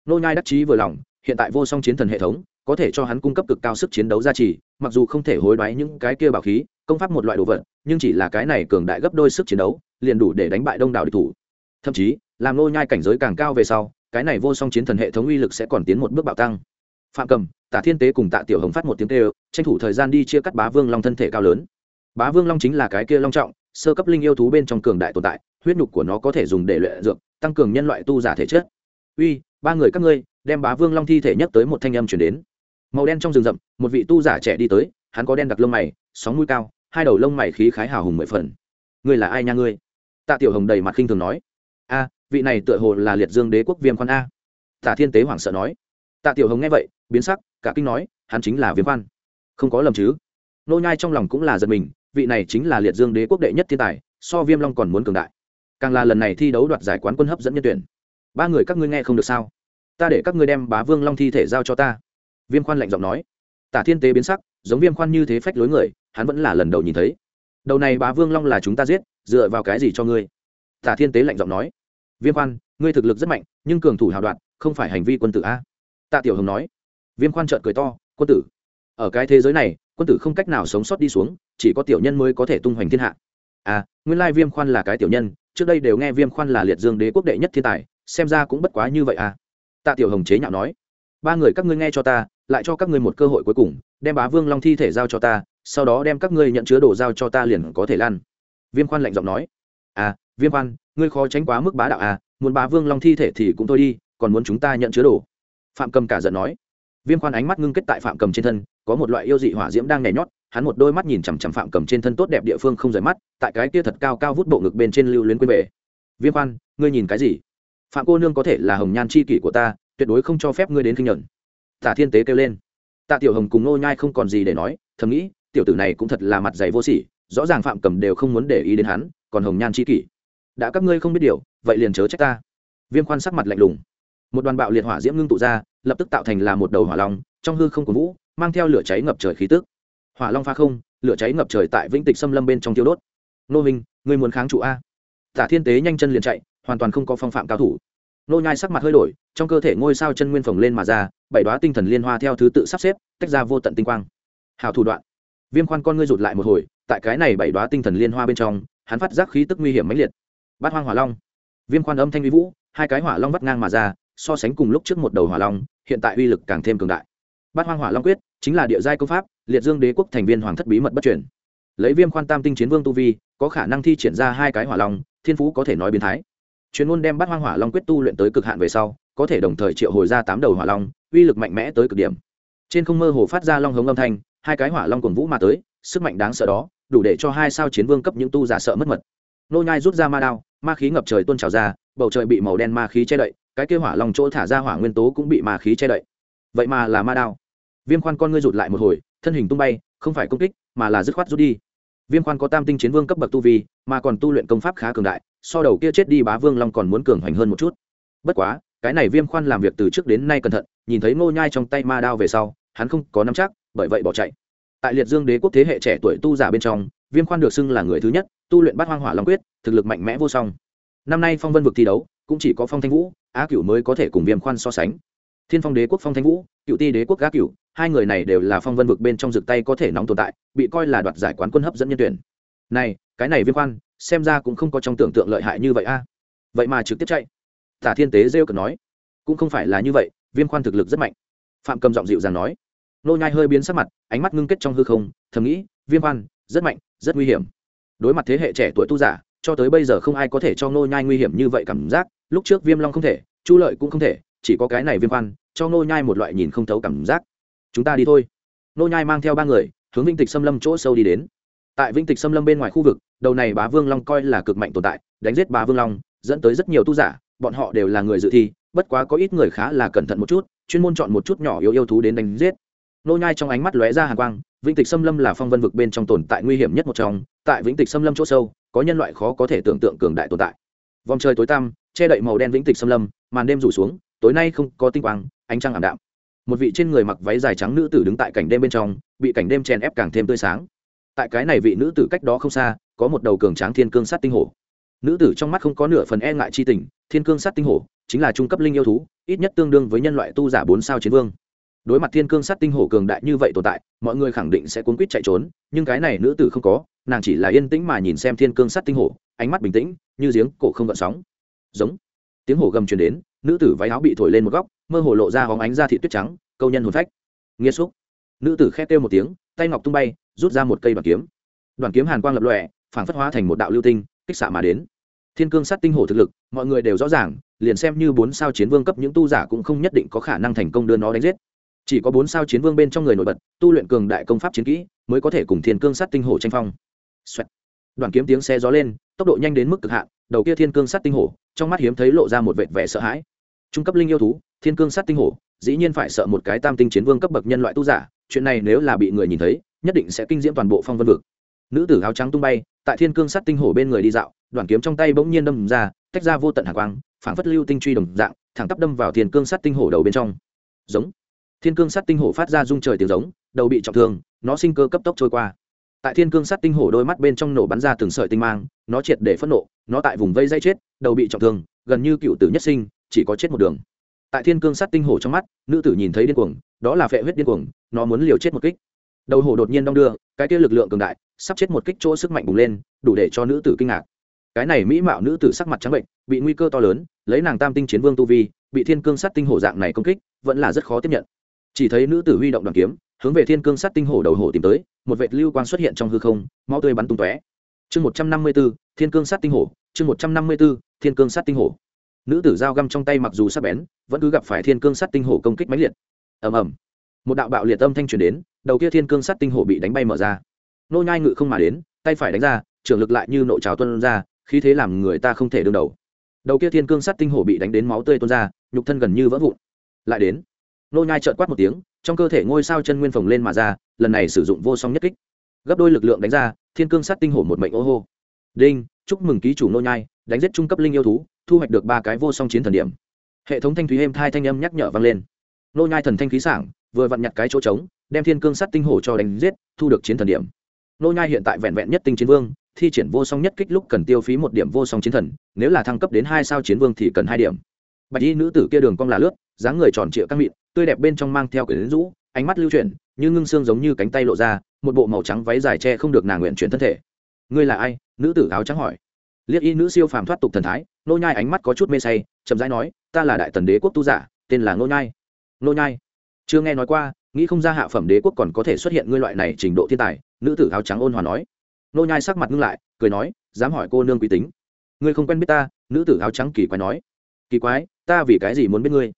Nô nhai đắc chí vừa lòng, hiện tại vô song chiến thần hệ thống có thể cho hắn cung cấp cực cao sức chiến đấu gia trì, mặc dù không thể hối đoái những cái kia bảo khí công pháp một loại đồ vật, nhưng chỉ là cái này cường đại gấp đôi sức chiến đấu, liền đủ để đánh bại đông đảo địch thủ. Thậm chí, làm nô nhai cảnh giới càng cao về sau, cái này vô song chiến thần hệ thống uy lực sẽ còn tiến một bước bạo tăng. Phạm cầm tạ thiên tế cùng tạ tiểu hồng phát một tiếng kêu, tranh thủ thời gian đi chia cắt bá vương long thân thể cao lớn. Bá vương long chính là cái kia long trọng, sơ cấp linh yêu thú bên trong cường đại tồn tại, huyết nhục của nó có thể dùng để luyện dược, tăng cường nhân loại tu giả thể chất. Uy, ba người các ngươi, đem bá vương long thi thể nhất tới một thanh âm chuyển đến. Màu đen trong rừng rậm, một vị tu giả trẻ đi tới, hắn có đen đặc lông mày sóng mũi cao, hai đầu lông mày khí khái hào hùng mười phần. Ngươi là ai nha ngươi? Tạ tiểu hồng đầy mặt khinh thường nói. A, vị này tựa hồ là liệt dương đế quốc viêm khoan a. Tạ thiên tế hoảng sợ nói. Tạ tiểu hồng nghe vậy, biến sắc, cả kinh nói, hắn chính là viêm khoan. Không có lầm chứ. Nô nhai trong lòng cũng là giật mình, vị này chính là liệt dương đế quốc đệ nhất thiên tài, so viêm long còn muốn cường đại. Càng là lần này thi đấu đoạt giải quán quân hấp dẫn nhân tuyển. Ba người các ngươi nghe không được sao? Ta để các ngươi đem bá vương long thi thể giao cho ta. Viêm khoan lạnh giọng nói tả thiên tế biến sắc, giống viêm khoan như thế phách lối người, hắn vẫn là lần đầu nhìn thấy. Đầu này bá vương long là chúng ta giết, dựa vào cái gì cho ngươi? Tả thiên tế lạnh giọng nói. Viêm khoan, ngươi thực lực rất mạnh, nhưng cường thủ hào đoạn, không phải hành vi quân tử a? Tạ tiểu hồng nói. Viêm khoan trợn cười to, quân tử. Ở cái thế giới này, quân tử không cách nào sống sót đi xuống, chỉ có tiểu nhân mới có thể tung hoành thiên hạ. À nguyên lai viêm khoan là cái tiểu nhân, trước đây đều nghe viêm khoan là liệt dương đế quốc đệ nhất thiên tài, xem ra cũng bất quá như vậy à? Tạ tiểu hồng chế nhạo nói ba người các ngươi nghe cho ta, lại cho các ngươi một cơ hội cuối cùng, đem bá vương long thi thể giao cho ta, sau đó đem các ngươi nhận chứa đồ giao cho ta liền có thể lan. Viêm khoan lạnh giọng nói. À viêm khoan, ngươi khó tránh quá mức bá đạo à muốn bá vương long thi thể thì cũng thôi đi, còn muốn chúng ta nhận chứa đồ. Phạm cầm cả giận nói. Viêm khoan ánh mắt ngưng kết tại phạm cầm trên thân, có một loại yêu dị hỏa diễm đang nhảy nhót, hắn một đôi mắt nhìn chằm chằm phạm cầm trên thân tốt đẹp địa phương không rời mắt, tại cái kia thật cao cao vút bộ ngực bên trên lưu luyến quên về. Viêm khoan, ngươi nhìn cái gì? Phạm cô nương có thể là hồng nhan c h i kỷ của ta tuyệt đối không cho phép ngươi đến kinh nhận Tạ thiên tế kêu lên. Tạ tiểu hồng cùng nô nhai không còn gì để nói, thầm nghĩ, tiểu tử này cũng thật là mặt dày vô sỉ, rõ ràng phạm cầm đều không muốn để ý đến hắn, còn hồng nhan chi kỷ. Đã các ngươi không biết điều, vậy liền chớ trách ta. Viêm khoan sắc mặt lạnh lùng. Một đoàn bạo liệt hỏa diễm ngưng tụ ra, lập tức tạo thành là một đầu hỏa long, trong hư không của vũ, mang theo lửa cháy ngập trời khí tức. Hỏa long pha không, lửa cháy ngập trời tại vĩnh tịch xâm lâm bên trong tiêu đốt. Nô minh, ngươi muốn kháng trụ a. Tả thiên tế nhanh chân liền chạy, hoàn toàn không có phong phạm cao thủ nô nhai sắc mặt hơi đổi, trong cơ thể ngôi sao chân nguyên phồng lên mà ra, bảy đóa tinh thần liên hoa theo thứ tự sắp xếp, tách ra vô tận tinh quang. Hào thủ đoạn. Viêm khoan con ngươi rụt lại một hồi, tại cái này bảy đóa tinh thần liên hoa bên trong, hắn phát giác khí tức nguy hiểm mãnh liệt. Bát hoang hỏa long. Viêm khoan âm thanh uy vũ, hai cái hỏa long vắt ngang mà ra, so sánh cùng lúc trước một đầu hỏa long, hiện tại uy lực càng thêm cường đại. Bát hoang hỏa long quyết, chính là địa giai công pháp, liệt dương đế quốc thành viên hoàng thất bí mật bất chuyển lấy viêm khoan tam tinh chiến vương tu vi, có khả năng thi triển ra hai cái hỏa long, thiên phú có thể nói biến thái chuyên môn đem bắt hoang hỏa long quyết tu luyện tới cực hạn về sau, có thể đồng thời triệu hồi ra tám đầu hỏa long, uy lực mạnh mẽ tới cực điểm. Trên không mơ hồ phát ra long hống âm thanh, hai cái hỏa long cuồng vũ mà tới, sức mạnh đáng sợ đó, đủ để cho hai sao chiến vương cấp những tu giả sợ mất mật. Nô nhai rút ra ma đao, ma khí ngập trời tuôn trào ra, bầu trời bị màu đen ma khí che đậy, cái kia hỏa long chỗ thả ra hỏa nguyên tố cũng bị ma khí che đậy. Vậy mà là ma đao. Viêm khoan con ngươi rụt lại một hồi, thân hình tung bay, không phải công kích, mà là dứt khoát rút đi viêm khoan có tam tinh chiến vương cấp bậc tu vi, mà còn tu luyện công pháp khá cường đại, so đầu kia chết đi bá vương long còn muốn cường hoành hơn một chút. Bất quá, cái này viêm khoan làm việc từ trước đến nay cẩn thận, nhìn thấy ngô nhai trong tay ma đao về sau, hắn không có nắm chắc, bởi vậy bỏ chạy. Tại liệt dương đế quốc thế hệ trẻ tuổi tu giả bên trong, viêm khoan được xưng là người thứ nhất, tu luyện bát hoang hỏa long quyết, thực lực mạnh mẽ vô song. Năm nay phong vân vực thi đấu, cũng chỉ có phong thanh vũ, á cửu mới có thể cùng viêm khoan so sánh. Thiên phong đế quốc phong thanh vũ cựu ti đế quốc á cửu hai người này đều là phong vân vực bên trong rực tay có thể nóng tồn tại, bị coi là đoạt giải quán quân hấp dẫn nhân tuyển. Này, cái này viêm khoan, xem ra cũng không có trong tưởng tượng lợi hại như vậy a. Vậy mà trực tiếp chạy. Tả thiên tế rêu cần nói. Cũng không phải là như vậy viêm khoan thực lực rất mạnh. Phạm cầm giọng dịu dàng nói. Nô nhai hơi biến sắc mặt, ánh mắt ngưng kết trong hư không, thầm nghĩ viêm khoan, rất mạnh, rất nguy hiểm. Đối mặt thế hệ trẻ tuổi tu giả, cho tới bây giờ không ai có thể cho nô nhai nguy hiểm như vậy cảm giác, lúc trước viêm long không thể, chu lợi cũng không thể, chỉ có cái này viêm khoan, cho nô nhai một loại nhìn không thấu cảm giác chúng ta đi thôi. Nô nhai mang theo ba người, hướng vinh tịch xâm lâm chỗ sâu đi đến. Tại vinh tịch xâm lâm bên ngoài khu vực, đầu này bá vương long coi là cực mạnh tồn tại, đánh giết bá vương long, dẫn tới rất nhiều tu giả, bọn họ đều là người dự thi, bất quá có ít người khá là cẩn thận một chút, chuyên môn chọn một chút nhỏ yếu yêu thú đến đánh giết. Nô nhai trong ánh mắt lóe ra hàn quang, vĩnh tịch xâm lâm là phong vân vực bên trong tồn tại nguy hiểm nhất một trong, tại vĩnh tịch xâm lâm chỗ sâu, có nhân loại khó có thể tưởng tượng cường đại tồn tại. Vòng trời tối tăm, che đậy màu đen vĩnh tịch xâm lâm, màn đêm rủ xuống, tối nay không có tinh quang, ánh trăng ảm đạm một vị trên người mặc váy dài trắng nữ tử đứng tại cảnh đêm bên trong, bị cảnh đêm chèn ép càng thêm tươi sáng. Tại cái này vị nữ tử cách đó không xa, có một đầu cường tráng thiên cương sát tinh hổ. Nữ tử trong mắt không có nửa phần e ngại chi tình, thiên cương sát tinh hổ chính là trung cấp linh yêu thú, ít nhất tương đương với nhân loại tu giả bốn sao chiến vương. Đối mặt thiên cương sát tinh hổ cường đại như vậy tồn tại, mọi người khẳng định sẽ cuốn quýt chạy trốn, nhưng cái này nữ tử không có, nàng chỉ là yên tĩnh mà nhìn xem thiên cương sát tinh hổ, ánh mắt bình tĩnh, như giếng cổ không gợn sóng. Giống. Tiếng hổ gầm truyền đến, nữ tử váy áo bị thổi lên một góc mơ hồ lộ ra hóng ánh ra thị tuyết trắng, câu nhân hồn phách. Nghĩa xúc. Nữ tử khét kêu một tiếng, tay ngọc tung bay, rút ra một cây đoàn kiếm. Đoàn kiếm hàn quang lập lòe phản phất hóa thành một đạo lưu tinh, kích xạ mà đến. Thiên cương sát tinh hổ thực lực, mọi người đều rõ ràng, liền xem như bốn sao chiến vương cấp những tu giả cũng không nhất định có khả năng thành công đưa nó đánh giết. Chỉ có bốn sao chiến vương bên trong người nổi bật, tu luyện cường đại công pháp chiến kỹ, mới có thể cùng thiên cương sát tinh hổ tranh phong. Xoẹt. đoàn kiếm tiếng xe gió lên, tốc độ nhanh đến mức cực hạn, đầu kia thiên cương sát tinh hổ, trong mắt hiếm thấy lộ ra một vệt vẻ sợ hãi. Trung cấp linh yêu thú thiên cương sát tinh hổ, dĩ nhiên phải sợ một cái tam tinh chiến vương cấp bậc nhân loại tu giả, chuyện này nếu là bị người nhìn thấy, nhất định sẽ kinh diễm toàn bộ phong vân vực. Nữ tử áo trắng tung bay, tại thiên cương sát tinh hổ bên người đi dạo đoàn kiếm trong tay bỗng nhiên đâm ra, tách ra vô tận hạ quang, phảng phất lưu tinh truy đồng dạng, thẳng tắp đâm vào thiên cương sát tinh hổ đầu bên trong. Giống. Thiên cương sát tinh hổ phát ra rung trời tiếng giống, đầu bị trọng thương, nó sinh cơ cấp tốc trôi qua. Tại thiên cương sát tinh hổ đôi mắt bên trong nổ bắn ra từng sợi tinh mang, nó triệt để phẫn nộ, nó tại vùng vây dây chết, đầu bị trọng thương, gần như cựu tử nhất sinh, chỉ có chết một đường tại thiên cương sát tinh hổ trong mắt, nữ tử nhìn thấy điên cuồng, đó là phệ huyết điên cuồng, nó muốn liều chết một kích. Đầu hổ đột nhiên đong đưa, cái kia lực lượng cường đại, sắp chết một kích chỗ sức mạnh bùng lên, đủ để cho nữ tử kinh ngạc. Cái này mỹ mạo nữ tử sắc mặt trắng bệnh, bị nguy cơ to lớn, lấy nàng tam tinh chiến vương tu vi, bị thiên cương sát tinh hổ dạng này công kích, vẫn là rất khó tiếp nhận. Chỉ thấy nữ tử huy động đoàn kiếm, hướng về thiên cương sát tinh hổ đầu hổ tìm tới, một vệt lưu quang xuất hiện trong hư không mau tươi bắn tung tóe. Chương một trăm năm mươi b ố thiên cương sát tinh hổ, chương một trăm năm mươi b ố thiên cương sát tinh hổ nữ tử dao găm trong tay mặc dù sắc bén, vẫn cứ gặp phải thiên cương sát tinh hổ công kích máy liệt. Ầm ầm. Một đạo bạo liệt âm thanh truyền đến, đầu kia thiên cương sát tinh hổ bị đánh bay mở ra. Nô nhai ngự không mà đến, tay phải đánh ra trường lực lại như nộ trào tuân ra, khí thế làm người ta không thể đương đầu. Đầu kia thiên cương sát tinh hổ bị đánh đến máu tươi tuôn ra, nhục thân gần như vỡ vụn. Lại đến. Nô nhai trợn quát một tiếng, trong cơ thể ngôi sao chân nguyên phồng lên mà ra, lần này sử dụng vô song nhất kích. Gấp đôi lực lượng đánh ra, thiên cương sát tinh hổ một mệnh ô hô. Đinh, chúc mừng ký chủ nô nhai, đánh giết trung cấp linh yêu thú thu hoạch được ba cái vô song chiến thần điểm. Hệ thống thanh thúy êm thai thanh âm nhắc nhở vang lên. Nô nhai thần thanh khí sảng, vừa vặn nhặt cái chỗ trống, đem thiên cương sắt tinh hổ cho đánh giết, thu được chiến thần điểm. Nô nhai hiện tại vẹn vẹn nhất tinh chiến vương, thi triển vô song nhất kích lúc cần tiêu phí một điểm vô song chiến thần, nếu là thăng cấp đến hai sao chiến vương thì cần hai điểm. Bạch y nữ tử kia đường cong là lướt, dáng người tròn trịa căng mịn, tươi đẹp bên trong mang theo quyển rũ, ánh mắt lưu chuyển, như ngưng xương giống như cánh tay lộ ra, một bộ màu trắng váy dài che không được nàng nguyện chuyển thân thể. Ngươi là ai? Nữ tử áo trắng hỏi liếc y nữ siêu phàm thoát tục thần thái nô nhai ánh mắt có chút mê say, chậm rãi nói, ta là đại tần đế quốc tu giả, tên là nô nhai. Nô nhai? Chưa nghe nói qua, nghĩ không ra hạ phẩm đế quốc còn có thể xuất hiện ngươi loại này trình độ thiên tài. Nữ tử áo trắng ôn hòa nói. Nô nhai sắc mặt ngưng lại, cười nói, dám hỏi cô nương quý tính. Ngươi không quen biết ta? Nữ tử áo trắng kỳ quái nói. Kỳ quái, ta vì cái gì muốn biết ngươi?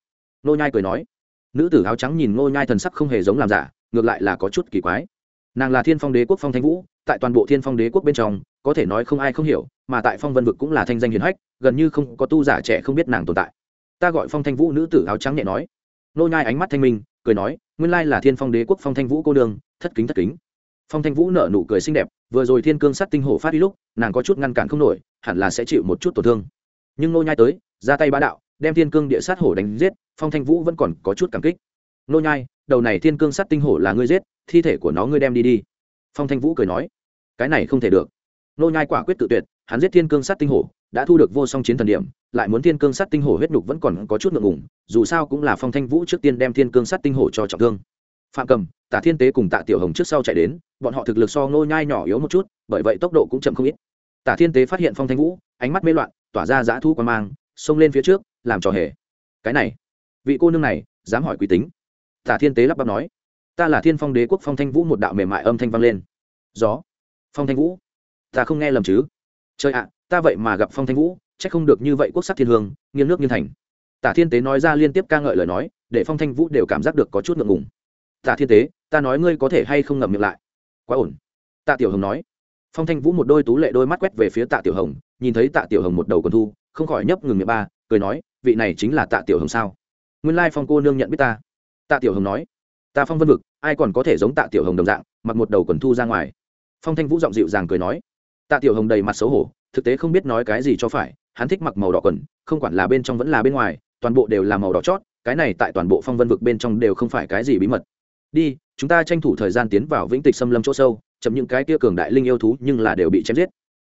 Nô nhai cười nói. Nữ tử áo trắng nhìn nô nhai thần sắc không hề giống làm giả, ngược lại là có chút kỳ quái. Nàng là thiên phong đế quốc phong thanh vũ, tại toàn bộ thiên phong đế quốc bên trong có thể nói không ai không hiểu, mà tại phong vân vực cũng là thanh danh hiền hách, gần như không có tu giả trẻ không biết nàng tồn tại. Ta gọi phong thanh vũ nữ tử áo trắng nhẹ nói. Nô nhai ánh mắt thanh minh, cười nói, nguyên lai là thiên phong đế quốc phong thanh vũ cô đường thất kính thất kính. Phong thanh vũ nở nụ cười xinh đẹp, vừa rồi thiên cương sát tinh hổ phát đi lúc, nàng có chút ngăn cản không nổi, hẳn là sẽ chịu một chút tổn thương. Nhưng nô nhai tới, ra tay bá đạo, đem thiên cương địa sát hổ đánh giết, phong thanh vũ vẫn còn có chút cảm kích. Nô nhai, đầu này thiên cương sát tinh hổ là ngươi giết, thi thể của nó ngươi đem đi đi. Phong thanh vũ cười nói, cái này không thể được nô nhai quả quyết tự tuyệt, hắn giết thiên cương sát tinh hổ, đã thu được vô song chiến thần điểm, lại muốn thiên cương sát tinh hổ huyết nhục vẫn còn có chút ngượng ngùng, dù sao cũng là phong thanh vũ trước tiên đem thiên cương sát tinh hổ cho trọng thương. Phạm cầm, tả thiên tế cùng tạ tiểu hồng trước sau chạy đến, bọn họ thực lực so nô nhai nhỏ yếu một chút, bởi vậy tốc độ cũng chậm không ít. Tả thiên tế phát hiện phong thanh vũ, ánh mắt mê loạn, tỏa ra dã thu quan mang, xông lên phía trước, làm trò hề. Cái này, vị cô nương này, dám hỏi quý tính. Tả thiên tế lắp bắp nói, ta là thiên phong đế quốc phong thanh vũ một đạo mềm mại âm thanh vang lên. Gió, phong thanh vũ ta không nghe lầm chứ? Trời ạ, ta vậy mà gặp phong thanh vũ c h ắ c không được như vậy quốc sắc thiên hương, nghiêng nước nghiêng thành. Tả thiên tế nói ra liên tiếp ca ngợi lời nói, để phong thanh vũ đều cảm giác được có chút ngượng ngùng. Tả thiên tế, ta nói ngươi có thể hay không ngậm miệng lại? Quá ổn. Tạ tiểu hồng nói. Phong thanh vũ một đôi tú lệ đôi mắt quét về phía tạ tiểu hồng, nhìn thấy tạ tiểu hồng một đầu còn thu, không khỏi nhấp ngừng miệng ba, cười nói, vị này chính là tạ tiểu hồng sao? Nguyên lai phong cô nương nhận biết ta. Tạ tiểu hồng nói. Ta phong vân vực, ai còn có thể giống tạ tiểu hồng đồng dạng, mặc một đầu quần thu ra ngoài. Phong thanh vũ giọng dịu dàng cười nói tạ tiểu hồng đầy mặt xấu hổ, thực tế không biết nói cái gì cho phải, hắn thích mặc màu đỏ quần, không quản là bên trong vẫn là bên ngoài, toàn bộ đều là màu đỏ chót, cái này tại toàn bộ phong vân vực bên trong đều không phải cái gì bí mật. Đi, chúng ta tranh thủ thời gian tiến vào vĩnh tịch xâm lâm chỗ sâu, chậm những cái kia cường đại linh yêu thú nhưng là đều bị chém giết.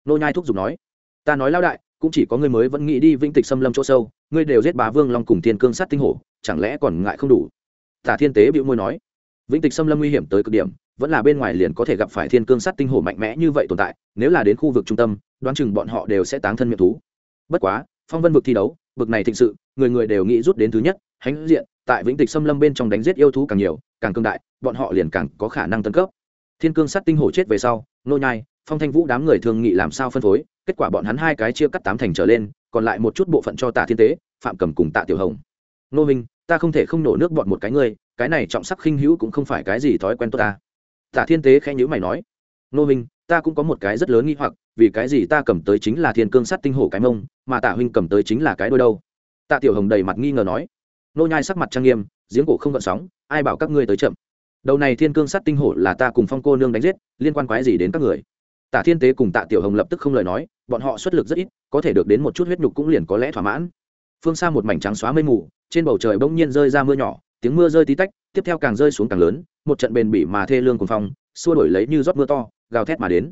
Nô nhai thúc giục nói, ta nói lao đại, cũng chỉ có ngươi mới vẫn nghĩ đi vĩnh tịch xâm lâm chỗ sâu, ngươi đều giết bá vương long cùng thiên cương sát tinh hổ, chẳng lẽ còn ngại không đủ? Tả thiên tế bĩu môi nói vĩnh tịch xâm lâm nguy hiểm tới cực điểm, vẫn là bên ngoài liền có thể gặp phải thiên cương sát tinh hổ mạnh mẽ như vậy tồn tại, nếu là đến khu vực trung tâm, đoán chừng bọn họ đều sẽ táng thân miệng thú. Bất quá, phong vân vực thi đấu, vực này thịnh sự, người người đều nghĩ rút đến thứ nhất, hãnh diện, tại vĩnh tịch xâm lâm bên trong đánh giết yêu thú càng nhiều, càng cương đại, bọn họ liền càng có khả năng tấn cấp. Thiên cương sát tinh hổ chết về sau, nô nhai, phong thanh vũ đám người thường nghị làm sao phân phối, kết quả bọn hắn hai cái chia cắt tám thành trở lên, còn lại một chút bộ phận cho tạ thiên tế, phạm cầm cùng tạ tiểu hồng. Nô minh ta không thể không nổ nước bọn một cái ngươi, cái này trọng sắc khinh hữu cũng không phải cái gì thói quen tốt ta. Tả thiên tế khẽ nhữ mày nói, nô minh ta cũng có một cái rất lớn nghi hoặc, vì cái gì ta cầm tới chính là thiên cương sắt tinh hổ cái mông, mà tạ huynh cầm tới chính là cái đôi đâu? Tạ tiểu hồng đầy mặt nghi ngờ nói, nô nhai sắc mặt trang nghiêm, giếng cổ không gợn sóng, ai bảo các ngươi tới chậm? Đầu này thiên cương sắt tinh hổ là ta cùng phong cô nương đánh giết, liên quan quái gì đến các người? Tạ thiên tế cùng tạ tiểu hồng lập tức không lời nói, bọn họ xuất lực rất ít, có thể được đến một chút huyết nhục cũng liền có lẽ thỏa mãn phương xa một mảnh trắng xóa mây mù, trên bầu trời bỗng nhiên rơi ra mưa nhỏ, tiếng mưa rơi tí tách, tiếp theo càng rơi xuống càng lớn, một trận bền bỉ mà thê lương cùng phong, xua đổi lấy như rót mưa to, gào thét mà đến.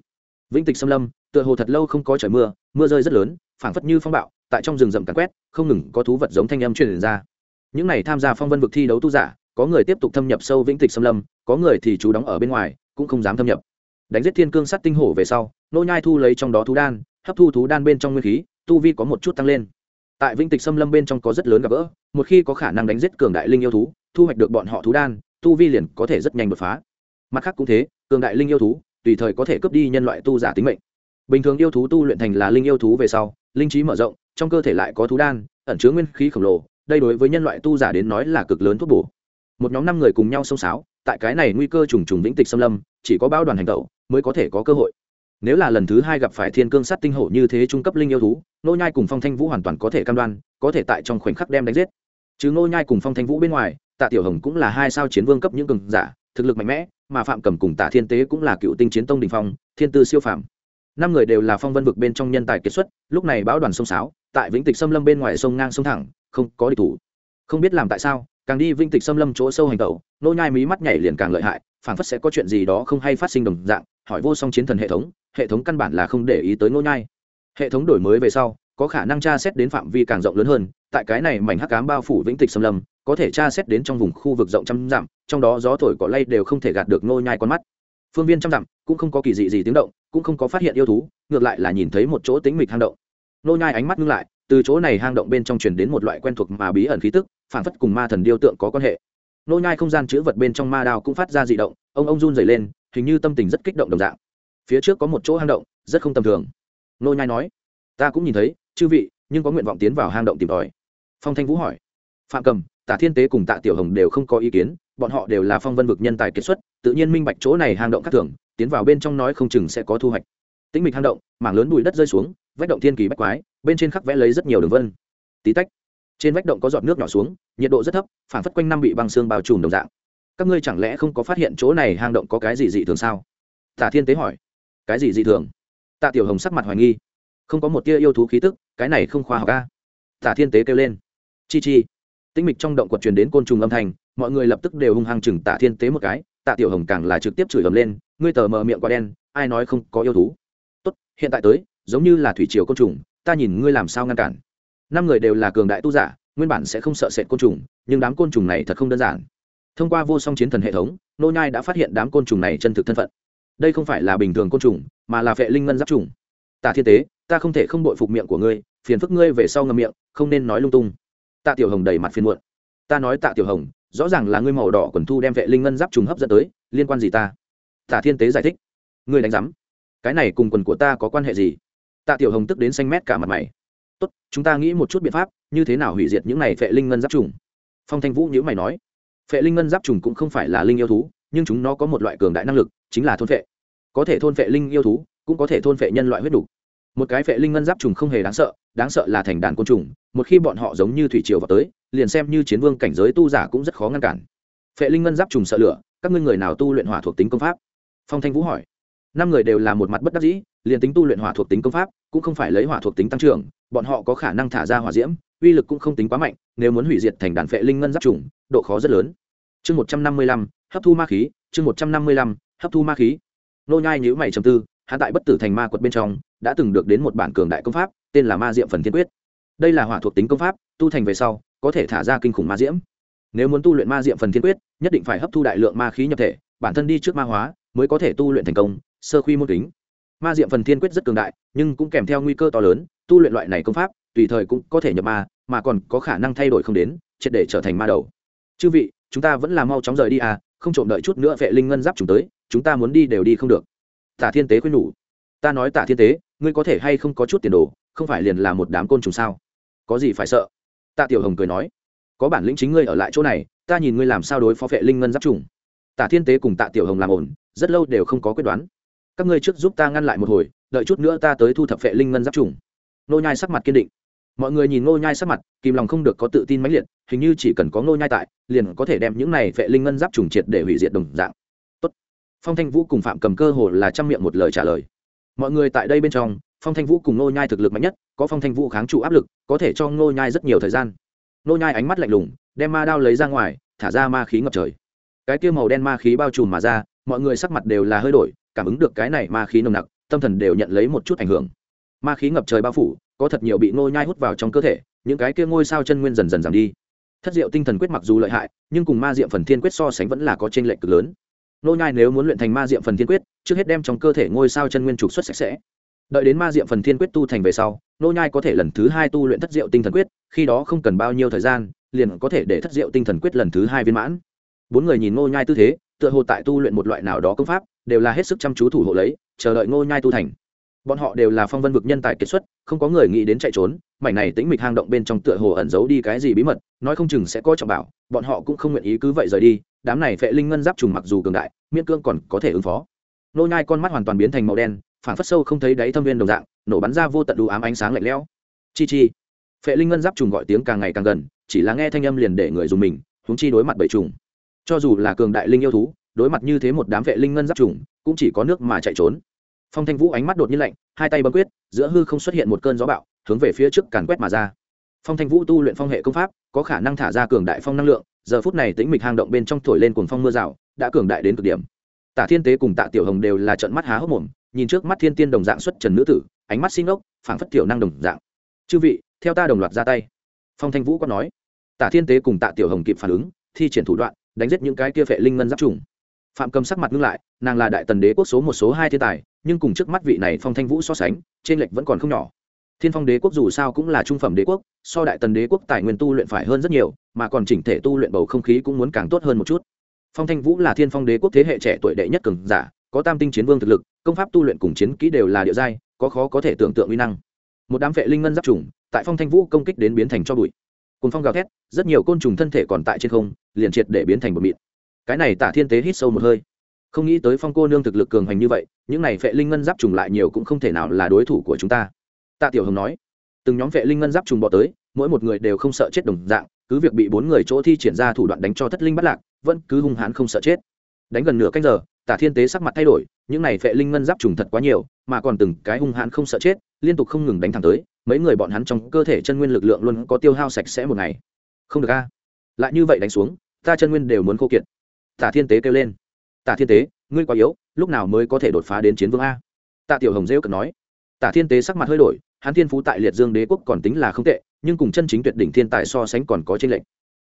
Vĩnh tịch xâm lâm, tựa hồ thật lâu không có trời mưa mưa rơi rất lớn, phảng phất như phong bạo, tại trong rừng rậm càn quét, không ngừng có thú vật giống thanh âm truyền ra. Những này tham gia phong vân vực thi đấu tu giả, có người tiếp tục thâm nhập sâu vĩnh tịch xâm lâm, có người thì trú đóng ở bên ngoài, cũng không dám thâm nhập. Đánh giết thiên cương sắt tinh hổ về sau, nô nhai thu lấy trong đó thú đan, hấp thu thú đan bên trong nguyên khí, tu vi có một chút tăng lên tại vĩnh tịch xâm lâm bên trong có rất lớn gặp gỡ, một khi có khả năng đánh giết cường đại linh yêu thú, thu hoạch được bọn họ thú đan, tu vi liền có thể rất nhanh đột phá. Mặt khác cũng thế, cường đại linh yêu thú, tùy thời có thể cướp đi nhân loại tu giả tính mệnh. Bình thường yêu thú tu luyện thành là linh yêu thú về sau, linh trí mở rộng, trong cơ thể lại có thú đan, ẩn chứa nguyên khí khổng lồ, đây đối với nhân loại tu giả đến nói là cực lớn thuốc bổ. Một nhóm năm người cùng nhau xông xáo, tại cái này nguy cơ trùng trùng vĩnh tịch xâm lâm, chỉ có bao đoàn hành tẩu mới có thể có cơ hội nếu là lần thứ hai gặp phải thiên cương sắt tinh hổ như thế trung cấp linh yêu thú nô nhai cùng phong thanh vũ hoàn toàn có thể cam đoan, có thể tại trong khoảnh khắc đem đánh giết. Chứ nô nhai cùng phong thanh vũ bên ngoài, tạ tiểu hồng cũng là hai sao chiến vương cấp những cường giả, thực lực mạnh mẽ, mà phạm cầm cùng tạ thiên tế cũng là cựu tinh chiến tông đình phong, thiên tư siêu phàm. Năm người đều là phong vân vực bên trong nhân tài kết xuất, lúc này báo đoàn sông sáo, tại vĩnh tịch xâm lâm bên ngoài sông ngang sông thẳng, không có địch thủ. Không biết làm tại sao, càng đi vĩnh tịch xâm lâm chỗ sâu hành tẩu nô nhai mí mắt nhảy liền càng lợi hại phảng phất sẽ có chuyện gì đó không hay phát sinh đồng dạng, hỏi vô song chiến thần hệ thống hệ thống căn bản là không để ý tới nô nhai. Hệ thống đổi mới về sau, có khả năng tra xét đến phạm vi càng rộng lớn hơn, tại cái này mảnh hắc ám bao phủ vĩnh tịch xâm lâm, có thể tra xét đến trong vùng khu vực rộng trăm dặm, trong đó gió thổi cỏ lay đều không thể gạt được nô nhai con mắt. Phương viên trăm dặm, cũng không có kỳ dị gì tiếng động, cũng không có phát hiện yêu thú, ngược lại là nhìn thấy một chỗ tính mịch hang động. Nô nhai ánh mắt ngưng lại, từ chỗ này hang động bên trong truyền đến một loại quen thuộc mà bí ẩn khí tức phản phất cùng ma thần điêu tượng có quan hệ nô nhai không gian chứa vật bên trong ma đao cũng phát ra dị động, ông ông run rẩy lên, hình như tâm tình rất kích động đồng dạng. Phía trước có một chỗ hang động, rất không tầm thường. Nô nhai nói, ta cũng nhìn thấy, chư vị, nhưng có nguyện vọng tiến vào hang động tìm tòi. Phong thanh vũ hỏi, phạm cầm tạ thiên tế cùng tạ tiểu hồng đều không có ý kiến, bọn họ đều là phong vân vực nhân tài kết xuất, tự nhiên minh bạch chỗ này hang động các thường, tiến vào bên trong nói không chừng sẽ có thu hoạch. Tĩnh mịch hang động, mảng lớn bụi đất rơi xuống, vách động thiên kỳ bách quái, bên trên khắc vẽ lấy rất nhiều đường vân. Tí tách trên vách động có giọt nước nhỏ xuống, nhiệt độ rất thấp phản phất quanh năm bị băng xương bao trùm đồng dạng. Các ngươi chẳng lẽ không có phát hiện chỗ này hang động có cái gì dị thường sao? Tạ thiên tế hỏi. Cái gì dị thường? Tạ tiểu hồng sắc mặt hoài nghi. Không có một tia yêu thú khí tức, cái này không khoa học ca tạ thiên tế kêu lên. Chi chi. Tĩnh mịch trong động quật truyền đến côn trùng âm thanh, mọi người lập tức đều hung hăng chừng tạ thiên tế một cái, tạ tiểu hồng càng là trực tiếp chửi ầm lên, ngươi tờ mờ miệng quá đen, ai nói không có yêu thú? Tốt, hiện tại tới, giống như là thủy triều côn trùng, ta nhìn ngươi làm sao ngăn cản năm người đều là cường đại tu giả, nguyên bản sẽ không sợ sệt côn trùng, nhưng đám côn trùng này thật không đơn giản. Thông qua vô song chiến thần hệ thống, nô nhai đã phát hiện đám côn trùng này chân thực thân phận. Đây không phải là bình thường côn trùng, mà là vệ linh ngân giáp trùng. Tạ thiên tế, ta không thể không bội phục miệng của ngươi, phiền phức ngươi về sau ngậm miệng, không nên nói lung tung. Tạ tiểu hồng đầy mặt phiền muộn. Ta nói tạ tiểu hồng, rõ ràng là ngươi màu đỏ quần thu đem vệ linh ngân giáp trùng hấp dẫn tới, liên quan gì ta? Tạ thiên tế giải thích. Ngươi đánh giám. Cái này cùng quần của ta có quan hệ gì? Tạ tiểu hồng tức đến xanh mét cả mặt mày tốt, chúng ta nghĩ một chút biện pháp, như thế nào hủy diệt những này vệ linh ngân giáp trùng? Phong thanh vũ nhữ mày nói vệ linh ngân giáp trùng cũng không phải là linh yêu thú, nhưng chúng nó có một loại cường đại năng lực, chính là thôn vệ có thể thôn vệ linh yêu thú, cũng có thể thôn vệ nhân loại huyết đủ. một cái vệ linh ngân giáp trùng không hề đáng sợ đáng sợ là thành đàn côn trùng, một khi bọn họ giống như thủy triều vào tới, liền xem như chiến vương cảnh giới tu giả cũng rất khó ngăn cản. Phệ linh ngân giáp trùng sợ lửa, các ngươi người nào tu luyện hỏa thuộc tính công pháp? Phong thanh vũ hỏi năm người đều là một mặt bất đắc dĩ, liền tính tu luyện hỏa thuộc tính công pháp, cũng không phải lấy hỏa thuộc tính tăng trưởng, bọn họ có khả năng thả ra hỏa diễm, uy lực cũng không tính quá mạnh, nếu muốn hủy diệt thành đàn phệ linh ngân giáp trùng độ khó rất lớn. Chương một trăm năm mươi lăm, hấp thu ma khí, chương một trăm năm mươi lăm, hấp thu ma khí. Nô nhai nhữ mày trầm tư hạ tại bất tử thành ma quật bên trong, đã từng được đến một bản cường đại công pháp, tên là ma diệm phần thiên quyết. Đây là hỏa thuộc tính công pháp, tu thành về sau, có thể thả ra kinh khủng ma diễm. Nếu muốn tu luyện ma diệm phần thiên quyết, nhất định phải hấp thu đại lượng ma khí nhập thể, bản thân đi trước ma hóa, mới có thể tu luyện thành công sơ khuy môn kính. Ma diệm phần thiên quyết rất cường đại, nhưng cũng kèm theo nguy cơ to lớn, tu luyện loại này công pháp, tùy thời cũng có thể nhập ma, mà còn có khả năng thay đổi không đến, triệt để trở thành ma đầu. Chư vị, chúng ta vẫn là mau chóng rời đi à không trộm đợi chút nữa vệ linh ngân giáp chúng tới, chúng ta muốn đi đều đi không được. Tả thiên tế khuyên nhủ. Ta nói tả thiên tế, ngươi có thể hay không có chút tiền đồ, không phải liền là một đám côn trùng sao? Có gì phải sợ? Tạ tiểu hồng cười nói. Có bản lĩnh chính ngươi ở lại chỗ này, ta nhìn ngươi làm sao đối phó vệ linh ngân giáp trùng. Tả thiên tế cùng tạ tiểu hồng làm ổn, rất lâu đều không có quyết đoán các ngươi trước giúp ta ngăn lại một hồi, đợi chút nữa ta tới thu thập vệ linh ngân giáp trùng. Nô nhai sắc mặt kiên định. Mọi người nhìn nô nhai sắc mặt, kìm lòng không được có tự tin mãnh liệt, hình như chỉ cần có nô nhai tại, liền có thể đem những này vệ linh ngân giáp trùng triệt để hủy diệt đồng dạng. Tốt. phong thanh vũ cùng phạm cầm cơ hồ là trăm miệng một lời trả lời. Mọi người tại đây bên trong, phong thanh vũ cùng nô nhai thực lực mạnh nhất, có phong thanh vũ kháng trụ áp lực, có thể cho nô nhai rất nhiều thời gian. Nô nhai ánh mắt lạnh lùng, đem ma đao lấy ra ngoài, thả ra ma khí ngập trời. Cái kia màu đen ma khí bao trùm mà ra mọi người sắc mặt đều là hơi đổi, cảm ứng được cái này ma khí nồng nặc, tâm thần đều nhận lấy một chút ảnh hưởng. Ma khí ngập trời bao phủ, có thật nhiều bị nô nhai hút vào trong cơ thể, những cái kia ngôi sao chân nguyên dần dần giảm đi. Thất diệu tinh thần quyết mặc dù lợi hại, nhưng cùng ma diệm phần thiên quyết so sánh vẫn là có trên lệch cực lớn. Nô nhai nếu muốn luyện thành ma diệm phần thiên quyết, trước hết đem trong cơ thể ngôi sao chân nguyên trục xuất sạch sẽ. Đợi đến ma diệm phần thiên quyết tu thành về sau nô nhai có thể lần thứ hai tu luyện thất diệu tinh thần quyết, khi đó không cần bao nhiêu thời gian, liền có thể để thất diệu tinh thần quyết lần thứ hai viên mãn. Bốn người nhìn nô nhai tư thế tựa hồ tại tu luyện một loại nào đó công pháp, đều là hết sức chăm chú thủ hộ lấy, chờ đợi Ngô nhai tu thành. Bọn họ đều là phong vân vực nhân tài kiệt xuất, không có người nghĩ đến chạy trốn, mảnh này tĩnh mịch hang động bên trong tựa hồ ẩn giấu đi cái gì bí mật, nói không chừng sẽ có trọng bảo, bọn họ cũng không nguyện ý cứ vậy rời đi, đám này phệ linh ngân giáp trùng mặc dù cường đại, miễn cương còn có thể ứng phó. Nô nhai con mắt hoàn toàn biến thành màu đen phản phất sâu không thấy đáy thâm viên đồng dạng, nổ bắn ra vô tận đủ ám ánh sáng lạnh lẽo. Chi chi. Phệ linh ngân giáp trùng gọi tiếng càng ngày càng gần, chỉ là nghe thanh âm liền để người dùng mình chúng chi đối mặt bầy trùng cho dù là cường đại linh yêu thú, đối mặt như thế một đám vệ linh ngân giáp trùng, cũng chỉ có nước mà chạy trốn. Phong thanh vũ ánh mắt đột nhiên lạnh, hai tay bấm quyết, giữa hư không xuất hiện một cơn gió bạo, hướng về phía trước càn quét mà ra. Phong thanh vũ tu luyện phong hệ công pháp, có khả năng thả ra cường đại phong năng lượng, giờ phút này tĩnh mịch hang động bên trong thổi lên cuồng phong mưa rào, đã cường đại đến cực điểm. Tả thiên tế cùng tạ tiểu hồng đều là trận mắt há hốc mồm, nhìn trước mắt thiên tiên đồng dạng xuất trần nữ tử, ánh mắt xin ốc phảng phất tiểu năng đồng dạng. Chư vị, theo ta đồng loạt ra tay. Phong thanh vũ có nói. Tả thiên tế cùng tạ tiểu hồng kịp phản ứng, thi triển thủ đoạn đánh giết những cái kia phệ linh ngân giáp trùng. Phạm cầm sắc mặt ngưng lại, nàng là đại tần đế quốc số một số hai thiên tài, nhưng cùng trước mắt vị này phong thanh vũ so sánh, trên lệch vẫn còn không nhỏ. Thiên phong đế quốc dù sao cũng là trung phẩm đế quốc, so đại tần đế quốc tài nguyên tu luyện phải hơn rất nhiều, mà còn chỉnh thể tu luyện bầu không khí cũng muốn càng tốt hơn một chút. Phong thanh vũ là thiên phong đế quốc thế hệ trẻ tuổi đệ nhất cường giả, có tam tinh chiến vương thực lực, công pháp tu luyện cùng chiến kỹ đều là địa giai, có khó có thể tưởng tượng uy năng. Một đám vệ linh ngân giáp trùng, tại phong thanh vũ công kích đến biến thành cho bụi cùng phong gào thét, rất nhiều côn trùng thân thể còn tại trên không, liền triệt để biến thành bột mịn. Cái này tả thiên tế hít sâu một hơi. Không nghĩ tới phong cô nương thực lực cường hành như vậy, những này vệ linh ngân giáp trùng lại nhiều cũng không thể nào là đối thủ của chúng ta. Tạ tiểu hồng nói. Từng nhóm vệ linh ngân giáp trùng bỏ tới, mỗi một người đều không sợ chết đồng dạng, cứ việc bị bốn người chỗ thi triển ra thủ đoạn đánh cho thất linh bắt lạc, vẫn cứ hung hãn không sợ chết. Đánh gần nửa canh giờ, tả thiên tế sắc mặt thay đổi, những này vệ linh ngân giáp trùng thật quá nhiều, mà còn từng cái hung hãn không sợ chết, liên tục không ngừng đánh thẳng tới mấy người bọn hắn trong cơ thể chân nguyên lực lượng luôn có tiêu hao sạch sẽ một ngày. Không được a. Lại như vậy đánh xuống, ta chân nguyên đều muốn khô kiệt. Tả thiên tế kêu lên. Tả thiên tế, ngươi quá yếu, lúc nào mới có thể đột phá đến chiến vương a? Tạ tiểu hồng rêu cần nói. Tả thiên tế sắc mặt hơi đổi, hắn thiên phú tại liệt dương đế quốc còn tính là không tệ, nhưng cùng chân chính tuyệt đỉnh thiên tài so sánh còn có tranh lệch.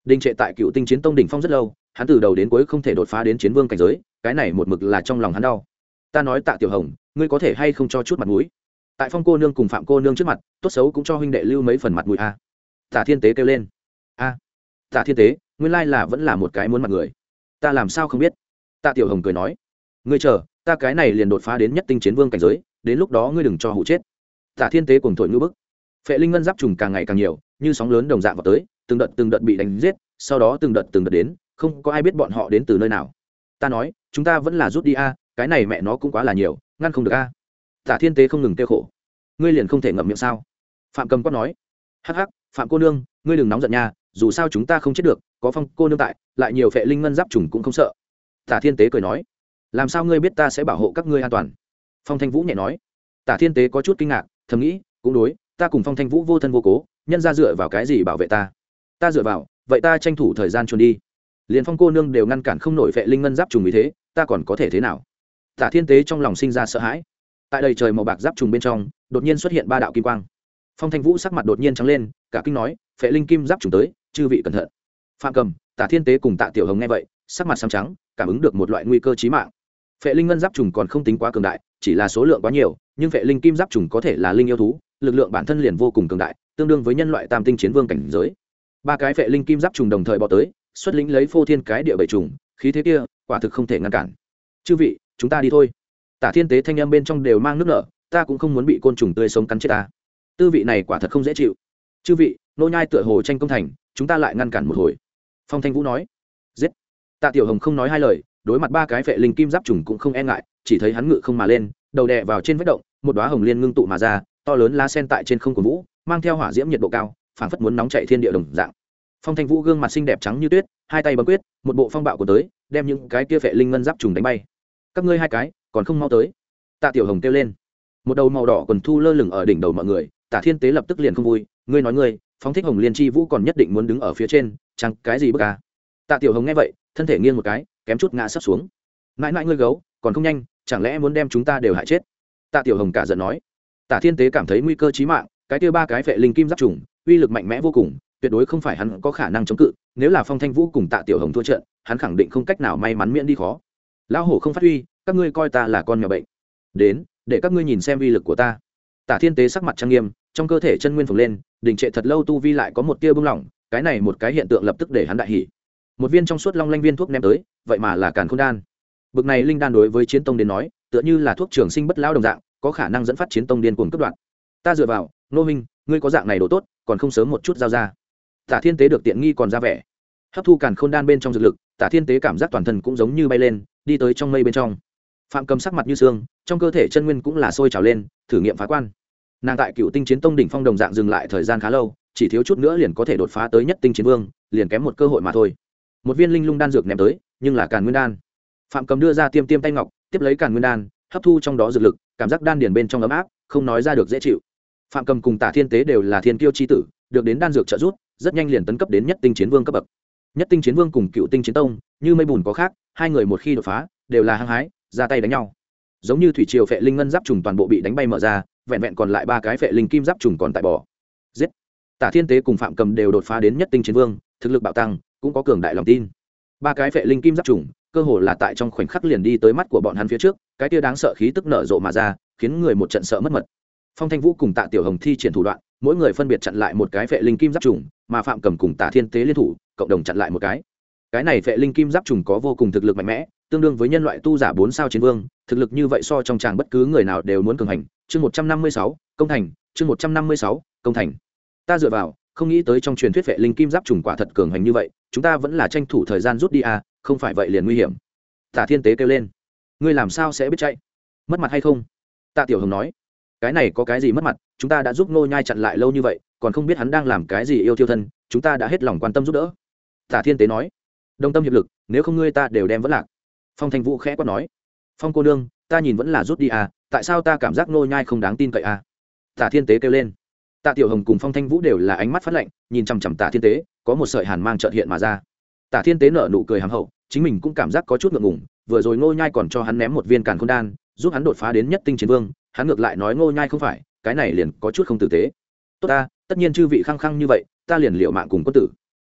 Đình trệ tại cựu tinh chiến tông đỉnh phong rất lâu, hắn từ đầu đến cuối không thể đột phá đến chiến vương cảnh giới, cái này một mực là trong lòng hắn đau. Ta nói tạ tiểu hồng, ngươi có thể hay không cho chút mặt mũi? Tại phong cô nương cùng phạm cô nương trước mặt, tốt xấu cũng cho huynh đệ lưu mấy phần mặt mũi a. Tả thiên tế kêu lên. A tạ thiên tế, nguyên lai là vẫn là một cái muốn mặt người. Ta làm sao không biết? Tạ tiểu hồng cười nói. Ngươi chờ, ta cái này liền đột phá đến nhất tinh chiến vương cảnh giới, đến lúc đó ngươi đừng cho hụ chết. Tạ thiên tế cùng thổi ngữ bức. Phệ linh ngân giáp trùng càng ngày càng nhiều, như sóng lớn đồng dạng vào tới, từng đợt từng đợt bị đánh giết, sau đó từng đợt từng đợt đến, không có ai biết bọn họ đến từ nơi nào. Ta nói, chúng ta vẫn là rút đi a, cái này mẹ nó cũng quá là nhiều, ngăn không được a. Tả thiên tế không ngừng kêu khổ. Ngươi liền không thể ngậm miệng sao? Phạm cầm quát nói. Hắc hắc, phạm cô nương, ngươi đừng nóng giận nha, dù sao chúng ta không chết được, có phong cô nương tại, lại nhiều phệ linh ngân giáp trùng cũng không sợ. Tả thiên tế cười nói. Làm sao ngươi biết ta sẽ bảo hộ các ngươi an toàn? Phong thanh vũ nhẹ nói. Tả thiên tế có chút kinh ngạc, thầm nghĩ, cũng đối, ta cùng phong thanh vũ vô thân vô cố, nhân ra dựa vào cái gì bảo vệ ta? Ta dựa vào, vậy ta tranh thủ thời gian trốn đi. Liền phong cô nương đều ngăn cản không nổi vệ linh ngân giáp trùng vì thế, ta còn có thể thế nào? Tả thiên tế trong lòng sinh ra sợ hãi tại đây trời màu bạc giáp trùng bên trong, đột nhiên xuất hiện ba đạo kim quang. Phong thanh vũ sắc mặt đột nhiên trắng lên, cả kinh nói, phệ linh kim giáp trùng tới, chư vị cẩn thận. Phạm cầm, tả thiên tế cùng tạ tiểu hồng nghe vậy, sắc mặt xám trắng, cảm ứng được một loại nguy cơ chí mạng. Phệ linh ngân giáp trùng còn không tính quá cường đại, chỉ là số lượng quá nhiều, nhưng phệ linh kim giáp trùng có thể là linh yêu thú, lực lượng bản thân liền vô cùng cường đại, tương đương với nhân loại tam tinh chiến vương cảnh giới. Ba cái phệ linh kim giáp trùng đồng thời bỏ tới, xuất lĩnh lấy phô thiên cái địa bảy trùng, khí thế kia, quả thực không thể ngăn cản. Chư vị, chúng ta đi thôi tả thiên tế thanh âm bên trong đều mang nước nở, ta cũng không muốn bị côn trùng tươi sống cắn chết ta. Tư vị này quả thật không dễ chịu. Chư vị, nô nhai tựa hồ tranh công thành, chúng ta lại ngăn cản một hồi. Phong thanh vũ nói. Giết. Tạ tiểu hồng không nói hai lời, đối mặt ba cái vệ linh kim giáp trùng cũng không e ngại, chỉ thấy hắn ngự không mà lên, đầu đè vào trên vết động, một đóa hồng liên ngưng tụ mà ra, to lớn lá sen tại trên không của vũ, mang theo hỏa diễm nhiệt độ cao, phảng phất muốn nóng chạy thiên địa đồng dạng. Phong thanh vũ gương mặt xinh đẹp trắng như tuyết, hai tay bấm quyết, một bộ phong bạo của tới, đem những cái kia vệ linh ngân giáp trùng đánh bay. Các ngươi hai cái còn không mau tới. Tạ tiểu hồng kêu lên. Một đầu màu đỏ còn thu lơ lửng ở đỉnh đầu mọi người, Tạ thiên tế lập tức liền không vui, ngươi nói ngươi, phóng thích hồng liên chi vũ còn nhất định muốn đứng ở phía trên, chẳng cái gì bất à? Tạ tiểu hồng nghe vậy, thân thể nghiêng một cái, kém chút ngã sấp xuống. Mãi mãi ngươi gấu, còn không nhanh, chẳng lẽ muốn đem chúng ta đều hại chết? Tạ tiểu hồng cả giận nói. Tạ thiên tế cảm thấy nguy cơ chí mạng, cái kia ba cái vệ linh kim giáp trùng, uy lực mạnh mẽ vô cùng, tuyệt đối không phải hắn có khả năng chống cự, nếu là phong thanh vũ cùng tạ tiểu hồng thua trận, hắn khẳng định không cách nào may mắn miễn đi khó. Lão hổ không phát huy các ngươi coi ta là con nhỏ bệnh. Đến, để các ngươi nhìn xem uy lực của ta. Tạ thiên tế sắc mặt trang nghiêm, trong cơ thể chân nguyên phồng lên, đình trệ thật lâu tu vi lại có một tia bưng lỏng, cái này một cái hiện tượng lập tức để hắn đại hỉ. Một viên trong suốt long lanh viên thuốc ném tới, vậy mà là càn k h ô n đan. Bực này linh đan đối với chiến tông đến nói, tựa như là thuốc trường sinh bất lao đồng dạng, có khả năng dẫn phát chiến tông điên cuồng cấp đoạn ta dựa vào nô minh, ngươi có dạng này đồ tốt, còn không sớm một chút giao ra. Tả thiên tế được tiện nghi còn ra vẻ. Hấp thu càn k h ô n đan bên trong dược lực, tả thiên tế cảm giác toàn thân cũng giống như bay lên, đi tới trong mây bên trong phạm cầm sắc mặt như xương, trong cơ thể chân nguyên cũng là sôi trào lên, thử nghiệm phá quan. Nàng tại cựu tinh chiến tông đỉnh phong đồng dạng dừng lại thời gian khá lâu, chỉ thiếu chút nữa liền có thể đột phá tới nhất tinh chiến vương, liền kém một cơ hội mà thôi. Một viên linh lung đan dược ném tới, nhưng là càn nguyên đan. Phạm cầm đưa ra tiêm tiêm tay ngọc, tiếp lấy càn nguyên đan, hấp thu trong đó dược lực, cảm giác đan điền bên trong ấm áp, không nói ra được dễ chịu. Phạm cầm cùng tả thiên tế đều là thiên tiêu c h i tử, được đến đan dược trợ giúp, rất nhanh liền tấn cấp đến nhất tinh chiến vương cấp bậc. Nhất tinh chiến vương cùng cựu tinh chiến tông, như mây bùn có khác, hai người một khi đột phá, đều là hăng hái ra tay đánh nhau. Giống như thủy triều phệ linh ngân giáp trùng toàn bộ bị đánh bay mở ra, vẹn vẹn còn lại ba cái phệ linh kim giáp trùng còn tại bỏ giết! Tả thiên tế cùng phạm cầm đều đột phá đến nhất tinh chiến vương, thực lực bạo tăng, cũng có cường đại lòng tin. Ba cái phệ linh kim giáp trùng, cơ hồ là tại trong khoảnh khắc liền đi tới mắt của bọn hắn phía trước, cái tia đáng sợ khí tức nở rộ mà ra, khiến người một trận sợ mất mật. Phong thanh vũ cùng tạ tiểu hồng thi triển thủ đoạn, mỗi người phân biệt chặn lại một cái phệ linh kim giáp trùng, mà phạm cầm cùng tạ thiên tế liên thủ, cộng đồng chặn lại một cái. Cái này phệ linh kim giáp trùng có vô cùng thực lực mạnh mẽ tương đương với nhân loại tu giả bốn sao chiến vương, thực lực như vậy so trong tràng bất cứ người nào đều muốn cường hành. Chương một trăm năm mươi sáu, công thành. Chương một trăm năm mươi sáu, công thành. Ta dựa vào, không nghĩ tới trong truyền thuyết vệ linh kim giáp trùng quả thật cường hành như vậy, chúng ta vẫn là tranh thủ thời gian rút đi à không phải vậy liền nguy hiểm. Tạ thiên tế kêu lên. Ngươi làm sao sẽ biết chạy? Mất mặt hay không? Tạ tiểu hồng nói. Cái này có cái gì mất mặt? Chúng ta đã giúp nô nhai chặn lại lâu như vậy, còn không biết hắn đang làm cái gì yêu thiêu thân, chúng ta đã hết lòng quan tâm giúp đỡ. Tạ thiên tế nói. Đồng tâm hiệp lực, nếu không ngươi ta đều đem vẫn lạc phong thanh vũ khẽ quát nói, phong cô nương, ta nhìn vẫn là rút đi à tại sao ta cảm giác nô nhai không đáng tin cậy à? Tạ thiên tế kêu lên. Tạ tiểu hồng cùng phong thanh vũ đều là ánh mắt phát lạnh, nhìn chằm chằm tạ thiên tế, có một sợi hàn mang trợt hiện mà ra. Tạ thiên tế nở nụ cười hàm hậu, chính mình cũng cảm giác có chút ngượng ngùng, vừa rồi ngô nhai còn cho hắn ném một viên càn khôn đan, giúp hắn đột phá đến nhất tinh chiến vương, hắn ngược lại nói ngô nhai không phải, cái này liền có chút không tử tế. Tốt ta, tất nhiên chư vị khăng khăng như vậy, ta liền liệu mạng cùng quân tử.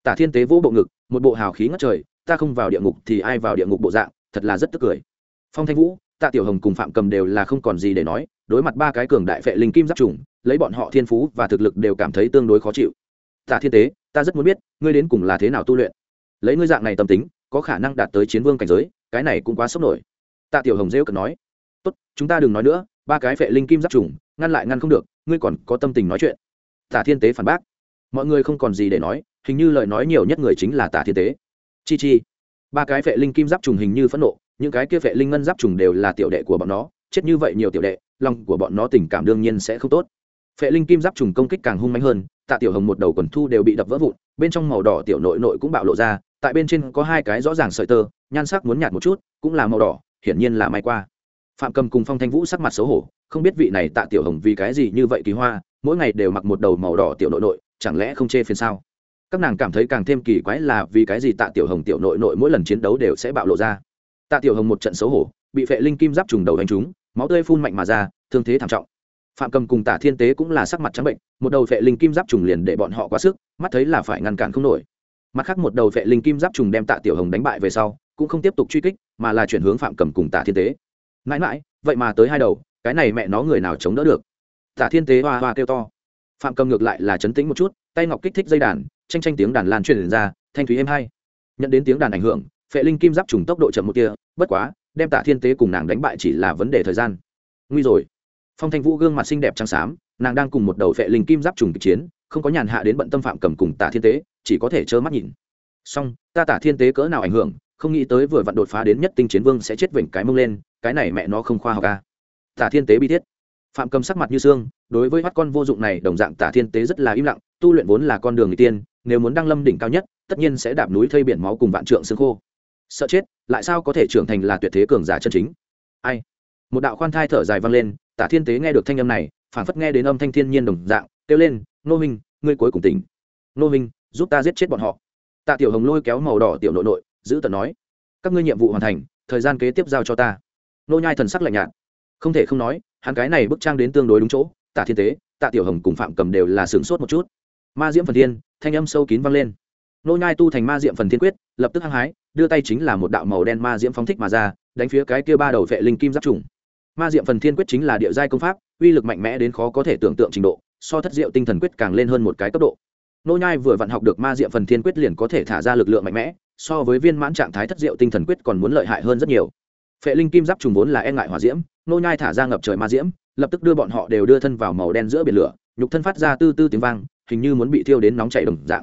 Tạ thiên tế vỗ bộ ngực, một bộ hào khí ngất trời, ta không vào địa ngục thì ai vào địa ngục bộ dạng thật là rất tức cười. Phong thanh vũ, tạ tiểu hồng cùng phạm cầm đều là không còn gì để nói, đối mặt ba cái cường đại vệ linh kim giáp trùng lấy bọn họ thiên phú và thực lực đều cảm thấy tương đối khó chịu. Tạ thiên tế, ta rất muốn biết, ngươi đến cùng là thế nào tu luyện? Lấy ngươi dạng này tâm tính, có khả năng đạt tới chiến vương cảnh giới, cái này cũng quá sốc nổi. Tạ tiểu hồng rêu cần nói. Tốt, chúng ta đừng nói nữa, ba cái vệ linh kim giáp trùng ngăn lại ngăn không được, ngươi còn có tâm tình nói chuyện. Tạ thiên tế phản bác. Mọi người không còn gì để nói, hình như lời nói nhiều nhất người chính là tạ thiên tế. Chi chi ba cái vệ linh kim giáp trùng hình như phẫn nộ, những cái kia vệ linh ngân giáp trùng đều là tiểu đệ của bọn nó, chết như vậy nhiều tiểu đệ, lòng của bọn nó tình cảm đương nhiên sẽ không tốt. Phệ linh kim giáp trùng công kích càng hung mạnh hơn, tạ tiểu hồng một đầu quần thu đều bị đập vỡ vụn, bên trong màu đỏ tiểu nội nội cũng bạo lộ ra, tại bên trên có hai cái rõ ràng sợi tơ, nhan sắc muốn nhạt một chút, cũng là màu đỏ, hiển nhiên là may qua. Phạm cầm cùng phong thanh vũ sắc mặt xấu hổ, không biết vị này tạ tiểu hồng vì cái gì như vậy kỳ hoa, mỗi ngày đều mặc một đầu màu đỏ tiểu nội nội, chẳng lẽ không chê phiền sao? Các nàng cảm thấy càng thêm kỳ quái là vì cái gì tạ tiểu hồng tiểu nội nội mỗi lần chiến đấu đều sẽ bạo lộ ra. Tạ tiểu hồng một trận xấu hổ, bị phệ linh kim giáp trùng đầu đánh trúng, máu tươi phun mạnh mà ra, thương thế thảm trọng. Phạm cầm cùng tả thiên tế cũng là sắc mặt trắng bệnh, một đầu vệ linh kim giáp trùng liền để bọn họ quá sức, mắt thấy là phải ngăn cản không nổi. Mặt khác một đầu vệ linh kim giáp trùng đem tạ tiểu hồng đánh bại về sau, cũng không tiếp tục truy kích, mà là chuyển hướng phạm cầm cùng tả thiên tế. Mãi mãi, vậy mà tới hai đầu, cái này mẹ nó người nào chống đỡ được? Tả thiên tế hoa hoa kêu to. Phạm cầm ngược lại là chấn tĩnh một chút, tay ngọc kích thích dây đàn tranh tranh tiếng đàn lan truyền ra, thanh thúy êm hai nhận đến tiếng đàn ảnh hưởng, phệ linh kim giáp trùng tốc độ chậm một kia bất quá, đem tạ thiên tế cùng nàng đánh bại chỉ là vấn đề thời gian. Nguy rồi. Phong thanh vũ gương mặt xinh đẹp trắng xám, nàng đang cùng một đầu phệ linh kim giáp trùng kịch chiến, không có nhàn hạ đến bận tâm phạm cầm cùng tạ thiên tế, chỉ có thể trơ mắt nhìn. Song ta Tạ thiên tế cỡ nào ảnh hưởng, không nghĩ tới vừa vặn đột phá đến nhất tinh chiến vương sẽ chết vểnh cái mông lên, cái này mẹ nó không khoa học ca Tạ thiên tế bi thiết. Phạm cầm sắc mặt như xương đối với mắt con vô dụng này đồng dạng tả thiên tế rất là im lặng, tu luyện vốn là con đường người tiên, nếu muốn đăng lâm đỉnh cao nhất, tất nhiên sẽ đạp núi thây biển máu cùng vạn trượng xương khô. Sợ chết, lại sao có thể trưởng thành là tuyệt thế cường giả chân chính? Ai? Một đạo khoan thai thở dài vang lên, tả thiên tế nghe được thanh âm này phản phất nghe đến âm thanh thiên nhiên đồng dạng, kêu lên, nô minh ngươi cuối cùng tỉnh. Nô minh giúp ta giết chết bọn họ. Tạ tiểu hồng lôi kéo màu đỏ tiểu nội nội, giữ tận nói, các ngươi nhiệm vụ hoàn thành, thời gian kế tiếp giao cho ta. Nô nhai thần sắc lạnh nhạt, không thể không nói, hắn cái này bức trang đến tương đối đúng chỗ tạ thiên tế tạ tiểu hồng cùng phạm cầm đều là sướng sốt một chút. Ma diễm phần thiên, thanh âm sâu kín vang lên. Nô nhai tu thành ma diệm phần thiên quyết, lập tức hăng hái, đưa tay chính là một đạo màu đen ma diễm phóng thích mà ra, đánh phía cái kia ba đầu vệ linh kim giáp trùng. Ma diệm phần thiên quyết chính là địa giai công pháp, uy lực mạnh mẽ đến khó có thể tưởng tượng trình độ, so thất diệu tinh thần quyết càng lên hơn một cái cấp độ. Nô nhai vừa vận học được ma diệm phần thiên quyết liền có thể thả ra lực lượng mạnh mẽ, so với viên mãn trạng thái thất diệu tinh thần quyết còn muốn lợi hại hơn rất nhiều. Phệ linh kim giáp trùng vốn là e ngại hỏa diễm, nô nhai thả ra ngập trời ma diễm lập tức đưa bọn họ đều đưa thân vào màu đen giữa biển lửa, nhục thân phát ra tư tư tiếng vang, hình như muốn bị thiêu đến nóng chảy đồng dạng.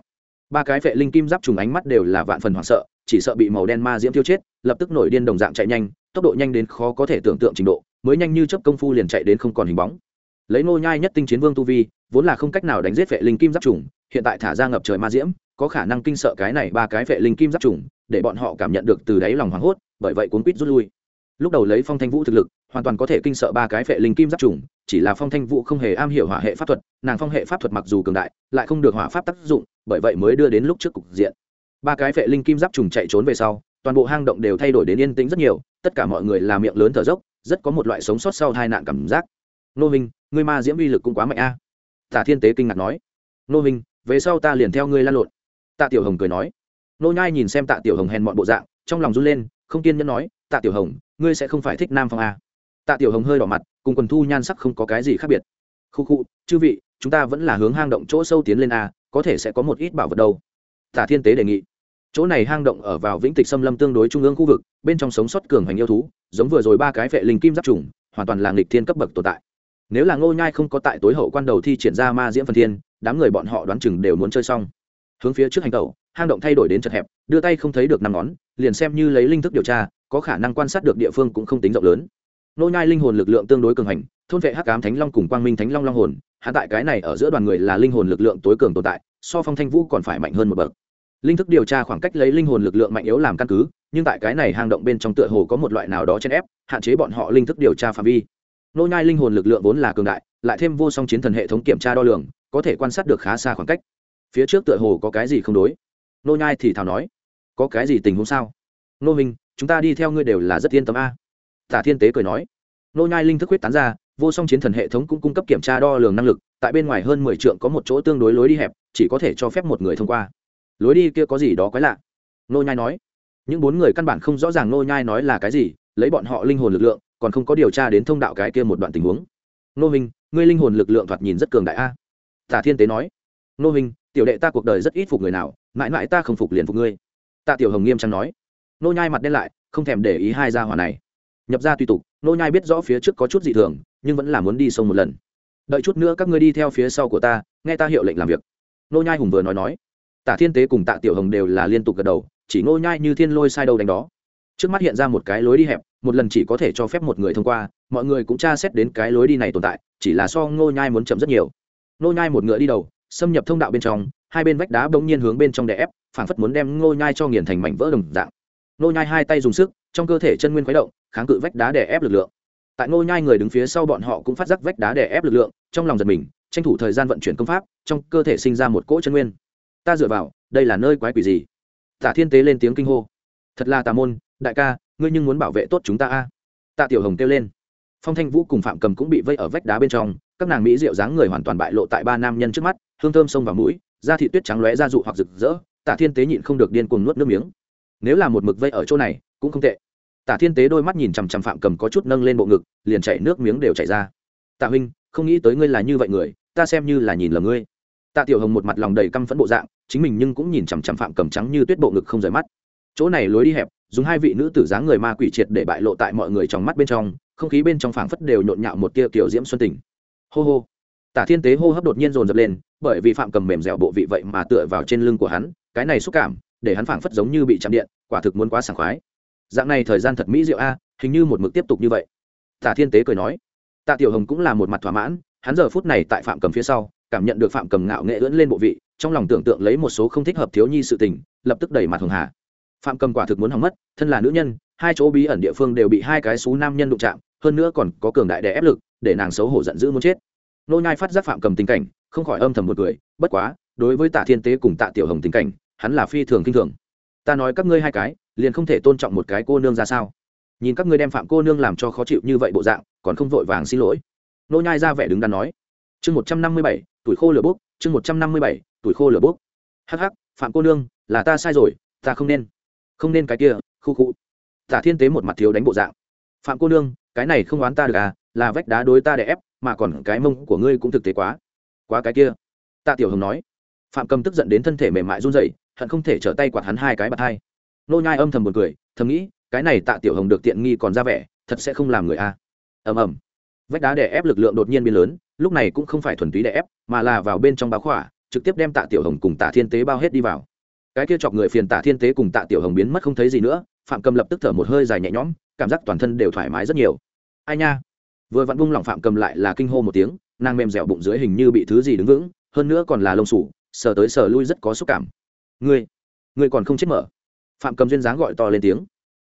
Ba cái vệ linh kim giáp trùng ánh mắt đều là vạn phần hoảng sợ, chỉ sợ bị màu đen ma diễm thiêu chết, lập tức nổi điên đồng dạng chạy nhanh, tốc độ nhanh đến khó có thể tưởng tượng trình độ, mới nhanh như chớp công phu liền chạy đến không còn hình bóng. Lấy nô nhai nhất tinh chiến vương tu vi, vốn là không cách nào đánh giết vệ linh kim giáp trùng, hiện tại thả ra ngập trời ma diễm, có khả năng kinh sợ cái này ba cái vệ linh kim giáp trùng, để bọn họ cảm nhận được từ đáy lòng hoảng hốt, bởi vậy cuốn quýt rút lui. Lúc đầu lấy phong thanh vũ thực lực hoàn toàn có thể kinh sợ ba cái phệ linh kim giáp trùng, chỉ là phong thanh vũ không hề am hiểu hỏa hệ pháp thuật, nàng phong hệ pháp thuật mặc dù cường đại, lại không được hỏa pháp tác dụng, bởi vậy mới đưa đến lúc trước cục diện. Ba cái phệ linh kim giáp trùng chạy trốn về sau, toàn bộ hang động đều thay đổi đến yên tĩnh rất nhiều, tất cả mọi người làm miệng lớn thở dốc, rất có một loại sống sót sau hai nạn cảm giác. Nô minh, ngươi ma diễm uy lực cũng quá mạnh a. À. tả thiên tế kinh ngạc nói. Nô minh, về sau ta liền theo ngươi lan lộn. Tạ tiểu hồng cười nói. Nô nhai nhìn xem tạ tiểu hồng hèn mọn bộ dạng, trong lòng run lên, không kiên nhẫn nói, tạ tiểu hồng, ngươi sẽ không phải thích nam phong a tạ tiểu hồng hơi đỏ mặt, cùng quần thu nhan sắc không có cái gì khác biệt. Khu khu, chư vị, chúng ta vẫn là hướng hang động chỗ sâu tiến lên a, có thể sẽ có một ít bảo vật đâu. Tạ thiên tế đề nghị. Chỗ này hang động ở vào vĩnh tịch xâm lâm tương đối trung ương khu vực, bên trong sống sót cường hành yêu thú, giống vừa rồi ba cái vệ linh kim giáp trùng, hoàn toàn là nghịch thiên cấp bậc tồn tại. Nếu là ngô nhai không có tại tối hậu quan đầu thi triển ra ma diễm phần thiên, đám người bọn họ đoán chừng đều muốn chơi xong. Hướng phía trước hành tẩu, hang động thay đổi đến chật hẹp, đưa tay không thấy được năm ngón, liền xem như lấy linh thức điều tra, có khả năng quan sát được địa phương cũng không tính rộng lớn nô nhai linh hồn lực lượng tương đối cường hành, thôn vệ hắc ám thánh long cùng quang minh thánh long long hồn hạ tại cái này ở giữa đoàn người là linh hồn lực lượng tối cường tồn tại, so phong thanh vũ còn phải mạnh hơn một bậc. Linh thức điều tra khoảng cách lấy linh hồn lực lượng mạnh yếu làm căn cứ, nhưng tại cái này hang động bên trong tựa hồ có một loại nào đó chen ép, hạn chế bọn họ linh thức điều tra phạm vi. Nô nhai linh hồn lực lượng vốn là cường đại, lại thêm vô song chiến thần hệ thống kiểm tra đo lường, có thể quan sát được khá xa khoảng cách. Phía trước tựa hồ có cái gì không đối? Nô nhai thì thào nói, có cái gì tình huống sao? Nô minh, chúng ta đi theo ngươi đều là rất yên tâm a tả thiên tế cười nói. Nô nhai linh thức huyết tán ra, vô song chiến thần hệ thống cũng cung cấp kiểm tra đo lường năng lực, tại bên ngoài hơn mười trượng có một chỗ tương đối lối đi hẹp, chỉ có thể cho phép một người thông qua. Lối đi kia có gì đó quái lạ? Nô nhai nói. Những bốn người căn bản không rõ ràng nô nhai nói là cái gì, lấy bọn họ linh hồn lực lượng, còn không có điều tra đến thông đạo cái kia một đoạn tình huống. Nô minh ngươi linh hồn lực lượng thoạt nhìn rất cường đại a. Tả thiên tế nói. Nô minh tiểu đệ ta cuộc đời rất ít phục người nào, mãi mãi ta không phục liền phục ngươi. Tạ tiểu hồng nghiêm trang nói. Nô nhai mặt đen lại, không thèm để ý hai gia hỏa này nhập ra tùy tục, nô nhai biết rõ phía trước có chút dị thường, nhưng vẫn là muốn đi sông một lần. Đợi chút nữa các ngươi đi theo phía sau của ta, nghe ta hiệu lệnh làm việc. Nô nhai hùng vừa nói nói. Tạ thiên tế cùng tạ tiểu hồng đều là liên tục gật đầu, chỉ nô nhai như thiên lôi sai đầu đánh đó. Trước mắt hiện ra một cái lối đi hẹp, một lần chỉ có thể cho phép một người thông qua, mọi người cũng tra xét đến cái lối đi này tồn tại, chỉ là so nô nhai muốn chậm rất nhiều. Nô nhai một ngựa đi đầu, xâm nhập thông đạo bên trong, hai bên vách đá bỗng nhiên hướng bên trong đè ép, phảng phất muốn đem nô nhai cho nghiền thành mảnh vỡ đồng dạng. Nô nhai hai tay dùng sức trong cơ thể chân nguyên khuấy động, kháng cự vách đá đè ép lực lượng. Tại nô nhai người đứng phía sau bọn họ cũng phát giác vách đá đè ép lực lượng, trong lòng giật mình, tranh thủ thời gian vận chuyển công pháp, trong cơ thể sinh ra một cỗ chân nguyên. Ta dựa vào, đây là nơi quái quỷ gì? Tả thiên tế lên tiếng kinh hô. Thật là tà môn, đại ca, ngươi nhưng muốn bảo vệ tốt chúng ta a? Tạ tiểu hồng kêu lên. Phong thanh vũ cùng phạm cầm cũng bị vây ở vách đá bên trong, các nàng mỹ rượu dáng người hoàn toàn bại lộ tại ba nam nhân trước mắt, hương thơm sông vào mũi, da thị tuyết trắng lóe ra dụ hoặc rực rỡ, tạ thiên tế nhịn không được điên cuồng nuốt nước miếng. Nếu là một mực vây ở chỗ này cũng không tệ. Tạ thiên tế đôi mắt nhìn chằm chằm phạm cầm có chút nâng lên bộ ngực, liền chảy nước miếng đều chảy ra. Tạ huynh, không nghĩ tới ngươi là như vậy người, ta xem như là nhìn lầm ngươi. Tạ tiểu hồng một mặt lòng đầy căm phẫn bộ dạng, chính mình nhưng cũng nhìn chằm chằm phạm cầm trắng như tuyết bộ ngực không rời mắt. Chỗ này lối đi hẹp, dùng hai vị nữ tử dáng người ma quỷ triệt để bại lộ tại mọi người trong mắt bên trong, không khí bên trong phảng phất đều nhộn nhạo một tia kiểu diễm xuân tình. Hô hô. Tả thiên tế hô hấp đột nhiên dồn dập lên, bởi vì phạm cầm mềm dẻo bộ vị vậy mà tựa vào trên lưng của hắn, cái này xúc cảm, để hắn phảng phất giống như bị chạm điện, quả thực muốn quá sảng khoái dạng này thời gian thật mỹ diệu a, hình như một mực tiếp tục như vậy. Tạ thiên tế cười nói. Tạ tiểu hồng cũng là một mặt thỏa mãn, hắn giờ phút này tại phạm cầm phía sau, cảm nhận được phạm cầm ngạo nghệ ưỡn lên bộ vị, trong lòng tưởng tượng lấy một số không thích hợp thiếu nhi sự tình, lập tức đẩy mặt hồng hà. Phạm cầm quả thực muốn hỏng mất, thân là nữ nhân, hai chỗ bí ẩn địa phương đều bị hai cái xú nam nhân đụng chạm, hơn nữa còn có cường đại đè ép lực, để nàng xấu hổ giận dữ muốn chết. Nô nhai phát giác phạm cầm tình cảnh, không khỏi âm thầm một cười, bất quá, đối với tạ thiên tế cùng tạ tiểu hồng tình cảnh, hắn là phi thường kinh thường. Ta nói các ngươi hai cái liền không thể tôn trọng một cái cô nương ra sao? Nhìn các ngươi đem phạm cô nương làm cho khó chịu như vậy bộ dạng, còn không vội vàng xin lỗi. Nô nhai ra vẻ đứng đắn nói. Chương một trăm năm mươi bảy, tuổi khô lửa bốc, chương một trăm năm mươi bảy, tuổi khô lửa bốc. Hắc hắc, phạm cô nương, là ta sai rồi, ta không nên không nên cái kia, khu khu. Tả thiên tế một mặt thiếu đánh bộ dạng. Phạm cô nương, cái này không oán ta được à là vách đá đối ta để ép, mà còn cái mông của ngươi cũng thực tế quá. Quá cái kia. Tạ tiểu hồng nói. Phạm cầm tức giận đến thân thể mềm mại run rẩy, hận không thể trở tay quạt hắn hai cái bạt hai nô nhai âm thầm buồn cười, thầm nghĩ, cái này tạ tiểu hồng được tiện nghi còn ra vẻ, thật sẽ không làm người a. Ầm ầm. Vách đá đè ép lực lượng đột nhiên biến lớn, lúc này cũng không phải thuần túy đè ép, mà là vào bên trong báo khỏa, trực tiếp đem tạ tiểu hồng cùng tạ thiên tế bao hết đi vào. Cái kia chọc người phiền tạ thiên tế cùng tạ tiểu hồng biến mất không thấy gì nữa, phạm cầm lập tức thở một hơi dài nhẹ nhõm, cảm giác toàn thân đều thoải mái rất nhiều. Ai nha? Vừa vặn bung lỏng phạm cầm lại là kinh hô một tiếng, nàng mềm dẻo bụng dưới hình như bị thứ gì đứng vững, hơn nữa còn là lông sủ, sờ tới sờ lui rất có xúc cảm. Ngươi ngươi còn không chết mở phạm cầm duyên dáng gọi to lên tiếng.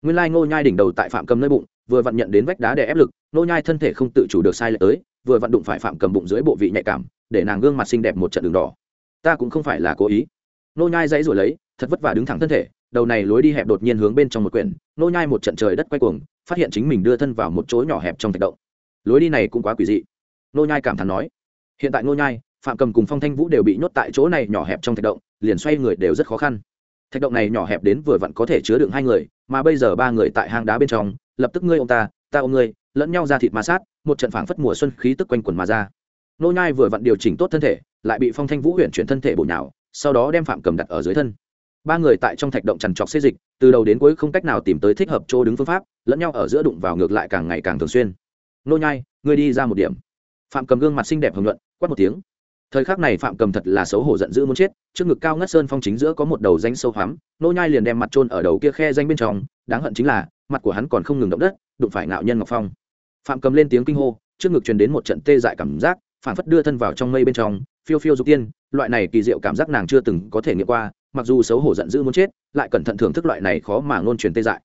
Nguyên lai ngô nhai đỉnh đầu tại phạm cầm nơi bụng, vừa vặn nhận đến vách đá để ép lực, ngô nhai thân thể không tự chủ được sai lệch tới, vừa vặn đụng phải phạm cầm bụng dưới bộ vị nhạy cảm, để nàng gương mặt xinh đẹp một trận đường đỏ. Ta cũng không phải là cố ý. Ngô nhai dãy rồi lấy, thật vất vả đứng thẳng thân thể, đầu này lối đi hẹp đột nhiên hướng bên trong một quyển, ngô nhai một trận trời đất quay cuồng, phát hiện chính mình đưa thân vào một chỗ nhỏ hẹp trong thạch động. Lối đi này cũng quá quỷ dị. Ngô nhai cảm thán nói, hiện tại ngô nhai, phạm cầm cùng phong thanh vũ đều bị nhốt tại chỗ này nhỏ hẹp trong thạch động, liền xoay người đều rất khó khăn thạch động này nhỏ hẹp đến vừa vặn có thể chứa đựng hai người, mà bây giờ ba người tại hang đá bên trong, lập tức ngươi ô m ta ta ôm ngươi, lẫn nhau ra thịt ma sát, một trận phảng phất mùa xuân khí tức quanh quần mà ra. Nô nhai vừa vặn điều chỉnh tốt thân thể, lại bị phong thanh vũ huyện chuyển thân thể bổ nhào, sau đó đem phạm cầm đặt ở dưới thân. Ba người tại trong thạch động trằn trọc xê dịch, từ đầu đến cuối không cách nào tìm tới thích hợp chỗ đứng phương pháp, lẫn nhau ở giữa đụng vào ngược lại càng ngày càng thường xuyên. Nô nhai, ngươi đi ra một điểm. Phạm cầm gương mặt xinh đẹp hồng nhuận, quát một tiếng thời khắc này phạm cầm thật là xấu hổ giận dữ muốn chết, trước ngực cao ngất sơn phong chính giữa có một đầu danh sâu hoắm, nô nhai liền đem mặt trôn ở đầu kia khe danh bên trong, đáng hận chính là, mặt của hắn còn không ngừng động đất, đụng phải ngạo nhân ngọc phong. Phạm cầm lên tiếng kinh hô, trước ngực truyền đến một trận tê dại cảm giác, phản phất đưa thân vào trong mây bên trong, phiêu phiêu dục tiên, loại này kỳ diệu cảm giác nàng chưa từng có thể nghiệm qua, mặc dù xấu hổ giận dữ muốn chết, lại cẩn thận thưởng thức loại này khó mà ngôn truyền tê dại.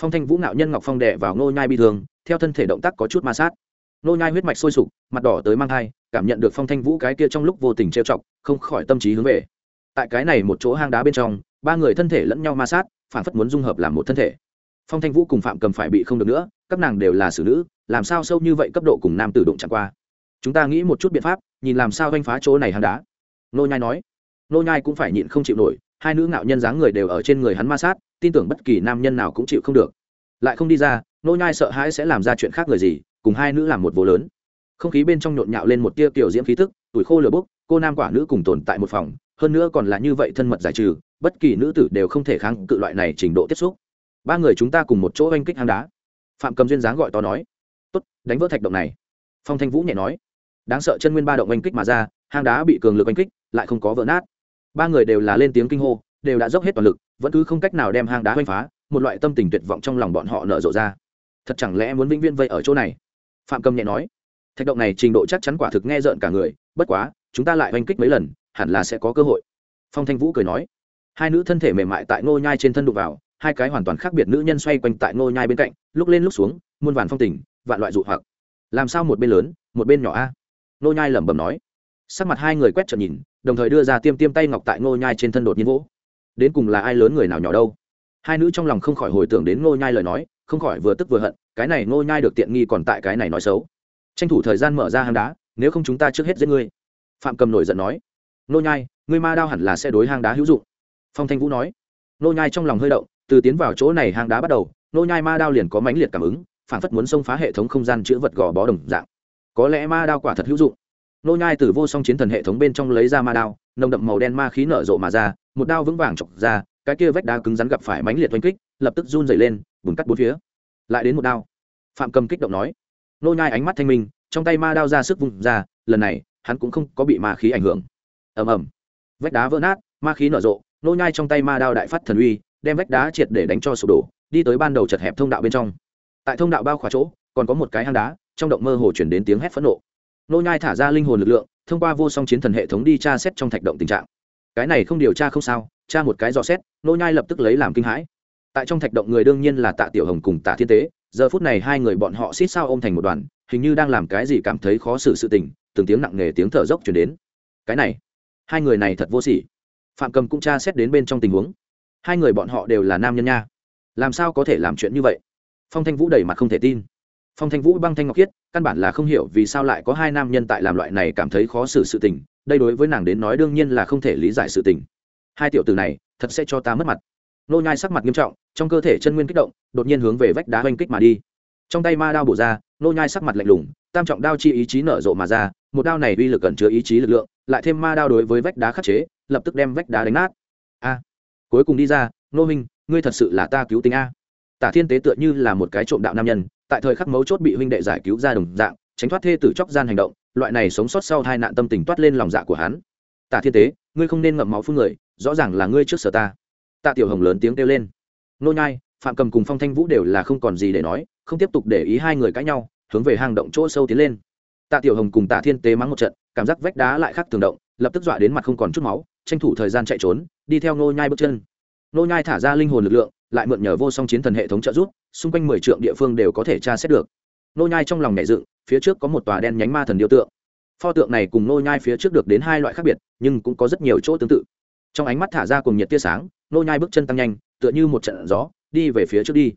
Phong thanh vũ ngạo nhân ngọc phong đè vào nô nhai bi thương, theo thân thể động tác có chút ma sát nô nhai huyết mạch sôi sục, mặt đỏ tới mang thai, cảm nhận được phong thanh vũ cái kia trong lúc vô tình trêu chọc, không khỏi tâm trí hướng về. Tại cái này một chỗ hang đá bên trong, ba người thân thể lẫn nhau ma sát, phản phất muốn dung hợp làm một thân thể. Phong thanh vũ cùng phạm cầm phải bị không được nữa, các nàng đều là xử nữ, làm sao sâu như vậy cấp độ cùng nam tử đụng chẳng qua? Chúng ta nghĩ một chút biện pháp, nhìn làm sao oanh phá chỗ này hang đá. Nô nhai nói. Nô nhai cũng phải nhịn không chịu nổi, hai nữ ngạo nhân dáng người đều ở trên người hắn ma sát, tin tưởng bất kỳ nam nhân nào cũng chịu không được. Lại không đi ra, nô nhai sợ hãi sẽ làm ra chuyện khác người gì cùng hai nữ làm một vô lớn. Không khí bên trong nhộn nhạo lên một tia kiểu diễm khí tức, tuổi khô lửa bốc, cô nam quả nữ cùng tồn tại một phòng, hơn nữa còn là như vậy thân mật giải trừ, bất kỳ nữ tử đều không thể kháng cự loại này trình độ tiếp xúc. Ba người chúng ta cùng một chỗ oanh kích hang đá. Phạm cầm duyên dáng gọi to nói, tốt, đánh vỡ thạch động này. Phong thanh vũ nhẹ nói, đáng sợ chân nguyên ba động oanh kích mà ra, hang đá bị cường lực oanh kích, lại không có vỡ nát. Ba người đều là lên tiếng kinh hô, đều đã dốc hết toàn lực, vẫn cứ không cách nào đem hang đá oanh phá, một loại tâm tình tuyệt vọng trong lòng bọn họ nở rộ ra. Thật chẳng lẽ muốn vĩnh viễn vây ở chỗ này? Phạm cầm nhẹ nói, thạch động này trình độ chắc chắn quả thực nghe rợn cả người, bất quá, chúng ta lại oanh kích mấy lần, hẳn là sẽ có cơ hội. Phong thanh vũ cười nói, hai nữ thân thể mềm mại tại ngô nhai trên thân đụng vào, hai cái hoàn toàn khác biệt nữ nhân xoay quanh tại ngô nhai bên cạnh, lúc lên lúc xuống, muôn vàn phong tình, vạn loại dụ hoặc. Làm sao một bên lớn, một bên nhỏ a? Ngô nhai lẩm bẩm nói. Sắc mặt hai người quét trợn nhìn, đồng thời đưa ra tiêm tiêm tay ngọc tại ngô nhai trên thân đột nhiên vỗ. Đến cùng là ai lớn người nào nhỏ đâu? Hai nữ trong lòng không khỏi hồi tưởng đến ngô nhai lời nói, không khỏi vừa tức vừa hận cái này ngô nhai được tiện nghi còn tại cái này nói xấu. Tranh thủ thời gian mở ra hang đá, nếu không chúng ta trước hết giết ngươi. Phạm cầm nổi giận nói. Ngô nhai, ngươi ma đao hẳn là sẽ đối hang đá hữu dụng. Phong thanh vũ nói. Ngô nhai trong lòng hơi động, từ tiến vào chỗ này hang đá bắt đầu, ngô nhai ma đao liền có mãnh liệt cảm ứng, phản phất muốn xông phá hệ thống không gian chữa vật gò bó đồng dạng. Có lẽ ma đao quả thật hữu dụng. Nô nhai từ vô song chiến thần hệ thống bên trong lấy ra ma đao, nồng đậm màu đen ma khí nở rộ mà ra, một đao vững vàng chọc ra, cái kia vách đá cứng rắn gặp phải mãnh liệt oanh kích, lập tức run dày lên bùng cắt bốn phía lại đến một đao. Phạm cầm kích động nói. Nô nhai ánh mắt thanh minh, trong tay ma đao ra sức vung ra, lần này, hắn cũng không có bị ma khí ảnh hưởng. Ầm ầm. Vách đá vỡ nát, ma khí nở rộ, nô nhai trong tay ma đao đại phát thần uy, đem vách đá triệt để đánh cho sụp đổ, đi tới ban đầu chật hẹp thông đạo bên trong. Tại thông đạo bao khóa chỗ, còn có một cái hang đá, trong động mơ hồ chuyển đến tiếng hét phẫn nộ. Nô nhai thả ra linh hồn lực lượng, thông qua vô song chiến thần hệ thống đi tra xét trong thạch động tình trạng. Cái này không điều tra không sao, tra một cái dò xét, nô nhai lập tức lấy làm kinh hãi tại trong thạch động người đương nhiên là tạ tiểu hồng cùng tạ thiên tế, giờ phút này hai người bọn họ xít sao ôm thành một đoàn, hình như đang làm cái gì cảm thấy khó xử sự tình, từng tiếng nặng nề tiếng thở dốc chuyển đến. Cái này, hai người này thật vô sỉ. Phạm cầm cũng tra xét đến bên trong tình huống. Hai người bọn họ đều là nam nhân nha. Làm sao có thể làm chuyện như vậy? Phong thanh vũ đầy mặt không thể tin. Phong thanh vũ băng thanh ngọc khiết, căn bản là không hiểu vì sao lại có hai nam nhân tại làm loại này cảm thấy khó xử sự tình, đây đối với nàng đến nói đương nhiên là không thể lý giải sự tình. Hai tiểu tử này, thật sẽ cho ta mất mặt. Nô nhai sắc mặt nghiêm trọng trong cơ thể chân nguyên kích động, đột nhiên hướng về vách đá oanh kích mà đi. Trong tay ma đao bổ ra, nô nhai sắc mặt lạnh lùng, tam trọng đao chi ý chí nở rộ mà ra, một đao này uy lực ẩn chứa ý chí lực lượng, lại thêm ma đao đối với vách đá khắc chế, lập tức đem vách đá đánh nát. A, cuối cùng đi ra, nô minh ngươi thật sự là ta cứu tính a. Tả thiên tế tựa như là một cái trộm đạo nam nhân, tại thời khắc mấu chốt bị huynh đệ giải cứu ra đồng dạng, tránh thoát thê tử chóc gian hành động, loại này sống sót sau hai nạn tâm tình toát lên lòng dạ của hắn. Tả thiên tế, ngươi không nên ngậm máu phương người, rõ ràng là ngươi trước sở ta. Tạ tiểu hồng lớn tiếng kêu lên nô nhai, phạm cầm cùng phong thanh vũ đều là không còn gì để nói, không tiếp tục để ý hai người cãi nhau, hướng về hang động chỗ sâu tiến lên. Tạ tiểu hồng cùng tạ thiên tế mắng một trận, cảm giác vách đá lại khác tường động, lập tức dọa đến mặt không còn chút máu, tranh thủ thời gian chạy trốn, đi theo nô nhai bước chân. Nô nhai thả ra linh hồn lực lượng, lại mượn nhờ vô song chiến thần hệ thống trợ giúp, xung quanh mười trượng địa phương đều có thể tra xét được. Nô nhai trong lòng nhẹ dựng, phía trước có một tòa đen nhánh ma thần điêu tượng. Pho tượng này cùng nô nhai phía trước được đến hai loại khác biệt, nhưng cũng có rất nhiều chỗ tương tự. Trong ánh mắt thả ra cùng nhiệt tia sáng, nô nhai bước chân tăng nhanh tựa như một trận gió, đi về phía trước đi.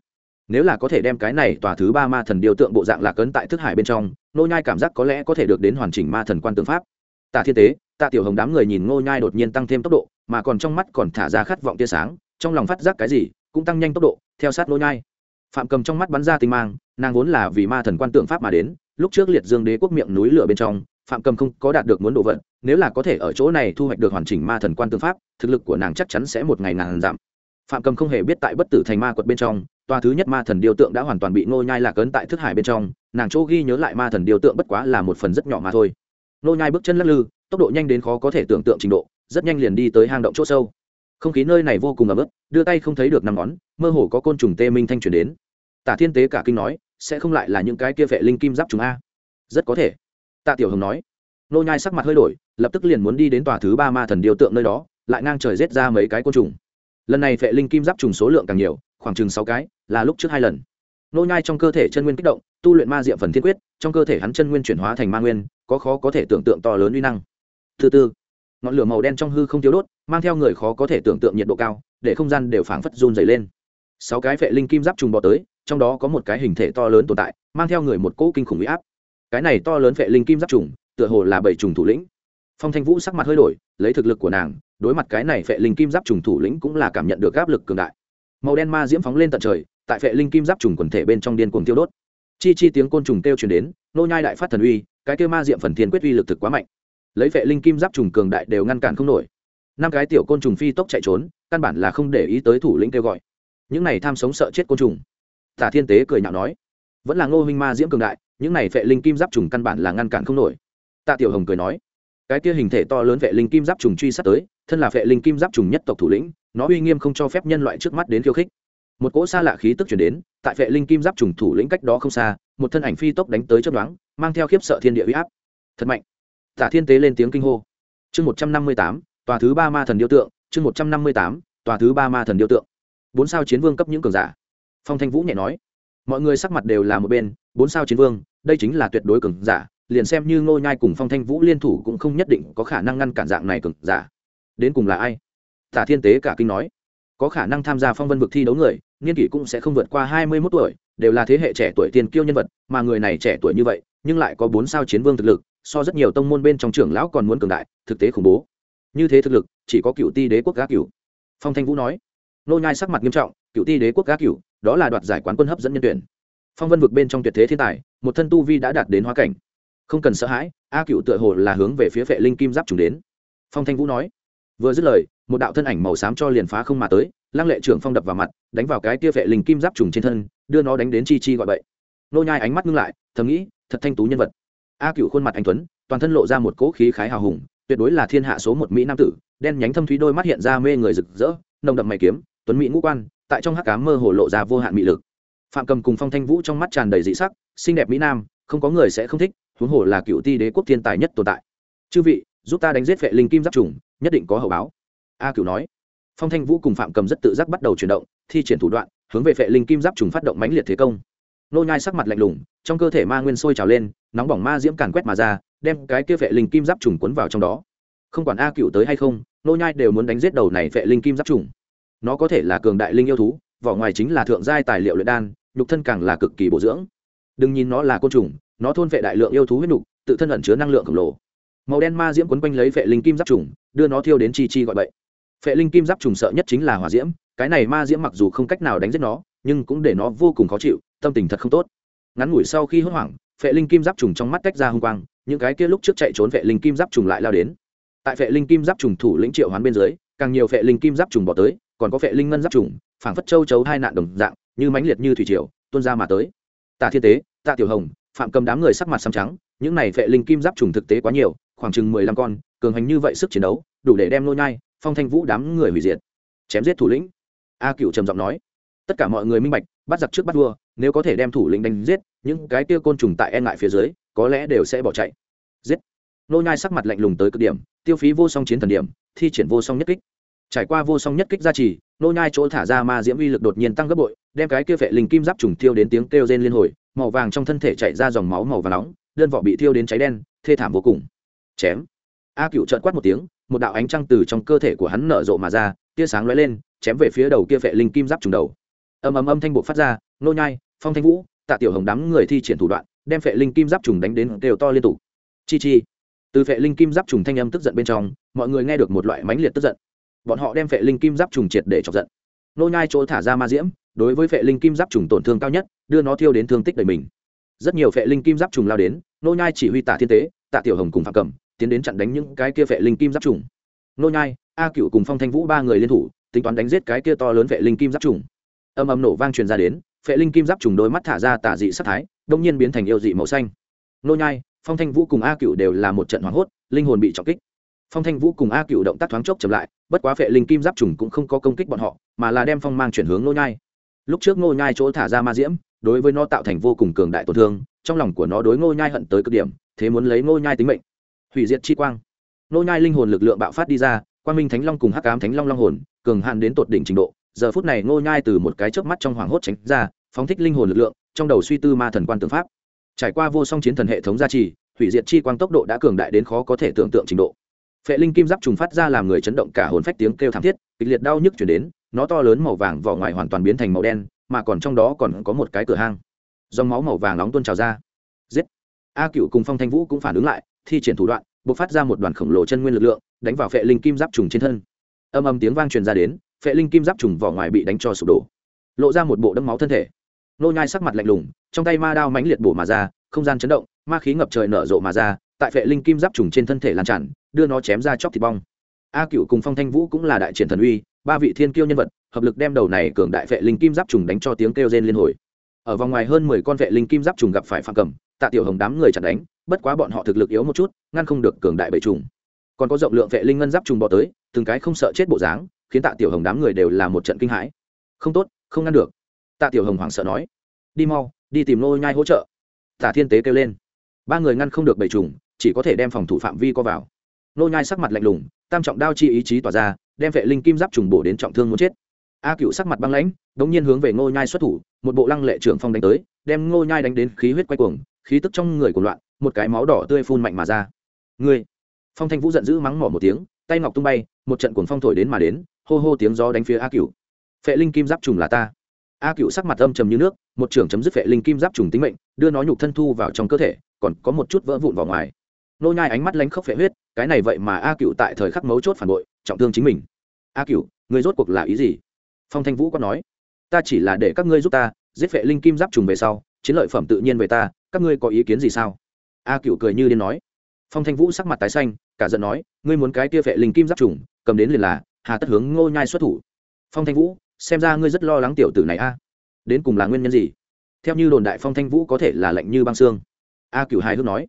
Nếu là có thể đem cái này tòa thứ ba ma thần điều tượng bộ dạng lạc ấn tại thức hải bên trong nô nhai cảm giác có lẽ có thể được đến hoàn chỉnh ma thần quan tượng pháp. Tạ thiên tế, tạ tiểu hồng đám người nhìn nô nhai đột nhiên tăng thêm tốc độ, mà còn trong mắt còn thả ra khát vọng tia sáng, trong lòng phát giác cái gì, cũng tăng nhanh tốc độ, theo sát nô nhai. Phạm cầm trong mắt bắn ra tinh mang, nàng vốn là vì ma thần quan tượng pháp mà đến, lúc trước liệt dương đế quốc miệng núi lửa bên trong, phạm cầm không có đạt được muốn độ vận, nếu là có thể ở chỗ này thu hoạch được hoàn chỉnh ma thần quan tượng pháp, thực lực của nàng chắc chắn sẽ một ngày nàng giảm phạm cầm không hề biết tại bất tử thành ma quật bên trong, tòa thứ nhất ma thần điều tượng đã hoàn toàn bị ngô nhai lạc ấn tại thức hải bên trong, nàng chỗ ghi nhớ lại ma thần điều tượng bất quá là một phần rất nhỏ mà thôi. Ngô nhai bước chân lắc lư, tốc độ nhanh đến khó có thể tưởng tượng trình độ, rất nhanh liền đi tới hang động chỗ sâu. Không khí nơi này vô cùng ấm ức đưa tay không thấy được năm ngón, mơ hồ có côn trùng tê minh thanh truyền đến. Tả thiên tế cả kinh nói, sẽ không lại là những cái kia vệ linh kim giáp chúng a? Rất có thể. Tạ tiểu hồng nói. Nô nhai sắc mặt hơi đổi, lập tức liền muốn đi đến tòa thứ ba ma thần điều tượng nơi đó, lại ngang trời rết ra mấy cái côn trùng lần này vệ linh kim giáp trùng số lượng càng nhiều, khoảng chừng sáu cái, là lúc trước hai lần. Nô nhai trong cơ thể chân nguyên kích động, tu luyện ma diệm phần thiên quyết, trong cơ thể hắn chân nguyên chuyển hóa thành ma nguyên, có khó có thể tưởng tượng to lớn uy năng. Thứ tư, ngọn lửa màu đen trong hư không thiếu đốt, mang theo người khó có thể tưởng tượng nhiệt độ cao, để không gian đều phảng phất run dày lên. Sáu cái vệ linh kim giáp trùng bò tới, trong đó có một cái hình thể to lớn tồn tại, mang theo người một cỗ kinh khủng huy áp. Cái này to lớn vệ linh kim giáp trùng, tựa hồ là bảy trùng thủ lĩnh. Phong thanh vũ sắc mặt hơi đổi, lấy thực lực của nàng đối mặt cái này phệ linh kim giáp trùng thủ lĩnh cũng là cảm nhận được áp lực cường đại. Màu đen ma diễm phóng lên tận trời, tại phệ linh kim giáp trùng quần thể bên trong điên cuồng tiêu đốt. Chi chi tiếng côn trùng kêu truyền đến, nô nhai đại phát thần uy, cái kêu ma diệm phần thiên quyết uy lực thực quá mạnh. Lấy phệ linh kim giáp trùng cường đại đều ngăn cản không nổi. Năm cái tiểu côn trùng phi tốc chạy trốn, căn bản là không để ý tới thủ lĩnh kêu gọi. Những này tham sống sợ chết côn trùng. Tả thiên tế cười nhạo nói, vẫn là ngô huynh ma diễm cường đại, những này phệ linh kim giáp trùng căn bản là ngăn cản không nổi. Tạ tiểu hồng cười nói, cái kia hình thể to lớn vệ linh kim giáp trùng truy sát tới thân là vệ linh kim giáp trùng nhất tộc thủ lĩnh, nó uy nghiêm không cho phép nhân loại trước mắt đến khiêu khích. Một cỗ xa lạ khí tức chuyển đến, tại vệ linh kim giáp trùng thủ lĩnh cách đó không xa, một thân ảnh phi tốc đánh tới chất đoán mang theo khiếp sợ thiên địa huy áp. Thật mạnh. Tả thiên tế lên tiếng kinh hô. Chương một trăm năm mươi tám, tòa thứ ba ma thần điêu tượng, chương một trăm năm mươi tám, tòa thứ ba ma thần điêu tượng. Bốn sao chiến vương cấp những cường giả. Phong thanh vũ nhẹ nói. Mọi người sắc mặt đều là một bên, bốn sao chiến vương, đây chính là tuyệt đối cường giả, liền xem như ngô nhai cùng phong thanh vũ liên thủ cũng không nhất định có khả năng ngăn cản dạng này cường giả đến cùng là ai? Tả thiên tế cả kinh nói. Có khả năng tham gia phong vân vực thi đấu người, niên kỷ cũng sẽ không vượt qua hai mươi mốt tuổi, đều là thế hệ trẻ tuổi tiền kiêu nhân vật, mà người này trẻ tuổi như vậy, nhưng lại có bốn sao chiến vương thực lực, so rất nhiều tông môn bên trong trưởng lão còn muốn cường đại, thực tế khủng bố. Như thế thực lực, chỉ có cựu ti đế quốc gác cựu phong thanh vũ nói. Nô nhai sắc mặt nghiêm trọng, cựu ti đế quốc gác cựu đó là đoạt giải quán quân hấp dẫn nhân tuyển. Phong vân vực bên trong tuyệt thế thiên tài, một thân tu vi đã đạt đến hóa cảnh. Không cần sợ hãi, a cựu tựa hồ là hướng về phía vệ linh kim giáp trùng đến. Phong thanh vũ nói vừa dứt lời, một đạo thân ảnh màu xám cho liền phá không mà tới, lăng lệ trưởng phong đập vào mặt, đánh vào cái kia vệ linh kim giáp trùng trên thân, đưa nó đánh đến chi chi gọi bậy. Nô nhai ánh mắt ngưng lại, thầm nghĩ, thật thanh tú nhân vật. A cựu khuôn mặt anh tuấn, toàn thân lộ ra một cỗ khí khái hào hùng, tuyệt đối là thiên hạ số một mỹ nam tử, đen nhánh thâm thúy đôi mắt hiện ra mê người rực rỡ, nồng đậm mày kiếm, tuấn mỹ ngũ quan, tại trong hắc cá mơ hồ lộ ra vô hạn mỹ lực. Phạm cầm cùng phong thanh vũ trong mắt tràn đầy dị sắc, xinh đẹp mỹ nam, không có người sẽ không thích, huống hồ là cựu ti đế quốc thiên tài nhất tồn tại. Chư vị, giúp ta đánh giết vệ linh kim giáp trùng nhất định có hậu báo. A Cửu nói. Phong thanh vũ cùng phạm cầm rất tự giác bắt đầu chuyển động, thi triển thủ đoạn, hướng về Phệ linh kim giáp trùng phát động mãnh liệt thế công. Nô nhai sắc mặt lạnh lùng, trong cơ thể ma nguyên sôi trào lên, nóng bỏng ma diễm càn quét mà ra, đem cái kia Phệ linh kim giáp trùng cuốn vào trong đó. Không quản a cựu tới hay không, nô nhai đều muốn đánh giết đầu này Phệ linh kim giáp trùng. Nó có thể là cường đại linh yêu thú, vỏ ngoài chính là thượng giai tài liệu luyện đan, nhục thân càng là cực kỳ bổ dưỡng. Đừng nhìn nó là côn trùng, nó thôn vệ đại lượng yêu thú huyết nục, tự thân ẩn chứa năng lượng khổng lồ màu đen ma diễm quấn quanh lấy vệ linh kim giáp trùng, đưa nó thiêu đến chi chi gọi bậy. Vệ linh kim giáp trùng sợ nhất chính là hỏa diễm, cái này ma diễm mặc dù không cách nào đánh giết nó, nhưng cũng để nó vô cùng khó chịu, tâm tình thật không tốt. Ngắn ngủi sau khi hốt hoảng vệ linh kim giáp trùng trong mắt tách ra hung quang, những cái kia lúc trước chạy trốn vệ linh kim giáp trùng lại lao đến. Tại vệ linh kim giáp trùng thủ lĩnh triệu hoán bên dưới, càng nhiều vệ linh kim giáp trùng bỏ tới, còn có vệ linh ngân giáp trùng, phảng phất châu chấu hai nạn đồng dạng, như mãnh liệt như thủy triều, tuôn ra mà tới. Tạ thiên tế, tạ tiểu hồng, phạm cầm đám người sắc mặt xám trắng, những này vệ linh kim giáp trùng thực tế quá nhiều khoảng chừng mười lăm con, cường hành như vậy sức chiến đấu, đủ để đem nô nhai, phong thanh vũ đám người hủy diệt, chém giết thủ lĩnh. A cựu trầm giọng nói, tất cả mọi người minh bạch, bắt giặc trước bắt vua, nếu có thể đem thủ lĩnh đánh giết, những cái kia côn trùng tại e ngại phía dưới, có lẽ đều sẽ bỏ chạy. Giết. Nô nhai sắc mặt lạnh lùng tới cực điểm, tiêu phí vô song chiến thần điểm, thi triển vô song nhất kích. Trải qua vô song nhất kích gia trì nô nhai chỗ thả ra ma diễm uy lực đột nhiên tăng gấp bội, đem cái kia vệ linh kim giáp trùng tiêu đến tiếng kêu rên liên hồi, màu vàng trong thân thể chảy ra dòng máu màu vàng nóng, đơn vỏ bị thiêu đến cháy đen, thê thảm vô cùng chém. A cựu trợn quát một tiếng, một đạo ánh trăng từ trong cơ thể của hắn nở rộ mà ra, tia sáng lóe lên, chém về phía đầu kia vệ linh kim giáp trùng đầu. Ầm ầm âm thanh bộ phát ra, nô nhai, phong thanh vũ, tạ tiểu hồng đám người thi triển thủ đoạn, đem vệ linh kim giáp trùng đánh đến đều to liên tục. Chi chi. Từ vệ linh kim giáp trùng thanh âm tức giận bên trong, mọi người nghe được một loại mãnh liệt tức giận. Bọn họ đem vệ linh kim giáp trùng triệt để chọc giận. Nô nhai chỗ thả ra ma diễm, đối với vệ linh kim giáp trùng tổn thương cao nhất, đưa nó thiêu đến thương tích đầy mình. Rất nhiều vệ linh kim giáp trùng lao đến, nô nhai chỉ huy tạ thiên tế, tạ tiểu hồng cùng phạm cẩm tiến đến chặn đánh những cái kia vệ linh kim giáp trùng. Nô nhai, a cựu cùng phong thanh vũ ba người liên thủ, tính toán đánh giết cái kia to lớn vệ linh kim giáp trùng. Âm âm nổ vang truyền ra đến, vệ linh kim giáp trùng đôi mắt thả ra tà dị sắc thái đông nhiên biến thành yêu dị màu xanh. Nô nhai, phong thanh vũ cùng a cựu đều là một trận hoảng hốt, linh hồn bị trọng kích. Phong thanh vũ cùng a cựu động tác thoáng chốc chậm lại, bất quá vệ linh kim giáp trùng cũng không có công kích bọn họ, mà là đem phong mang chuyển hướng nô nhai. Lúc trước nô nhai chỗ thả ra ma diễm, đối với nó tạo thành vô cùng cường đại tổn thương, trong lòng của nó đối nô nhai hận tới cực điểm, thế muốn lấy nô nhai tính mệnh hủy diệt chi quang. Nô nhai linh hồn lực lượng bạo phát đi ra, quang minh thánh long cùng hắc ám thánh long long hồn, cường hạn đến tột đỉnh trình độ. Giờ phút này, nô nhai từ một cái chớp mắt trong hoàng hốt tránh ra, phóng thích linh hồn lực lượng, trong đầu suy tư ma thần quan tượng pháp. Trải qua vô song chiến thần hệ thống gia trì, hủy diệt chi quang tốc độ đã cường đại đến khó có thể tưởng tượng trình độ. Phệ linh kim giáp trùng phát ra làm người chấn động cả hồn phách tiếng kêu thảm thiết, kịch liệt đau nhức chuyển đến, nó to lớn màu vàng vỏ ngoài hoàn toàn biến thành màu đen, mà còn trong đó còn có một cái cửa hang. Dòng máu màu vàng nóng tuôn trào ra. Giết! A cựu cùng phong thanh vũ cũng phản ứng lại thi triển thủ đoạn buộc phát ra một đoàn khổng lồ chân nguyên lực lượng, đánh vào phệ linh kim giáp trùng trên thân. Âm âm tiếng vang truyền ra đến, phệ linh kim giáp trùng vỏ ngoài bị đánh cho sụp đổ. Lộ ra một bộ đấm máu thân thể. Nô nhai sắc mặt lạnh lùng, trong tay ma đao mãnh liệt bổ mà ra, không gian chấn động, ma khí ngập trời nở rộ mà ra, tại phệ linh kim giáp trùng trên thân thể lan tràn, đưa nó chém ra chóc thịt bong. A cựu cùng phong thanh vũ cũng là đại triển thần uy, ba vị thiên kiêu nhân vật, hợp lực đem đầu này cường đại phệ linh kim giáp trùng đánh cho tiếng kêu rên liên hồi. Ở vòng ngoài hơn mười con vệ linh kim giáp trùng gặp phải phạm cầm, tạ tiểu hồng đám người chặt đánh bất quá bọn họ thực lực yếu một chút, ngăn không được cường đại bầy trùng. Còn có rộng lượng vệ linh ngân giáp trùng bò tới, từng cái không sợ chết bộ dáng, khiến tạ tiểu hồng đám người đều là một trận kinh hãi. Không tốt, không ngăn được. Tạ tiểu hồng hoảng sợ nói, đi mau, đi tìm nô nhai hỗ trợ. Tạ thiên tế kêu lên. Ba người ngăn không được bầy trùng, chỉ có thể đem phòng thủ phạm vi co vào. Nô nhai sắc mặt lạnh lùng, tam trọng đao chi ý chí tỏa ra, đem vệ linh kim giáp trùng bổ đến trọng thương muốn chết. A cựu sắc mặt băng lãnh, đống nhiên hướng về ngô nhai xuất thủ, một bộ lăng lệ trưởng phong đánh tới, đem ngô nhai đánh đến khí huyết quay cuồng, khí tức trong người của loạn một cái máu đỏ tươi phun mạnh mà ra. Ngươi! Phong thanh vũ giận dữ mắng mỏ một tiếng, tay ngọc tung bay, một trận cuồng phong thổi đến mà đến, hô hô tiếng gió đánh phía a cựu phệ linh kim giáp trùng là ta. A cựu sắc mặt âm trầm như nước, một trưởng chấm dứt phệ linh kim giáp trùng tính mệnh, đưa nó nhục thân thu vào trong cơ thể, còn có một chút vỡ vụn vào ngoài. Nô nhai ánh mắt lánh khốc phệ huyết, cái này vậy mà a cựu tại thời khắc mấu chốt phản bội, trọng thương chính mình. A cựu người rốt cuộc là ý gì? Phong thanh vũ có nói. Ta chỉ là để các ngươi giúp ta, giết phệ linh kim giáp trùng về sau, chiến lợi phẩm tự nhiên về ta, các ngươi có ý kiến gì sao? A cựu cười như điên nói. Phong thanh vũ sắc mặt tái xanh, cả giận nói, ngươi muốn cái tia vệ linh kim giáp trùng, cầm đến liền là, hà tất hướng ngô nhai xuất thủ. Phong thanh vũ, xem ra ngươi rất lo lắng tiểu tử này a. Đến cùng là nguyên nhân gì? Theo như đồn đại phong thanh vũ có thể là lệnh như băng xương. A cựu hài hước nói.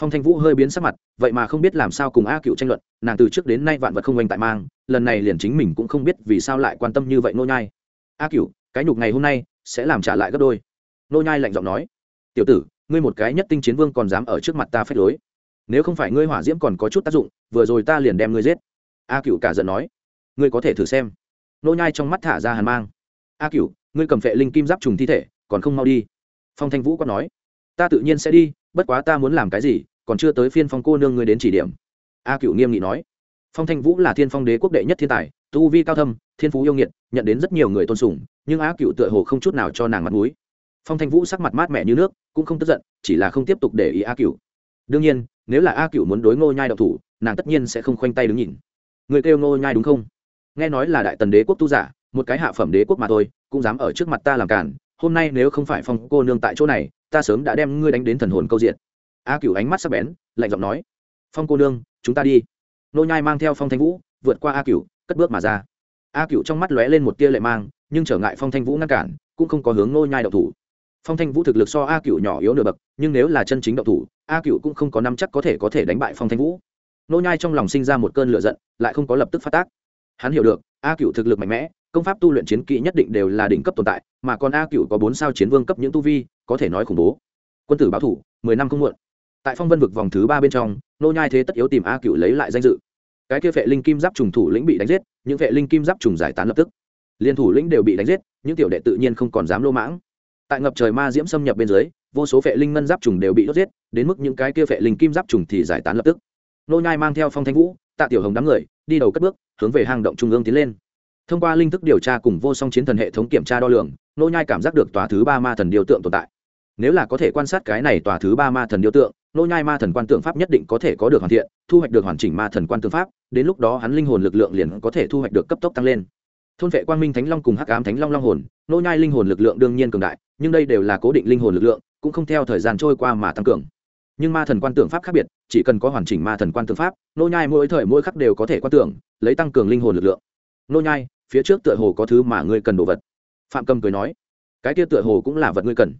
Phong thanh vũ hơi biến sắc mặt, vậy mà không biết làm sao cùng a cựu tranh luận, nàng từ trước đến nay vạn vật không oanh tại mang, lần này liền chính mình cũng không biết vì sao lại quan tâm như vậy nô nhai. A cựu cái nhục ngày hôm nay sẽ làm trả lại gấp đôi. Nô nhai lạnh giọng nói. Tiểu tử ngươi một cái nhất tinh chiến vương còn dám ở trước mặt ta phách lối. Nếu không phải ngươi hỏa diễm còn có chút tác dụng, vừa rồi ta liền đem ngươi giết. A cựu cả giận nói. Ngươi có thể thử xem. Nô nhai trong mắt thả ra hàn mang. A cựu ngươi cầm phệ linh kim giáp trùng thi thể, còn không mau đi. Phong thanh vũ quát nói. Ta tự nhiên sẽ đi, bất quá ta muốn làm cái gì, còn chưa tới phiên phong cô nương ngươi đến chỉ điểm. A cựu nghiêm nghị nói. Phong thanh vũ là thiên phong đế quốc đệ nhất thiên tài, tu vi cao thâm, thiên phú yêu nghiệt, nhận đến rất nhiều người tôn sùng, nhưng a cựu tựa hồ không chút nào cho nàng mặt mũi phong thanh vũ sắc mặt mát mẻ như nước, cũng không tức giận, chỉ là không tiếp tục để ý a cựu đương nhiên, nếu là a cựu muốn đối ngô nhai đậu thủ, nàng tất nhiên sẽ không khoanh tay đứng nhìn. Người kêu ngô nhai đúng không? Nghe nói là đại tần đế quốc tu giả, một cái hạ phẩm đế quốc mà thôi, cũng dám ở trước mặt ta làm cản. Hôm nay nếu không phải phong cô nương tại chỗ này, ta sớm đã đem ngươi đánh đến thần hồn câu diện. A cựu ánh mắt sắc bén, lạnh giọng nói, phong cô nương, chúng ta đi. Nô nhai mang theo phong thanh vũ, vượt qua a cựu cất bước mà ra. A cựu trong mắt lóe lên một tia lệ mang, nhưng trở ngại phong thanh vũ ngăn cản, cũng không có hướng nô nhai đậu thủ phong thanh vũ thực lực so a cựu nhỏ yếu nửa bậc, nhưng nếu là chân chính động thủ, a cựu cũng không có năm chắc có thể có thể đánh bại phong thanh vũ. Nô nhai trong lòng sinh ra một cơn lửa giận, lại không có lập tức phát tác. Hắn hiểu được, a cựu thực lực mạnh mẽ, công pháp tu luyện chiến kỹ nhất định đều là đỉnh cấp tồn tại, mà còn a cựu có bốn sao chiến vương cấp những tu vi, có thể nói khủng bố. Quân tử báo thủ, mười năm không muộn. Tại phong vân vực vòng thứ ba bên trong, nô nhai thế tất yếu tìm a cựu lấy lại danh dự. Cái kia vệ linh kim giáp trùng thủ lĩnh bị đánh giết, những vệ linh kim giáp trùng giải tán lập tức. Liên thủ lĩnh đều bị đánh giết, những tiểu đệ tự nhiên không còn dám lô mãng tại ngập trời ma diễm xâm nhập bên dưới, vô số vệ linh ngân giáp trùng đều bị đốt giết, đến mức những cái kia vệ linh kim giáp trùng thì giải tán lập tức. Nô nhai mang theo phong thanh vũ, tạ tiểu hồng đám người, đi đầu cất bước, hướng về hang động trung ương tiến lên. Thông qua linh thức điều tra cùng vô song chiến thần hệ thống kiểm tra đo lường, nô nhai cảm giác được tòa thứ ba ma thần điều tượng tồn tại. Nếu là có thể quan sát cái này tòa thứ ba ma thần điều tượng, nô nhai ma thần quan tượng pháp nhất định có thể có được hoàn thiện, thu hoạch được hoàn chỉnh ma thần quan tượng pháp, đến lúc đó hắn linh hồn lực lượng liền có thể thu hoạch được cấp tốc tăng lên. Thôn vệ quang minh thánh long cùng hắc ám thánh long long hồn, nô nhai linh hồn lực lượng đương nhiên cường đại nhưng đây đều là cố định linh hồn lực lượng, cũng không theo thời gian trôi qua mà tăng cường. Nhưng ma thần quan tưởng pháp khác biệt, chỉ cần có hoàn chỉnh ma thần quan tưởng pháp, nô nhai mỗi thời mỗi khắc đều có thể quan tưởng, lấy tăng cường linh hồn lực lượng. Nô nhai, phía trước tựa hồ có thứ mà ngươi cần đồ vật. Phạm cầm cười nói, cái kia tựa hồ cũng là vật ngươi cần.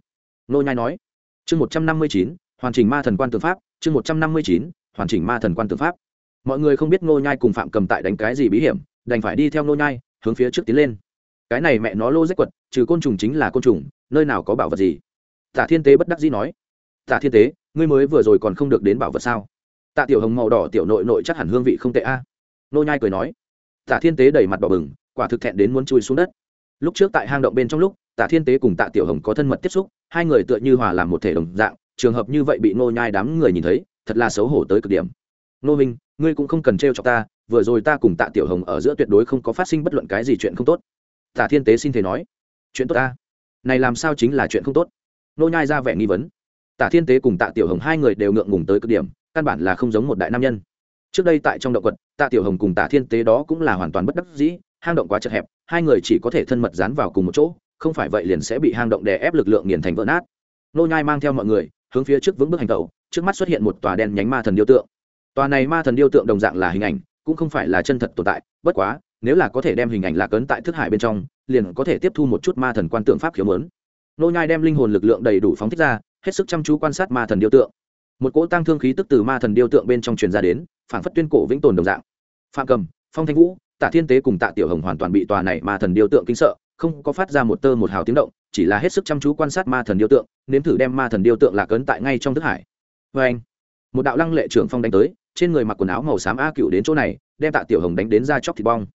Nô nhai nói, chương một trăm năm mươi chín, hoàn chỉnh ma thần quan tưởng pháp, chương một trăm năm mươi chín, hoàn chỉnh ma thần quan tưởng pháp. Mọi người không biết nô nhai cùng phạm cầm tại đánh cái gì bí hiểm, đành phải đi theo nô nhai, hướng phía trước tiến lên. Cái này mẹ nó lô rách quật trừ côn trùng chính là côn trùng, nơi nào có bảo vật gì? Tạ thiên tế bất đắc dĩ nói. Tạ thiên tế, ngươi mới vừa rồi còn không được đến bảo vật sao? Tạ tiểu hồng màu đỏ tiểu nội nội chắc hẳn hương vị không tệ a. Nô nhai cười nói. Tạ thiên tế đẩy mặt đỏ bừng, quả thực thẹn đến muốn chui xuống đất. Lúc trước tại hang động bên trong lúc, Tạ thiên tế cùng tạ tiểu hồng có thân mật tiếp xúc, hai người tựa như hòa làm một thể đồng dạng, trường hợp như vậy bị nô nhai đám người nhìn thấy, thật là xấu hổ tới cực điểm. Nô minh, ngươi cũng không cần treo cho ta, vừa rồi ta cùng tạ tiểu hồng ở giữa tuyệt đối không có phát sinh bất luận cái gì chuyện không tốt. Tạ thiên tế xin thể nói chuyện tốt ta. Này làm sao chính là chuyện không tốt? Nô nhai ra vẻ nghi vấn. Tạ thiên tế cùng tạ tiểu hồng hai người đều ngượng ngùng tới cực điểm, căn bản là không giống một đại nam nhân. Trước đây tại trong động quật, tạ tiểu hồng cùng tạ thiên tế đó cũng là hoàn toàn bất đắc dĩ, hang động quá chật hẹp, hai người chỉ có thể thân mật dán vào cùng một chỗ, không phải vậy liền sẽ bị hang động đè ép lực lượng nghiền thành vỡ nát. Nô nhai mang theo mọi người, hướng phía trước vững bước hành tẩu, trước mắt xuất hiện một tòa đen nhánh ma thần điêu tượng. Tòa này ma thần điêu tượng đồng dạng là hình ảnh, cũng không phải là chân thật tồn tại, bất quá, nếu là có thể đem hình ảnh lạc ấn tại thức hải bên trong liền có thể tiếp thu một chút ma thần quan tượng pháp khiếu mớn nô nhai đem linh hồn lực lượng đầy đủ phóng thích ra, hết sức chăm chú quan sát ma thần điêu tượng. Một cỗ tăng thương khí tức từ ma thần điêu tượng bên trong truyền ra đến phản phất tuyên cổ vĩnh tồn đồng dạng. Phạm cầm, phong thanh vũ, tạ thiên tế cùng tạ tiểu hồng hoàn toàn bị tòa này ma thần điêu tượng kinh sợ, không có phát ra một tơ một hào tiếng động, chỉ là hết sức chăm chú quan sát ma thần điêu tượng, nếm thử đem ma thần điêu tượng lạc ấn tại ngay trong thức hải. Vê anh, một đạo lăng lệ trưởng phong đánh tới, trên người mặc quần áo màu xám a cựu đến chỗ này, đem tạ tiểu hồng đánh đến ra chóc thịt bong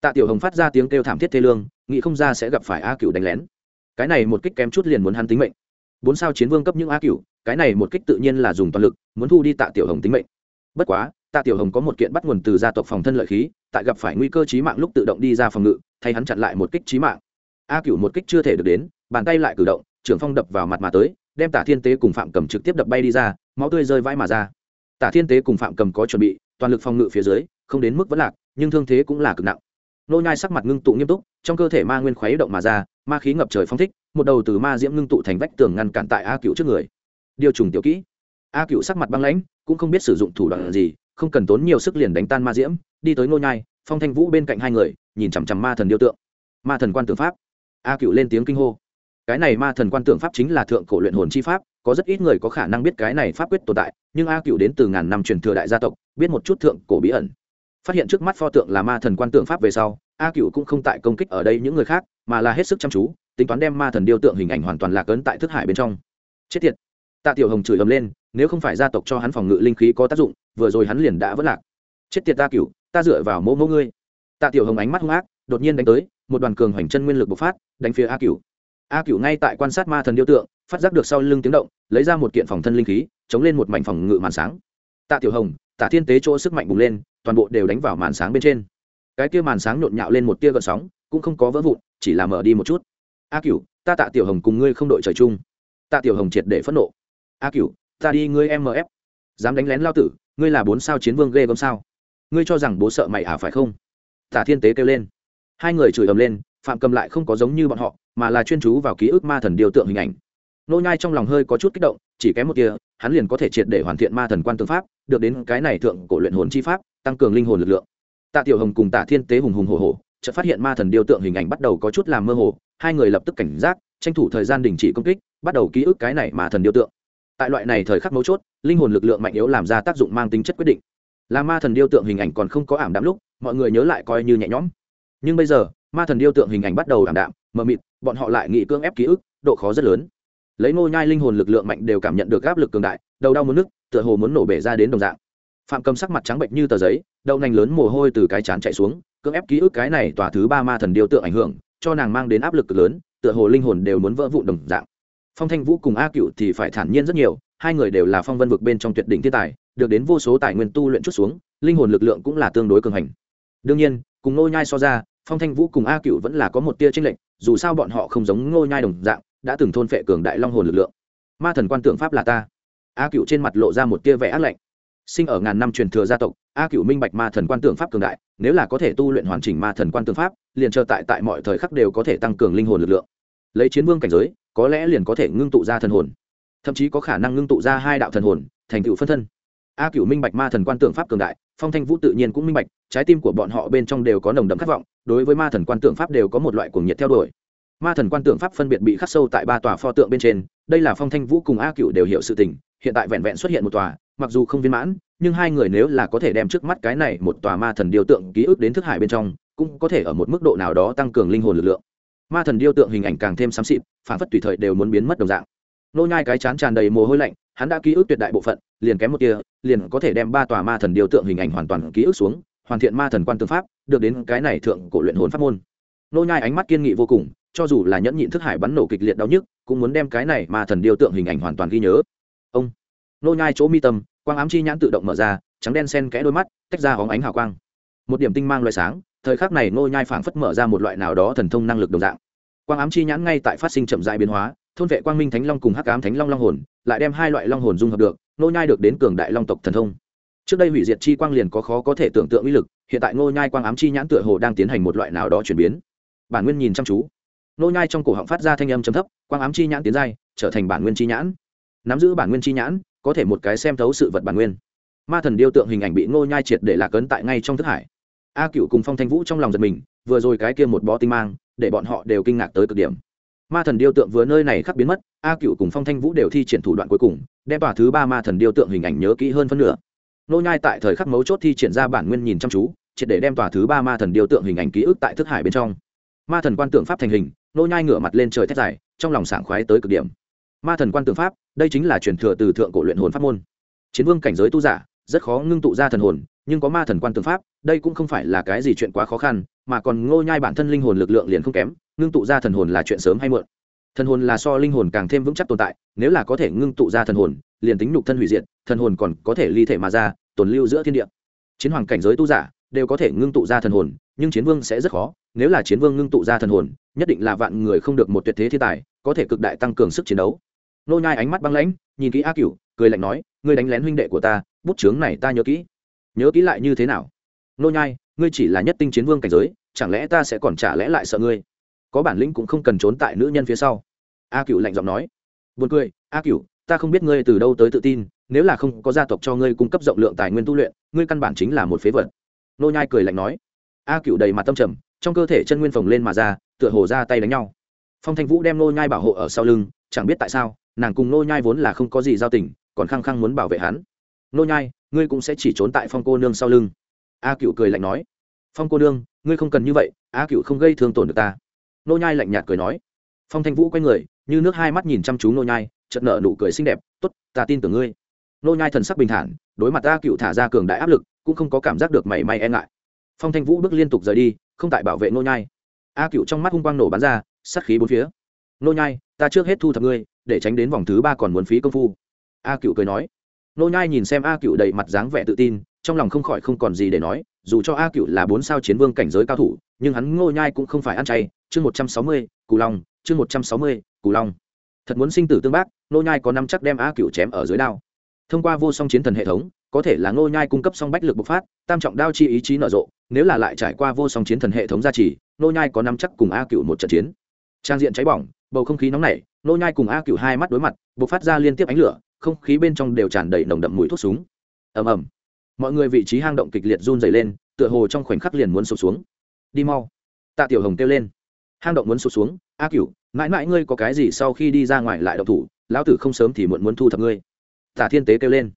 tạ tiểu hồng phát ra tiếng kêu thảm thiết thê lương, nghĩ không ra sẽ gặp phải a cựu đánh lén. Cái này một kích kém chút liền muốn hắn tính mệnh. Bốn sao chiến vương cấp những a cựu cái này một kích tự nhiên là dùng toàn lực, muốn thu đi tạ tiểu hồng tính mệnh. Bất quá, tạ tiểu hồng có một kiện bắt nguồn từ gia tộc phòng thân lợi khí, tại gặp phải nguy cơ trí mạng lúc tự động đi ra phòng ngự, thay hắn chặn lại một kích trí mạng. A cựu một kích chưa thể được đến, bàn tay lại cử động, trưởng phong đập vào mặt mà tới, đem tả thiên tế cùng phạm cầm trực tiếp đập bay đi ra, máu tươi rơi vãi mà ra. Tả thiên tế cùng phạm cầm có chuẩn bị, toàn lực phòng ngự phía dưới, không đến mức vẫn lạc, nhưng thương thế cũng là cực nặng nô nhai sắc mặt ngưng tụ nghiêm túc, trong cơ thể ma nguyên khuấy động mà ra, ma khí ngập trời phong thích, một đầu từ ma diễm ngưng tụ thành vách tường ngăn cản tại a cựu trước người. Điều trùng tiểu kỹ. A cựu sắc mặt băng lãnh, cũng không biết sử dụng thủ đoạn gì, không cần tốn nhiều sức liền đánh tan ma diễm, đi tới nô nhai, phong thanh vũ bên cạnh hai người, nhìn chằm chằm ma thần điêu tượng. Ma thần quan tượng pháp. A cựu lên tiếng kinh hô. Cái này ma thần quan tượng pháp chính là thượng cổ luyện hồn chi pháp, có rất ít người có khả năng biết cái này pháp quyết tồn tại, nhưng a cựu đến từ ngàn năm truyền thừa đại gia tộc, biết một chút thượng cổ bí ẩn phát hiện trước mắt pho tượng là ma thần quan tượng pháp về sau, a cựu cũng không tại công kích ở đây những người khác, mà là hết sức chăm chú, tính toán đem ma thần điêu tượng hình ảnh hoàn toàn lạc ấn tại thức hải bên trong. Chết tiệt. Tạ tiểu hồng chửi ầm lên, nếu không phải gia tộc cho hắn phòng ngự linh khí có tác dụng, vừa rồi hắn liền đã vất lạc. Chết tiệt ta cựu ta dựa vào mẫu mẫu ngươi. Tạ tiểu hồng ánh mắt hung ác, đột nhiên đánh tới, một đoàn cường hoành chân nguyên lực bộc phát, đánh phía a cựu a cựu ngay tại quan sát ma thần điêu tượng, phát giác được sau lưng tiếng động, lấy ra một kiện phòng thân linh khí, chống lên một mảnh phòng ngự màn sáng. Tạ tiểu hồng, tạ thiên tế chỗ sức mạnh bùng lên toàn bộ đều đánh vào màn sáng bên trên. Cái kia màn sáng nhộn nhạo lên một tia gợn sóng cũng không có vỡ vụn chỉ là mở đi một chút. A cửu, ta tạ tiểu hồng cùng ngươi không đội trời chung. Tạ tiểu hồng triệt để phẫn nộ. A cửu, ta đi ngươi mf dám đánh lén lao tử ngươi là bốn sao chiến vương ghê gớm sao? Ngươi cho rằng bố sợ mày à phải không? Tạ thiên tế kêu lên. Hai người chửi ầm lên phạm cầm lại không có giống như bọn họ mà là chuyên chú vào ký ức ma thần điều tượng hình ảnh. Nô nhai trong lòng hơi có chút kích động chỉ kém một tia hắn liền có thể triệt để hoàn thiện ma thần quan tương pháp, được đến cái này thượng cổ luyện hồn chi pháp, tăng cường linh hồn lực lượng. Tạ tiểu hồng cùng tạ thiên tế hùng hùng hổ hổ, chợt phát hiện ma thần điêu tượng hình ảnh bắt đầu có chút làm mơ hồ, hai người lập tức cảnh giác, tranh thủ thời gian đình chỉ công kích, bắt đầu ký ức cái này ma thần điêu tượng. Tại loại này thời khắc mấu chốt, linh hồn lực lượng mạnh yếu làm ra tác dụng mang tính chất quyết định. Là ma thần điêu tượng hình ảnh còn không có ảm đạm lúc, mọi người nhớ lại coi như nhẹ nhõm. Nhưng bây giờ, ma thần điêu tượng hình ảnh bắt đầu ảm đạm, mờ mịt, bọn họ lại nghị cưỡng ép ký ức, độ khó rất lớn lấy ngô nhai linh hồn lực lượng mạnh đều cảm nhận được áp lực cường đại, đầu đau muốn nức tựa hồ muốn nổ bể ra đến đồng dạng. Phạm cầm sắc mặt trắng bệnh như tờ giấy, đậu nành lớn mồ hôi từ cái chán chạy xuống, cưỡng ép ký ức cái này tòa thứ ba ma thần điêu tượng ảnh hưởng, cho nàng mang đến áp lực cực lớn, tựa hồ linh hồn đều muốn vỡ vụn đồng dạng. Phong thanh vũ cùng a cựu thì phải thản nhiên rất nhiều, hai người đều là phong vân vực bên trong tuyệt đỉnh thiên tài, được đến vô số tài nguyên tu luyện chút xuống, linh hồn lực lượng cũng là tương đối cường hành. Đương nhiên, cùng nô nhai so ra, phong thanh vũ cùng a cựu vẫn là có một tia tranh lệch, dù sao bọn họ không giống ngô nhai đồng dạng đã từng thôn phệ cường đại long hồn lực lượng. Ma thần quan tượng pháp là ta. A cựu trên mặt lộ ra một tia vẻ ác lạnh. Sinh ở ngàn năm truyền thừa gia tộc, a cựu minh bạch ma thần quan tượng pháp cường đại, nếu là có thể tu luyện hoàn chỉnh ma thần quan tượng pháp, liền chờ tại tại mọi thời khắc đều có thể tăng cường linh hồn lực lượng. Lấy chiến vương cảnh giới, có lẽ liền có thể ngưng tụ ra thần hồn. Thậm chí có khả năng ngưng tụ ra hai đạo thần hồn, thành tựu phân thân. A cựu minh bạch ma thần quan tượng pháp cường đại, phong thanh vũ tự nhiên cũng minh bạch, trái tim của bọn họ bên trong đều có nồng đậm khát vọng, đối với ma thần quan tượng pháp đều có một loại cuồng nhiệt theo đuổi ma thần quan tượng pháp phân biệt bị khắc sâu tại ba tòa pho tượng bên trên, đây là phong thanh vũ cùng a cựu đều hiểu sự tình, hiện tại vẹn vẹn xuất hiện một tòa, mặc dù không viên mãn, nhưng hai người nếu là có thể đem trước mắt cái này một tòa ma thần điêu tượng ký ức đến thức hải bên trong, cũng có thể ở một mức độ nào đó tăng cường linh hồn lực lượng. Ma thần điêu tượng hình ảnh càng thêm xám xịt, phản phất tùy thời đều muốn biến mất đồng dạng. Nô nhai cái chán tràn đầy mồ hôi lạnh, hắn đã ký ức tuyệt đại bộ phận, liền kém một kia liền có thể đem ba tòa ma thần điêu tượng hình ảnh hoàn toàn ký ức xuống, hoàn thiện ma thần quan tư pháp, được đến cái này thượng cổ luyện hồn pháp môn. Nô nhai ánh mắt kiên nghị vô cùng cho dù là nhẫn nhịn thức hải bắn nổ kịch liệt đau nhức, cũng muốn đem cái này mà thần điêu tượng hình ảnh hoàn toàn ghi nhớ. Ông nô nhai chỗ mi tâm, quang ám chi nhãn tự động mở ra, trắng đen xen kẽ đôi mắt, tách ra hóng ánh hào quang. Một điểm tinh mang loại sáng, thời khắc này nô nhai phảng phất mở ra một loại nào đó thần thông năng lực đồng dạng. Quang ám chi nhãn ngay tại phát sinh chậm rãi biến hóa, thôn vệ quang minh thánh long cùng hắc ám thánh long long hồn, lại đem hai loại long hồn dung hợp được, nô nhai được đến cường đại long tộc thần thông. Trước đây hủy diệt chi quang liền có khó có thể tưởng tượng uy lực, hiện tại nô nhai quang ám chi nhãn tựa hồ đang tiến hành một loại nào đó chuyển biến. Bản nguyên nhìn chăm chú nô nhai trong cổ họng phát ra thanh âm trầm thấp, quang ám chi nhãn tiến giai, trở thành bản nguyên chi nhãn. Nắm giữ bản nguyên chi nhãn, có thể một cái xem thấu sự vật bản nguyên. Ma thần điêu tượng hình ảnh bị nô nhai triệt để lạc ấn tại ngay trong thức hải. A cựu cùng phong thanh vũ trong lòng giật mình, vừa rồi cái kia một bó tinh mang, để bọn họ đều kinh ngạc tới cực điểm. Ma thần điêu tượng vừa nơi này khắc biến mất, a cựu cùng phong thanh vũ đều thi triển thủ đoạn cuối cùng, đem tòa thứ ba ma thần điêu tượng hình ảnh nhớ kỹ hơn phân nửa. Nô nhai tại thời khắc mấu chốt thi triển ra bản nguyên nhìn chăm chú, triệt để đem tòa thứ ba ma thần điêu tượng hình ảnh ký ức tại thức hải bên trong. Ma thần quan tượng pháp thành hình nô nhai ngửa mặt lên trời thét dài, trong lòng sảng khoái tới cực điểm. Ma thần quan tượng pháp, đây chính là truyền thừa từ thượng cổ luyện hồn pháp môn. Chiến vương cảnh giới tu giả, rất khó ngưng tụ ra thần hồn, nhưng có ma thần quan tượng pháp, đây cũng không phải là cái gì chuyện quá khó khăn, mà còn ngô nhai bản thân linh hồn lực lượng liền không kém, ngưng tụ ra thần hồn là chuyện sớm hay muộn. Thần hồn là so linh hồn càng thêm vững chắc tồn tại, nếu là có thể ngưng tụ ra thần hồn, liền tính nhục thân hủy diệt, thần hồn còn có thể ly thể mà ra, tồn lưu giữa thiên địa. Chiến hoàng cảnh giới tu giả, đều có thể ngưng tụ ra thần hồn nhưng chiến vương sẽ rất khó, nếu là chiến vương ngưng tụ ra thần hồn, nhất định là vạn người không được một tuyệt thế thiên tài, có thể cực đại tăng cường sức chiến đấu. Nô nhai ánh mắt băng lãnh, nhìn kỹ a cửu, cười lạnh nói, ngươi đánh lén huynh đệ của ta, bút chướng này ta nhớ kỹ. Nhớ kỹ lại như thế nào? Nô nhai, ngươi chỉ là nhất tinh chiến vương cảnh giới, chẳng lẽ ta sẽ còn trả lẽ lại sợ ngươi? Có bản lĩnh cũng không cần trốn tại nữ nhân phía sau. A cựu lạnh giọng nói. Buồn cười, a cựu ta không biết ngươi từ đâu tới tự tin, nếu là không có gia tộc cho ngươi cung cấp rộng lượng tài nguyên tu luyện, ngươi căn bản chính là một phế vật. Nô nhai cười lạnh nói a cựu đầy mặt tâm trầm, trong cơ thể chân nguyên phồng lên mà ra, tựa hồ ra tay đánh nhau. Phong thanh vũ đem nô nhai bảo hộ ở sau lưng, chẳng biết tại sao, nàng cùng nô nhai vốn là không có gì giao tình, còn khăng khăng muốn bảo vệ hắn. Nô nhai, ngươi cũng sẽ chỉ trốn tại phong cô nương sau lưng. A cựu cười lạnh nói. Phong cô nương, ngươi không cần như vậy, a cựu không gây thương tổn được ta. Nô nhai lạnh nhạt cười nói. Phong thanh vũ quay người, như nước hai mắt nhìn chăm chú nô nhai, chợt nở nụ cười xinh đẹp, tốt, ta tin tưởng ngươi. Nô nhai thần sắc bình thản, đối mặt a cựu thả ra cường đại áp lực, cũng không có cảm giác được mảy may e ngại phong thanh vũ bước liên tục rời đi, không tại bảo vệ nô nhai. A cựu trong mắt hung quang nổ bắn ra, sát khí bốn phía. Nô nhai, ta trước hết thu thập ngươi, để tránh đến vòng thứ ba còn muốn phí công phu. A cựu cười nói. Nô nhai nhìn xem a cựu đầy mặt dáng vẻ tự tin, trong lòng không khỏi không còn gì để nói, dù cho a cựu là bốn sao chiến vương cảnh giới cao thủ, nhưng hắn ngô nhai cũng không phải ăn chay. Chương một trăm sáu mươi cù long, chương một trăm sáu mươi cù long. Thật muốn sinh tử tương bác nô nhai có năm chắc đem a cựu chém ở dưới đao. Thông qua vô song chiến thần hệ thống có thể là ngô nhai cung cấp song bách lực bộc phát, tam trọng đao chi ý chí nở rộ, nếu là lại trải qua vô song chiến thần hệ thống gia trì, ngô nhai có năm chắc cùng a cựu một trận chiến. Trang diện cháy bỏng, bầu không khí nóng nảy, ngô nhai cùng a cựu hai mắt đối mặt, bộc phát ra liên tiếp ánh lửa, không khí bên trong đều tràn đầy nồng đậm mùi thuốc súng. Ầm ầm. Mọi người vị trí hang động kịch liệt run rẩy lên, tựa hồ trong khoảnh khắc liền muốn sụp xuống. Đi mau. Tạ tiểu hồng kêu lên. Hang động muốn sụp xuống, a cựu mãi mãi ngươi có cái gì sau khi đi ra ngoài lại động thủ, lão tử không sớm thì muộn muốn thu thập ngươi. Tả thiên tế kêu lên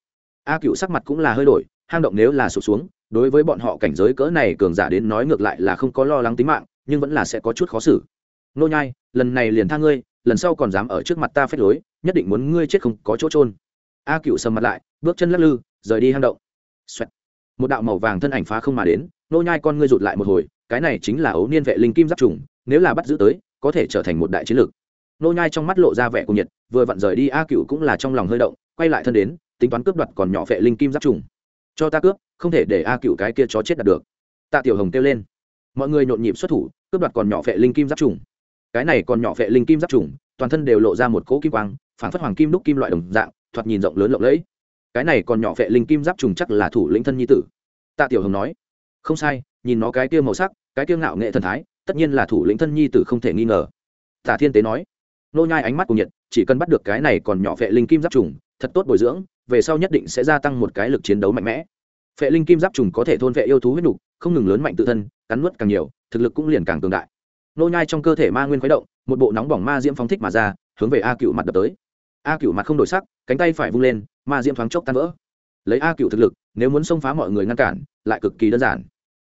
a cựu sắc mặt cũng là hơi đổi, hang động nếu là sụp xuống, đối với bọn họ cảnh giới cỡ này cường giả đến nói ngược lại là không có lo lắng tính mạng, nhưng vẫn là sẽ có chút khó xử. Nô nhai, lần này liền tha ngươi, lần sau còn dám ở trước mặt ta phép lối, nhất định muốn ngươi chết không có chỗ trôn a cựu sầm mặt lại, bước chân lắc lư, rời đi hang động. Xoẹt. một đạo màu vàng thân ảnh phá không mà đến, nô nhai con ngươi rụt lại một hồi, cái này chính là ấu niên vệ linh kim giáp trùng, nếu là bắt giữ tới, có thể trở thành một đại chiến lược. Nô nhai trong mắt lộ ra vẻ cuồng nhiệt, vừa vặn rời đi a cựu cũng là trong lòng hơi động, quay lại thân đến tính toán cướp đoạt còn nhỏ vệ linh kim giáp trùng. Cho ta cướp, không thể để a cựu cái kia chó chết đạt được. Tạ tiểu hồng kêu lên. Mọi người nhộn nhịp xuất thủ, cướp đoạt còn nhỏ vệ linh kim giáp trùng. Cái này còn nhỏ vệ linh kim giáp trùng, toàn thân đều lộ ra một cỗ kim quang phản phất hoàng kim đúc kim loại đồng dạng, thoạt nhìn rộng lớn lộng lẫy. Cái này còn nhỏ vệ linh kim giáp trùng chắc là thủ lĩnh thân nhi tử. Tạ tiểu hồng nói. Không sai, nhìn nó cái kia màu sắc, cái kia ngạo nghệ thần thái, tất nhiên là thủ lĩnh thân nhi tử không thể nghi ngờ. Tạ thiên tế nói. Nô nhai ánh mắt cùng nhiệt, chỉ cần bắt được cái này còn nhỏ vệ linh kim giáp trùng, thật tốt bồi dưỡng về sau nhất định sẽ gia tăng một cái lực chiến đấu mạnh mẽ. Phệ linh kim giáp trùng có thể thôn vệ yêu thú huyết nục, không ngừng lớn mạnh tự thân, cắn nuốt càng nhiều, thực lực cũng liền càng cường đại. Nô nhai trong cơ thể ma nguyên khuấy động, một bộ nóng bỏng ma diễm phóng thích mà ra, hướng về a cựu mặt đập tới. A cựu mặt không đổi sắc, cánh tay phải vung lên, ma diễm thoáng chốc tan vỡ. Lấy a cựu thực lực, nếu muốn xông phá mọi người ngăn cản, lại cực kỳ đơn giản.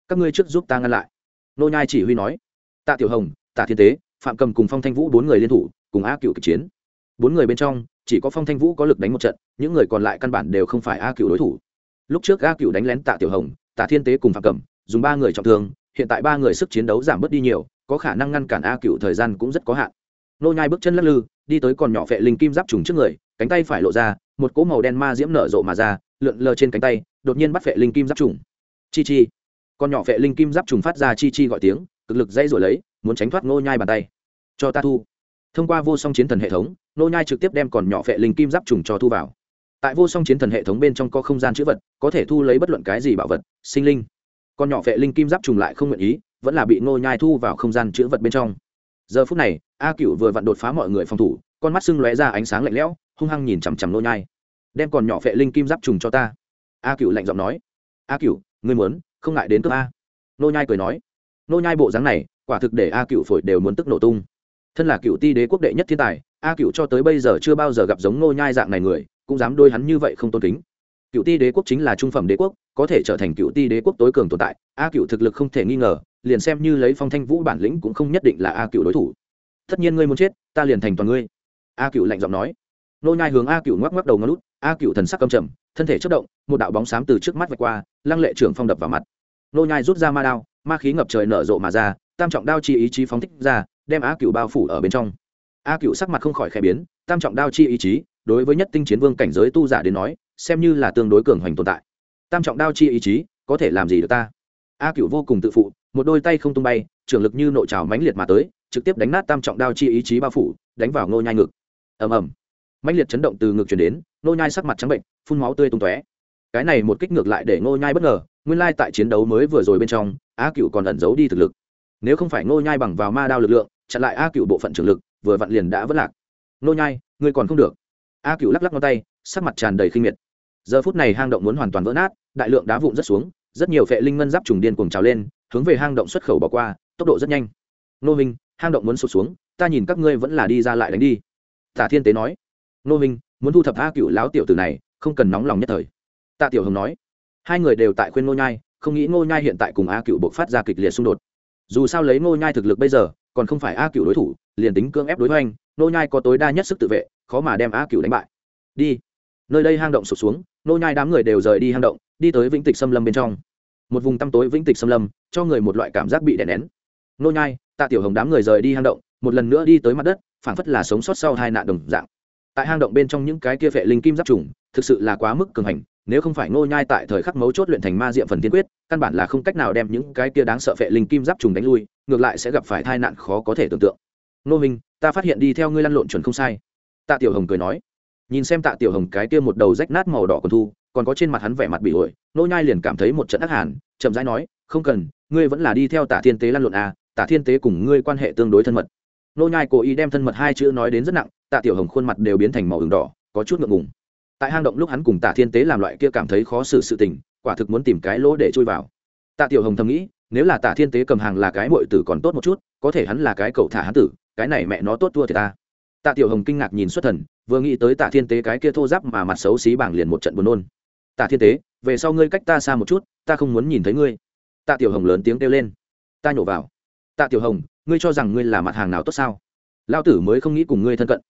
Các ngươi trước giúp ta ngăn lại. Nô nhai chỉ huy nói. Tạ tiểu hồng, tạ thiên tế, phạm cầm cùng phong thanh vũ bốn người liên thủ, cùng a cựu kịch chiến. Bốn người bên trong chỉ có phong thanh vũ có lực đánh một trận, những người còn lại căn bản đều không phải a cựu đối thủ. Lúc trước a cựu đánh lén tạ tiểu hồng, tạ thiên tế cùng phạm cầm dùng ba người trọng thương, hiện tại ba người sức chiến đấu giảm bớt đi nhiều, có khả năng ngăn cản a cựu thời gian cũng rất có hạn. Nô nhai bước chân lắc lư, đi tới còn nhỏ vệ linh kim giáp trùng trước người, cánh tay phải lộ ra, một cỗ màu đen ma diễm nở rộ mà ra, lượn lờ trên cánh tay, đột nhiên bắt vệ linh kim giáp trùng. Chi chi. Con nhỏ vệ linh kim giáp trùng phát ra chi chi gọi tiếng, cực lực dây rồi lấy, muốn tránh thoát nô nhai bàn tay. Cho ta thu thông qua vô song chiến thần hệ thống, nô nhai trực tiếp đem còn nhỏ vệ linh kim giáp trùng cho thu vào. Tại vô song chiến thần hệ thống bên trong có không gian chữ vật, có thể thu lấy bất luận cái gì bảo vật, sinh linh. Còn nhỏ vệ linh kim giáp trùng lại không nguyện ý, vẫn là bị nô nhai thu vào không gian chữ vật bên trong. Giờ phút này, a cựu vừa vặn đột phá mọi người phòng thủ, con mắt sưng lóe ra ánh sáng lạnh lẽo, hung hăng nhìn chằm chằm nô nhai. Đem còn nhỏ vệ linh kim giáp trùng cho ta. A cựu lạnh giọng nói. A cựu ngươi muốn, không ngại đến cướp a. Nô nhai cười nói. Nô nhai bộ dáng này, quả thực để a cựu phổi đều muốn tức nổ tung thân là cựu ti đế quốc đệ nhất thiên tài, a cựu cho tới bây giờ chưa bao giờ gặp giống nô nhai dạng này người, cũng dám đôi hắn như vậy không tôn kính. Cựu ti đế quốc chính là trung phẩm đế quốc, có thể trở thành cựu ti đế quốc tối cường tồn tại, a cựu thực lực không thể nghi ngờ, liền xem như lấy phong thanh vũ bản lĩnh cũng không nhất định là a cựu đối thủ. Tất nhiên ngươi muốn chết, ta liền thành toàn ngươi. A cựu lạnh giọng nói. Nô nhai hướng a cựu ngoắc ngoắc đầu ngón lút a cựu thần sắc cầm trầm, thân thể chất động, một đạo bóng xám từ trước mắt vạch qua, lăng lệ trưởng phong đập vào mặt. Nô nhai rút ra ma đao, ma khí ngập trời nở rộ mà ra, tam trọng đao chi ý chí phóng thích ra đem a cựu bao phủ ở bên trong. A cựu sắc mặt không khỏi khẽ biến, tam trọng đao chi ý chí, đối với nhất tinh chiến vương cảnh giới tu giả đến nói, xem như là tương đối cường hoành tồn tại. Tam trọng đao chi ý chí, có thể làm gì được ta? A cựu vô cùng tự phụ, một đôi tay không tung bay, trường lực như nội trào mãnh liệt mà tới, trực tiếp đánh nát tam trọng đao chi ý chí bao phủ, đánh vào ngô nhai ngực. Ầm ầm. Mãnh liệt chấn động từ ngực chuyển đến, ngô nhai sắc mặt trắng bệnh, phun máu tươi tung tóe. Cái này một kích ngược lại để ngô nhai bất ngờ, nguyên lai tại chiến đấu mới vừa rồi bên trong a cựu còn ẩn giấu đi thực lực. Nếu không phải ngô nhai bằng vào ma đao lực lượng chặn lại a cựu bộ phận trưởng lực, vừa vặn liền đã vất lạc. Nô nhai, ngươi còn không được. A cựu lắc lắc ngón tay, sắc mặt tràn đầy khinh miệt. Giờ phút này hang động muốn hoàn toàn vỡ nát, đại lượng đá vụn rất xuống, rất nhiều phệ linh ngân giáp trùng điên cuồng trào lên, hướng về hang động xuất khẩu bỏ qua, tốc độ rất nhanh. Nô minh, hang động muốn sụt xuống, ta nhìn các ngươi vẫn là đi ra lại đánh đi. Tả thiên tế nói. Nô minh, muốn thu thập a cựu láo tiểu tử này, không cần nóng lòng nhất thời. Tạ tiểu hồng nói. Hai người đều tại khuyên ngô nhai, không nghĩ ngô nhai hiện tại cùng a cựu buộc phát ra kịch liệt xung đột. Dù sao lấy ngô nhai thực lực bây giờ còn không phải a cựu đối thủ, liền tính cưỡng ép đối hoành nô nhai có tối đa nhất sức tự vệ, khó mà đem a cựu đánh bại. Đi. Nơi đây hang động sụp xuống, nô nhai đám người đều rời đi hang động, đi tới vĩnh tịch xâm lâm bên trong. Một vùng tăm tối vĩnh tịch xâm lâm, cho người một loại cảm giác bị đè nén. Nô nhai, tạ tiểu hồng đám người rời đi hang động, một lần nữa đi tới mặt đất, phảng phất là sống sót sau hai nạn đồng dạng. Tại hang động bên trong những cái kia vệ linh kim giáp trùng, thực sự là quá mức cường hành, nếu không phải nô nhai tại thời khắc mấu chốt luyện thành ma diệm phần tiên quyết, căn bản là không cách nào đem những cái kia đáng sợ vệ linh kim giáp trùng đánh lui ngược lại sẽ gặp phải tai nạn khó có thể tưởng tượng. Nô minh, ta phát hiện đi theo ngươi lăn lộn chuẩn không sai. Tạ tiểu hồng cười nói. Nhìn xem tạ tiểu hồng cái kia một đầu rách nát màu đỏ còn thu, còn có trên mặt hắn vẻ mặt bị ổi, Nô nhai liền cảm thấy một trận ác hàn, chậm rãi nói, không cần, ngươi vẫn là đi theo tạ thiên tế lăn lộn à tạ thiên tế cùng ngươi quan hệ tương đối thân mật. Nô nhai cố ý đem thân mật hai chữ nói đến rất nặng, tạ tiểu hồng khuôn mặt đều biến thành màu ửng đỏ, có chút ngượng ngùng. Tại hang động lúc hắn cùng tạ thiên tế làm loại kia cảm thấy khó xử sự tình, quả thực muốn tìm cái lỗ để chui vào. Tạ tiểu hồng thầm nghĩ nếu là tạ thiên tế cầm hàng là cái muội tử còn tốt một chút, có thể hắn là cái cậu thả hắn tử, cái này mẹ nó tốt thua thì ta. Tạ tiểu hồng kinh ngạc nhìn xuất thần, vừa nghĩ tới tạ thiên tế cái kia thô giáp mà mặt xấu xí bảng liền một trận buồn nôn. Tạ thiên tế, về sau ngươi cách ta xa một chút, ta không muốn nhìn thấy ngươi. Tạ tiểu hồng lớn tiếng kêu lên. Ta nhổ vào. Tạ tiểu hồng, ngươi cho rằng ngươi là mặt hàng nào tốt sao? Lao tử mới không nghĩ cùng ngươi thân cận.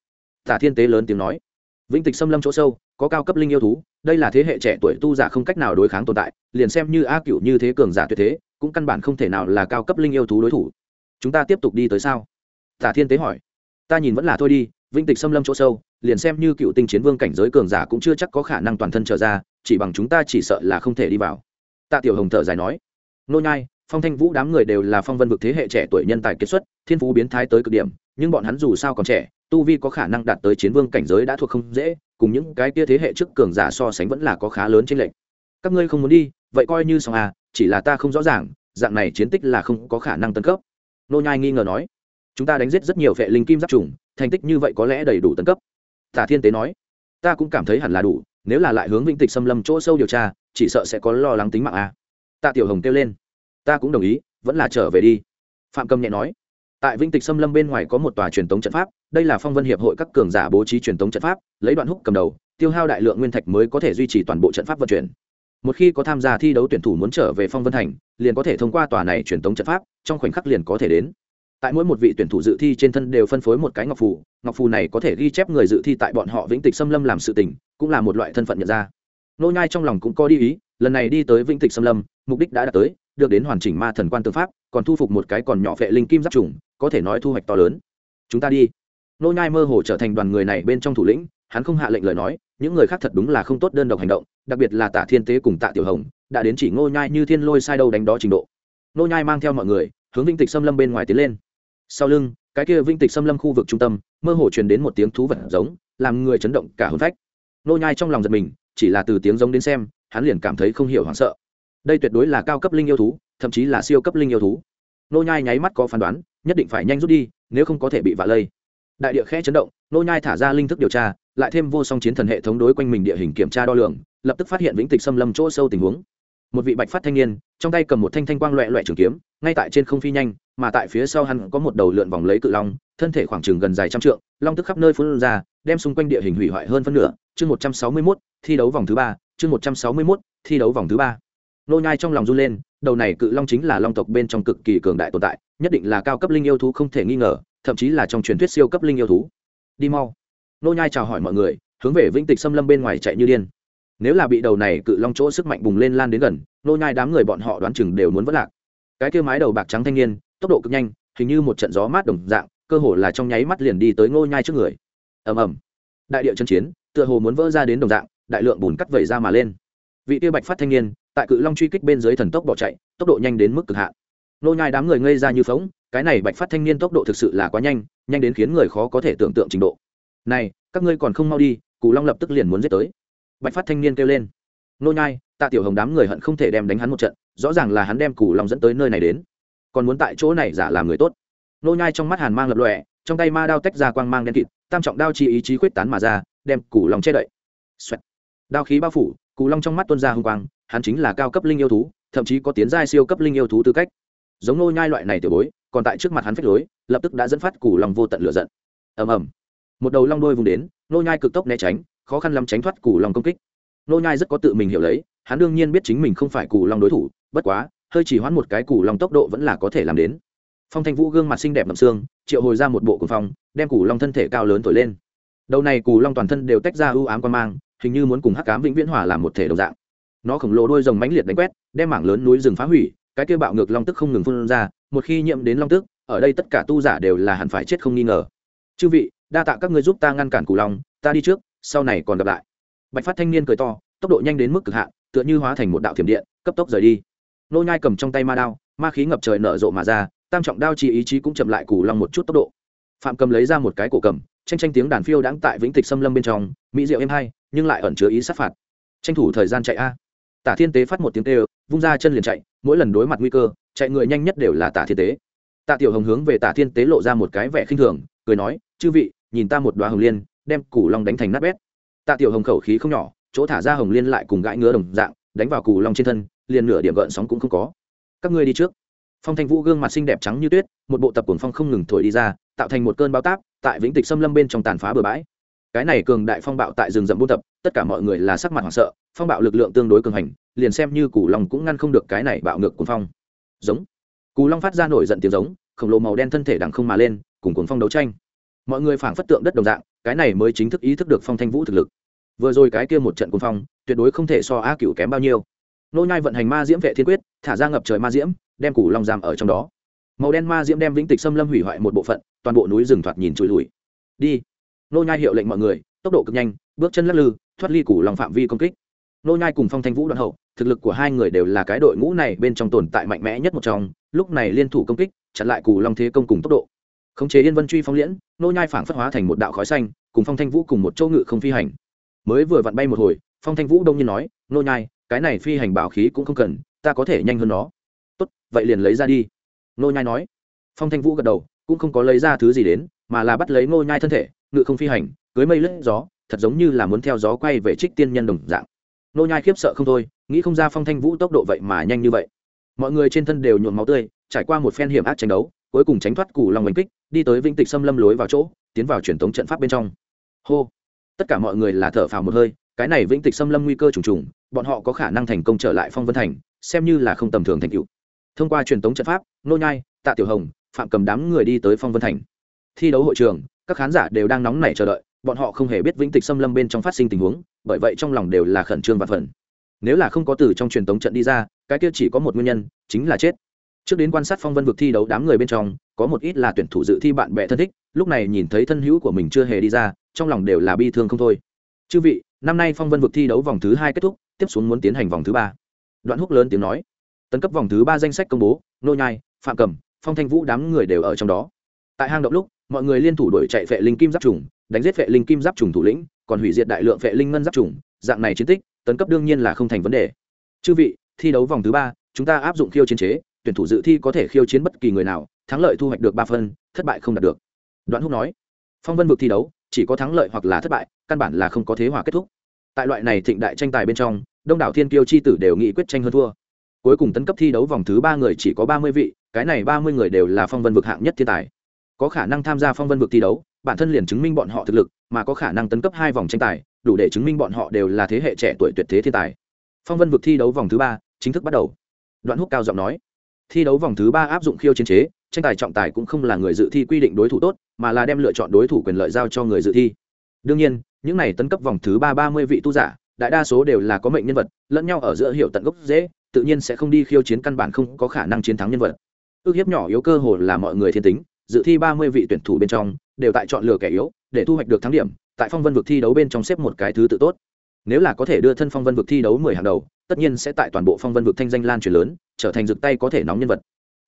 Tạ thiên tế lớn tiếng nói. Vĩnh tịch xâm lâm chỗ sâu có cao cấp linh yêu thú, đây là thế hệ trẻ tuổi tu giả không cách nào đối kháng tồn tại, liền xem như a cựu như thế cường giả tuyệt thế, cũng căn bản không thể nào là cao cấp linh yêu thú đối thủ. Chúng ta tiếp tục đi tới sao? Tả thiên tế hỏi. Ta nhìn vẫn là thôi đi, vĩnh tịch xâm lâm chỗ sâu, liền xem như cựu tinh chiến vương cảnh giới cường giả cũng chưa chắc có khả năng toàn thân trở ra, chỉ bằng chúng ta chỉ sợ là không thể đi vào. Tạ tiểu hồng thở dài nói. Nô nhai, phong thanh vũ đám người đều là phong vân vực thế hệ trẻ tuổi nhân tài kết xuất, thiên phú biến thái tới cực điểm nhưng bọn hắn dù sao còn trẻ, tu vi có khả năng đạt tới chiến vương cảnh giới đã thuộc không dễ, cùng những cái kia thế hệ trước cường giả so sánh vẫn là có khá lớn trên lệnh các ngươi không muốn đi, vậy coi như xong à chỉ là ta không rõ ràng, dạng này chiến tích là không có khả năng tấn cấp. Nô nhai nghi ngờ nói, chúng ta đánh giết rất nhiều vệ linh kim giáp trùng thành tích như vậy có lẽ đầy đủ tấn cấp. Tả thiên tế nói, ta cũng cảm thấy hẳn là đủ, nếu là lại hướng vĩnh tịch xâm lâm chỗ sâu điều tra, chỉ sợ sẽ có lo lắng tính mạng à. Tạ tiểu hồng kêu lên, ta cũng đồng ý, vẫn là trở về đi. Phạm cầm nhẹ nói tại vĩnh tịch xâm lâm bên ngoài có một tòa truyền thống trận pháp, đây là phong vân hiệp hội các cường giả bố trí truyền thống trận pháp, lấy đoạn húc cầm đầu, tiêu hao đại lượng nguyên thạch mới có thể duy trì toàn bộ trận pháp vận chuyển. Một khi có tham gia thi đấu tuyển thủ muốn trở về phong vân thành, liền có thể thông qua tòa này truyền thống trận pháp, trong khoảnh khắc liền có thể đến. Tại mỗi một vị tuyển thủ dự thi trên thân đều phân phối một cái ngọc phù ngọc phù này có thể ghi chép người dự thi tại bọn họ vĩnh tịch xâm lâm làm sự tình, cũng là một loại thân phận nhận ra. Nô nhai trong lòng cũng có đi ý, lần này đi tới vĩnh tịch xâm lâm, mục đích đã đạt tới, được đến hoàn chỉnh ma thần quan tư pháp, còn thu phục một cái còn nhỏ vệ linh kim giáp trùng có thể nói thu hoạch to lớn. Chúng ta đi. Nô nhai mơ hồ trở thành đoàn người này bên trong thủ lĩnh, hắn không hạ lệnh lời nói, những người khác thật đúng là không tốt đơn độc hành động, đặc biệt là tạ thiên tế cùng tạ tiểu hồng, đã đến chỉ ngô nhai như thiên lôi sai đâu đánh đó trình độ. Nô nhai mang theo mọi người, hướng vinh tịch xâm lâm bên ngoài tiến lên. Sau lưng, cái kia vinh tịch xâm lâm khu vực trung tâm, mơ hồ truyền đến một tiếng thú vật giống, làm người chấn động cả hồn phách. Nô nhai trong lòng giật mình, chỉ là từ tiếng giống đến xem, hắn liền cảm thấy không hiểu hoảng sợ. Đây tuyệt đối là cao cấp linh yêu thú, thậm chí là siêu cấp linh yêu thú nô nhai nháy mắt có phán đoán nhất định phải nhanh rút đi nếu không có thể bị vạ lây. Đại địa khẽ chấn động nô nhai thả ra linh thức điều tra lại thêm vô song chiến thần hệ thống đối quanh mình địa hình kiểm tra đo lường lập tức phát hiện vĩnh tịch xâm lâm chỗ sâu tình huống. Một vị bạch phát thanh niên trong tay cầm một thanh thanh quang loẹ loẹ trường kiếm ngay tại trên không phi nhanh mà tại phía sau hắn có một đầu lượn vòng lấy cự long thân thể khoảng chừng gần dài trăm trượng long tức khắp nơi phun ra đem xung quanh địa hình hủy hoại hơn phân nửa. Chương một trăm sáu mươi 161, thi đấu vòng thứ ba chương một trăm sáu mươi 161, thi đấu vòng thứ ba nô nhai trong lòng run lên, đầu này cự long chính là long tộc bên trong cực kỳ cường đại tồn tại, nhất định là cao cấp linh yêu thú không thể nghi ngờ, thậm chí là trong truyền thuyết siêu cấp linh yêu thú. Đi mau. Nô nhai chào hỏi mọi người, hướng về vĩnh tịch xâm lâm bên ngoài chạy như điên. Nếu là bị đầu này cự long chỗ sức mạnh bùng lên lan đến gần, nô nhai đám người bọn họ đoán chừng đều muốn vỡ lạc. Cái kia mái đầu bạc trắng thanh niên, tốc độ cực nhanh, hình như một trận gió mát đồng dạng, cơ hồ là trong nháy mắt liền đi tới nô nhai trước người. Ầm ầm. Đại địa chân chiến, tựa hồ muốn vỡ ra đến đồng dạng, đại lượng bùn cắt vẩy ra mà lên. Vị tiêu bạch phát thanh niên tại cự long truy kích bên dưới thần tốc bỏ chạy, tốc độ nhanh đến mức cực hạn. Nô nhai đám người ngây ra như phóng cái này bạch phát thanh niên tốc độ thực sự là quá nhanh nhanh đến khiến người khó có thể tưởng tượng trình độ. Này, các ngươi còn không mau đi, cù long lập tức liền muốn giết tới. Bạch phát thanh niên kêu lên. Nô nhai, tạ tiểu hồng đám người hận không thể đem đánh hắn một trận, rõ ràng là hắn đem cù long dẫn tới nơi này đến. Còn muốn tại chỗ này giả làm người tốt. Nô nhai trong mắt hàn mang lập lòe, trong tay ma đao tách ra quang mang đen kịt, tam trọng đao chi ý chí quyết tán mà ra, đem cù long che đậy. Xoẹt. đao khí bao phủ, cù long trong mắt tuôn ra hung quang hắn chính là cao cấp linh yêu thú, thậm chí có tiến giai siêu cấp linh yêu thú tư cách. Giống nô nhai loại này tiểu bối, còn tại trước mặt hắn phách lối, lập tức đã dẫn phát củ long vô tận lửa giận. Ầm ầm. Một đầu long đôi vùng đến, nô nhai cực tốc né tránh, khó khăn lắm tránh thoát củ long công kích. Nô nhai rất có tự mình hiểu lấy, hắn đương nhiên biết chính mình không phải củ long đối thủ, bất quá, hơi chỉ hoãn một cái củ long tốc độ vẫn là có thể làm đến. Phong thanh vũ gương mặt xinh đẹp ngậm xương, triệu hồi ra một bộ cuồng phong, đem củ long thân thể cao lớn thổi lên. Đầu này cù long toàn thân đều tách ra ưu ám quan mang, hình như muốn cùng hắc cám vĩnh viễn hòa làm một thể đồng dạng nó khổng lồ đôi rồng mãnh liệt đánh quét, đem mảng lớn núi rừng phá hủy, cái kia bạo ngược long tức không ngừng phun ra, một khi nhiễm đến long tức, ở đây tất cả tu giả đều là hẳn phải chết không nghi ngờ. Chư vị, đa tạ các ngươi giúp ta ngăn cản cù long, ta đi trước, sau này còn gặp lại. Bạch phát thanh niên cười to, tốc độ nhanh đến mức cực hạn, tựa như hóa thành một đạo thiểm điện, cấp tốc rời đi. Nô nhai cầm trong tay ma đao, ma khí ngập trời nở rộ mà ra, tam trọng đao chi ý chí cũng chậm lại cù long một chút tốc độ. Phạm cầm lấy ra một cái cổ cầm, tranh tranh tiếng đàn phiêu đãng tại vĩnh tịch xâm lâm bên trong, mỹ diệu êm hay, nhưng lại ẩn chứa ý sát phạt. Tranh thủ thời gian chạy a tả thiên tế phát một tiếng kêu, vung ra chân liền chạy, mỗi lần đối mặt nguy cơ, chạy người nhanh nhất đều là tả thiên tế. Tạ tiểu hồng hướng về tả thiên tế lộ ra một cái vẻ khinh thường, cười nói, chư vị, nhìn ta một đoá hồng liên, đem củ long đánh thành nát bét. Tạ tiểu hồng khẩu khí không nhỏ, chỗ thả ra hồng liên lại cùng gãi ngứa đồng dạng, đánh vào củ long trên thân, liền nửa điểm gợn sóng cũng không có. Các ngươi đi trước. Phong thanh vũ gương mặt xinh đẹp trắng như tuyết, một bộ tập cuồng phong không ngừng thổi đi ra, tạo thành một cơn bao táp, tại vĩnh tịch xâm lâm bên trong tàn phá bừa bãi cái này cường đại phong bạo tại rừng rậm buôn tập, tất cả mọi người là sắc mặt hoảng sợ, phong bạo lực lượng tương đối cường hành, liền xem như cù long cũng ngăn không được cái này bạo ngược cuồng phong. Giống. Cù long phát ra nổi giận tiếng giống, khổng lồ màu đen thân thể đằng không mà lên, cùng cuồng phong đấu tranh. Mọi người phảng phất tượng đất đồng dạng, cái này mới chính thức ý thức được phong thanh vũ thực lực. Vừa rồi cái kia một trận cuồng phong, tuyệt đối không thể so a cựu kém bao nhiêu. Nô nhai vận hành ma diễm vệ thiên quyết, thả ra ngập trời ma diễm, đem củ long giam ở trong đó. Màu đen ma diễm đem vĩnh tịch xâm lâm hủy hoại một bộ phận, toàn bộ núi rừng thoạt nhìn trụi lùi đi nô nhai hiệu lệnh mọi người, tốc độ cực nhanh, bước chân lắc lư, thoát ly củ long phạm vi công kích. Nô nhai cùng phong thanh vũ đoạn hậu, thực lực của hai người đều là cái đội ngũ này bên trong tồn tại mạnh mẽ nhất một trong, lúc này liên thủ công kích, chặn lại củ long thế công cùng tốc độ. Khống chế yên vân truy phong liễn, nô nhai phảng phất hóa thành một đạo khói xanh, cùng phong thanh vũ cùng một châu ngự không phi hành. Mới vừa vặn bay một hồi, phong thanh vũ đông nhiên nói, nô nhai, cái này phi hành bảo khí cũng không cần, ta có thể nhanh hơn nó. Tốt, vậy liền lấy ra đi. Nô nhai nói. Phong thanh vũ gật đầu, cũng không có lấy ra thứ gì đến, mà là bắt lấy nô nhai thân thể ngự không phi hành, cưới mây lướt gió, thật giống như là muốn theo gió quay về trích tiên nhân đồng dạng. Nô nhai khiếp sợ không thôi, nghĩ không ra phong thanh vũ tốc độ vậy mà nhanh như vậy. Mọi người trên thân đều nhuộm máu tươi, trải qua một phen hiểm ác tranh đấu, cuối cùng tránh thoát củ long đánh kích, đi tới vĩnh tịch xâm lâm lối vào chỗ, tiến vào truyền thống trận pháp bên trong. Hô! Tất cả mọi người là thở phào một hơi, cái này vĩnh tịch xâm lâm nguy cơ trùng trùng, bọn họ có khả năng thành công trở lại phong vân thành, xem như là không tầm thường thành tựu. Thông qua truyền thống trận pháp, nô nhai, tạ tiểu hồng, phạm cầm đám người đi tới phong vân thành. Thi đấu hội trường các khán giả đều đang nóng nảy chờ đợi, bọn họ không hề biết vĩnh tịch xâm lâm bên trong phát sinh tình huống, bởi vậy trong lòng đều là khẩn trương và phần nếu là không có từ trong truyền thống trận đi ra, cái kia chỉ có một nguyên nhân, chính là chết. Trước đến quan sát phong vân vực thi đấu đám người bên trong, có một ít là tuyển thủ dự thi bạn bè thân thích, lúc này nhìn thấy thân hữu của mình chưa hề đi ra, trong lòng đều là bi thương không thôi. Chư vị, năm nay phong vân vực thi đấu vòng thứ hai kết thúc, tiếp xuống muốn tiến hành vòng thứ ba. Đoạn húc lớn tiếng nói. Tấn cấp vòng thứ ba danh sách công bố, nô nhai, phạm cầm phong thanh vũ đám người đều ở trong đó. Tại hang động lúc mọi người liên thủ đuổi chạy vệ linh kim giáp trùng, đánh giết vệ linh kim giáp trùng thủ lĩnh, còn hủy diệt đại lượng vệ linh ngân giáp trùng. Dạng này chiến tích, tấn cấp đương nhiên là không thành vấn đề. Chư vị, thi đấu vòng thứ ba, chúng ta áp dụng khiêu chiến chế, tuyển thủ dự thi có thể khiêu chiến bất kỳ người nào, thắng lợi thu hoạch được ba phân thất bại không đạt được. Đoạn húc nói, phong vân vực thi đấu, chỉ có thắng lợi hoặc là thất bại, căn bản là không có thế hòa kết thúc. Tại loại này thịnh đại tranh tài bên trong, đông đảo thiên kiêu chi tử đều nghị quyết tranh hơn thua. Cuối cùng tấn cấp thi đấu vòng thứ ba người chỉ có ba mươi vị, cái này ba mươi người đều là phong vân vực hạng nhất thiên tài có khả năng tham gia phong vân vực thi đấu, bản thân liền chứng minh bọn họ thực lực, mà có khả năng tấn cấp hai vòng tranh tài, đủ để chứng minh bọn họ đều là thế hệ trẻ tuổi tuyệt thế thiên tài. Phong vân vực thi đấu vòng thứ ba chính thức bắt đầu. Đoạn húc cao giọng nói, thi đấu vòng thứ ba áp dụng khiêu chiến chế, tranh tài trọng tài cũng không là người dự thi quy định đối thủ tốt, mà là đem lựa chọn đối thủ quyền lợi giao cho người dự thi. Đương nhiên, những này tấn cấp vòng thứ ba ba mươi vị tu giả, đại đa số đều là có mệnh nhân vật, lẫn nhau ở giữa hiệu tận gốc dễ tự nhiên sẽ không đi khiêu chiến căn bản không có khả năng chiến thắng nhân vật. Ước hiếp nhỏ yếu cơ hồ là mọi người thiên tính dự thi ba mươi vị tuyển thủ bên trong, đều tại chọn lựa kẻ yếu, để thu hoạch được thắng điểm, tại phong vân vực thi đấu bên trong xếp một cái thứ tự tốt. Nếu là có thể đưa thân phong vân vực thi đấu mười hàng đầu, tất nhiên sẽ tại toàn bộ phong vân vực thanh danh lan truyền lớn, trở thành rực tay có thể nóng nhân vật.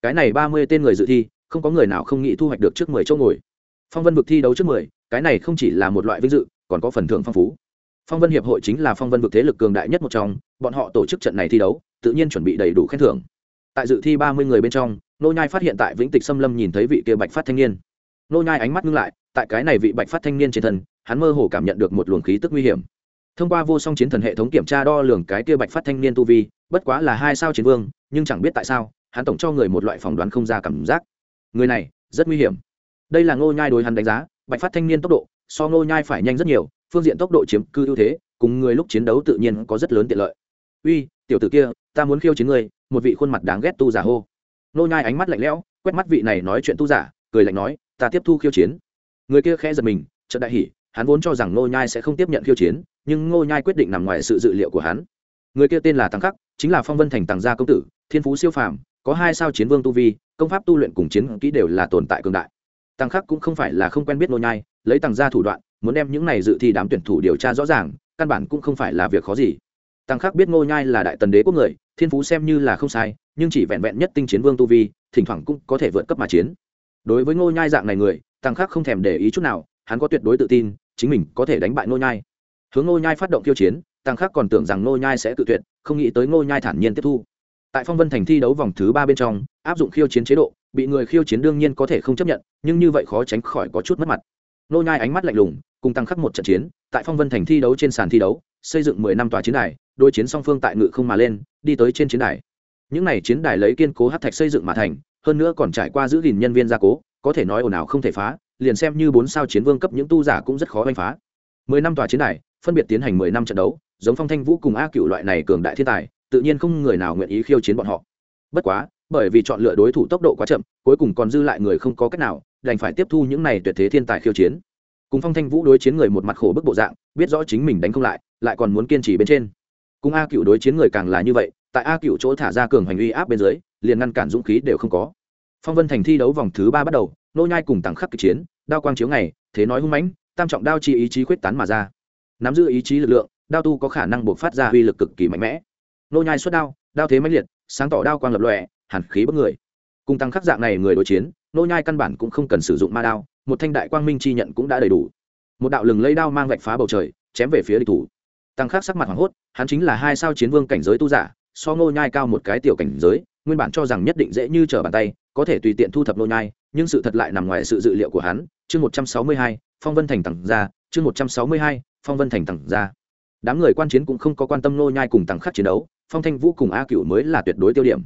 Cái này ba mươi tên người dự thi, không có người nào không nghĩ thu hoạch được trước mười chỗ ngồi. Phong vân vực thi đấu trước mười, cái này không chỉ là một loại vinh dự, còn có phần thưởng phong phú. Phong vân hiệp hội chính là phong vân vực thế lực cường đại nhất một trong, bọn họ tổ chức trận này thi đấu, tự nhiên chuẩn bị đầy đủ khen thưởng tại dự thi ba mươi người bên trong, nô nhai phát hiện tại vĩnh tịch xâm lâm nhìn thấy vị kia bạch phát thanh niên. Nô nhai ánh mắt ngưng lại, tại cái này vị bạch phát thanh niên trên thân, hắn mơ hồ cảm nhận được một luồng khí tức nguy hiểm. Thông qua vô song chiến thần hệ thống kiểm tra đo lường cái kia bạch phát thanh niên tu vi, bất quá là hai sao chiến vương, nhưng chẳng biết tại sao, hắn tổng cho người một loại phỏng đoán không ra cảm giác. Người này, rất nguy hiểm. Đây là ngô nhai đối hắn đánh giá, bạch phát thanh niên tốc độ, so ngô nhai phải nhanh rất nhiều, phương diện tốc độ chiếm cư ưu thế, cùng người lúc chiến đấu tự nhiên có rất lớn tiện lợi. Uy, tiểu tử kia, ta muốn khiêu chiến ngươi một vị khuôn mặt đáng ghét tu giả hô. Ngô nhai ánh mắt lạnh lẽo, quét mắt vị này nói chuyện tu giả, cười lạnh nói, ta tiếp thu khiêu chiến. Người kia khẽ giật mình, chợt đại hỉ, hắn vốn cho rằng ngô nhai sẽ không tiếp nhận khiêu chiến, nhưng ngô nhai quyết định nằm ngoài sự dự liệu của hắn. Người kia tên là tăng khắc, chính là phong vân thành tàng gia công tử, thiên phú siêu phàm, có hai sao chiến vương tu vi, công pháp tu luyện cùng chiến kỹ đều là tồn tại cường đại. Tăng khắc cũng không phải là không quen biết ngô nhai, lấy tàng gia thủ đoạn, muốn đem những này dự thi đám tuyển thủ điều tra rõ ràng, căn bản cũng không phải là việc khó gì tăng khắc biết ngô nhai là đại tần đế quốc người, thiên phú xem như là không sai, nhưng chỉ vẹn vẹn nhất tinh chiến vương tu vi, thỉnh thoảng cũng có thể vượt cấp mà chiến. Đối với ngô nhai dạng này người, tăng khắc không thèm để ý chút nào, hắn có tuyệt đối tự tin, chính mình có thể đánh bại ngô nhai. Hướng ngô nhai phát động khiêu chiến, tăng khắc còn tưởng rằng ngô nhai sẽ tự tuyệt, không nghĩ tới ngô nhai thản nhiên tiếp thu. Tại phong vân thành thi đấu vòng thứ ba bên trong, áp dụng khiêu chiến chế độ, bị người khiêu chiến đương nhiên có thể không chấp nhận, nhưng như vậy khó tránh khỏi có chút mất mặt. Ngô nhai ánh mắt lạnh lùng, cùng tăng khắc một trận chiến, tại phong vân thành thi đấu trên sàn thi đấu xây dựng mười năm tòa chiến đài đôi chiến song phương tại ngự không mà lên, đi tới trên chiến đài. Những này chiến đài lấy kiên cố hắc thạch xây dựng mà thành, hơn nữa còn trải qua giữ gìn nhân viên gia cố, có thể nói ồn ào không thể phá, liền xem như bốn sao chiến vương cấp những tu giả cũng rất khó đánh phá. Mười năm tòa chiến đài, phân biệt tiến hành mười năm trận đấu, giống phong thanh vũ cùng a cựu loại này cường đại thiên tài, tự nhiên không người nào nguyện ý khiêu chiến bọn họ. Bất quá, bởi vì chọn lựa đối thủ tốc độ quá chậm, cuối cùng còn dư lại người không có cách nào, đành phải tiếp thu những này tuyệt thế thiên tài khiêu chiến. Cùng phong thanh vũ đối chiến người một mặt khổ bức bộ dạng, biết rõ chính mình đánh không lại lại còn muốn kiên trì bên trên. Cùng a cựu đối chiến người càng là như vậy, tại a cựu chỗ thả ra cường hành uy áp bên dưới, liền ngăn cản dũng khí đều không có. Phong vân thành thi đấu vòng thứ ba bắt đầu, nô nhai cùng tặng khắc kịch chiến, đao quang chiếu ngày, thế nói hung mãnh, tam trọng đao chi ý chí quyết tán mà ra. Nắm giữ ý chí lực lượng, đao tu có khả năng buộc phát ra uy lực cực kỳ mạnh mẽ. Nô nhai xuất đao đao thế mãnh liệt, sáng tỏ đao quang lập lòe, hàn khí bất người. Cùng tăng khắc dạng này người đối chiến, nô nhai căn bản cũng không cần sử dụng ma đao, một thanh đại quang minh chi nhận cũng đã đầy đủ. Một đạo lừng lấy đao mang vạch phá bầu trời, chém về phía địch thủ tăng khắc sắc mặt hoảng hốt hắn chính là hai sao chiến vương cảnh giới tu giả so nô nhai cao một cái tiểu cảnh giới nguyên bản cho rằng nhất định dễ như trở bàn tay có thể tùy tiện thu thập nô nhai nhưng sự thật lại nằm ngoài sự dự liệu của hắn. Chương một trăm sáu mươi hai phong vân thành tặng ra chương một trăm sáu mươi hai phong vân thành tặng ra. Đám người quan chiến cũng không có quan tâm nô nhai cùng Tăng khắc chiến đấu phong thanh vũ cùng a Cựu mới là tuyệt đối tiêu điểm.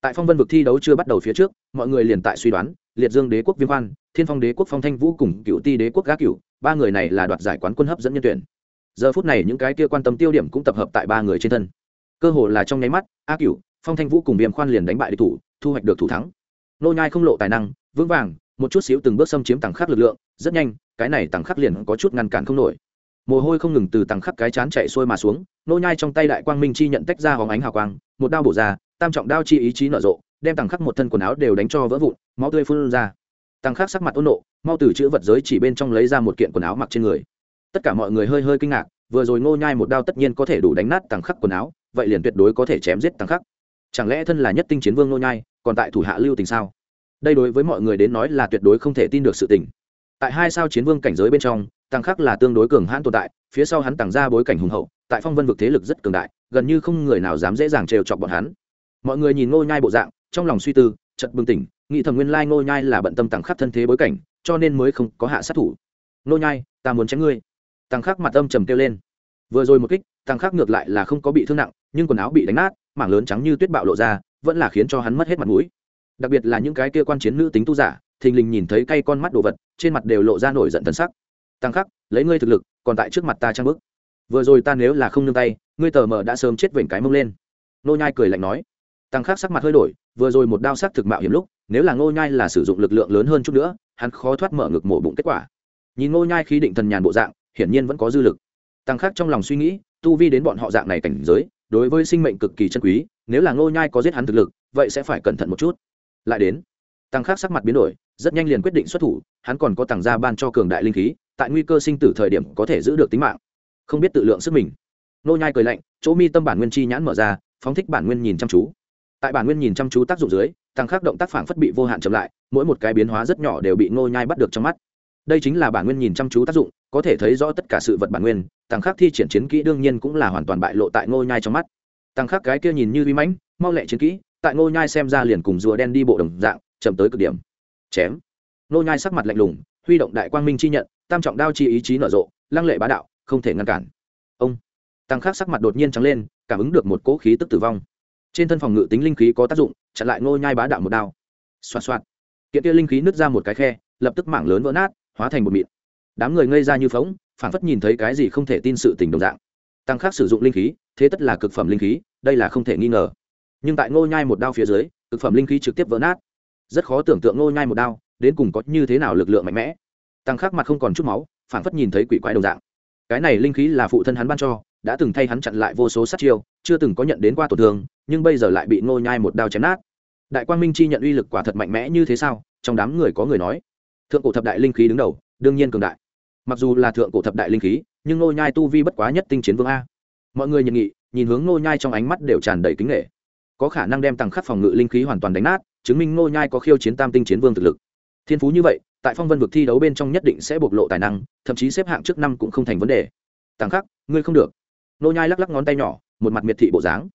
Tại phong vân vực thi đấu chưa bắt đầu phía trước mọi người liền tại suy đoán liệt dương đế quốc viêm quan thiên phong đế quốc phong thanh vũ cùng Cựu ti đế quốc a Cựu, ba người này là đoạt giải quán quân hấp dẫn nhân tuyển giờ phút này những cái kia quan tâm tiêu điểm cũng tập hợp tại ba người trên thân. Cơ hồ là trong nháy mắt, a cựu phong thanh vũ cùng viêm khoan liền đánh bại địch thủ, thu hoạch được thủ thắng. Nô nhai không lộ tài năng, vững vàng, một chút xíu từng bước xâm chiếm tầng khắc lực lượng, rất nhanh, cái này tầng khắc liền có chút ngăn cản không nổi. Mồ hôi không ngừng từ tầng khắc cái chán chạy xuôi mà xuống, nô nhai trong tay đại quang minh chi nhận tách ra hóng ánh hào quang, một đao bổ ra, tam trọng đao chi ý chí nở rộ, đem tầng khắc một thân quần áo đều đánh cho vỡ vụn, máu tươi phun ra. Tầng khắc sắc mặt ôn nộ, mau từ chữ vật giới chỉ bên trong lấy ra một kiện quần áo mặc trên người tất cả mọi người hơi hơi kinh ngạc, vừa rồi Ngô nhai một đao tất nhiên có thể đủ đánh nát tăng khắc quần áo, vậy liền tuyệt đối có thể chém giết tăng khắc. Chẳng lẽ thân là nhất tinh chiến vương Ngô nhai, còn tại thủ hạ lưu tình sao? Đây đối với mọi người đến nói là tuyệt đối không thể tin được sự tình. Tại hai sao chiến vương cảnh giới bên trong tăng khắc là tương đối cường hãn tồn tại, phía sau hắn tăng ra bối cảnh hùng hậu, tại phong vân vực thế lực rất cường đại, gần như không người nào dám dễ dàng trêu chọc bọn hắn. Mọi người nhìn ngô nhai bộ dạng, trong lòng suy tư, chợt bừng tỉnh, nghĩ thầm nguyên lai ngô nhai là bận tâm tăng khắc thân thế bối cảnh, cho nên mới không có hạ sát thủ. Ngô nhai, ta muốn chém ngươi tăng khắc mặt âm trầm kêu lên. Vừa rồi một kích, tăng khắc ngược lại là không có bị thương nặng, nhưng quần áo bị đánh nát, mảng lớn trắng như tuyết bạo lộ ra, vẫn là khiến cho hắn mất hết mặt mũi. Đặc biệt là những cái kia quan chiến nữ tính tu giả, thình lình nhìn thấy cay con mắt đồ vật, trên mặt đều lộ ra nổi giận thần sắc. Tăng khắc, lấy ngươi thực lực, còn tại trước mặt ta trang bức. Vừa rồi ta nếu là không nương tay, ngươi tờ mờ đã sớm chết vểnh cái mông lên. Nô nhai cười lạnh nói. Tăng khắc sắc mặt hơi đổi, vừa rồi một đao sắc thực mạo hiểm lúc, nếu là nô nhai là sử dụng lực lượng lớn hơn chút nữa, hắn khó thoát mở ngực mổ bụng kết quả. Nhìn nô nhai khí định thần nhàn bộ dạng hiển nhiên vẫn có dư lực. Tăng khắc trong lòng suy nghĩ, tu vi đến bọn họ dạng này cảnh giới, đối với sinh mệnh cực kỳ chân quý, nếu là Ngô nhai có giết hắn thực lực, vậy sẽ phải cẩn thận một chút. Lại đến, tăng khắc sắc mặt biến đổi, rất nhanh liền quyết định xuất thủ, hắn còn có tàng gia ban cho cường đại linh khí, tại nguy cơ sinh tử thời điểm có thể giữ được tính mạng. Không biết tự lượng sức mình. Ngô nhai cười lạnh, chỗ mi tâm bản nguyên chi nhãn mở ra, phóng thích bản nguyên nhìn chăm chú. Tại bản nguyên nhìn chăm chú tác dụng dưới, tăng khắc động tác phản phất bị vô hạn chậm lại, mỗi một cái biến hóa rất nhỏ đều bị Ngô nhai bắt được trong mắt. Đây chính là bản nguyên nhìn chăm chú tác dụng có thể thấy rõ tất cả sự vật bản nguyên, tăng khắc thi triển chiến kỹ đương nhiên cũng là hoàn toàn bại lộ tại ngô nhai trong mắt. Tăng khắc cái kia nhìn như vi mãnh, mau lẹ chiến kỹ, tại ngô nhai xem ra liền cùng rùa đen đi bộ đồng dạng, chậm tới cực điểm. Chém. Ngô nhai sắc mặt lạnh lùng, huy động đại quang minh chi nhận, tam trọng đao chi ý chí nở rộ, lăng lệ bá đạo, không thể ngăn cản. Ông. Tăng khắc sắc mặt đột nhiên trắng lên, cảm ứng được một cỗ khí tức tử vong. Trên thân phòng ngự tính linh khí có tác dụng, chặn lại ngô nhai bá đạo một đao. Xoạt xoạt. Kiện kia linh khí nứt ra một cái khe, lập tức mảng lớn vỡ nát, hóa thành một mịn đám người ngây ra như phóng phản phất nhìn thấy cái gì không thể tin sự tình đồng dạng. Tăng khác sử dụng linh khí, thế tất là cực phẩm linh khí, đây là không thể nghi ngờ. Nhưng tại ngô nhai một đao phía dưới, cực phẩm linh khí trực tiếp vỡ nát. Rất khó tưởng tượng ngô nhai một đao, đến cùng có như thế nào lực lượng mạnh mẽ. Tăng khắc mặt không còn chút máu phản phất nhìn thấy quỷ quái đồng dạng. Cái này linh khí là phụ thân hắn ban cho, đã từng thay hắn chặn lại vô số sát chiêu, chưa từng có nhận đến qua tổn thương, nhưng bây giờ lại bị ngô nhai một đao chém nát. Đại quang minh chi nhận uy lực quả thật mạnh mẽ như thế sao? Trong đám người có người nói. Thượng cổ thập đại linh khí đứng đầu, đương nhiên cường đại mặc dù là thượng cổ thập đại linh khí, nhưng nô nhai tu vi bất quá nhất tinh chiến vương a. Mọi người nhận nghị, nhìn hướng nô nhai trong ánh mắt đều tràn đầy kính nghệ có khả năng đem tăng khắc phòng ngự linh khí hoàn toàn đánh nát, chứng minh nô nhai có khiêu chiến tam tinh chiến vương thực lực. Thiên phú như vậy, tại phong vân vực thi đấu bên trong nhất định sẽ bộc lộ tài năng, thậm chí xếp hạng trước năm cũng không thành vấn đề. Tăng khắc, ngươi không được. Nô nhai lắc lắc ngón tay nhỏ, một mặt miệt thị bộ dáng.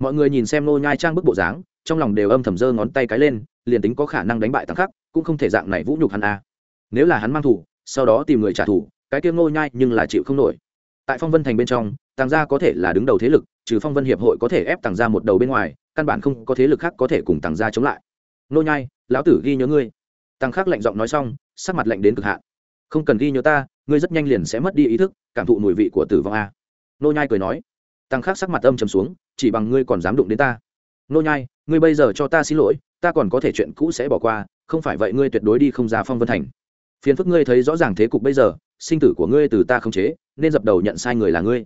Mọi người nhìn xem nô nhai trang bức bộ dáng, trong lòng đều âm thầm giơ ngón tay cái lên, liền tính có khả năng đánh bại tăng khắc, cũng không thể dạng này vũ nhục hắn a. Nếu là hắn mang thủ sau đó tìm người trả thù, cái kia ngô nhai nhưng là chịu không nổi. Tại phong vân thành bên trong, tàng gia có thể là đứng đầu thế lực, trừ phong vân hiệp hội có thể ép tàng gia một đầu bên ngoài, căn bản không có thế lực khác có thể cùng tàng gia chống lại. Nô nhai, lão tử ghi nhớ ngươi. Tàng khắc lạnh giọng nói xong, sắc mặt lạnh đến cực hạn. Không cần ghi nhớ ta, ngươi rất nhanh liền sẽ mất đi ý thức, cảm thụ mùi vị của tử vong a. Nô nhai cười nói. Tàng khắc sắc mặt âm trầm xuống, chỉ bằng ngươi còn dám đụng đến ta. Nô nhai, ngươi bây giờ cho ta xin lỗi, ta còn có thể chuyện cũ sẽ bỏ qua, không phải vậy ngươi tuyệt đối đi không ra phong vân thành phiền phức ngươi thấy rõ ràng thế cục bây giờ, sinh tử của ngươi từ ta không chế, nên dập đầu nhận sai người là ngươi.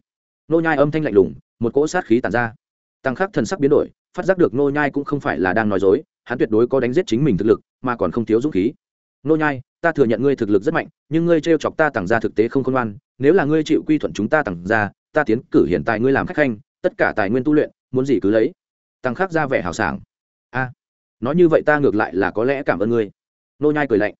Nô nhai âm thanh lạnh lùng, một cỗ sát khí tàn ra. Tăng khắc thần sắc biến đổi, phát giác được nô nhai cũng không phải là đang nói dối, hắn tuyệt đối có đánh giết chính mình thực lực, mà còn không thiếu dũng khí. Nô nhai, ta thừa nhận ngươi thực lực rất mạnh, nhưng ngươi treo chọc ta tàng ra thực tế không khôn ngoan, nếu là ngươi chịu quy thuận chúng ta tàng ra, ta tiến cử hiện tại ngươi làm khách khanh, tất cả tài nguyên tu luyện, muốn gì cứ lấy. Tăng khắc ra vẻ hào sảng. A, nói như vậy ta ngược lại là có lẽ cảm ơn ngươi. Nô nhai cười lạnh.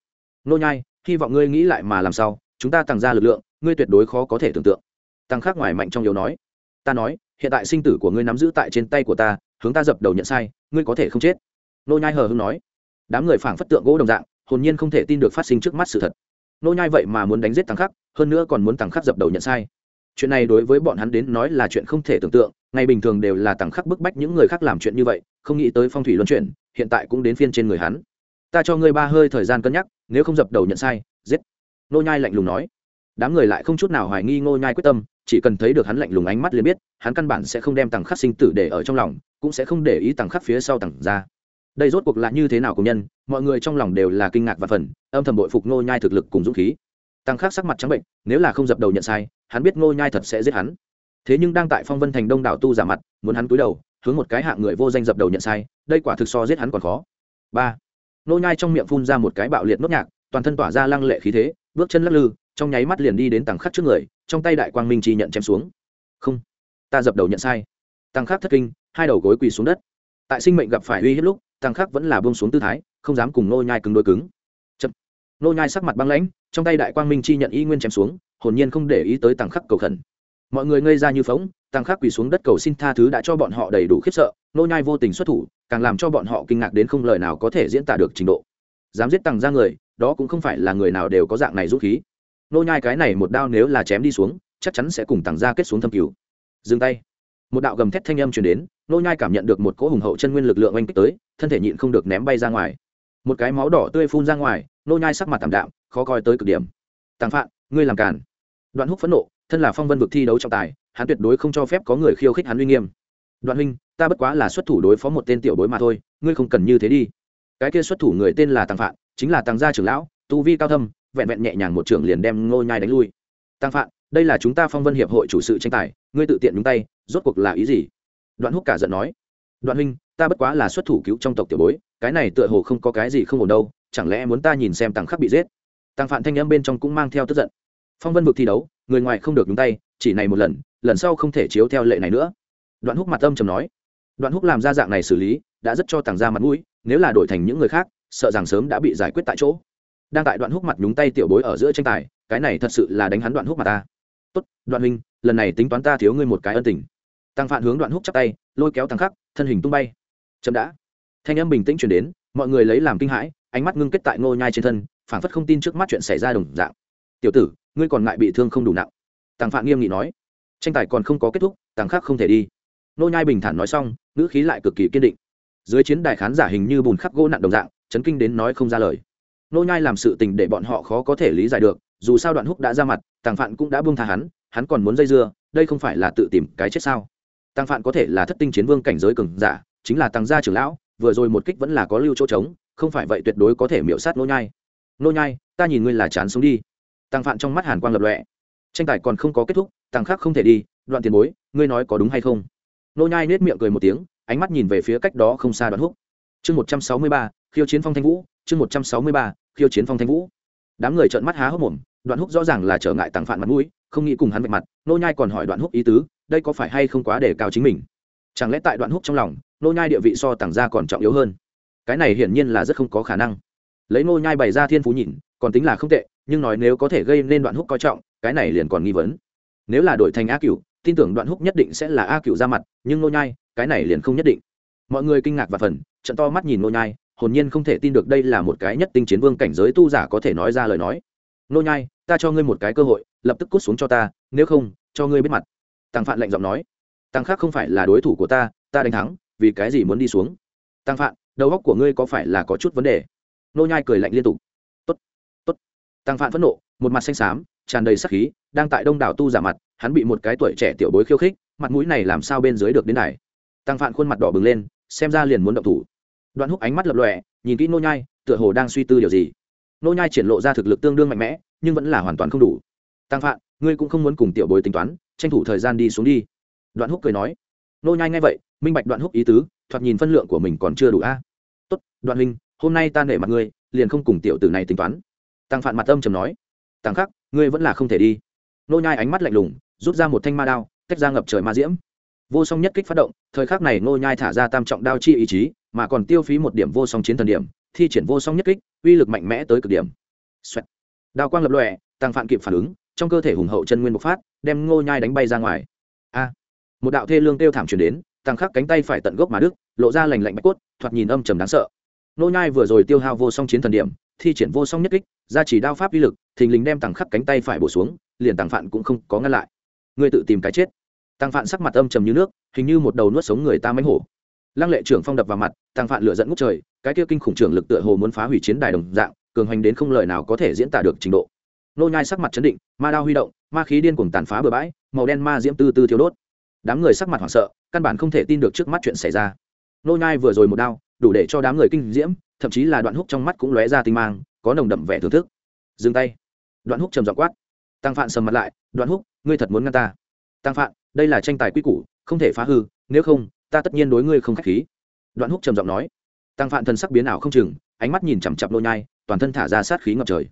Nô nhai hy vọng ngươi nghĩ lại mà làm sao, chúng ta tăng ra lực lượng, ngươi tuyệt đối khó có thể tưởng tượng. Tăng khắc ngoài mạnh trong yếu nói. Ta nói, hiện tại sinh tử của ngươi nắm giữ tại trên tay của ta, hướng ta dập đầu nhận sai, ngươi có thể không chết. Nô nhai hờ hững nói. Đám người phảng phất tượng gỗ đồng dạng, hồn nhiên không thể tin được phát sinh trước mắt sự thật. Nô nhai vậy mà muốn đánh giết tăng khắc, hơn nữa còn muốn tăng khắc dập đầu nhận sai. Chuyện này đối với bọn hắn đến nói là chuyện không thể tưởng tượng, ngày bình thường đều là tăng khắc bức bách những người khác làm chuyện như vậy, không nghĩ tới phong thủy luân chuyển, hiện tại cũng đến phiên trên người hắn ta cho ngươi ba hơi thời gian cân nhắc, nếu không dập đầu nhận sai, giết. Nô nhai lạnh lùng nói. Đám người lại không chút nào hoài nghi ngô nhai quyết tâm, chỉ cần thấy được hắn lạnh lùng ánh mắt liền biết, hắn căn bản sẽ không đem tàng khắc sinh tử để ở trong lòng, cũng sẽ không để ý tàng khắc phía sau tàng ra. Đây rốt cuộc là như thế nào của nhân, mọi người trong lòng đều là kinh ngạc và phần âm thầm bội phục ngô nhai thực lực cùng dũng khí. Tăng khắc sắc mặt trắng bệnh, nếu là không dập đầu nhận sai, hắn biết ngô nhai thật sẽ giết hắn. Thế nhưng đang tại phong vân thành đông đảo tu giả mặt, muốn hắn cúi đầu, hướng một cái hạng người vô danh dập đầu nhận sai, đây quả thực so giết hắn còn khó. Ba nô nhai trong miệng phun ra một cái bạo liệt nốt nhạc, toàn thân tỏa ra lăng lệ khí thế, bước chân lắc lư, trong nháy mắt liền đi đến tàng khắc trước người, trong tay đại quang minh chi nhận chém xuống. Không, ta dập đầu nhận sai. Tàng khắc thất kinh, hai đầu gối quỳ xuống đất. Tại sinh mệnh gặp phải uy hiếp lúc tàng khắc vẫn là buông xuống tư thái, không dám cùng nô nhai cứng đối cứng. Chậm. nô nhai sắc mặt băng lãnh, trong tay đại quang minh chi nhận y nguyên chém xuống, hồn nhiên không để ý tới tàng khắc cầu khẩn. Mọi người ngây ra như phóng tàng khắc quỳ xuống đất cầu xin tha thứ đã cho bọn họ đầy đủ khiếp sợ nô nhai vô tình xuất thủ, càng làm cho bọn họ kinh ngạc đến không lời nào có thể diễn tả được trình độ. Dám giết tăng ra người, đó cũng không phải là người nào đều có dạng này dũng khí. Nô nhai cái này một đao nếu là chém đi xuống, chắc chắn sẽ cùng tăng ra kết xuống thâm cứu. Dừng tay. Một đạo gầm thét thanh âm truyền đến, nô nhai cảm nhận được một cỗ hùng hậu chân nguyên lực lượng oanh kích tới, thân thể nhịn không được ném bay ra ngoài. Một cái máu đỏ tươi phun ra ngoài, nô nhai sắc mặt tạm đạm, khó coi tới cực điểm. Tàng phạn, ngươi làm càn. Đoạn húc phẫn nộ, thân là phong vân vực thi đấu trọng tài, hắn tuyệt đối không cho phép có người khiêu khích hắn uy nghiêm. Đoạn huynh ta bất quá là xuất thủ đối phó một tên tiểu bối mà thôi, ngươi không cần như thế đi. Cái kia xuất thủ người tên là tàng phạn, chính là tàng gia trưởng lão, tu vi cao thâm, vẹn vẹn nhẹ nhàng một trưởng liền đem ngô nhai đánh lui. Tăng phạn, đây là chúng ta phong vân hiệp hội chủ sự tranh tài, ngươi tự tiện nhúng tay, rốt cuộc là ý gì? Đoạn húc cả giận nói. Đoạn huynh, ta bất quá là xuất thủ cứu trong tộc tiểu bối, cái này tựa hồ không có cái gì không ổn đâu, chẳng lẽ muốn ta nhìn xem tăng khắc bị giết? Tăng phạn thanh âm bên trong cũng mang theo tức giận. Phong vân vực thi đấu, người ngoài không được nhúng tay, chỉ này một lần lần sau không thể chiếu theo lệ này nữa. Đoạn húc mặt âm trầm nói đoạn húc làm ra dạng này xử lý, đã rất cho tàng ra mặt mũi, nếu là đổi thành những người khác, sợ rằng sớm đã bị giải quyết tại chỗ. Đang tại đoạn húc mặt nhúng tay tiểu bối ở giữa tranh tài, cái này thật sự là đánh hắn đoạn húc mặt ta. Tốt, đoạn huynh, lần này tính toán ta thiếu ngươi một cái ân tình. Tăng phản hướng đoạn húc chắp tay, lôi kéo tăng khắc, thân hình tung bay. Chậm đã. Thanh âm bình tĩnh chuyển đến, mọi người lấy làm kinh hãi, ánh mắt ngưng kết tại ngô nhai trên thân, phảng phất không tin trước mắt chuyện xảy ra đồng dạng. Tiểu tử, ngươi còn ngại bị thương không đủ nặng. Tăng phạn nghiêm nghị nói. Tranh tài còn không có kết thúc tăng khắc không thể đi. Nô nhai bình thản nói xong, ngữ khí lại cực kỳ kiên định. Dưới chiến đài khán giả hình như bùn khắc gỗ nặng đồng dạng, chấn kinh đến nói không ra lời. Nô nhai làm sự tình để bọn họ khó có thể lý giải được, dù sao đoạn húc đã ra mặt, tàng phạn cũng đã buông tha hắn hắn còn muốn dây dưa, đây không phải là tự tìm cái chết sao? Tàng phạn có thể là thất tinh chiến vương cảnh giới cường giả, chính là tàng gia trưởng lão, vừa rồi một kích vẫn là có lưu chỗ trống, không phải vậy tuyệt đối có thể miễu sát nô nhai. Nô nhai, ta nhìn ngươi là chán sống đi. Tàng phạn trong mắt hàn quang lập lọe tranh tài còn không có kết thúc, tàng khác không thể đi, đoạn tiền bối, ngươi nói có đúng hay không? Nô nhai nết miệng cười một tiếng, ánh mắt nhìn về phía cách đó không xa đoạn húc. Chương một trăm sáu mươi ba, khiêu chiến phong thanh vũ, chương một trăm sáu mươi ba, khiêu chiến phong thanh vũ. Đám người trợn mắt há hốc mồm, đoạn húc rõ ràng là trở ngại tàng phạn mặt mũi, không nghĩ cùng hắn vạch mặt, nô nhai còn hỏi đoạn húc ý tứ, đây có phải hay không quá để cao chính mình? Chẳng lẽ tại đoạn húc trong lòng, nô nhai địa vị so tàng gia còn trọng yếu hơn? Cái này hiển nhiên là rất không có khả năng. Lấy nô nhai bày ra thiên phú nhìn, còn tính là không tệ, nhưng nói nếu có thể gây nên đoạn húc coi trọng, cái này liền còn nghi vấn. Nếu là đổi thành ác cửu tin tưởng đoạn húc nhất định sẽ là a cựu ra mặt, nhưng nô nhai, cái này liền không nhất định. Mọi người kinh ngạc và phần, trận to mắt nhìn nô nhai, hồn nhiên không thể tin được đây là một cái nhất tinh chiến vương cảnh giới tu giả có thể nói ra lời nói. Nô nhai, ta cho ngươi một cái cơ hội, lập tức cút xuống cho ta, nếu không, cho ngươi biết mặt. Tăng phạn lạnh giọng nói. Tăng khác không phải là đối thủ của ta ta đánh thắng, vì cái gì muốn đi xuống? Tăng phạn, đầu óc của ngươi có phải là có chút vấn đề? Nô nhai cười lạnh liên tục. Tốt tốt. Tăng phạn phẫn nộ, một mặt xanh xám, tràn đầy sắc khí, đang tại đông đảo tu giả mặt hắn bị một cái tuổi trẻ tiểu bối khiêu khích, mặt mũi này làm sao bên dưới được đến này tăng phạn khuôn mặt đỏ bừng lên, xem ra liền muốn động thủ. Đoạn húc ánh mắt lập lòe, nhìn kỹ nô nhai, tựa hồ đang suy tư điều gì. Nô nhai triển lộ ra thực lực tương đương mạnh mẽ, nhưng vẫn là hoàn toàn không đủ. Tăng phạn, ngươi cũng không muốn cùng tiểu bối tính toán, tranh thủ thời gian đi xuống đi. Đoạn húc cười nói. Nô nhai nghe vậy, minh bạch đoạn húc ý tứ, thoạt nhìn phân lượng của mình còn chưa đủ a. Tốt, đoạn huynh, hôm nay ta nể mặt ngươi, liền không cùng tiểu tử này tính toán. Tăng phạn mặt âm trầm nói. Tăng khắc, ngươi vẫn là không thể đi. Nô nhai ánh mắt lạnh lùng rút ra một thanh ma đao, tách ra ngập trời ma diễm. Vô song nhất kích phát động, thời khắc này Ngô nhai thả ra tam trọng đao chi ý chí, mà còn tiêu phí một điểm vô song chiến thần điểm, thi triển vô song nhất kích, uy lực mạnh mẽ tới cực điểm. Xoẹt. đao quang lập lòe, tăng phản kịp phản ứng, trong cơ thể hùng hậu chân nguyên bộc phát, đem ngô nhai đánh bay ra ngoài. A. Một đạo thê lương tiêu thảm truyền đến, tăng khắc cánh tay phải tận gốc mà đức lộ ra lành lạnh bạch cốt, thoạt nhìn âm trầm đáng sợ. Ngô nhai vừa rồi tiêu hao vô song chiến thần điểm, thi triển vô song nhất kích, gia chỉ đao pháp uy lực, thình lình đem tăng khắc cánh tay phải bổ xuống, liền tăng phản cũng không có ngăn lại ngươi tự tìm cái chết. Tăng phạn sắc mặt âm trầm như nước, hình như một đầu nuốt sống người ta mánh hổ. Lăng lệ trưởng phong đập vào mặt, tăng phạn lửa dẫn ngút trời, cái kia kinh khủng trưởng lực tựa hồ muốn phá hủy chiến đài đồng dạng, cường hành đến không lời nào có thể diễn tả được trình độ. Nô nhai sắc mặt chấn định, ma đao huy động, ma khí điên cuồng tàn phá bừa bãi, màu đen ma diễm tư tư thiêu đốt. Đám người sắc mặt hoảng sợ, căn bản không thể tin được trước mắt chuyện xảy ra. Nô nhai vừa rồi một đao, đủ để cho đám người kinh diễm, thậm chí là đoạn húc trong mắt cũng lóe ra tinh mang, có nồng đậm vẻ thưởng thức. Dừng tay. Đoạn húc trầm giọng quát. Tăng phạn sầm mặt lại, đoạn húc ngươi thật muốn ngăn ta? Tăng phạn, đây là tranh tài quy củ, không thể phá hư, nếu không, ta tất nhiên đối ngươi không khách khí. Đoạn húc trầm giọng nói. Tăng phạn thần sắc biến ảo không chừng, ánh mắt nhìn chằm chặp nô nhai, toàn thân thả ra sát khí ngập trời.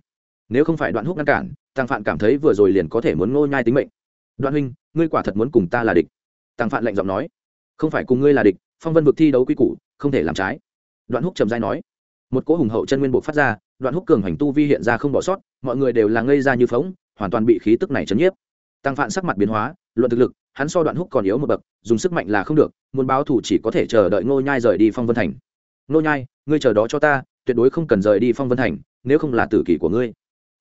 Nếu không phải đoạn húc ngăn cản tăng phạn cảm thấy vừa rồi liền có thể muốn nô nhai tính mệnh. Đoạn huynh, ngươi quả thật muốn cùng ta là địch. Tăng phạn lạnh giọng nói. Không phải cùng ngươi là địch, phong vân vực thi đấu quy củ, không thể làm trái. Đoạn húc trầm dai nói. Một cỗ hùng hậu chân nguyên bộ phát ra, đoạn húc cường hành tu vi hiện ra không bỏ sót, mọi người đều là ngây ra như phóng hoàn toàn bị khí tức này chấn nhiếp tăng phạn sắc mặt biến hóa, luận thực lực, hắn so đoạn húc còn yếu một bậc, dùng sức mạnh là không được, muốn báo thủ chỉ có thể chờ đợi ngô nhai rời đi phong vân thành. Ngô nhai, ngươi chờ đó cho ta, tuyệt đối không cần rời đi phong vân thành, nếu không là tử kỷ của ngươi.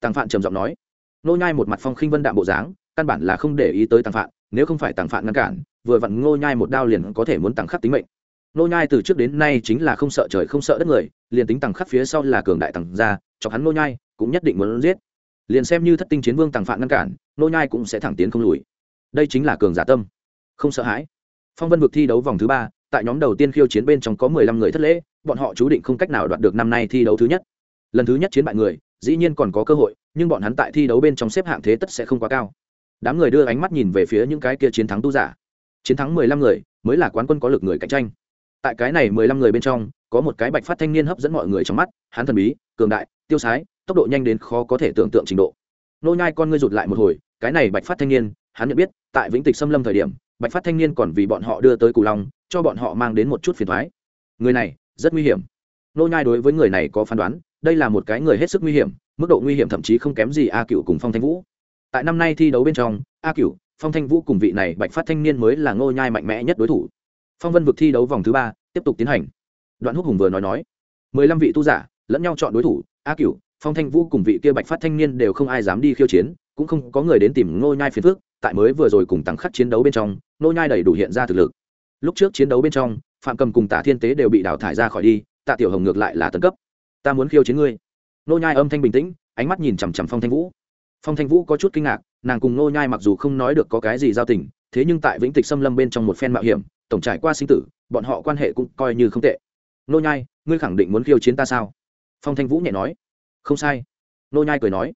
Tăng phạn trầm giọng nói. Ngô nhai một mặt phong khinh vân đạm bộ dáng, căn bản là không để ý tới tăng phạn, nếu không phải tăng phạn ngăn cản, vừa vặn ngô nhai một đao liền có thể muốn tăng khắc tính mệnh. Ngô nhai từ trước đến nay chính là không sợ trời không sợ đất người, liền tính tăng khắc phía sau là cường đại tăng gia, chọc hắn ngô nhai, cũng nhất định muốn giết liền xem như thất tinh chiến vương tàng phạn ngăn cản, nô nhai cũng sẽ thẳng tiến không lùi. Đây chính là cường giả tâm. Không sợ hãi. Phong vân vực thi đấu vòng thứ ba, tại nhóm đầu tiên khiêu chiến bên trong có mười lăm người thất lễ, bọn họ chú định không cách nào đoạt được năm nay thi đấu thứ nhất. Lần thứ nhất chiến bại người, dĩ nhiên còn có cơ hội, nhưng bọn hắn tại thi đấu bên trong xếp hạng thế tất sẽ không quá cao. Đám người đưa ánh mắt nhìn về phía những cái kia chiến thắng tu giả. Chiến thắng mười lăm người, mới là quán quân có lực người cạnh tranh. Tại cái này mười lăm người bên trong có một cái bạch phát thanh niên hấp dẫn mọi người trong mắt, hắn thần bí, cường đại, tiêu sái, tốc độ nhanh đến khó có thể tưởng tượng trình độ. Nô nhai con ngươi rụt lại một hồi, cái này bạch phát thanh niên, hắn nhận biết, tại vĩnh tịch xâm lâm thời điểm, bạch phát thanh niên còn vì bọn họ đưa tới cù long, cho bọn họ mang đến một chút phiền thoái người này, rất nguy hiểm. Nô nhai đối với người này có phán đoán, đây là một cái người hết sức nguy hiểm, mức độ nguy hiểm thậm chí không kém gì a cựu cùng phong thanh vũ. Tại năm nay thi đấu bên trong, a cựu phong thanh vũ cùng vị này bạch phát thanh niên mới là ngô nhai mạnh mẽ nhất đối thủ. Phong vân vực thi đấu vòng thứ ba, tiếp tục tiến hành đoạn húc hùng vừa nói nói, mười lăm vị tu giả, lẫn nhau chọn đối thủ, a cựu phong thanh vũ cùng vị kia bạch phát thanh niên đều không ai dám đi khiêu chiến, cũng không có người đến tìm ngô nhai phiền phước tại mới vừa rồi cùng tăng khắc chiến đấu bên trong, ngô nhai đầy đủ hiện ra thực lực. Lúc trước chiến đấu bên trong, phạm cầm cùng tạ thiên tế đều bị đào thải ra khỏi đi, tạ tiểu hồng ngược lại là tấn cấp. Ta muốn khiêu chiến ngươi. Ngô nhai âm thanh bình tĩnh, ánh mắt nhìn chằm chằm phong thanh vũ. Phong thanh vũ có chút kinh ngạc, nàng cùng nô nhai mặc dù không nói được có cái gì giao tình, thế nhưng tại vĩnh tịch xâm lâm bên trong một phen mạo hiểm, tổng trải qua sinh tử, bọn họ quan hệ cũng coi như không tệ nô nhai, ngươi khẳng định muốn khiêu chiến ta sao? Phong thanh vũ nhẹ nói. Không sai. Nô nhai cười nói.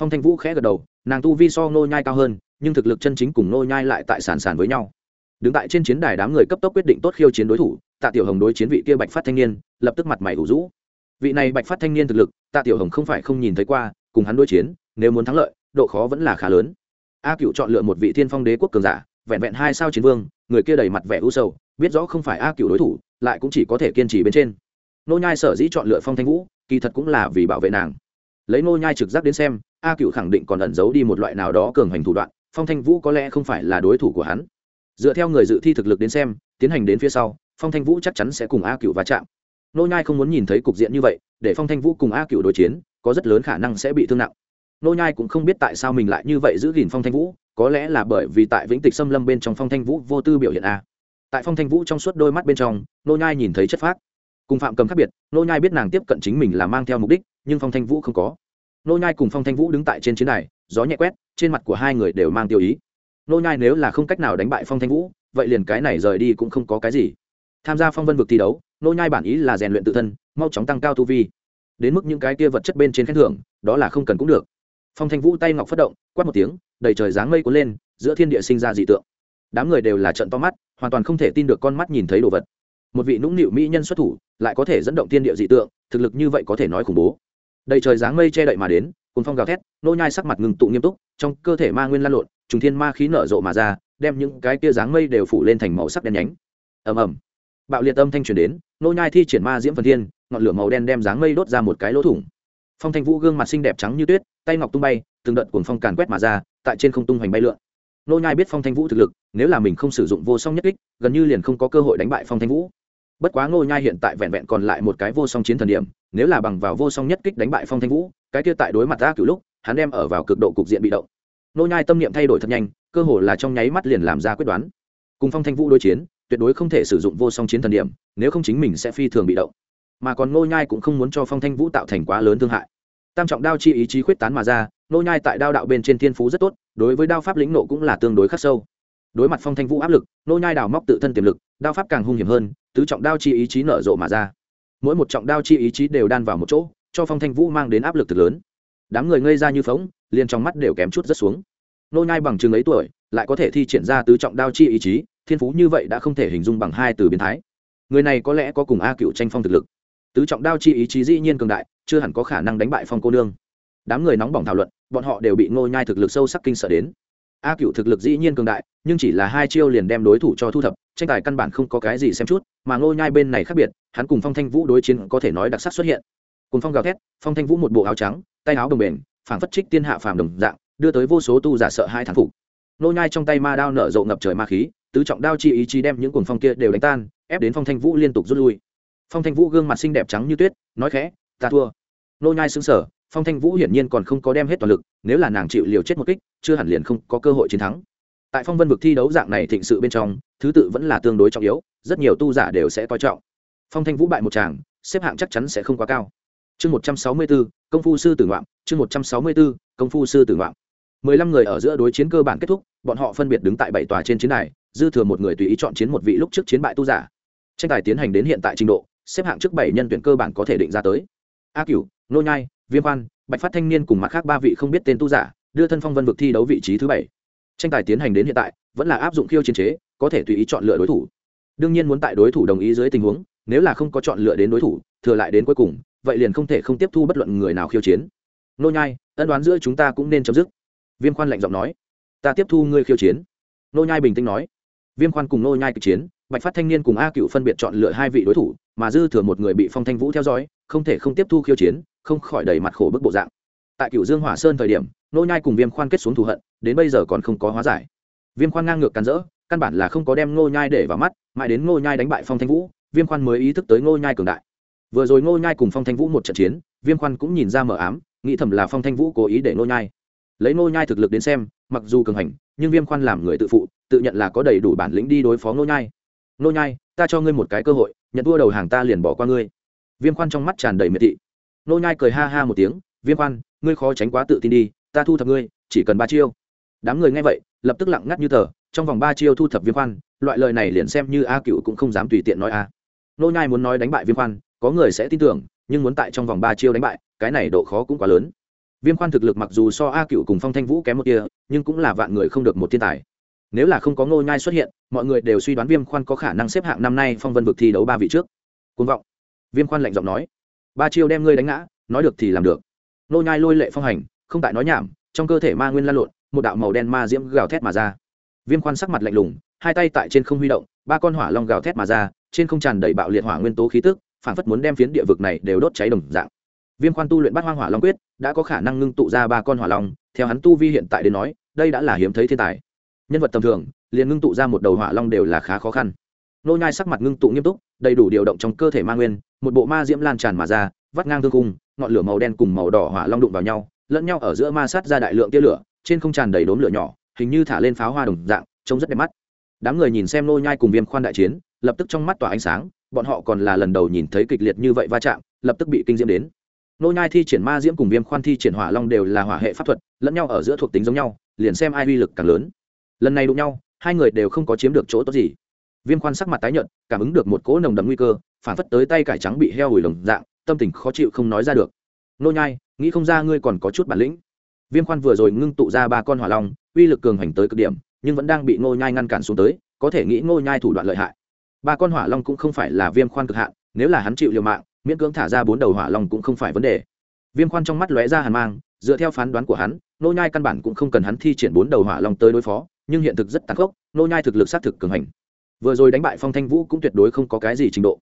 Phong thanh vũ khẽ gật đầu, nàng tu vi so nô nhai cao hơn, nhưng thực lực chân chính cùng nô nhai lại tại sàn sàn với nhau. Đứng tại trên chiến đài đám người cấp tốc quyết định tốt khiêu chiến đối thủ, tạ tiểu hồng đối chiến vị kia bạch phát thanh niên, lập tức mặt mày ủ rũ. Vị này bạch phát thanh niên thực lực, tạ tiểu hồng không phải không nhìn thấy qua, cùng hắn đối chiến, nếu muốn thắng lợi, độ khó vẫn là khá lớn. A cựu chọn lựa một vị thiên phong đế quốc cường giả, vẹn vẹn hai sao chiến vương, người kia đầy mặt vẻ u sầu, biết rõ không phải a cựu đối thủ lại cũng chỉ có thể kiên trì bên trên. Nô nhai sở dĩ chọn lựa phong thanh vũ, kỳ thật cũng là vì bảo vệ nàng. Lấy nô nhai trực giác đến xem, a cựu khẳng định còn ẩn giấu đi một loại nào đó cường hành thủ đoạn, phong thanh vũ có lẽ không phải là đối thủ của hắn. Dựa theo người dự thi thực lực đến xem, tiến hành đến phía sau, phong thanh vũ chắc chắn sẽ cùng a cựu va chạm. Nô nhai không muốn nhìn thấy cục diện như vậy, để phong thanh vũ cùng a cựu đối chiến, có rất lớn khả năng sẽ bị thương nặng. Nô nhai cũng không biết tại sao mình lại như vậy giữ gìn phong thanh vũ, có lẽ là bởi vì tại vĩnh tịch xâm lâm bên trong phong thanh vũ vô tư biểu hiện a tại phong thanh vũ trong suốt đôi mắt bên trong, nô nhai nhìn thấy chất phác. Cùng phạm cầm khác biệt, nô nhai biết nàng tiếp cận chính mình là mang theo mục đích, nhưng phong thanh vũ không có. Nô nhai cùng phong thanh vũ đứng tại trên chiến đài, gió nhẹ quét, trên mặt của hai người đều mang tiêu ý. Nô nhai nếu là không cách nào đánh bại phong thanh vũ, vậy liền cái này rời đi cũng không có cái gì. Tham gia phong vân vực thi đấu, nô nhai bản ý là rèn luyện tự thân, mau chóng tăng cao tu vi. Đến mức những cái kia vật chất bên trên khen thưởng, đó là không cần cũng được. Phong thanh vũ tay ngọc phát động, quát một tiếng, đầy trời dáng mây cuốn lên, giữa thiên địa sinh ra dị tượng. Đám người đều là trận to mắt hoàn toàn không thể tin được con mắt nhìn thấy đồ vật. Một vị nũng nịu mỹ nhân xuất thủ, lại có thể dẫn động tiên địa dị tượng, thực lực như vậy có thể nói khủng bố. Đầy trời dáng mây che đậy mà đến cùng phong gào thét, nô nhai sắc mặt ngừng tụ nghiêm túc, trong cơ thể ma nguyên lan lộn, trùng thiên ma khí nở rộ mà ra, đem những cái kia dáng mây đều phủ lên thành màu sắc đen nhánh. Ầm ầm. Bạo liệt âm thanh truyền đến, nô nhai thi triển ma diễm phần thiên, ngọn lửa màu đen đem dáng mây đốt ra một cái lỗ thủng. Phong thanh vũ gương mặt xinh đẹp trắng như tuyết, tay ngọc tung bay, từng đợt cuồng phong càn quét mà ra, tại trên không tung hoành bay lượn nô nhai biết phong thanh vũ thực lực, nếu là mình không sử dụng vô song nhất kích, gần như liền không có cơ hội đánh bại phong thanh vũ. Bất quá nô nhai hiện tại vẹn vẹn còn lại một cái vô song chiến thần điểm, nếu là bằng vào vô song nhất kích đánh bại phong thanh vũ, cái kia tại đối mặt ra cửu lúc, hắn đem ở vào cực độ cục diện bị động. Nô nhai tâm niệm thay đổi thật nhanh, cơ hồ là trong nháy mắt liền làm ra quyết đoán. Cùng phong thanh vũ đối chiến, tuyệt đối không thể sử dụng vô song chiến thần điểm, nếu không chính mình sẽ phi thường bị động. Mà còn nô nhai cũng không muốn cho phong thanh vũ tạo thành quá lớn thương hại. Tam trọng đao chi ý chí khuyết tán mà ra nô nhai tại đao đạo bên trên thiên phú rất tốt, đối với đao pháp lĩnh nộ cũng là tương đối khắc sâu. Đối mặt phong thanh vũ áp lực, nô nhai đào móc tự thân tiềm lực, đao pháp càng hung hiểm hơn, tứ trọng đao chi ý chí nở rộ mà ra. Mỗi một trọng đao chi ý chí đều đan vào một chỗ, cho phong thanh vũ mang đến áp lực thực lớn. Đám người ngây ra như phóng, liền trong mắt đều kém chút rất xuống. Nô nhai bằng chừng ấy tuổi, lại có thể thi triển ra tứ trọng đao chi ý chí, thiên phú như vậy đã không thể hình dung bằng hai từ biến thái. Người này có lẽ có cùng a cựu tranh phong thực lực. Tứ trọng đao chi ý chí dĩ nhiên cường đại, chưa hẳn có khả năng đánh bại phong cô nương đám người nóng bỏng thảo luận, bọn họ đều bị ngô nhai thực lực sâu sắc kinh sợ đến. A cựu thực lực dĩ nhiên cường đại, nhưng chỉ là hai chiêu liền đem đối thủ cho thu thập, tranh tài căn bản không có cái gì xem chút, mà ngô nhai bên này khác biệt, hắn cùng phong thanh vũ đối chiến có thể nói đặc sắc xuất hiện. Cùng phong gào thét, phong thanh vũ một bộ áo trắng, tay áo đồng bền, phảng phất trích tiên hạ phàm đồng dạng, đưa tới vô số tu giả sợ hai thán phục. Ngô nhai trong tay ma đao nở rộ ngập trời ma khí, tứ trọng đao chi ý chí đem những cuồng phong kia đều đánh tan, ép đến phong thanh vũ liên tục rút lui. Phong thanh vũ gương mặt xinh đẹp trắng như tuyết, nói khẽ, ta thua. Ngô nhai sững sờ phong thanh vũ hiển nhiên còn không có đem hết toàn lực, nếu là nàng chịu liều chết một kích, chưa hẳn liền không có cơ hội chiến thắng. Tại phong vân vực thi đấu dạng này thịnh sự bên trong, thứ tự vẫn là tương đối trọng yếu, rất nhiều tu giả đều sẽ coi trọng. Phong thanh vũ bại một chàng xếp hạng chắc chắn sẽ không quá cao. Chương một trăm sáu mươi bốn, công phu sư tử ngoạm chương một trăm sáu mươi bốn, công phu sư tử ngoạm mười lăm người ở giữa đối chiến cơ bản kết thúc, bọn họ phân biệt đứng tại bảy tòa trên chiến đài, dư thừa một người tùy ý chọn chiến một vị lúc trước chiến bại tu giả. Tranh tài tiến hành đến hiện tại trình độ, xếp hạng trước bảy nhân tuyển cơ bản có thể định ra tới. A cửu nô nhai, viêm quan, bạch phát thanh niên cùng mặt khác ba vị không biết tên tu giả, đưa thân phong vân vực thi đấu vị trí thứ bảy. Tranh tài tiến hành đến hiện tại, vẫn là áp dụng khiêu chiến chế, có thể tùy ý chọn lựa đối thủ. Đương nhiên muốn tại đối thủ đồng ý dưới tình huống, nếu là không có chọn lựa đến đối thủ, thừa lại đến cuối cùng, vậy liền không thể không tiếp thu bất luận người nào khiêu chiến. Nô nhai, ân đoán giữa chúng ta cũng nên chấm dứt. Viêm khoan lạnh giọng nói. Ta tiếp thu ngươi khiêu chiến. Nô nhai bình tĩnh nói. Viêm khoan cùng nô nhai kịch chiến, bạch phát thanh niên cùng a cựu phân biệt chọn lựa hai vị đối thủ, mà dư thừa một người bị phong thanh vũ theo dõi, không thể không tiếp thu khiêu chiến không khỏi đầy mặt khổ bức bộ dạng. Tại cựu dương hỏa sơn thời điểm, nô nhai cùng viêm khoan kết xuống thù hận, đến bây giờ còn không có hóa giải. Viêm khoan ngang ngược cắn rỡ, căn bản là không có đem nô nhai để vào mắt, mãi đến nô nhai đánh bại phong thanh vũ, viêm khoan mới ý thức tới nô nhai cường đại. Vừa rồi nô nhai cùng phong thanh vũ một trận chiến, viêm khoan cũng nhìn ra mờ ám, nghĩ thầm là phong thanh vũ cố ý để nô nhai. Lấy nô nhai thực lực đến xem, mặc dù cường hành, nhưng viêm khoan làm người tự phụ, tự nhận là có đầy đủ bản lĩnh đi đối phó nô nhai. Nô nhai, ta cho ngươi một cái cơ hội, nhận thua đầu hàng ta liền bỏ qua ngươi. Viêm khoan trong mắt tràn đầy miệt thị nô nhai cười ha ha một tiếng, viêm khoan ngươi khó tránh quá tự tin đi, ta thu thập ngươi, chỉ cần ba chiêu. Đám người nghe vậy, lập tức lặng ngắt như tờ, trong vòng ba chiêu thu thập viêm khoan loại lời này liền xem như a cựu cũng không dám tùy tiện nói a. Nô nhai muốn nói đánh bại viêm khoan có người sẽ tin tưởng, nhưng muốn tại trong vòng ba chiêu đánh bại, cái này độ khó cũng quá lớn. Viêm khoan thực lực mặc dù so a cựu cùng phong thanh vũ kém một kia nhưng cũng là vạn người không được một thiên tài. Nếu là không có ngô nhai xuất hiện, mọi người đều suy đoán viêm khoan có khả năng xếp hạng năm nay phong vân vực thi đấu ba vị trước. Côn vọng. Viêm khoan lạnh giọng nói ba chiêu đem ngươi đánh ngã, nói được thì làm được. Nô nhai lôi lệ phong hành, không tại nói nhảm, trong cơ thể ma nguyên lan lộn, một đạo màu đen ma diễm gào thét mà ra. Viêm khoan sắc mặt lạnh lùng, hai tay tại trên không huy động, ba con hỏa long gào thét mà ra, trên không tràn đầy bạo liệt hỏa nguyên tố khí tức phảng phất muốn đem phiến địa vực này đều đốt cháy đồng dạng. Viêm khoan tu luyện bát hoang hỏa long quyết, đã có khả năng ngưng tụ ra ba con hỏa long, theo hắn tu vi hiện tại đến nói, đây đã là hiếm thấy thiên tài. Nhân vật tầm thường, liền ngưng tụ ra một đầu hỏa long đều là khá khó khăn. Nô nhai sắc mặt ngưng tụ nghiêm túc, đầy đủ điều động trong cơ thể ma nguyên một bộ ma diễm lan tràn mà ra, vắt ngang thương cung ngọn lửa màu đen cùng màu đỏ hỏa long đụng vào nhau, lẫn nhau ở giữa ma sát ra đại lượng tia lửa, trên không tràn đầy đốm lửa nhỏ, hình như thả lên pháo hoa đồng dạng, trông rất đẹp mắt. Đám người nhìn xem nô nhai cùng viêm khoan đại chiến, lập tức trong mắt tỏa ánh sáng, bọn họ còn là lần đầu nhìn thấy kịch liệt như vậy va chạm, lập tức bị kinh diễm đến. Nô nhai thi triển ma diễm cùng viêm khoan thi triển hỏa long đều là hỏa hệ pháp thuật, lẫn nhau ở giữa thuộc tính giống nhau, liền xem ai uy lực càng lớn. Lần này đụng nhau, hai người đều không có chiếm được chỗ tốt gì viêm khoan sắc mặt tái nhợt, cảm ứng được một cỗ nồng đậm nguy cơ, phản phất tới tay cải trắng bị heo hủi lồng dạng, tâm tình khó chịu không nói ra được. Nô nhai, nghĩ không ra ngươi còn có chút bản lĩnh. Viêm khoan vừa rồi ngưng tụ ra ba con hỏa long, uy lực cường hành tới cực điểm, nhưng vẫn đang bị ngô nhai ngăn cản xuống tới, có thể nghĩ ngô nhai thủ đoạn lợi hại. Ba con hỏa long cũng không phải là viêm khoan cực hạn, nếu là hắn chịu liều mạng, miễn cưỡng thả ra bốn đầu hỏa long cũng không phải vấn đề. Viêm khoan trong mắt lóe ra hàn mang, dựa theo phán đoán của hắn nô nhai căn bản cũng không cần hắn thi triển bốn đầu hỏa long tới đối phó, nhưng hiện thực rất tàn khốc nô nhai thực lực sát thực cường hành vừa rồi đánh bại phong thanh vũ cũng tuyệt đối không có cái gì trình độ.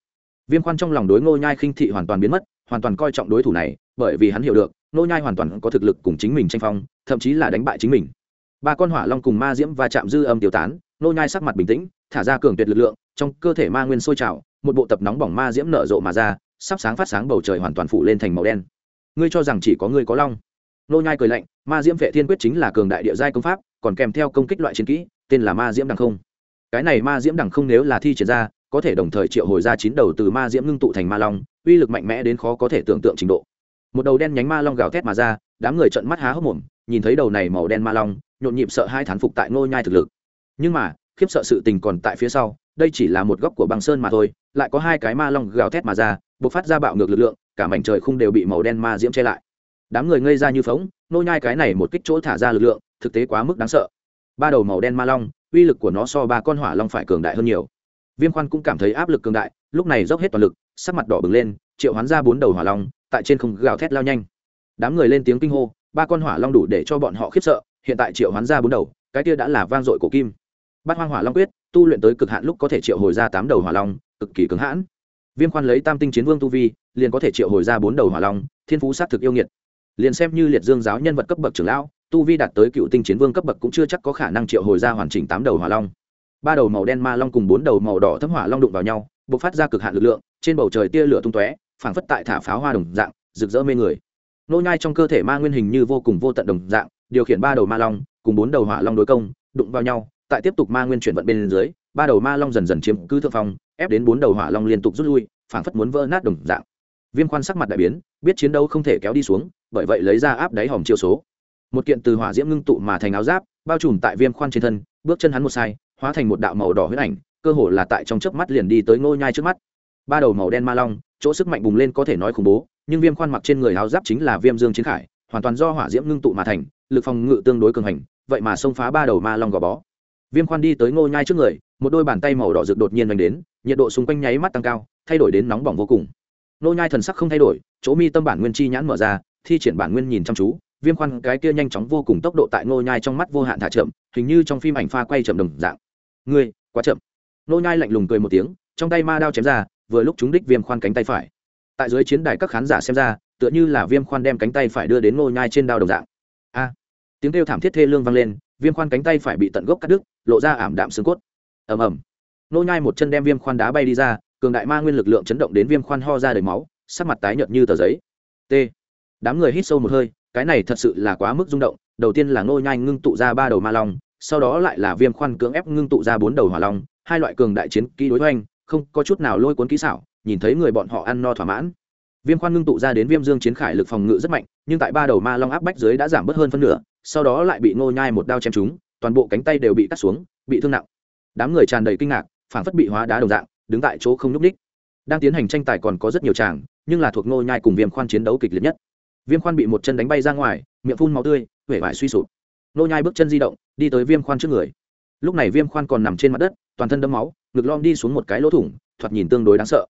Viêm khoan trong lòng đối Ngô nhai khinh thị hoàn toàn biến mất, hoàn toàn coi trọng đối thủ này, bởi vì hắn hiểu được, Ngô nhai hoàn toàn có thực lực cùng chính mình tranh phong, thậm chí là đánh bại chính mình. Ba con hỏa long cùng ma diễm va chạm dư âm tiêu tán, Ngô nhai sắc mặt bình tĩnh, thả ra cường tuyệt lực lượng, trong cơ thể ma nguyên sôi trào, một bộ tập nóng bỏng ma diễm nở rộ mà ra, sắp sáng phát sáng bầu trời hoàn toàn phủ lên thành màu đen. Ngươi cho rằng chỉ có ngươi có long? Nô nhai cười lạnh, ma diễm vệ thiên quyết chính là cường đại địa giai công pháp, còn kèm theo công kích loại chiến kỹ, tên là ma diễm đằng không cái này ma diễm đẳng không nếu là thi triển ra, có thể đồng thời triệu hồi ra chín đầu từ ma diễm ngưng tụ thành ma long, uy lực mạnh mẽ đến khó có thể tưởng tượng trình độ. Một đầu đen nhánh ma long gào thét mà ra, đám người trợn mắt há hốc mồm, nhìn thấy đầu này màu đen ma long, nhộn nhịp sợ hai thán phục tại ngôi nhai thực lực. Nhưng mà, khiếp sợ sự tình còn tại phía sau, đây chỉ là một góc của băng sơn mà thôi, lại có hai cái ma long gào thét mà ra, bộc phát ra bạo ngược lực lượng, cả mảnh trời không đều bị màu đen ma diễm che lại. Đám người ngây ra như phóng nô nhai cái này một kích chỗ thả ra lực lượng, thực tế quá mức đáng sợ. Ba đầu màu đen ma long uy lực của nó so ba con hỏa long phải cường đại hơn nhiều. Viêm khoan cũng cảm thấy áp lực cường đại, lúc này dốc hết toàn lực, sắc mặt đỏ bừng lên, triệu hoán ra bốn đầu hỏa long, tại trên không gào thét lao nhanh. Đám người lên tiếng kinh hô, ba con hỏa long đủ để cho bọn họ khiếp sợ, hiện tại triệu hoán ra bốn đầu, cái kia đã là vang dội của kim. Bát hoang hỏa long quyết, tu luyện tới cực hạn lúc có thể triệu hồi ra tám đầu hỏa long, cực kỳ cứng hãn. Viêm khoan lấy tam tinh chiến vương tu vi, liền có thể triệu hồi ra bốn đầu hỏa long, thiên phú sát thực yêu nghiệt. Liền xem như liệt dương giáo nhân vật cấp bậc trưởng lão tu vi đạt tới cựu tinh chiến vương cấp bậc cũng chưa chắc có khả năng triệu hồi ra hoàn chỉnh tám đầu hỏa long. Ba đầu màu đen ma long cùng bốn đầu màu đỏ thấm hỏa long đụng vào nhau b ộ c phát ra cực hạn lực lượng, trên bầu trời tia lửa tung tóe, phảng phất tại thả pháo hoa đồng dạng, rực rỡ mê người. Nô nhai trong cơ thể ma nguyên hình như vô cùng vô tận đồng dạng, điều khiển ba đầu ma long, cùng bốn đầu hỏa long đối công, đụng vào nhau, tại tiếp tục ma nguyên chuyển vận bên dưới, ba đầu ma long dần dần chiếm cứ thượng phong, ép đến bốn đầu hỏa long liên tục rút lui, phảng phất muốn vỡ nát đồng dạng. Viêm khoan sắc mặt đại biến, biết chiến đấu không thể kéo đi xuống, bởi vậy lấy ra áp đáy hòm chiêu số một kiện từ hỏa diễm ngưng tụ mà thành áo giáp, bao trùm tại viêm khoan trên thân, bước chân hắn một sai, hóa thành một đạo màu đỏ huyết ảnh, cơ hồ là tại trong chớp mắt liền đi tới ngô nhai trước mắt. Ba đầu màu đen ma long, chỗ sức mạnh bùng lên có thể nói khủng bố, nhưng viêm khoan mặc trên người áo giáp chính là viêm dương chiến khải, hoàn toàn do hỏa diễm ngưng tụ mà thành, lực phòng ngự tương đối cường hành, vậy mà xông phá ba đầu ma long gò bó. Viêm khoan đi tới ngô nhai trước người, một đôi bàn tay màu đỏ rực đột nhiên đánh đến, nhiệt độ xung quanh nháy mắt tăng cao, thay đổi đến nóng bỏng vô cùng. Ngô nhai thần sắc không thay đổi, chỗ mi tâm bản nguyên chi nhãn mở ra, thi triển bản nguyên nhìn chăm chú viêm khoan cái kia nhanh chóng vô cùng tốc độ tại ngô nhai trong mắt vô hạn thả chậm, hình như trong phim ảnh pha quay chậm đồng dạng. Ngươi, quá chậm. Ngô nhai lạnh lùng cười một tiếng, trong tay ma đao chém ra, vừa lúc chúng đích viêm khoan cánh tay phải. Tại dưới chiến đài các khán giả xem ra, tựa như là viêm khoan đem cánh tay phải đưa đến ngô nhai trên đao đồng dạng. A! Tiếng kêu thảm thiết thê lương vang lên, viêm khoan cánh tay phải bị tận gốc cắt đứt, lộ ra ảm đạm xương cốt. Ầm ầm. Nô nhai một chân đem viêm khoan đá bay đi ra, cường đại ma nguyên lực lượng chấn động đến viêm khoan ho ra đầy máu, sắc mặt tái nhợt như tờ giấy. T. Đám người hít sâu một hơi cái này thật sự là quá mức rung động, đầu tiên là Ngô nhai ngưng tụ ra ba đầu ma long, sau đó lại là viêm khoan cưỡng ép ngưng tụ ra bốn đầu hỏa long, hai loại cường đại chiến kỹ đối hoành, không có chút nào lôi cuốn kỹ xảo, nhìn thấy người bọn họ ăn no thỏa mãn. Viêm khoan ngưng tụ ra đến viêm dương chiến khải lực phòng ngự rất mạnh, nhưng tại ba đầu ma long áp bách dưới đã giảm bớt hơn phân nửa, sau đó lại bị ngô nhai một đao chém trúng, toàn bộ cánh tay đều bị cắt xuống, bị thương nặng. Đám người tràn đầy kinh ngạc, phảng phất bị hóa đá đồng dạng, đứng tại chỗ không nhúc ních đang tiến hành tranh tài còn có rất nhiều tràng nhưng là thuộc ngô nhai cùng viêm khoan chiến đấu kịch liệt nhất viêm khoan bị một chân đánh bay ra ngoài, miệng phun máu tươi, vẻ vải suy sụp. Nô nhai bước chân di động, đi tới viêm khoan trước người. Lúc này viêm khoan còn nằm trên mặt đất, toàn thân đẫm máu, ngực lom đi xuống một cái lỗ thủng, thoạt nhìn tương đối đáng sợ.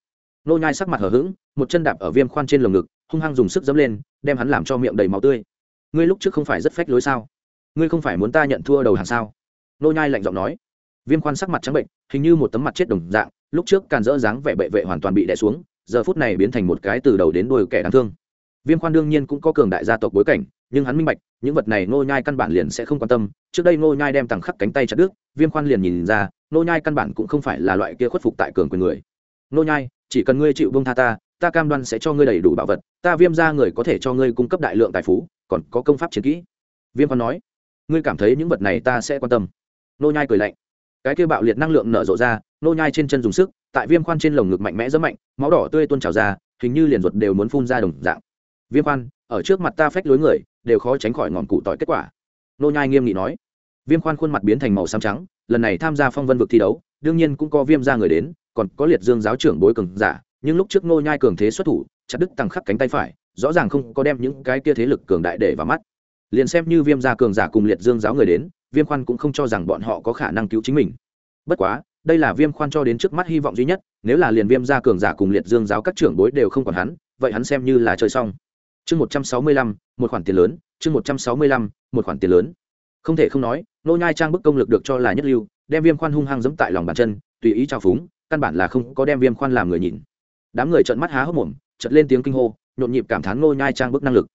Nô nhai sắc mặt hở hững, một chân đạp ở viêm khoan trên lồng ngực, hung hăng dùng sức dẫm lên, đem hắn làm cho miệng đầy máu tươi. Ngươi lúc trước không phải rất phách lối sao? Ngươi không phải muốn ta nhận thua đầu hàng sao? Nô nhai lạnh giọng nói. Viêm khoan sắc mặt trắng bệnh, hình như một tấm mặt chết đồng dạng, lúc trước càn dỡ dáng vẻ bệ vệ hoàn toàn bị đè xuống, giờ phút này biến thành một cái từ đầu đến đuôi kẻ đáng thương viêm khoan đương nhiên cũng có cường đại gia tộc bối cảnh, nhưng hắn minh bạch, những vật này Ngô nhai căn bản liền sẽ không quan tâm. Trước đây Ngô nhai đem tặng khắc cánh tay chặt đứt, viêm khoan liền nhìn ra, Ngô nhai căn bản cũng không phải là loại kia khuất phục tại cường quyền người. Ngô nhai, chỉ cần ngươi chịu buông tha ta ta cam đoan sẽ cho ngươi đầy đủ bảo vật, ta viêm ra người có thể cho ngươi cung cấp đại lượng tài phú, còn có công pháp chiến kỹ. Viêm khoan nói, ngươi cảm thấy những vật này ta sẽ quan tâm. Ngô nhai cười lạnh, cái kia bạo liệt năng lượng nở rộ ra, Ngô nhai trên chân dùng sức, tại viêm khoan trên lồng ngực mạnh mẽ rất mạnh, máu đỏ tươi tuôn trào ra, hình như liền ruột đều muốn phun ra đồng dạng viêm khoan, ở trước mặt ta phách lối người, đều khó tránh khỏi ngọn cụ tỏi kết quả. Nô nhai nghiêm nghị nói. Viêm khoan khuôn mặt biến thành màu xám trắng, lần này tham gia phong vân vực thi đấu, đương nhiên cũng có viêm ra người đến, còn có liệt dương giáo trưởng bối cường giả, nhưng lúc trước nô nhai cường thế xuất thủ, chặt đứt tăng khắc cánh tay phải, rõ ràng không có đem những cái kia thế lực cường đại để vào mắt. Liền xem như viêm gia cường giả cùng liệt dương giáo người đến, viêm khoan cũng không cho rằng bọn họ có khả năng cứu chính mình. Bất quá, đây là viêm khoan cho đến trước mắt hy vọng duy nhất, nếu là liền viêm gia cường giả cùng liệt dương giáo các trưởng bối đều không còn hắn, vậy hắn xem như là chơi xong chương một trăm sáu mươi lăm, một khoản tiền lớn, chương một trăm sáu mươi lăm, một khoản tiền lớn. Không thể không nói, nô nhai trang bức công lực được cho là nhất lưu, đem viêm khoan hung hăng giẫm tại lòng bàn chân, tùy ý trao phúng, căn bản là không có đem viêm khoan làm người nhìn đám người trợn mắt há hốc mồm, chợt lên tiếng kinh hô, nhộn nhịp cảm thán nô nhai trang bức năng lực.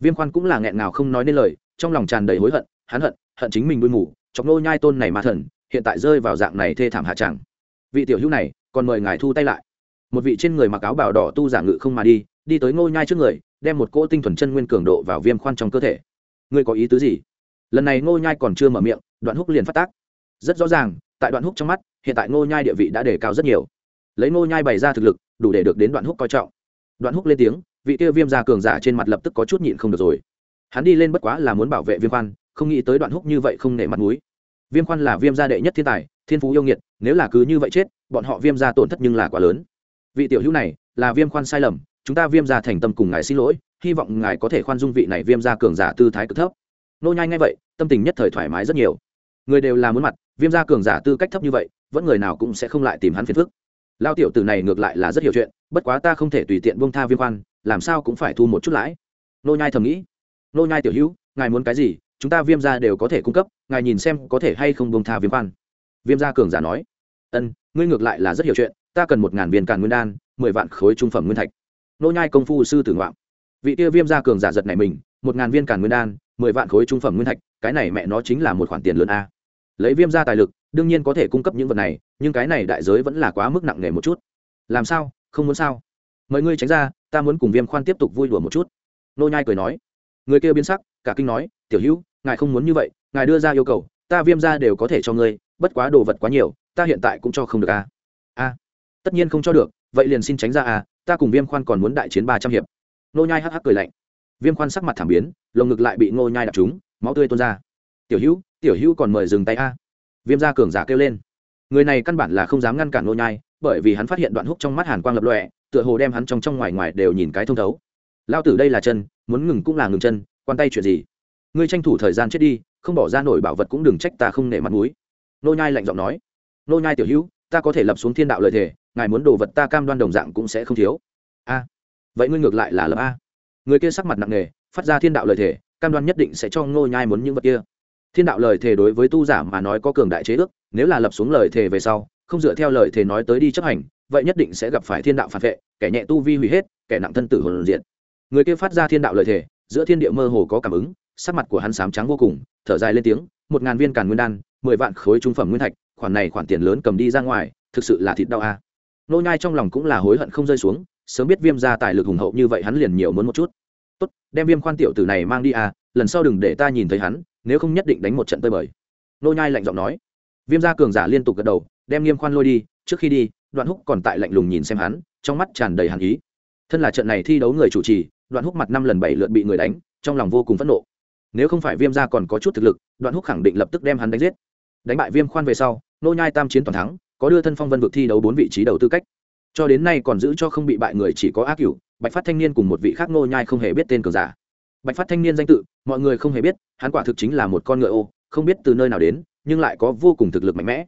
Viêm khoan cũng là nghẹn ngào không nói nên lời, trong lòng tràn đầy hối hận, hắn hận hận chính mình đuôi mù, chọc nô nhai tôn này ma thần, hiện tại rơi vào dạng này thê thảm hạ chẳng vị tiểu hữu này, còn mời ngài thu tay lại một vị trên người mặc áo bào đỏ tu giả ngự không mà đi đi tới ngô nhai trước người, đem một cỗ tinh thuần chân nguyên cường độ vào viêm khoan trong cơ thể. Ngươi có ý tứ gì? Lần này ngô nhai còn chưa mở miệng, đoạn húc liền phát tác. Rất rõ ràng, tại đoạn húc trong mắt, hiện tại ngô nhai địa vị đã đề cao rất nhiều. Lấy ngô nhai bày ra thực lực, đủ để được đến đoạn húc coi trọng. Đoạn húc lên tiếng, vị kia viêm gia cường giả trên mặt lập tức có chút nhịn không được rồi. Hắn đi lên bất quá là muốn bảo vệ viêm khoan, không nghĩ tới đoạn húc như vậy không nể mặt mũi. Viêm khoan là viêm gia đệ nhất thiên tài, thiên phú yêu nghiệt, nếu là cứ như vậy chết, bọn họ viêm gia tổn thất nhưng là quá lớn vị tiểu hữu này là viêm khoan sai lầm, chúng ta viêm gia thành tâm cùng ngài xin lỗi, hy vọng ngài có thể khoan dung vị này viêm gia cường giả tư thái cực thấp. Nô nhai ngay vậy, tâm tình nhất thời thoải mái rất nhiều. Người đều là muốn mặt, viêm gia cường giả tư cách thấp như vậy, vẫn người nào cũng sẽ không lại tìm hắn phiền phức. Lao tiểu tử này ngược lại là rất hiểu chuyện, bất quá ta không thể tùy tiện buông tha viêm khoan, làm sao cũng phải thu một chút lãi. Nô nhai thầm nghĩ. Nô nhai tiểu hữu, ngài muốn cái gì, chúng ta viêm gia đều có thể cung cấp, ngài nhìn xem có thể hay không buông tha viêm khoan. Viêm gia cường giả nói. Ân, ngươi ngược lại là rất hiểu chuyện ta cần một ngàn viên càn nguyên đan, mười vạn khối trung phẩm nguyên thạch. Nô nhai công phu sư tử ngoạm. Vị kia viêm gia cường giả giật này mình, một ngàn viên càn nguyên đan, mười vạn khối trung phẩm nguyên thạch, cái này mẹ nó chính là một khoản tiền lớn a. Lấy viêm gia tài lực, đương nhiên có thể cung cấp những vật này, nhưng cái này đại giới vẫn là quá mức nặng nề một chút. Làm sao? Không muốn sao? Mời ngươi tránh ra, ta muốn cùng viêm khoan tiếp tục vui đùa một chút. Nô nhai cười nói. Người kia biến sắc, cả kinh nói, tiểu hữu, ngài không muốn như vậy, ngài đưa ra yêu cầu, ta viêm gia đều có thể cho ngươi, bất quá đồ vật quá nhiều, ta hiện tại cũng cho không được a. A tất nhiên không cho được, vậy liền xin tránh ra à? ta cùng viêm khoan còn muốn đại chiến ba trăm hiệp. Nô nhai hắc hắc cười lạnh. Viêm khoan sắc mặt thảm biến, lồng ngực lại bị nô nhai đập trúng, máu tươi tuôn ra. Tiểu hữu tiểu hữu còn mời dừng tay a. Viêm gia cường giả kêu lên. Người này căn bản là không dám ngăn cản nô nhai, bởi vì hắn phát hiện đoạn húc trong mắt hàn quang lập lòe, tựa hồ đem hắn trong trong ngoài ngoài đều nhìn cái thông thấu. Lao tử đây là chân, muốn ngừng cũng là ngừng chân, quan tay chuyện gì? Ngươi tranh thủ thời gian chết đi, không bỏ ra nổi bảo vật cũng đừng trách ta không nể mặt mũi. Nô nhai lạnh giọng nói. Nô nhai tiểu hữu, ta có thể lập xuống thiên đạo lợi thể ngài muốn đồ vật ta cam đoan đồng dạng cũng sẽ không thiếu. A, vậy ngươi ngược lại là lập a. Người kia sắc mặt nặng nề, phát ra thiên đạo lời thể cam đoan nhất định sẽ cho ngô nhai muốn những vật kia. Thiên đạo lời thề đối với tu giả mà nói có cường đại chế ước, nếu là lập xuống lời thề về sau, không dựa theo lời thề nói tới đi chấp hành, vậy nhất định sẽ gặp phải thiên đạo phản vệ, kẻ nhẹ tu vi hủy hết, kẻ nặng thân tử hồn diện người kia phát ra thiên đạo lời thề, giữa thiên địa mơ hồ có cảm ứng, sắc mặt của hắn sám trắng vô cùng, thở dài lên tiếng, một ngàn viên càn nguyên đan, mười vạn khối trung phẩm nguyên thạch, khoản này khoản tiền lớn cầm đi ra ngoài, thực sự là thịt đau a nô nhai trong lòng cũng là hối hận không rơi xuống sớm biết viêm gia tài lực hùng hậu như vậy hắn liền nhiều muốn một chút. Tốt đem viêm khoan tiểu tử này mang đi à, lần sau đừng để ta nhìn thấy hắn nếu không nhất định đánh một trận tơi bời. Nô nhai lạnh giọng nói. Viêm gia cường giả liên tục gật đầu đem nghiêm khoan lôi đi trước khi đi đoạn húc còn tại lạnh lùng nhìn xem hắn trong mắt tràn đầy hàn ý. Thân là trận này thi đấu người chủ trì đoạn húc mặt năm lần bảy lượt bị người đánh trong lòng vô cùng phẫn nộ. Nếu không phải viêm gia còn có chút thực lực đoạn húc khẳng định lập tức đem hắn đánh giết. Đánh bại viêm khoan về sau nô nhai tam chiến toàn thắng có đưa thân phong vân vực thi đấu bốn vị trí đầu tư cách. Cho đến nay còn giữ cho không bị bại người chỉ có ác cửu, bạch phát thanh niên cùng một vị khác nô nhai không hề biết tên cường giả. Bạch phát thanh niên danh tự, mọi người không hề biết, hắn quả thực chính là một con ngựa ô, không biết từ nơi nào đến, nhưng lại có vô cùng thực lực mạnh mẽ.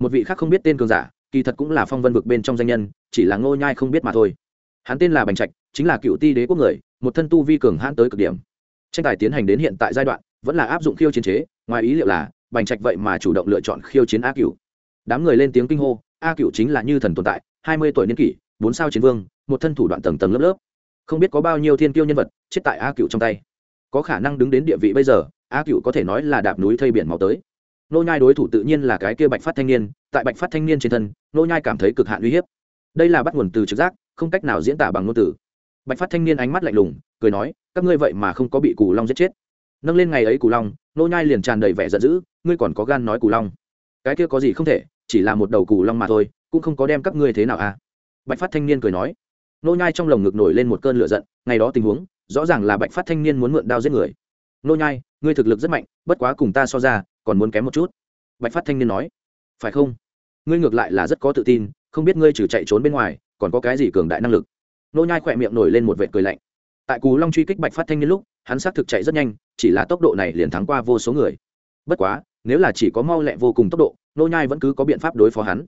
Một vị khác không biết tên cường giả, kỳ thật cũng là phong vân vực bên trong danh nhân, chỉ là ngô nhai không biết mà thôi. Hắn tên là bành trạch, chính là cựu ti đế quốc người, một thân tu vi cường hãn tới cực điểm. Tranh tài tiến hành đến hiện tại giai đoạn, vẫn là áp dụng khiêu chiến chế, ngoài ý liệu là, bành trạch vậy mà chủ động lựa chọn khiêu chiến a cựu đám người lên tiếng kinh hô, a cựu chính là như thần tồn tại, hai mươi tuổi niên kỷ, bốn sao chiến vương, một thân thủ đoạn tầng tầng lớp lớp. Không biết có bao nhiêu thiên kiêu nhân vật chết tại a cựu trong tay. Có khả năng đứng đến địa vị bây giờ, a cựu có thể nói là đạp núi thây biển máu tới. Nô nhai đối thủ tự nhiên là cái kia bạch phát thanh niên, tại bạch phát thanh niên trên thân, nô nhai cảm thấy cực hạn uy hiếp. Đây là bắt nguồn từ trực giác, không cách nào diễn tả bằng ngôn từ. Bạch phát thanh niên ánh mắt lạnh lùng, cười nói, các ngươi vậy mà không có bị cù long giết chết. Nâng lên ngày ấy cù long, nô nhai liền tràn đầy vẻ giận dữ, ngươi còn có gan nói cù long? Cái kia có gì không thể? Chỉ là một đầu cù long mà thôi, cũng không có đem các ngươi thế nào à? Bạch phát thanh niên cười nói. Nô nhai trong lồng ngực nổi lên một cơn lửa giận, ngày đó tình huống, rõ ràng là bạch phát thanh niên muốn mượn đao giết người. Nô nhai, ngươi thực lực rất mạnh, bất quá cùng ta so ra, còn muốn kém một chút. Bạch phát thanh niên nói. Phải không? Ngươi ngược lại là rất có tự tin, không biết ngươi trừ chạy trốn bên ngoài, còn có cái gì cường đại năng lực. Nô nhai khỏe miệng nổi lên một vệt cười lạnh. Tại cù long truy kích bạch phát thanh niên lúc, hắn xác thực chạy rất nhanh, chỉ là tốc độ này liền thắng qua vô số người. Bất quá nếu là chỉ có mau lẹ vô cùng tốc độ nô nhai vẫn cứ có biện pháp đối phó hắn.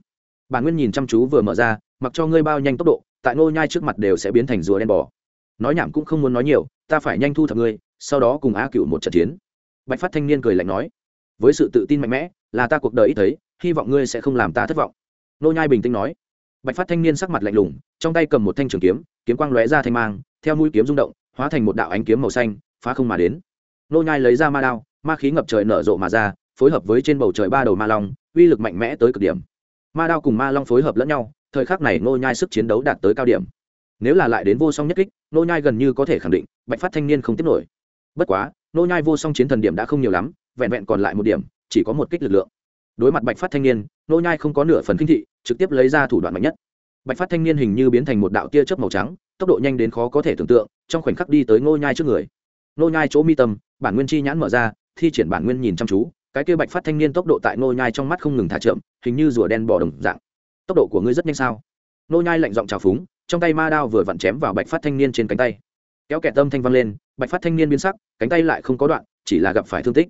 Bản nguyên nhìn chăm chú vừa mở ra, mặc cho ngươi bao nhanh tốc độ, tại nô nhai trước mặt đều sẽ biến thành rùa đen bò. Nói nhảm cũng không muốn nói nhiều, ta phải nhanh thu thập ngươi, sau đó cùng a cựu một trận chiến. Bạch phát thanh niên cười lạnh nói, với sự tự tin mạnh mẽ, là ta cuộc đời ít thấy, hy vọng ngươi sẽ không làm ta thất vọng. Nô nhai bình tĩnh nói. Bạch phát thanh niên sắc mặt lạnh lùng, trong tay cầm một thanh trường kiếm kiếm quang lóe ra thanh mang, theo mũi kiếm rung động, hóa thành một đạo ánh kiếm màu xanh, phá không mà đến. Nô nhai lấy ra ma đao, ma khí ngập trời nở rộ mà ra phối hợp với trên bầu trời ba đầu ma long, uy lực mạnh mẽ tới cực điểm. Ma đao cùng ma long phối hợp lẫn nhau, thời khắc này nô nhai sức chiến đấu đạt tới cao điểm. Nếu là lại đến vô song nhất kích nô nhai gần như có thể khẳng định, bạch phát thanh niên không tiếp nổi. Bất quá nô nhai vô song chiến thần điểm đã không nhiều lắm, vẹn vẹn còn lại một điểm, chỉ có một kích lực lượng. Đối mặt bạch phát thanh niên nô nhai không có nửa phần kinh thị, trực tiếp lấy ra thủ đoạn mạnh nhất. Bạch phát thanh niên hình như biến thành một đạo tia chớp màu trắng, tốc độ nhanh đến khó có thể tưởng tượng, trong khoảnh khắc đi tới nô nhai trước người. Nô nhai chỗ mi tâm, bản nguyên chi nhãn mở ra, thi triển bản nguyên nhìn chăm chú cái kia bạch phát thanh niên tốc độ tại nô nhai trong mắt không ngừng thả chậm, hình như rùa đen bò đồng dạng. Tốc độ của ngươi rất nhanh sao? Nô nhai lạnh giọng chào phúng, trong tay ma đao vừa vặn chém vào bạch phát thanh niên trên cánh tay. Kéo kẹt tâm thanh vang lên, bạch phát thanh niên biến sắc, cánh tay lại không có đoạn, chỉ là gặp phải thương tích.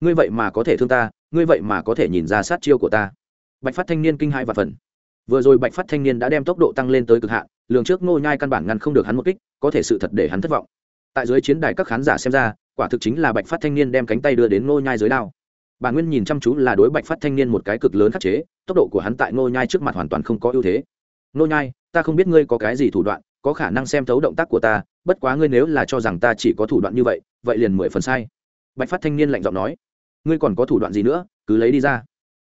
Ngươi vậy mà có thể thương ta, ngươi vậy mà có thể nhìn ra sát chiêu của ta. Bạch phát thanh niên kinh hãi và phần vừa rồi bạch phát thanh niên đã đem tốc độ tăng lên tới cực hạn, lường trước ngô nhai căn bản ngăn không được hắn một kích, có thể sự thật để hắn thất vọng. Tại dưới chiến đài các khán giả xem ra, quả thực chính là bạch phát thanh niên đem cánh tay đưa đến ngô nhai dưới đao. Bà nguyên nhìn chăm chú là đối bạch phát thanh niên một cái cực lớn khắc chế, tốc độ của hắn tại ngô nhai trước mặt hoàn toàn không có ưu thế. Ngô nhai, ta không biết ngươi có cái gì thủ đoạn, có khả năng xem thấu động tác của ta, bất quá ngươi nếu là cho rằng ta chỉ có thủ đoạn như vậy vậy liền mười phần sai. Bạch phát thanh niên lạnh giọng nói. Ngươi còn có thủ đoạn gì nữa, cứ lấy đi ra.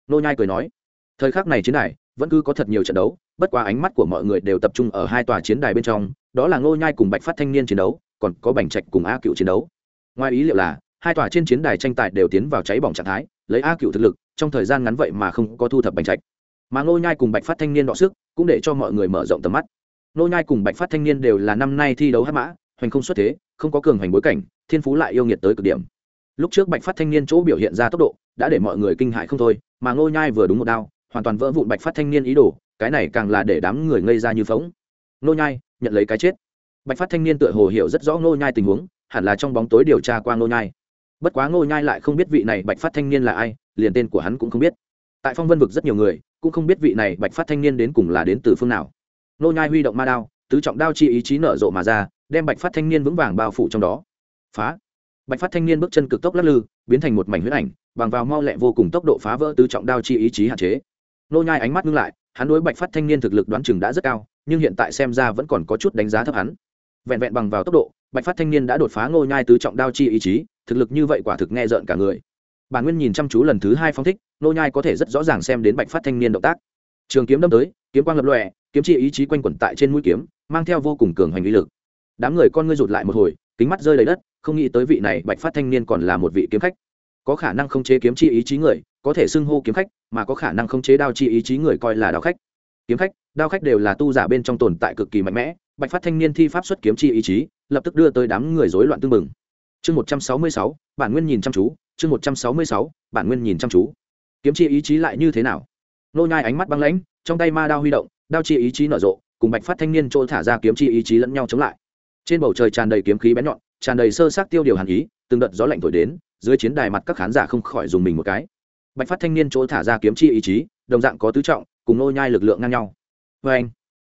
Nô nhai cười nói. Thời khắc này chiến đài, vẫn cứ có thật nhiều trận đấu, bất quá ánh mắt của mọi người đều tập trung ở hai tòa chiến đài bên trong, đó là ngô nhai cùng bạch phát thanh niên chiến đấu, còn có bành trạch cùng a cựu chiến đấu. Ngoài ý liệu là hai tòa trên chiến đài tranh tài đều tiến vào cháy bỏng trạng thái, lấy a cựu thực lực, trong thời gian ngắn vậy mà không có thu thập bành trạch. Mà ngô nhai cùng bạch phát thanh niên đọ sức, cũng để cho mọi người mở rộng tầm mắt. Ngô nhai cùng bạch phát thanh niên đều là năm nay thi đấu hát mã, hoành không xuất thế, không có cường hoành bối cảnh, thiên phú lại yêu nghiệt tới cực điểm. Lúc trước bạch phát thanh niên chỗ biểu hiện ra tốc độ, đã để mọi người kinh hại không thôi, mà ngô nhai vừa đúng một đao, hoàn toàn vỡ vụn bạch phát thanh niên ý đồ, cái này càng là để đám người ngây ra như phóng ngô nhai, nhận lấy cái chết. Bạch phát thanh niên tựa hồ hiểu rất rõ ngô nhai tình huống, hẳn là trong bóng tối điều tra qua ngô nhai bất quá ngô nhai lại không biết vị này bạch phát thanh niên là ai, liền tên của hắn cũng không biết. Tại phong vân vực rất nhiều người, cũng không biết vị này bạch phát thanh niên đến cùng là đến từ phương nào. Ngô nhai huy động ma đao, tứ trọng đao chi ý chí nở rộ mà ra, đem bạch phát thanh niên vững vàng bao phủ trong đó. Phá! Bạch phát thanh niên bước chân cực tốc lắc lư, biến thành một mảnh huyết ảnh, bằng vào mau lẹ vô cùng tốc độ phá vỡ tứ trọng đao chi ý chí hạn chế. Nô nhai ánh mắt ngưng lại, hắn đối bạch phát thanh niên thực lực đoán chừng đã rất cao, nhưng hiện tại xem ra vẫn còn có chút đánh giá thấp hắn. Vẹn vẹn bằng vào tốc độ bạch phát thanh niên đã đột phá ngôi nhai tứ trọng đao chi ý chí, thực lực như vậy quả thực nghe rợn cả người. Bản nguyên nhìn chăm chú lần thứ hai phong thích nô nhai có thể rất rõ ràng xem đến bạch phát thanh niên động tác. Trường kiếm đâm tới, kiếm quang lập lòe, kiếm chi ý chí quanh quẩn tại trên mũi kiếm, mang theo vô cùng cường hành uy lực. Đám người con ngươi rụt lại một hồi, kính mắt rơi đầy đất, không nghĩ tới vị này bạch phát thanh niên còn là một vị kiếm khách. Có khả năng không chế kiếm chi ý chí người, có thể xưng hô kiếm khách, mà có khả năng không chế đao chi ý chí người coi là đao khách. Kiếm khách, đao khách đều là tu giả bên trong tồn tại cực kỳ mạnh mẽ, bạch phát thanh niên thi pháp xuất kiếm chi ý chí lập tức đưa tới đám người rối loạn tương mừng chương một trăm sáu mươi sáu, bản nguyên nhìn chăm chú, chương một trăm sáu mươi sáu, bản nguyên nhìn chăm chú. Kiếm chi ý chí lại như thế nào? Nô nhai ánh mắt băng lãnh, trong tay ma đao huy động, đao chi ý chí nở rộ, cùng bạch phát thanh niên trôi thả ra kiếm chi ý chí lẫn nhau chống lại. Trên bầu trời tràn đầy kiếm khí bén nhọn, tràn đầy sơ sát tiêu điều hàn ý, từng đợt gió lạnh thổi đến, dưới chiến đài mặt các khán giả không khỏi dùng mình một cái. Bạch phát thanh niên chỗ thả ra kiếm chi ý chí, đồng dạng có tứ trọng, cùng nô nhai lực lượng ngang nhau. Với anh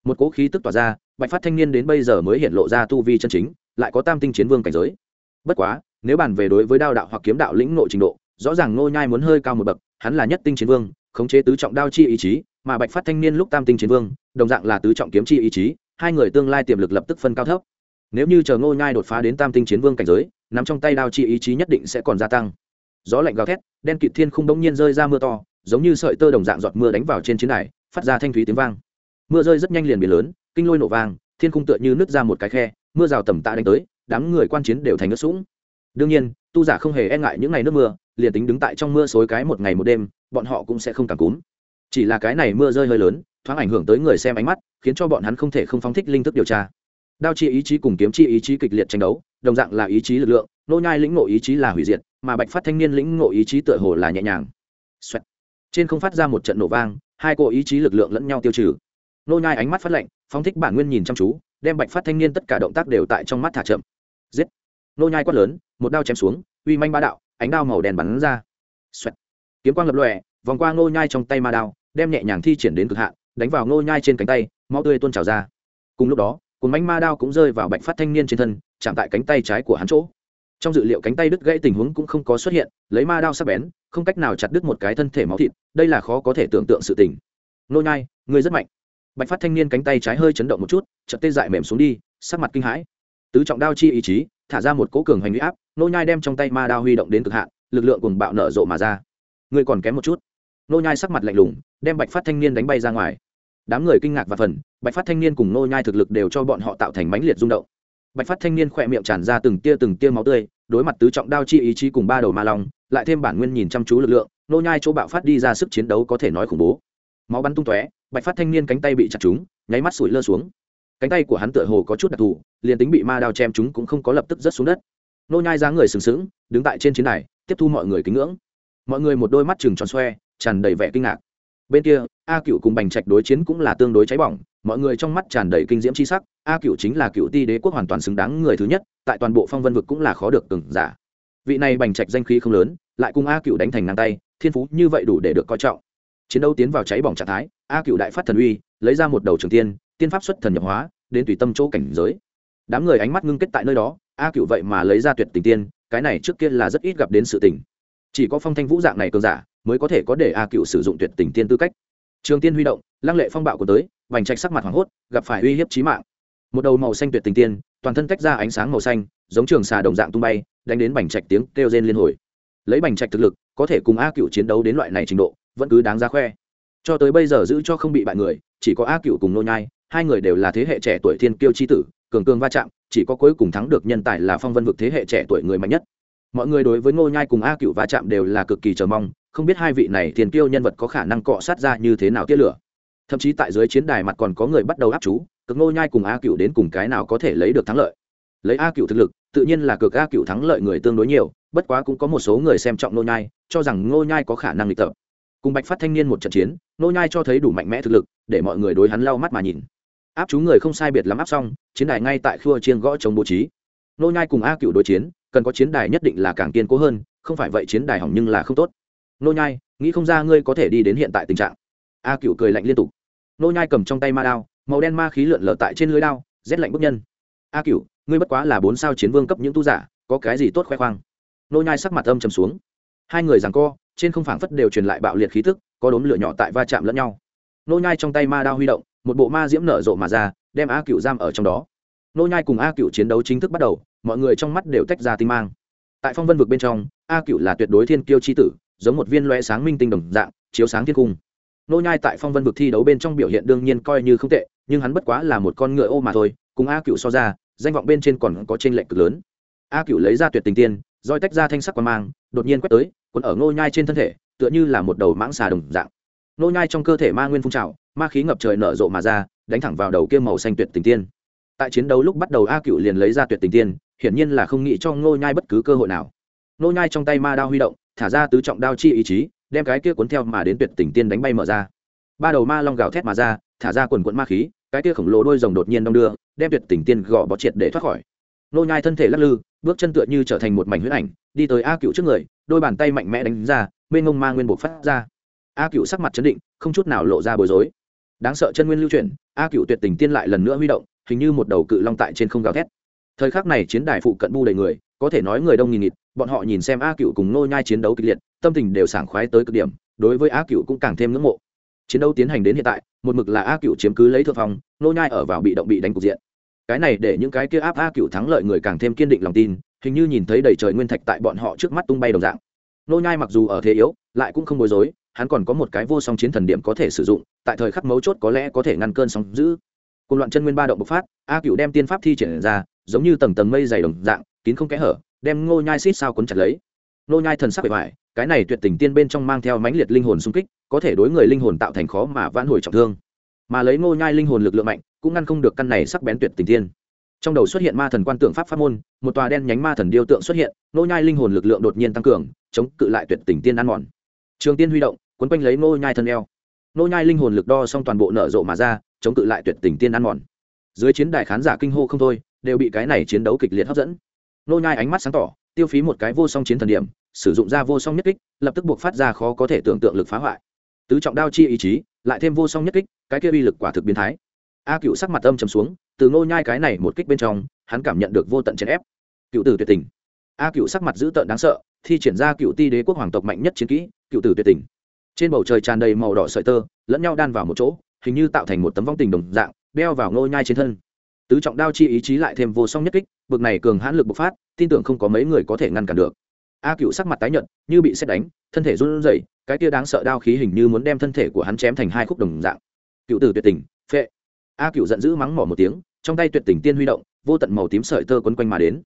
một cỗ khí tức tỏa ra bạch phát thanh niên đến bây giờ mới hiện lộ ra tu vi chân chính, lại có tam tinh chiến vương cảnh giới. Bất quá, nếu bàn về đối với đao đạo hoặc kiếm đạo lĩnh nội trình độ, rõ ràng Ngô nhai muốn hơi cao một bậc, hắn là nhất tinh chiến vương, khống chế tứ trọng đao chi ý chí, mà bạch phát thanh niên lúc tam tinh chiến vương, đồng dạng là tứ trọng kiếm chi ý chí, hai người tương lai tiềm lực lập tức phân cao thấp. Nếu như chờ ngô nhai đột phá đến tam tinh chiến vương cảnh giới, nắm trong tay đao chi ý chí nhất định sẽ còn gia tăng. Gió lạnh gào thét, đen kịt thiên không bỗng nhiên rơi ra mưa to, giống như sợi tơ đồng dạng giọt mưa đánh vào trên chiến đài, phát ra thanh thúy tiếng vang. Mưa rơi rất nhanh liền biển lớn kinh lôi nổ vang, thiên khung tựa như nứt ra một cái khe, mưa rào tầm tạ đánh tới, đám người quan chiến đều thành nước sũng. Đương nhiên, tu giả không hề e ngại những ngày nước mưa, liền tính đứng tại trong mưa xối cái một ngày một đêm, bọn họ cũng sẽ không cảm cúm. Chỉ là cái này mưa rơi hơi lớn, thoáng ảnh hưởng tới người xem ánh mắt, khiến cho bọn hắn không thể không phóng thích linh thức điều tra. Đao chi ý chí cùng kiếm chi ý chí kịch liệt tranh đấu, đồng dạng là ý chí lực lượng, nô nhai lĩnh ngộ ý chí là hủy diệt, mà bạch phát thanh niên lĩnh ngộ ý chí tựa hồ là nhẹ nhàng. Xoẹt. trên không phát ra một trận nổ vang, hai cỗ ý chí lực lượng lẫn nhau tiêu trừ. Nô nhai ánh mắt phát lạnh phóng thích bản nguyên nhìn chăm chú, đem bạch phát thanh niên tất cả động tác đều tại trong mắt thả chậm. Giết! Nô nhai quát lớn, một đao chém xuống, uy manh ba đạo, ánh đao màu đen bắn ra. Xoẹt. kiếm quang lập lòe, vòng qua nô nhai trong tay ma đao, đem nhẹ nhàng thi triển đến cực hạn, đánh vào nô nhai trên cánh tay, máu tươi tuôn trào ra. Cùng lúc đó cuốn manh ma đao cũng rơi vào bạch phát thanh niên trên thân, chạm tại cánh tay trái của hắn chỗ. Trong dự liệu cánh tay đứt gãy tình huống cũng không có xuất hiện, lấy ma đao sắc bén, không cách nào chặt đứt một cái thân thể máu thịt, đây là khó có thể tưởng tượng sự tình. Nô nhai người rất mạnh bạch phát thanh niên cánh tay trái hơi chấn động một chút, chợt tê dại mềm xuống đi, sắc mặt kinh hãi. Tứ trọng đao chi ý chí, thả ra một cỗ cường hành huy áp, nô nhai đem trong tay ma đao huy động đến cực hạn, lực lượng cùng bạo nở rộ mà ra. Người còn kém một chút. Nô nhai sắc mặt lạnh lùng, đem bạch phát thanh niên đánh bay ra ngoài. Đám người kinh ngạc và phần, bạch phát thanh niên cùng nô nhai thực lực đều cho bọn họ tạo thành mãnh liệt rung động. Bạch phát thanh niên khỏe miệng tràn ra từng tia từng tia máu tươi, đối mặt tứ trọng đao chi ý chí cùng ba đầu ma long, lại thêm bản nguyên nhìn chăm chú lực lượng, nô nhai chỗ bạo phát đi ra sức chiến đấu có thể nói khủng bố. Máu bắn tung tóe bạch phát thanh niên cánh tay bị chặt trúng nháy mắt sủi lơ xuống. Cánh tay của hắn tựa hồ có chút đặc thù, liền tính bị ma đao chém chúng cũng không có lập tức rớt xuống đất. Nô nhai dáng người sừng sững, đứng tại trên chiến đài, tiếp thu mọi người kính ngưỡng. Mọi người một đôi mắt trừng tròn xoe, tràn đầy vẻ kinh ngạc. Bên kia, a cựu cùng bành trạch đối chiến cũng là tương đối cháy bỏng, mọi người trong mắt tràn đầy kinh diễm c h i sắc, a cựu chính là cựu ti đế quốc hoàn toàn xứng đáng người thứ nhất, tại toàn bộ phong vân vực cũng là khó được từng giả. Vị này bành trạch danh khí không lớn, lại cùng a cựu đánh thành ngang tay, thiên phú như vậy đủ để được coi trọng. Chiến đấu tiến vào cháy bỏng trạng thái a cựu đại phát thần uy, lấy ra một đầu trường tiên tiên pháp xuất thần nhập hóa, đến tùy tâm chỗ cảnh giới. Đám người ánh mắt ngưng kết tại nơi đó, a cựu vậy mà lấy ra tuyệt tình tiên, cái này trước kia là rất ít gặp đến sự tình. Chỉ có phong thanh vũ dạng này cường giả, mới có thể có để a cựu sử dụng tuyệt tình tiên tư cách. Trường tiên huy động, lăng lệ phong bạo của tới, vành trạch sắc mặt hoảng hốt, gặp phải uy hiếp trí mạng. Một đầu màu xanh tuyệt tình tiên, toàn thân tách ra ánh sáng màu xanh, giống trường xà đồng dạng tung bay, đánh đến bành trạch tiếng kêu rên liên hồi. Lấy bành trạch thực lực, có thể cùng a cựu chiến đấu đến loại này trình độ, vẫn cứ đáng ra khoe cho tới bây giờ giữ cho không bị bại người, chỉ có a cựu cùng nô nhai, hai người đều là thế hệ trẻ tuổi thiên kiêu chi tử, cường cường va chạm, chỉ có cuối cùng thắng được nhân tài là phong vân vực thế hệ trẻ tuổi người mạnh nhất. Mọi người đối với ngô nhai cùng a cựu va chạm đều là cực kỳ chờ mong, không biết hai vị này thiên kiêu nhân vật có khả năng cọ sát ra như thế nào tia lửa. Thậm chí tại dưới chiến đài mặt còn có người bắt đầu áp chú, cực ngô nhai cùng a cựu đến cùng cái nào có thể lấy được thắng lợi. Lấy a cựu thực lực, tự nhiên là cực a cựu thắng lợi người tương đối nhiều, bất quá cũng có một số người xem trọng ngô nhai, cho rằng ngô nhai có khả năng lịch tập cùng bạch phát thanh niên một trận chiến, nô nhai cho thấy đủ mạnh mẽ thực lực, để mọi người đối hắn lau mắt mà nhìn. Áp chú người không sai biệt lắm áp xong, chiến đài ngay tại khua chiên gõ chống bố trí. Nô nhai cùng a cựu đối chiến, cần có chiến đài nhất định là càng kiên cố hơn, không phải vậy chiến đài hỏng nhưng là không tốt. Nô nhai, nghĩ không ra ngươi có thể đi đến hiện tại tình trạng. A cựu cười lạnh liên tục. Nô nhai cầm trong tay ma đao, màu đen ma khí lượn lờ tại trên lưới đao, rét lạnh bức nhân. A cựu, ngươi bất quá là bốn sao chiến vương cấp những tu giả, có cái gì tốt khoe khoang? Nô nhai sắc mặt âm trầm xuống. Hai người giằng co trên không phảng phất đều truyền lại bạo liệt khí tức, có đốm lửa nhỏ tại va chạm lẫn nhau. Nô nhai trong tay ma đao huy động, một bộ ma diễm nở rộ mà ra, đem a cựu giam ở trong đó. Nô nhai cùng a cựu chiến đấu chính thức bắt đầu, mọi người trong mắt đều tách ra tinh mang. Tại phong vân vực bên trong, a cựu là tuyệt đối thiên kiêu chi tử, giống một viên loe sáng minh tinh đồng dạng, chiếu sáng thiên cung. Nô nhai tại phong vân vực thi đấu bên trong biểu hiện đương nhiên coi như không tệ, nhưng hắn bất quá là một con ngựa ô mà thôi, cùng a cựu so ra, danh vọng bên trên còn có trên lệnh cực lớn. A cựu lấy ra tuyệt tình tiên roi tách ra thanh sắc quan mang, đột nhiên quét tới, cuốn ở nô nhai trên thân thể, tựa như là một đầu mãng xà đồng dạng. Nô nhai trong cơ thể ma nguyên phun trào, ma khí ngập trời nở rộ mà ra, đánh thẳng vào đầu kia màu xanh tuyệt tình tiên. Tại chiến đấu lúc bắt đầu a cựu liền lấy ra tuyệt tình tiên, hiển nhiên là không nghĩ cho ngô nhai bất cứ cơ hội nào. Ngô nhai trong tay ma đao huy động, thả ra tứ trọng đao chi ý chí, đem cái kia cuốn theo mà đến tuyệt tình tiên đánh bay mở ra. Ba đầu ma long gào thét mà ra, thả ra quần quận ma khí, cái kia khổng lồ đôi rồng đột nhiên đong đưa, đem tuyệt tình tiên gò bó triệt để thoát khỏi nô nhai thân thể lắc lư, bước chân tựa như trở thành một mảnh huyết ảnh, đi tới a cựu trước người, đôi bàn tay mạnh mẽ đánh ra bên ngông ma nguyên buộc phát ra. A cựu sắc mặt chấn định, không chút nào lộ ra bối rối. Đáng sợ chân nguyên lưu chuyển, a cựu tuyệt tình tiên lại lần nữa huy động, hình như một đầu cự long tại trên không gào thét. Thời khắc này chiến đài phụ cận bu đầy người, có thể nói người đông nghìn nghịt, bọn họ nhìn xem a cựu cùng nô nhai chiến đấu kịch liệt, tâm tình đều sảng khoái tới cực điểm, đối với a cựu cũng càng thêm ngưỡng mộ. Chiến đấu tiến hành đến hiện tại, một mực là a cựu chiếm cứ lấy thượng phong, nô nhai ở vào bị động bị đánh cục diện cái này để những cái kia áp a cựu thắng lợi người càng thêm kiên định lòng tin, hình như nhìn thấy đầy trời nguyên thạch tại bọn họ trước mắt tung bay đồng dạng. Nô nhai mặc dù ở thế yếu, lại cũng không bối rối, hắn còn có một cái vô song chiến thần điểm có thể sử dụng, tại thời khắc mấu chốt có lẽ có thể ngăn cơn sóng dữ. Cùng loạn chân nguyên ba động bộc phát, a cựu đem tiên pháp thi triển ra, giống như tầng tầng mây dày đồng dạng, kín không kẽ hở, đem ngô nhai xít sao cuốn chặt lấy. Nô nhai thần sắc bề bại cái này tuyệt tình tiên bên trong mang theo mãnh liệt linh hồn xung kích, có thể đối người linh hồn tạo thành khó mà vãn hồi trọng thương. Mà lấy ngô nhai linh hồn lực lượng mạnh cũng ngăn không được căn này sắc bén tuyệt tình tiên trong đầu xuất hiện ma thần quan tượng pháp pháp môn, một tòa đen nhánh ma thần điêu tượng xuất hiện, nô nhai linh hồn lực lượng đột nhiên tăng cường, chống cự lại tuyệt tình tiên ăn mòn. Trường tiên huy động, quấn quanh lấy nô nhai thân eo. Nô nhai linh hồn lực đo xong toàn bộ nở rộ mà ra, chống cự lại tuyệt tình tiên ăn mòn. Dưới chiến đài khán giả kinh hô không thôi, đều bị cái này chiến đấu kịch liệt hấp dẫn. Nô nhai ánh mắt sáng tỏ, tiêu phí một cái vô song chiến thần điểm, sử dụng ra vô song nhất kích, lập tức buộc phát ra khó có thể tưởng tượng lực phá hoại. Tứ trọng đao chi ý chí, lại thêm vô song nhất kích, cái kia uy lực quả thực biến thái a cựu sắc mặt âm trầm xuống, từ ngô nhai cái này một kích bên trong, hắn cảm nhận được vô tận chèn ép. Cựu tử tuyệt tình. A cựu sắc mặt dữ tợn đáng sợ, thi triển ra cựu ti đế quốc hoàng tộc mạnh nhất chiến kỹ, cựu tử tuyệt tình. Trên bầu trời tràn đầy màu đỏ sợi tơ, lẫn nhau đan vào một chỗ, hình như tạo thành một tấm vong tình đồng dạng, đeo vào ngô nhai trên thân. Tứ trọng đao chi ý chí lại thêm vô song nhất kích, bực này cường hãn lực bộc phát, tin tưởng không có mấy người có thể ngăn cản được. A cựu sắc mặt tái nhợt, như bị xét đánh, thân thể run rẩy, cái kia đáng sợ đao khí hình như muốn đem thân thể của hắn chém thành hai khúc đồng dạng. Cựu tử tuyệt tình, phệ a cựu giận dữ mắng mỏ một tiếng, trong tay tuyệt tình tiên huy động, vô tận màu tím sợi tơ quấn quanh mà đến.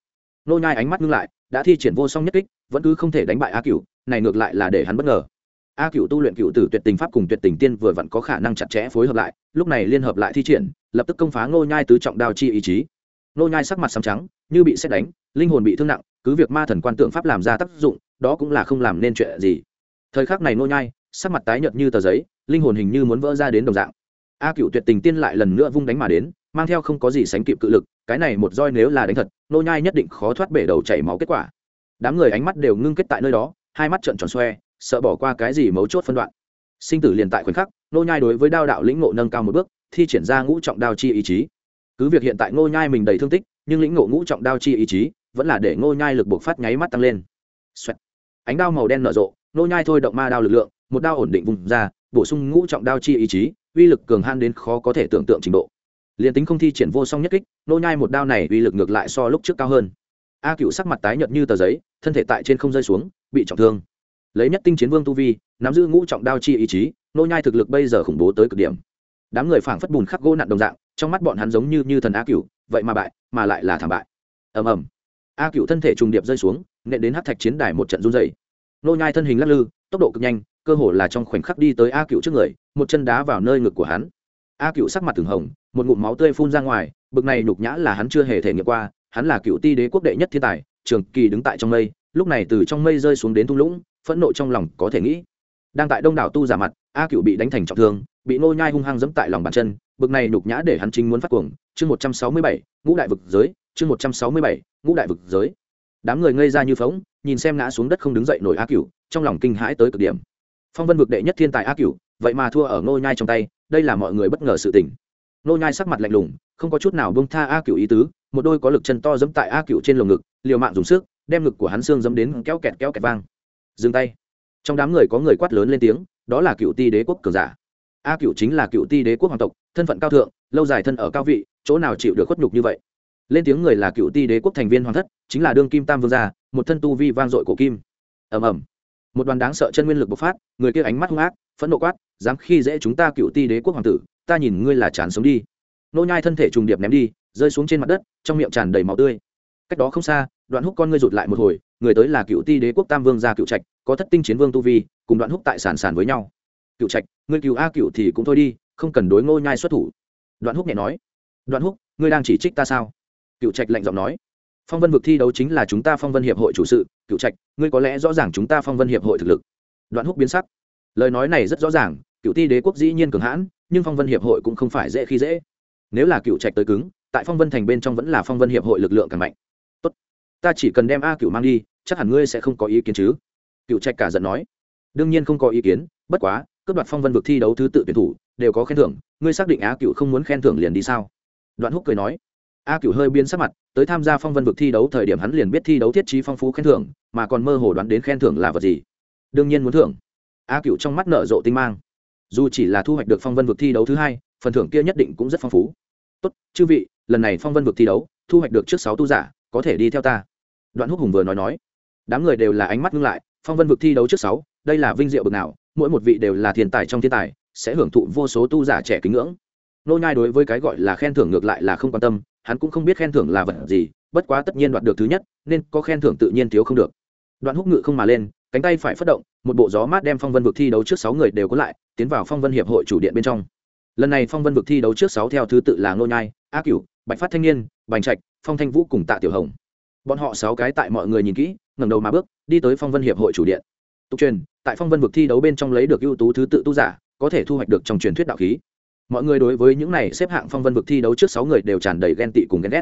Nô nhai ánh mắt ngưng lại, đã thi triển vô song nhất kích, vẫn cứ không thể đánh bại a cựu này ngược lại là để hắn bất ngờ. A cựu tu luyện cựu tử tuyệt tình pháp cùng tuyệt tình tiên vừa vặn có khả năng chặt chẽ phối hợp lại, lúc này liên hợp lại thi triển, lập tức công phá nô nhai tứ trọng đao chi ý chí. Nô nhai sắc mặt sầm trắng, như bị xét đánh, linh hồn bị thương nặng, cứ việc ma thần quan tượng pháp làm ra tác dụng, đó cũng là không làm nên chuyện gì. Thời khắc này nô nhai, sắc mặt tái nhợt như tờ giấy, linh hồn hình như muốn vỡ ra đến đồng dạng a cựu tuyệt tình tiên lại lần nữa vung đánh mà đến, mang theo không có gì sánh kịp cự lực, cái này một roi nếu là đánh thật, nô nhai nhất định khó thoát bể đầu chảy máu kết quả. Đám người ánh mắt đều ngưng kết tại nơi đó, hai mắt trợn tròn xoe, sợ bỏ qua cái gì mấu chốt phân đoạn. Sinh tử liền tại khoảnh khắc, nô nhai đối với đao đạo lĩnh ngộ nâng cao một bước, thi triển ra ngũ trọng đao chi ý chí. Cứ việc hiện tại nô nhai mình đầy thương tích, nhưng lĩnh ngộ ngũ trọng đao chi ý chí vẫn là để nô nhai lực buộc phát nháy mắt tăng lên. Xoẹt. ánh đao màu đen nở rộ, nô nhai thôi động ma đao lực lượng, một đao ổn định vùng ra, bổ sung ngũ trọng đao chi ý chí uy lực cường han đến khó có thể tưởng tượng trình độ. Liền tính không thi triển vô song nhất kích, nô nhai một đao này uy lực ngược lại so lúc trước cao hơn. A cựu sắc mặt tái nhợt như tờ giấy, thân thể tại trên không rơi xuống, bị trọng thương. Lấy nhất tinh chiến vương tu vi, nắm giữ ngũ trọng đao chi ý chí, nô nhai thực lực bây giờ khủng bố tới cực điểm. Đám người phảng phất bùn khắc gỗ nặn đồng dạng, trong mắt bọn hắn giống như như thần a cựu, vậy mà bại, mà lại là thảm bại. Ầm ầm. A cựu thân thể trùng điệp rơi xuống, nện đến hát thạch chiến đài một trận run rẩy. Nô nhai thân hình lắc lư, tốc độ cực nhanh cơ hồ là trong khoảnh khắc đi tới a cựu trước người một chân đá vào nơi ngực của hắn. A cựu sắc mặt từng hồng một ngụm máu tươi phun ra ngoài bực này nhục nhã là hắn chưa hề thể nghiệm qua hắn là cựu ti đế quốc đệ nhất thiên tài trường kỳ đứng tại trong mây lúc này từ trong mây rơi xuống đến thung lũng phẫn nộ trong lòng có thể nghĩ. Đang tại đông đảo tu giả mặt a cựu bị đánh thành trọng thương bị nô nhai hung hăng dẫm tại lòng bàn chân bực này nhục nhã để hắn chính muốn phát cuồng. Chương một trăm sáu mươi bảy ngũ đại vực giới chương một trăm sáu mươi bảy ngũ đại vực giới. Đám người ngây ra như phóng nhìn xem ngã xuống đất không đứng dậy nổi a Cựu, trong lòng kinh hãi tới cực điểm phong vân vực đệ nhất thiên tài a cửu, vậy mà thua ở ngô nhai trong tay, đây là mọi người bất ngờ sự tình. Ngô nhai sắc mặt lạnh lùng, không có chút nào buông tha a cửu ý tứ, một đôi có lực chân to giẫm tại a cửu trên lồng ngực, liều mạng dùng sức, đem ngực của hắn xương giẫm đến kéo kẹt kéo kẹt vang. Dừng tay. Trong đám người có người quát lớn lên tiếng, đó là cựu ti đế quốc cường giả. A cựu chính là cựu ti đế quốc hoàng tộc, thân phận cao thượng, lâu dài thân ở cao vị, chỗ nào chịu được khuất nhục như vậy? Lên tiếng người là cựu ti đế quốc thành viên hoàng thất, chính là đương kim tam vương gia, một thân tu vi vang dội cổ kim. Ầm ầm một đoàn đáng sợ chân nguyên lực bộc phát, người kia ánh mắt hung ác, phẫn nộ quát, dám khi dễ chúng ta cựu ti đế quốc hoàng tử, ta nhìn ngươi là chán sống đi. Nô nhai thân thể trùng điệp ném đi, rơi xuống trên mặt đất, trong miệng tràn đầy máu tươi. Cách đó không xa, đoạn húc con ngươi rụt lại một hồi, người tới là cựu ti đế quốc tam vương gia cựu trạch, có thất tinh chiến vương tu vi, cùng đoạn húc tại sản sản với nhau. Cựu trạch, ngươi cựu a cựu thì cũng thôi đi, không cần đối ngô nhai xuất thủ. Đoạn húc nhẹ nói. Đoạn húc, ngươi đang chỉ trích ta sao? Cựu trạch lạnh giọng nói phong vân vực thi đấu chính là chúng ta phong vân hiệp hội chủ sự cựu trạch, ngươi có lẽ rõ ràng chúng ta phong vân hiệp hội thực lực. Đoạn húc biến sắc. Lời nói này rất rõ ràng cựu ti đế quốc dĩ nhiên cường hãn, nhưng phong vân hiệp hội cũng không phải dễ khi dễ. Nếu là cựu trạch tới cứng, tại phong vân thành bên trong vẫn là phong vân hiệp hội lực lượng càng mạnh. Tốt, ta chỉ cần đem a cựu mang đi, chắc hẳn ngươi sẽ không có ý kiến chứ? Cựu trạch cả giận nói. Đương nhiên không có ý kiến, bất quá, cướp đoạt phong vân vực thi đấu thứ tự tuyển thủ, đều có khen thưởng, ngươi xác định á cựu không muốn khen thưởng liền đi sao? Đoạn húc cười nói a cựu hơi biến sắc mặt, tới tham gia phong vân vực thi đấu thời điểm hắn liền biết thi đấu thiết trí phong phú khen thưởng, mà còn mơ hồ đoán đến khen thưởng là vật gì. Đương nhiên muốn thưởng. A cựu trong mắt nở rộ tinh mang. Dù chỉ là thu hoạch được phong vân vực thi đấu thứ hai, phần thưởng kia nhất định cũng rất phong phú. Tốt, chư vị, lần này phong vân vực thi đấu, thu hoạch được trước sáu tu giả, có thể đi theo ta. Đoạn húc hùng vừa nói nói. Đám người đều là ánh mắt ngưng lại, phong vân vực thi đấu trước sáu, đây là vinh diệu bực nào, mỗi một vị đều là thiên tài trong thiên tài, sẽ hưởng thụ vô số tu giả trẻ kính ngưỡng. Nô nhai đối với cái gọi là khen thưởng ngược lại là không quan tâm hắn cũng không biết khen thưởng là vật gì, bất quá tất nhiên đoạt được thứ nhất, nên có khen thưởng tự nhiên thiếu không được. Đoạn húc ngự không mà lên, cánh tay phải phát động, một bộ gió mát đem phong vân vực thi đấu trước sáu người đều có lại, tiến vào phong vân hiệp hội chủ điện bên trong. Lần này phong vân vực thi đấu trước sáu theo thứ tự là ngô nhai, a cửu, bạch phát thanh niên, bành trạch, phong thanh vũ cùng tạ tiểu hồng. Bọn họ sáu cái tại mọi người nhìn kỹ, ngẩng đầu mà bước, đi tới phong vân hiệp hội chủ điện. Tục truyền, tại phong vân vực thi đấu bên trong lấy được ưu tú thứ tự tu giả, có thể thu hoạch được trong truyền thuyết đạo khí mọi người đối với những này xếp hạng phong vân vực thi đấu trước sáu người đều tràn đầy ghen tị cùng ghen ghét.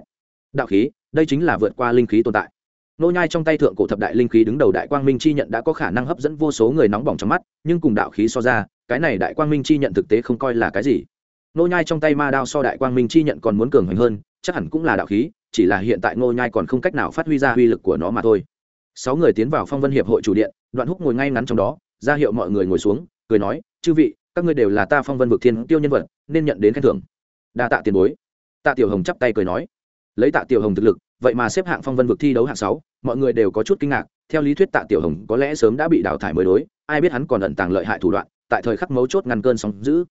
Đạo khí, đây chính là vượt qua linh khí tồn tại. Nô nhai trong tay thượng cổ thập đại linh khí đứng đầu đại quang minh chi nhận đã có khả năng hấp dẫn vô số người nóng bỏng trong mắt, nhưng cùng đạo khí so ra, cái này đại quang minh chi nhận thực tế không coi là cái gì. Nô nhai trong tay ma đao so đại quang minh chi nhận còn muốn cường hoành hơn, chắc hẳn cũng là đạo khí, chỉ là hiện tại nô nhai còn không cách nào phát huy ra uy lực của nó mà thôi. Sáu người tiến vào phong vân hiệp hội chủ điện, đoạn húc ngồi ngay ngắn trong đó, ra hiệu mọi người ngồi xuống, cười nói, chư vị các ngươi đều là ta phong vân vực thiên tiêu nhân vật, nên nhận đến khen thưởng. Đa tạ tiền bối. Tạ tiểu hồng chắp tay cười nói. Lấy tạ tiểu hồng thực lực, vậy mà xếp hạng phong vân vực thi đấu hạng sáu, mọi người đều có chút kinh ngạc. Theo lý thuyết tạ tiểu hồng có lẽ sớm đã bị đào thải mới đối, ai biết hắn còn ẩn tàng lợi hại thủ đoạn, tại thời khắc mấu chốt ngăn cơn sóng giữ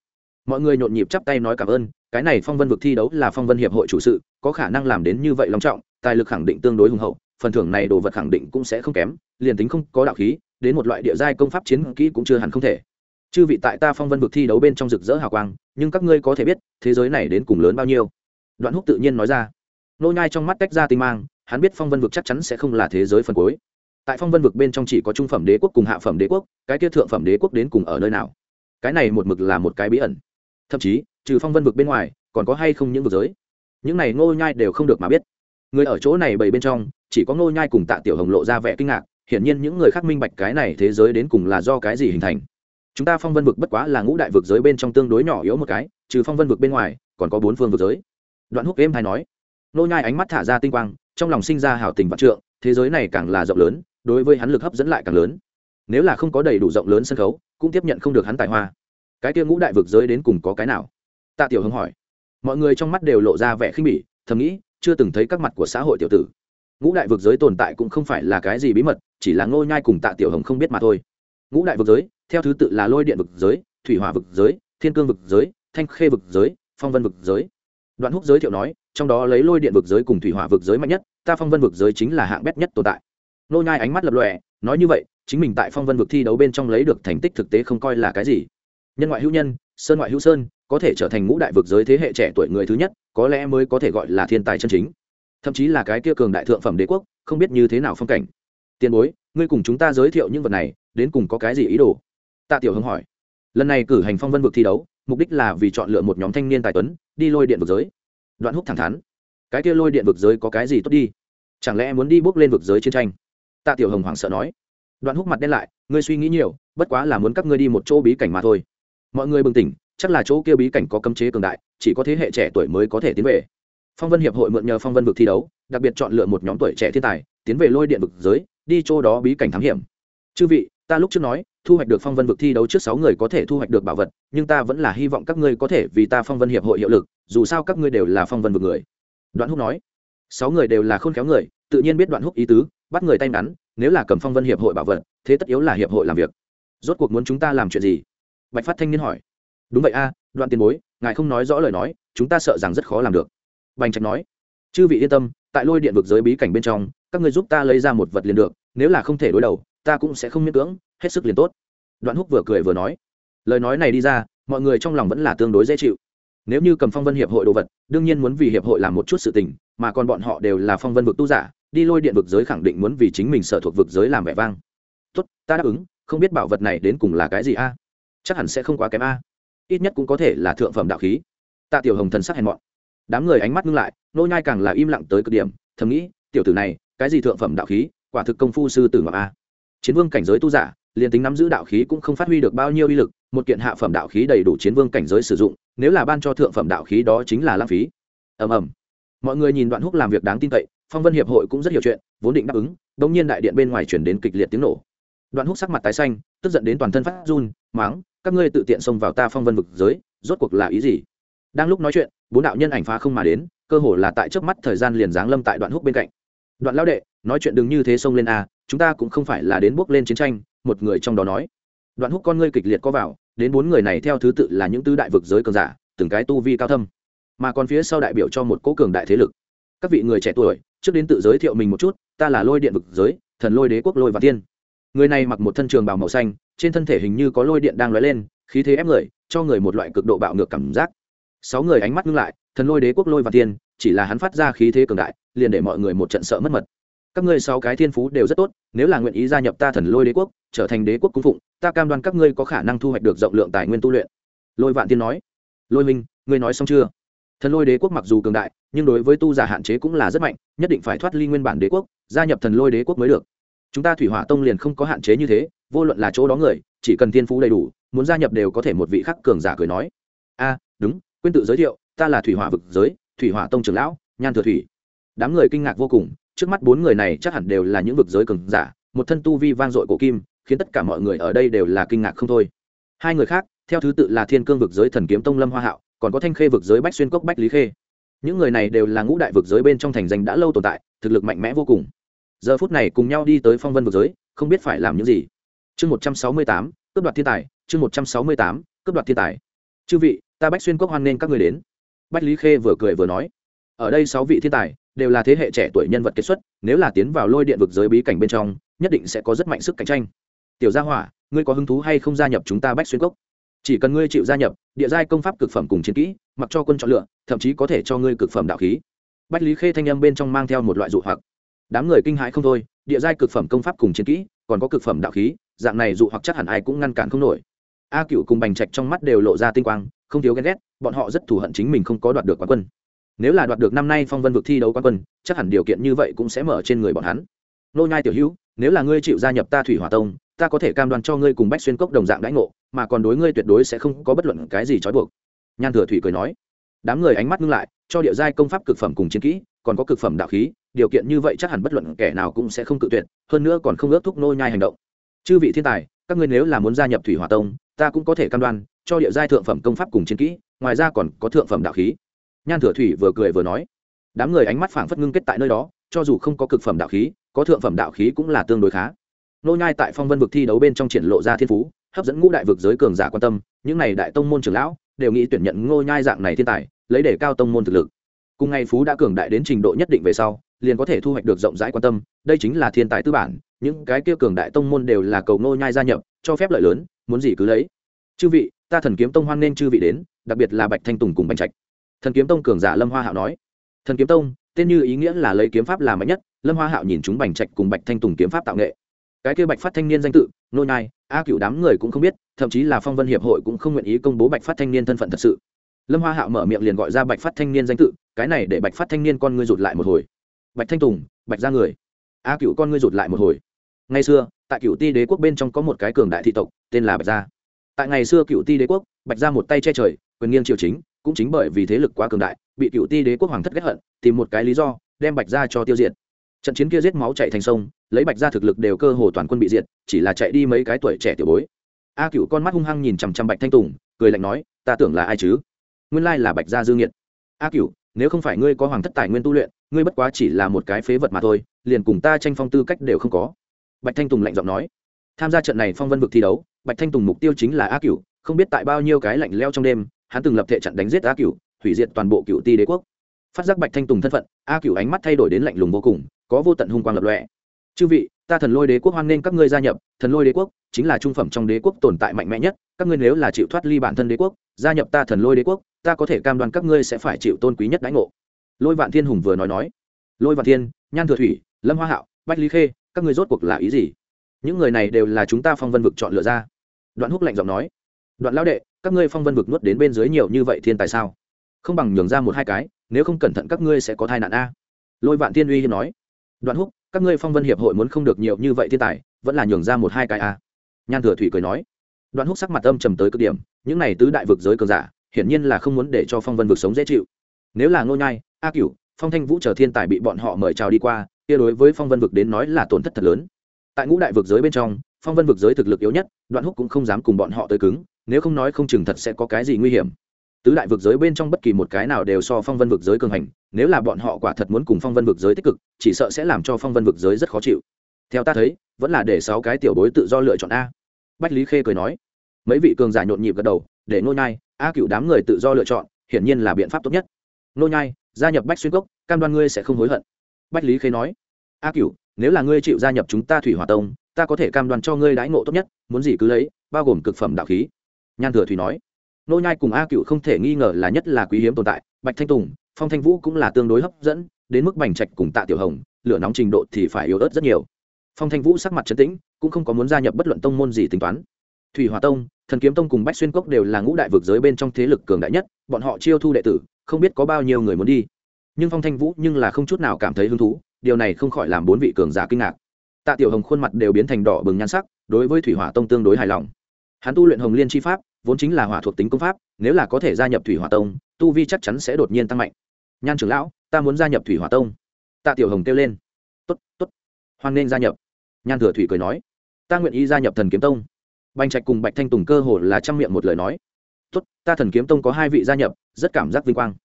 mọi người nhộn nhịp chắp tay nói cảm ơn, cái này phong vân vực thi đấu là phong vân hiệp hội chủ sự, có khả năng làm đến như vậy long trọng, tài lực khẳng định tương đối hùng hậu, phần thưởng này đồ vật khẳng định cũng sẽ không kém, liền tính không có đạo khí, đến một loại địa giai công pháp chiến kỹ cũng chưa hẳn không thể chư vị tại ta phong vân vực thi đấu bên trong rực rỡ hào quang, nhưng các ngươi có thể biết, thế giới này đến cùng lớn bao nhiêu. Đoạn húc tự nhiên nói ra. Nô nhai trong mắt tách ra tinh mang, hắn biết phong vân vực chắc chắn sẽ không là thế giới phần cuối. Tại phong vân vực bên trong chỉ có trung phẩm đế quốc cùng hạ phẩm đế quốc, cái kia thượng phẩm đế quốc đến cùng ở nơi nào? Cái này một mực là một cái bí ẩn. Thậm chí, trừ phong vân vực bên ngoài, còn có hay không những vực giới? Những này ngô nhai đều không được mà biết. Người ở chỗ này bầy bên trong, chỉ có ngô nhai cùng tạ tiểu hồng lộ ra vẻ kinh ngạc, hiển nhiên những người khác minh bạch cái này thế giới đến cùng là do cái gì hình thành chúng ta phong vân vực bất quá là ngũ đại vực giới bên trong tương đối nhỏ yếu một cái, trừ phong vân vực bên ngoài, còn có bốn phương vực giới. Đoạn húc êm hay nói, nô nhai ánh mắt thả ra tinh quang, trong lòng sinh ra hảo tình vạn trượng, thế giới này càng là rộng lớn, đối với hắn lực hấp dẫn lại càng lớn. Nếu là không có đầy đủ rộng lớn sân khấu, cũng tiếp nhận không được hắn tài hoa. Cái kia ngũ đại vực giới đến cùng có cái nào? Tạ tiểu hưng hỏi. Mọi người trong mắt đều lộ ra vẻ khinh bỉ, thầm nghĩ, chưa từng thấy các mặt của xã hội tiểu tử. Ngũ đại vực giới tồn tại cũng không phải là cái gì bí mật, chỉ là ngô nhai cùng tạ tiểu hồng không biết mà thôi ngũ đại vực giới, theo thứ tự là lôi điện vực giới, thủy hỏa vực giới, thiên cương vực giới, thanh khê vực giới, phong vân vực giới. Đoạn húc giới thiệu nói, trong đó lấy lôi điện vực giới cùng thủy hỏa vực giới mạnh nhất, ta phong vân vực giới chính là hạng bét nhất tồn tại. Nô nhai ánh mắt lập lòe, nói như vậy, chính mình tại phong vân vực thi đấu bên trong lấy được thành tích thực tế không coi là cái gì. Nhân ngoại hữu nhân, sơn ngoại hữu sơn, có thể trở thành ngũ đại vực giới thế hệ trẻ tuổi người thứ nhất, có lẽ mới có thể gọi là thiên tài chân chính. Thậm chí là cái kia cường đại thượng phẩm đế quốc, không biết như thế nào phong cảnh. Tiền bối, ngươi cùng chúng ta giới thiệu những vật này đến cùng có cái gì ý đồ? Tạ tiểu hưng hỏi. Lần này cử hành phong vân vực thi đấu, mục đích là vì chọn lựa một nhóm thanh niên tài tuấn, đi lôi điện vực giới. Đoạn húc thẳng thắn. Cái kia lôi điện vực giới có cái gì tốt đi? Chẳng lẽ muốn đi bước lên vực giới chiến tranh? Tạ tiểu hồng hoảng sợ nói. Đoạn húc mặt đen lại, ngươi suy nghĩ nhiều, bất quá là muốn các ngươi đi một chỗ bí cảnh mà thôi. Mọi người bừng tỉnh, chắc là chỗ kia bí cảnh có cấm chế cường đại, chỉ có thế hệ trẻ tuổi mới có thể tiến về. Phong vân hiệp hội mượn nhờ phong vân vực thi đấu, đặc biệt chọn lựa một nhóm tuổi trẻ thiên tài, tiến về lôi điện vực giới, đi chỗ đó bí cảnh thám hiểm. Chư vị ta lúc trước nói, thu hoạch được phong vân vực thi đấu trước sáu người có thể thu hoạch được bảo vật, nhưng ta vẫn là hy vọng các ngươi có thể vì ta phong vân hiệp hội hiệu lực, dù sao các ngươi đều là phong vân vực người. Đoạn húc nói. Sáu người đều là khôn khéo người, tự nhiên biết đoạn húc ý tứ, bắt người tay ngắn, nếu là cầm phong vân hiệp hội bảo vật, thế tất yếu là hiệp hội làm việc. Rốt cuộc muốn chúng ta làm chuyện gì? Bạch phát thanh niên hỏi. Đúng vậy a, đoạn tiền bối, ngài không nói rõ lời nói, chúng ta sợ rằng rất khó làm được. Bành trạch nói. Chư vị yên tâm, tại lôi điện vực giới bí cảnh bên trong, các người giúp ta lấy ra một vật liền được, nếu là không thể đối đầu ta cũng sẽ không miễn cưỡng, hết sức liền tốt. Đoạn húc vừa cười vừa nói. Lời nói này đi ra, mọi người trong lòng vẫn là tương đối dễ chịu. Nếu như cầm phong vân hiệp hội đồ vật, đương nhiên muốn vì hiệp hội làm một chút sự tình, mà còn bọn họ đều là phong vân vực tu giả, đi lôi điện vực giới khẳng định muốn vì chính mình sở thuộc vực giới làm vẻ vang. Tốt, ta đáp ứng, không biết bảo vật này đến cùng là cái gì a? Chắc hẳn sẽ không quá kém a. Ít nhất cũng có thể là thượng phẩm đạo khí. Tạ tiểu hồng thần sắc hèn mọn. Đám người ánh mắt ngưng lại, nô nhai càng là im lặng tới cực điểm, thầm nghĩ, tiểu tử này, cái gì thượng phẩm đạo khí, quả thực công phu sư tử ngọc a chiến vương cảnh giới tu giả, liền tính nắm giữ đạo khí cũng không phát huy được bao nhiêu uy lực, một kiện hạ phẩm đạo khí đầy đủ chiến vương cảnh giới sử dụng, nếu là ban cho thượng phẩm đạo khí đó chính là lãng phí. Ầm ầm. Mọi người nhìn đoạn húc làm việc đáng tin cậy, phong vân hiệp hội cũng rất hiểu chuyện, vốn định đáp ứng đ nhiên đại điện bên ngoài chuyển đến kịch liệt tiếng nổ. Đoạn húc sắc mặt tái xanh, tức giận đến toàn thân phát run máng các ngươi tự tiện xông vào ta phong vân vực giới, rốt cuộc là ý gì? Đang lúc nói chuyện, bốn đạo nhân ảnh phá không mà đến, cơ hồ là tại trước mắt thời gian liền giáng lâm tại đoạn húc bên cạnh. Đoạn lão đệ, nói chuyện đừng như thế xông lên a chúng ta cũng không phải là đến bước lên chiến tranh, một người trong đó nói. Đoạn húc con ngươi kịch liệt có vào, đến bốn người này theo thứ tự là những tứ đại vực giới cường giả, từng cái tu vi cao thâm. Mà còn phía sau đại biểu cho một cố cường đại thế lực. Các vị người trẻ tuổi, trước đến tự giới thiệu mình một chút, ta là lôi điện vực giới, thần lôi đế quốc lôi và tiên người này mặc một thân trường bào màu xanh, trên thân thể hình như có lôi điện đang lóe lên, khí thế ép người, cho người một loại cực độ bạo ngược cảm giác. Sáu người ánh mắt ngưng lại, thần lôi đế quốc lôi và tiên chỉ là hắn phát ra khí thế cường đại, liền để mọi người một trận sợ mất mật các ngươi sáu cái thiên phú đều rất tốt, nếu là nguyện ý gia nhập ta thần lôi đế quốc, trở thành đế quốc cung phụng, ta cam đoan các ngươi có khả năng thu hoạch được rộng lượng tài nguyên tu luyện. Lôi vạn tiên nói. Lôi minh ngươi nói xong chưa? Thần lôi đế quốc mặc dù cường đại, nhưng đối với tu giả hạn chế cũng là rất mạnh, nhất định phải thoát ly nguyên bản đế quốc, gia nhập thần lôi đế quốc mới được. Chúng ta thủy hỏa tông liền không có hạn chế như thế, vô luận là chỗ đó người, chỉ cần thiên phú đầy đủ, muốn gia nhập đều có thể một vị khắc cường giả cười nói. A, đúng, quên tự giới thiệu, ta là thủy hỏa vực giới, thủy hỏa tông trưởng lão, nhan thừa thủy. Đám người kinh ngạc vô cùng trước mắt bốn người này chắc hẳn đều là những vực giới cường giả, một thân tu vi vang dội cổ kim, khiến tất cả mọi người ở đây đều là kinh ngạc không thôi. Hai người khác, theo thứ tự là thiên cương vực giới thần kiếm tông lâm hoa hạo, còn có thanh khê vực giới bách xuyên cốc bách lý khê. Những người này đều là ngũ đại vực giới bên trong thành danh đã lâu tồn tại, thực lực mạnh mẽ vô cùng. Giờ phút này cùng nhau đi tới phong vân vực giới, không biết phải làm những gì. Chương một trăm sáu mươi tám, cướp đoạt thiên tài, chương một trăm sáu mươi tám, cướp đoạt thiên tài. Chư vị, ta bách xuyên cốc hoan nghênh các người đến. Bách lý khê vừa cười vừa nói, ở đây sáu vị thiên tài đều là thế hệ trẻ tuổi nhân vật kết xuất, nếu là tiến vào lôi điện vực giới bí cảnh bên trong, nhất định sẽ có rất mạnh sức cạnh tranh. Tiểu gia hỏa, ngươi có hứng thú hay không gia nhập chúng ta bách xuyên cốc? Chỉ cần ngươi chịu gia nhập, địa giai công pháp cực phẩm cùng chiến kỹ, mặc cho quân chọn lựa, thậm chí có thể cho ngươi cực phẩm đạo khí. Bách lý khê thanh âm bên trong mang theo một loại dụ hoặc. Đám người kinh hãi không thôi, địa giai cực phẩm công pháp cùng chiến kỹ, còn có cực phẩm đạo khí, dạng này dụ hoặc chắc hẳn ai cũng ngăn cản không nổi. A cựu cùng bành trạch trong mắt đều lộ ra tinh quang, không thiếu ghen ghét, bọn họ rất thù hận chính mình không có đoạt được quán quân nếu là đoạt được năm nay phong vân vực thi đấu quán quân, chắc hẳn điều kiện như vậy cũng sẽ mở trên người bọn hắn. Nô nhai tiểu hữu, nếu là ngươi chịu gia nhập ta thủy hỏa tông, ta có thể cam đoan cho ngươi cùng bách xuyên cốc đồng dạng đãi ngộ, mà còn đối ngươi tuyệt đối sẽ không có bất luận cái gì trói buộc. Nhan thừa thủy cười nói. Đám người ánh mắt ngưng lại, cho địa giai công pháp cực phẩm cùng chiến kỹ, còn có cực phẩm đạo khí, điều kiện như vậy chắc hẳn bất luận kẻ nào cũng sẽ không cự tuyệt, hơn nữa còn không ước thúc nô nhai hành động. Chư vị thiên tài, các ngươi nếu là muốn gia nhập thủy hỏa tông, ta cũng có thể cam đoan, cho địa giai thượng phẩm công pháp cùng chiến kỹ, ngoài ra còn có thượng phẩm đạo khí nhan thừa thủy vừa cười vừa nói, đám người ánh mắt phảng phất ngưng kết tại nơi đó, cho dù không có cực phẩm đạo khí, có thượng phẩm đạo khí cũng là tương đối khá. Nô nhai tại phong vân vực thi đấu bên trong triển lộ ra thiên phú, hấp dẫn ngũ đại vực giới cường giả quan tâm, những này đại tông môn trưởng lão đều nghĩ tuyển nhận ngô nhai dạng này thiên tài, lấy để cao tông môn thực lực. Cùng ngày phú đã cường đại đến trình độ nhất định về sau, liền có thể thu hoạch được rộng rãi quan tâm, đây chính là thiên tài tư bản, những cái kia cường đại tông môn đều là cầu ngô nhai gia nhập, cho phép lợi lớn, muốn gì cứ lấy. Chư vị, ta thần kiếm tông hoan nên chư vị đến, đặc biệt là bạch thanh tùng cùng bạch trạch thần kiếm tông cường giả lâm hoa hạo nói. Thần kiếm tông, tên như ý nghĩa là lấy kiếm pháp làm mạnh nhất, lâm hoa hạo nhìn chúng bành trạch cùng bạch thanh tùng kiếm pháp tạo nghệ. Cái kia bạch phát thanh niên danh tự, nô nhai, a cựu đám người cũng không biết, thậm chí là phong vân hiệp hội cũng không nguyện ý công bố bạch phát thanh niên thân phận thật sự. Lâm hoa hạo mở miệng liền gọi ra bạch phát thanh niên danh tự, cái này để bạch phát thanh niên con ngươi rụt lại một hồi. Bạch thanh tùng, bạch ra người. A cựu con ngươi rụt lại một hồi. Ngày xưa, tại cựu ti đế quốc bên trong có một cái cường đại thị tộc, tên là bạch gia. Tại ngày xưa cựu ti đế quốc, bạch gia một tay che trời, quyền nghiêng triều chính cũng chính bởi vì thế lực quá cường đại, bị cựu ti đế quốc hoàng thất ghét hận, tìm một cái lý do, đem bạch gia cho tiêu diệt. Trận chiến kia giết máu chạy thành sông, lấy bạch gia thực lực đều cơ hồ toàn quân bị diệt, chỉ là chạy đi mấy cái tuổi trẻ tiểu bối. A cựu con mắt hung hăng nhìn chằm chằm bạch thanh tùng, cười lạnh nói, ta tưởng là ai chứ? Nguyên lai là bạch gia dương nhiệt a cựu nếu không phải ngươi có hoàng thất tài nguyên tu luyện, ngươi bất quá chỉ là một cái phế vật mà thôi, liền cùng ta tranh phong tư cách đều không có. Bạch thanh tùng lạnh giọng nói. Tham gia trận này phong vân vực thi đấu, bạch thanh tùng mục tiêu chính là a cựu không biết tại bao nhiêu cái lạnh leo trong đêm hắn từng lập thể trận đánh giết a cựu hủy diệt toàn bộ cựu ti đế quốc. Phát giác bạch thanh tùng thân phận, a cựu ánh mắt thay đổi đến lạnh lùng vô cùng, có vô tận hung quang lập lọe chư vị, ta thần lôi đế quốc hoan nghênh các ngươi gia nhập, thần lôi đế quốc chính là trung phẩm trong đế quốc tồn tại mạnh mẽ nhất, các ngươi nếu là chịu thoát ly bản thân đế quốc, gia nhập ta thần lôi đế quốc, ta có thể cam đoan các ngươi sẽ phải chịu tôn quý nhất đãi ngộ. Lôi vạn thiên hùng vừa nói nói. Lôi vạn thiên, nhan thừa thủy, lâm hoa hạo, bách lý khê, các ngươi rốt cuộc là ý gì? Những người này đều là chúng ta phong vân vực chọn lựa ra. Đoạn húc lạnh giọng nói. Đoạn lão đệ các ngươi phong vân vực nuốt đến bên dưới nhiều như vậy thiên tài sao? Không bằng nhường ra một hai cái, nếu không cẩn thận các ngươi sẽ có thai nạn a. Lôi vạn thiên uy hiên nói. Đoạn húc, các ngươi phong vân hiệp hội muốn không được nhiều như vậy thiên tài, vẫn là nhường ra một hai cái a. Nhan thừa thủy cười nói. Đoạn húc sắc mặt âm trầm tới cực điểm, những này tứ đại vực giới cường giả, hiển nhiên là không muốn để cho phong vân vực sống dễ chịu. Nếu là ngô nhai, a cửu, phong thanh vũ chờ thiên tài bị bọn họ mời chào đi qua, kia đối với phong vân vực đến nói là tổn thất thật lớn. Tại ngũ đại vực giới bên trong, phong vân vực giới thực lực yếu nhất, đoạn húc cũng không dám cùng bọn họ tới cứng nếu không nói không chừng thật sẽ có cái gì nguy hiểm. Tứ đại vực giới bên trong bất kỳ một cái nào đều so phong vân vực giới cường hành, nếu là bọn họ quả thật muốn cùng phong vân vực giới tích cực, chỉ sợ sẽ làm cho phong vân vực giới rất khó chịu. Theo ta thấy, vẫn là để sáu cái tiểu bối tự do lựa chọn a. Bách lý khê cười nói. Mấy vị cường giả nhộn nhịp gật đầu, để nô nhai, a cựu đám người tự do lựa chọn, hiển nhiên là biện pháp tốt nhất. Nô nhai, gia nhập bách xuyên cốc, cam đoan ngươi sẽ không hối hận. Bách lý khê nói. A cựu nếu là ngươi chịu gia nhập chúng ta thủy hỏa tông, ta có thể cam đoan cho ngươi đãi ngộ tốt nhất, muốn gì cứ lấy, bao gồm cực phẩm đạo khí nhan thừa thủy nói, nô nhai cùng a cựu không thể nghi ngờ là nhất là quý hiếm tồn tại, bạch thanh tùng, phong thanh vũ cũng là tương đối hấp dẫn, đến mức bành trạch cùng tạ tiểu hồng, lửa nóng trình độ thì phải yếu ớt rất nhiều. Phong thanh vũ sắc mặt trấn tĩnh, cũng không có muốn gia nhập bất luận tông môn gì tính toán. Thủy hòa tông, thần kiếm tông cùng bách xuyên cốc đều là ngũ đại vực giới bên trong thế lực cường đại nhất, bọn họ chiêu thu đệ tử, không biết có bao nhiêu người muốn đi. Nhưng phong thanh vũ nhưng là không chút nào cảm thấy hứng thú, điều này không khỏi làm bốn vị cường giả kinh ngạc. Tạ tiểu hồng khuôn mặt đều biến thành đỏ bừng nhan sắc, đối với thủy hỏa tông tương đối hài lòng hắn tu luyện hồng liên chi pháp, vốn chính là hỏa thuộc tính công pháp, nếu là có thể gia nhập thủy hỏa tông, tu vi chắc chắn sẽ đột nhiên tăng mạnh. Nhan trưởng lão, ta muốn gia nhập thủy hỏa tông. Tạ tiểu hồng kêu lên. Tốt tốt. Hoan nên gia nhập. Nhan thừa thủy cười nói. Ta nguyện ý gia nhập thần kiếm tông. Bành trạch cùng bạch thanh tùng cơ hồ là trăm miệng một lời nói. Tốt, ta thần kiếm tông có hai vị gia nhập, rất cảm giác vinh quang.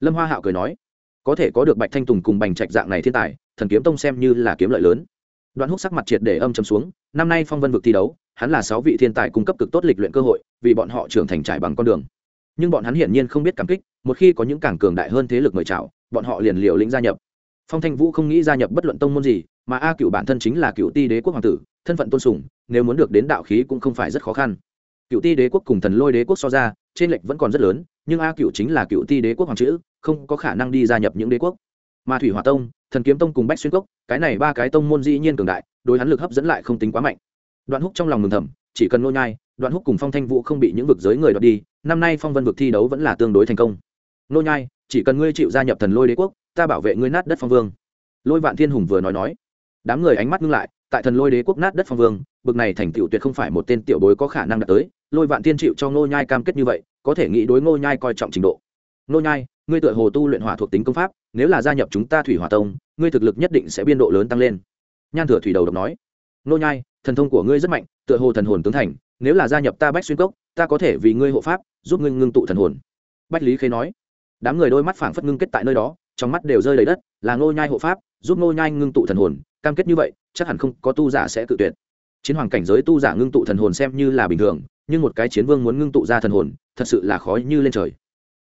Lâm hoa hạo cười nói. Có thể có được bạch thanh tùng cùng bành trạch dạng này thiên tài, thần kiếm tông xem như là kiếm lợi lớn. Đoạn húc sắc mặt triệt để âm chấm xuống, năm nay phong vân vực thi đấu hắn là sáu vị thiên tài cung cấp cực tốt lịch luyện cơ hội, vì bọn họ trưởng thành trải bằng con đường. Nhưng bọn hắn hiển nhiên không biết cảm kích, một khi có những cảng cường đại hơn thế lực mời chào, bọn họ liền liều lĩnh gia nhập. Phong thanh vũ không nghĩ gia nhập bất luận tông môn gì, mà a cựu bản thân chính là cựu ti đế quốc hoàng tử, thân phận tôn sùng, nếu muốn được đến đạo khí cũng không phải rất khó khăn. Cựu ti đế quốc cùng thần lôi đế quốc so ra, trên lệch vẫn còn rất lớn, nhưng a cựu chính là cựu ti đế quốc hoàng chữ, không có khả năng đi gia nhập những đế quốc. Mà thủy hòa tông, thần kiếm tông cùng bách xuyên cốc, cái này ba cái tông môn dĩ nhiên cường đại, đối hắn lực hấp dẫn lại không tính quá mạnh đoạn húc trong lòng mừng thầm, chỉ cần nô nhai, đoạn húc cùng phong thanh vũ không bị những vực giới người đoạt đi, năm nay phong vân vực thi đấu vẫn là tương đối thành công. Nô nhai, chỉ cần ngươi chịu gia nhập thần lôi đế quốc, ta bảo vệ ngươi nát đất phong vương. Lôi vạn thiên hùng vừa nói nói. Đám người ánh mắt ngưng lại, tại thần lôi đế quốc nát đất phong vương, bực này thành tựu tuyệt không phải một tên tiểu bối có khả năng đạt tới. Lôi vạn thiên chịu cho nô nhai cam kết như vậy, có thể nghĩ đối nô nhai coi trọng trình độ. Nô nhai, ngươi tựa hồ tu luyện hỏa thuộc tính công pháp, nếu là gia nhập chúng ta thủy hỏa tông, ngươi thực lực nhất định sẽ biên độ lớn tăng lên. Nhan thừa thủy đầu độc nói. Nô nhai, thần thông của ngươi rất mạnh, tựa hồ thần hồn tướng thành, nếu là gia nhập ta bách xuyên cốc, ta có thể vì ngươi hộ pháp, giúp ngươi ngưng tụ thần hồn. Bách lý khê nói. Đám người đôi mắt phảng phất ngưng kết tại nơi đó, trong mắt đều rơi đầy đất, là nô nhai hộ pháp, giúp nô nhai ngưng tụ thần hồn, cam kết như vậy, chắc hẳn không có tu giả sẽ tự tuyệt. Chiến hoàng cảnh giới tu giả ngưng tụ thần hồn xem như là bình thường, nhưng một cái chiến vương muốn ngưng tụ ra thần hồn, thật sự là khó như lên trời.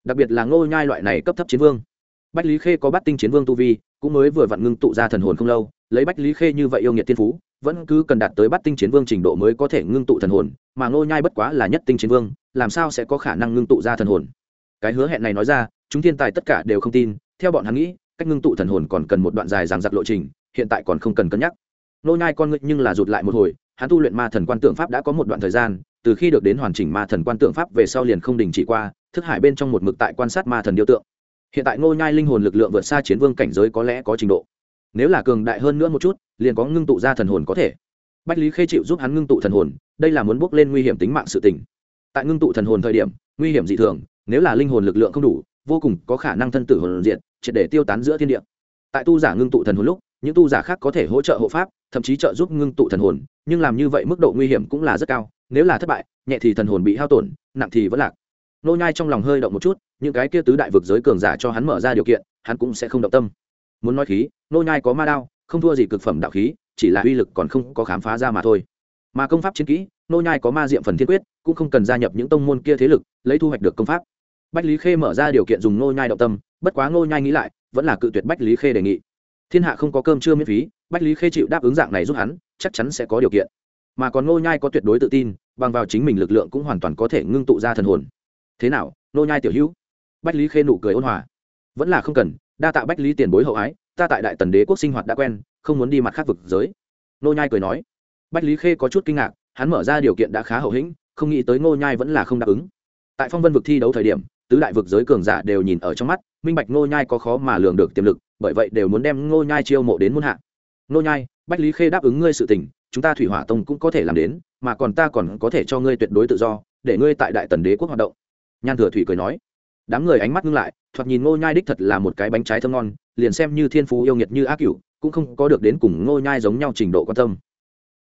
Đặc biệt là ngô nhai loại này cấp thấp chiến vương. Bách lý khê có bát tinh chiến vương tu vi, cũng mới vừa vặn ngưng tụ ra thần hồn không lâu, lấy bách lý khê như vậy yêu nghiệt thiên phú vẫn cứ cần đạt tới bắt tinh chiến vương trình độ mới có thể ngưng tụ thần hồn, mà ngô nhai bất quá là nhất tinh chiến vương, làm sao sẽ có khả năng ngưng tụ ra thần hồn? Cái hứa hẹn này nói ra, chúng thiên tài tất cả đều không tin, theo bọn hắn nghĩ, cách ngưng tụ thần hồn còn cần một đoạn dài ràng giặc lộ trình, hiện tại còn không cần cân nhắc. Nô nhai con ngươi nhưng là rụt lại một hồi, hắn tu luyện ma thần quan tượng pháp đã có một đoạn thời gian, từ khi được đến hoàn chỉnh ma thần quan tượng pháp về sau liền không đình chỉ qua, thức hải bên trong một mực tại quan sát ma thần điêu tượng. Hiện tại ngô nhai linh hồn lực lượng vượt xa chiến vương cảnh giới có lẽ có trình độ nếu là cường đại hơn nữa một chút, liền có ngưng tụ ra thần hồn có thể. Bách lý khê chịu giúp hắn ngưng tụ thần hồn, đây là muốn bước lên nguy hiểm tính mạng sự tình. Tại ngưng tụ thần hồn thời điểm, nguy hiểm dị thường, nếu là linh hồn lực lượng không đủ, vô cùng có khả năng thân tử hồn diện triệt để tiêu tán giữa thiên địa. Tại tu giả ngưng tụ thần hồn lúc, những tu giả khác có thể hỗ trợ hộ pháp, thậm chí trợ giúp ngưng tụ thần hồn, nhưng làm như vậy mức độ nguy hiểm cũng là rất cao, nếu là thất bại, nhẹ thì thần hồn bị hao tổn, nặng thì vẫn lạc. Nô nhai trong lòng hơi động một chút, những cái kia tứ đại vực giới cường giả cho hắn mở ra điều kiện, hắn cũng sẽ không động tâm muốn nói khí, nô nhai có ma đao, không thua gì cực phẩm đạo khí, chỉ là uy lực còn không có khám phá ra mà thôi. Mà công pháp chiến kỹ, nô nhai có ma diệm phần thiên quyết, cũng không cần gia nhập những tông môn kia thế lực, lấy thu hoạch được công pháp. Bách lý khê mở ra điều kiện dùng nô nhai động tâm, bất quá nô nhai nghĩ lại, vẫn là cự tuyệt bách lý khê đề nghị. Thiên hạ không có cơm chưa miễn phí, bách lý khê chịu đáp ứng dạng này giúp hắn, chắc chắn sẽ có điều kiện. Mà còn nô nhai có tuyệt đối tự tin, bằng vào chính mình lực lượng cũng hoàn toàn có thể ngưng tụ ra thần hồn. Thế nào, nô nhai tiểu hữu? Bách lý khê nụ cười ôn hòa. Vẫn là không cần đa tạ bách lý tiền bối hậu ái, ta tại đại tần đế quốc sinh hoạt đã quen, không muốn đi mặt khác vực giới. Nô nhai cười nói. Bách lý khê có chút kinh ngạc, hắn mở ra điều kiện đã khá hậu hĩnh, không nghĩ tới nô nhai vẫn là không đáp ứng. Tại phong vân vực thi đấu thời điểm, tứ đại vực giới cường giả đều nhìn ở trong mắt, minh bạch nô nhai có khó mà lường được tiềm lực, bởi vậy đều muốn đem nô nhai chiêu mộ đến muôn hạ. Nô nhai, bách lý khê đáp ứng ngươi sự tình, chúng ta thủy hỏa tông cũng có thể làm đến, mà còn ta còn có thể cho ngươi tuyệt đối tự do, để ngươi tại đại tần đế quốc hoạt động. Nhan thừa thủy cười nói đám người ánh mắt ngưng lại, thoạt nhìn ngô nhai đích thật là một cái bánh trái thơm ngon, liền xem như thiên phú yêu nghiệt như ác cửu, cũng không có được đến cùng ngô nhai giống nhau trình độ quan tâm.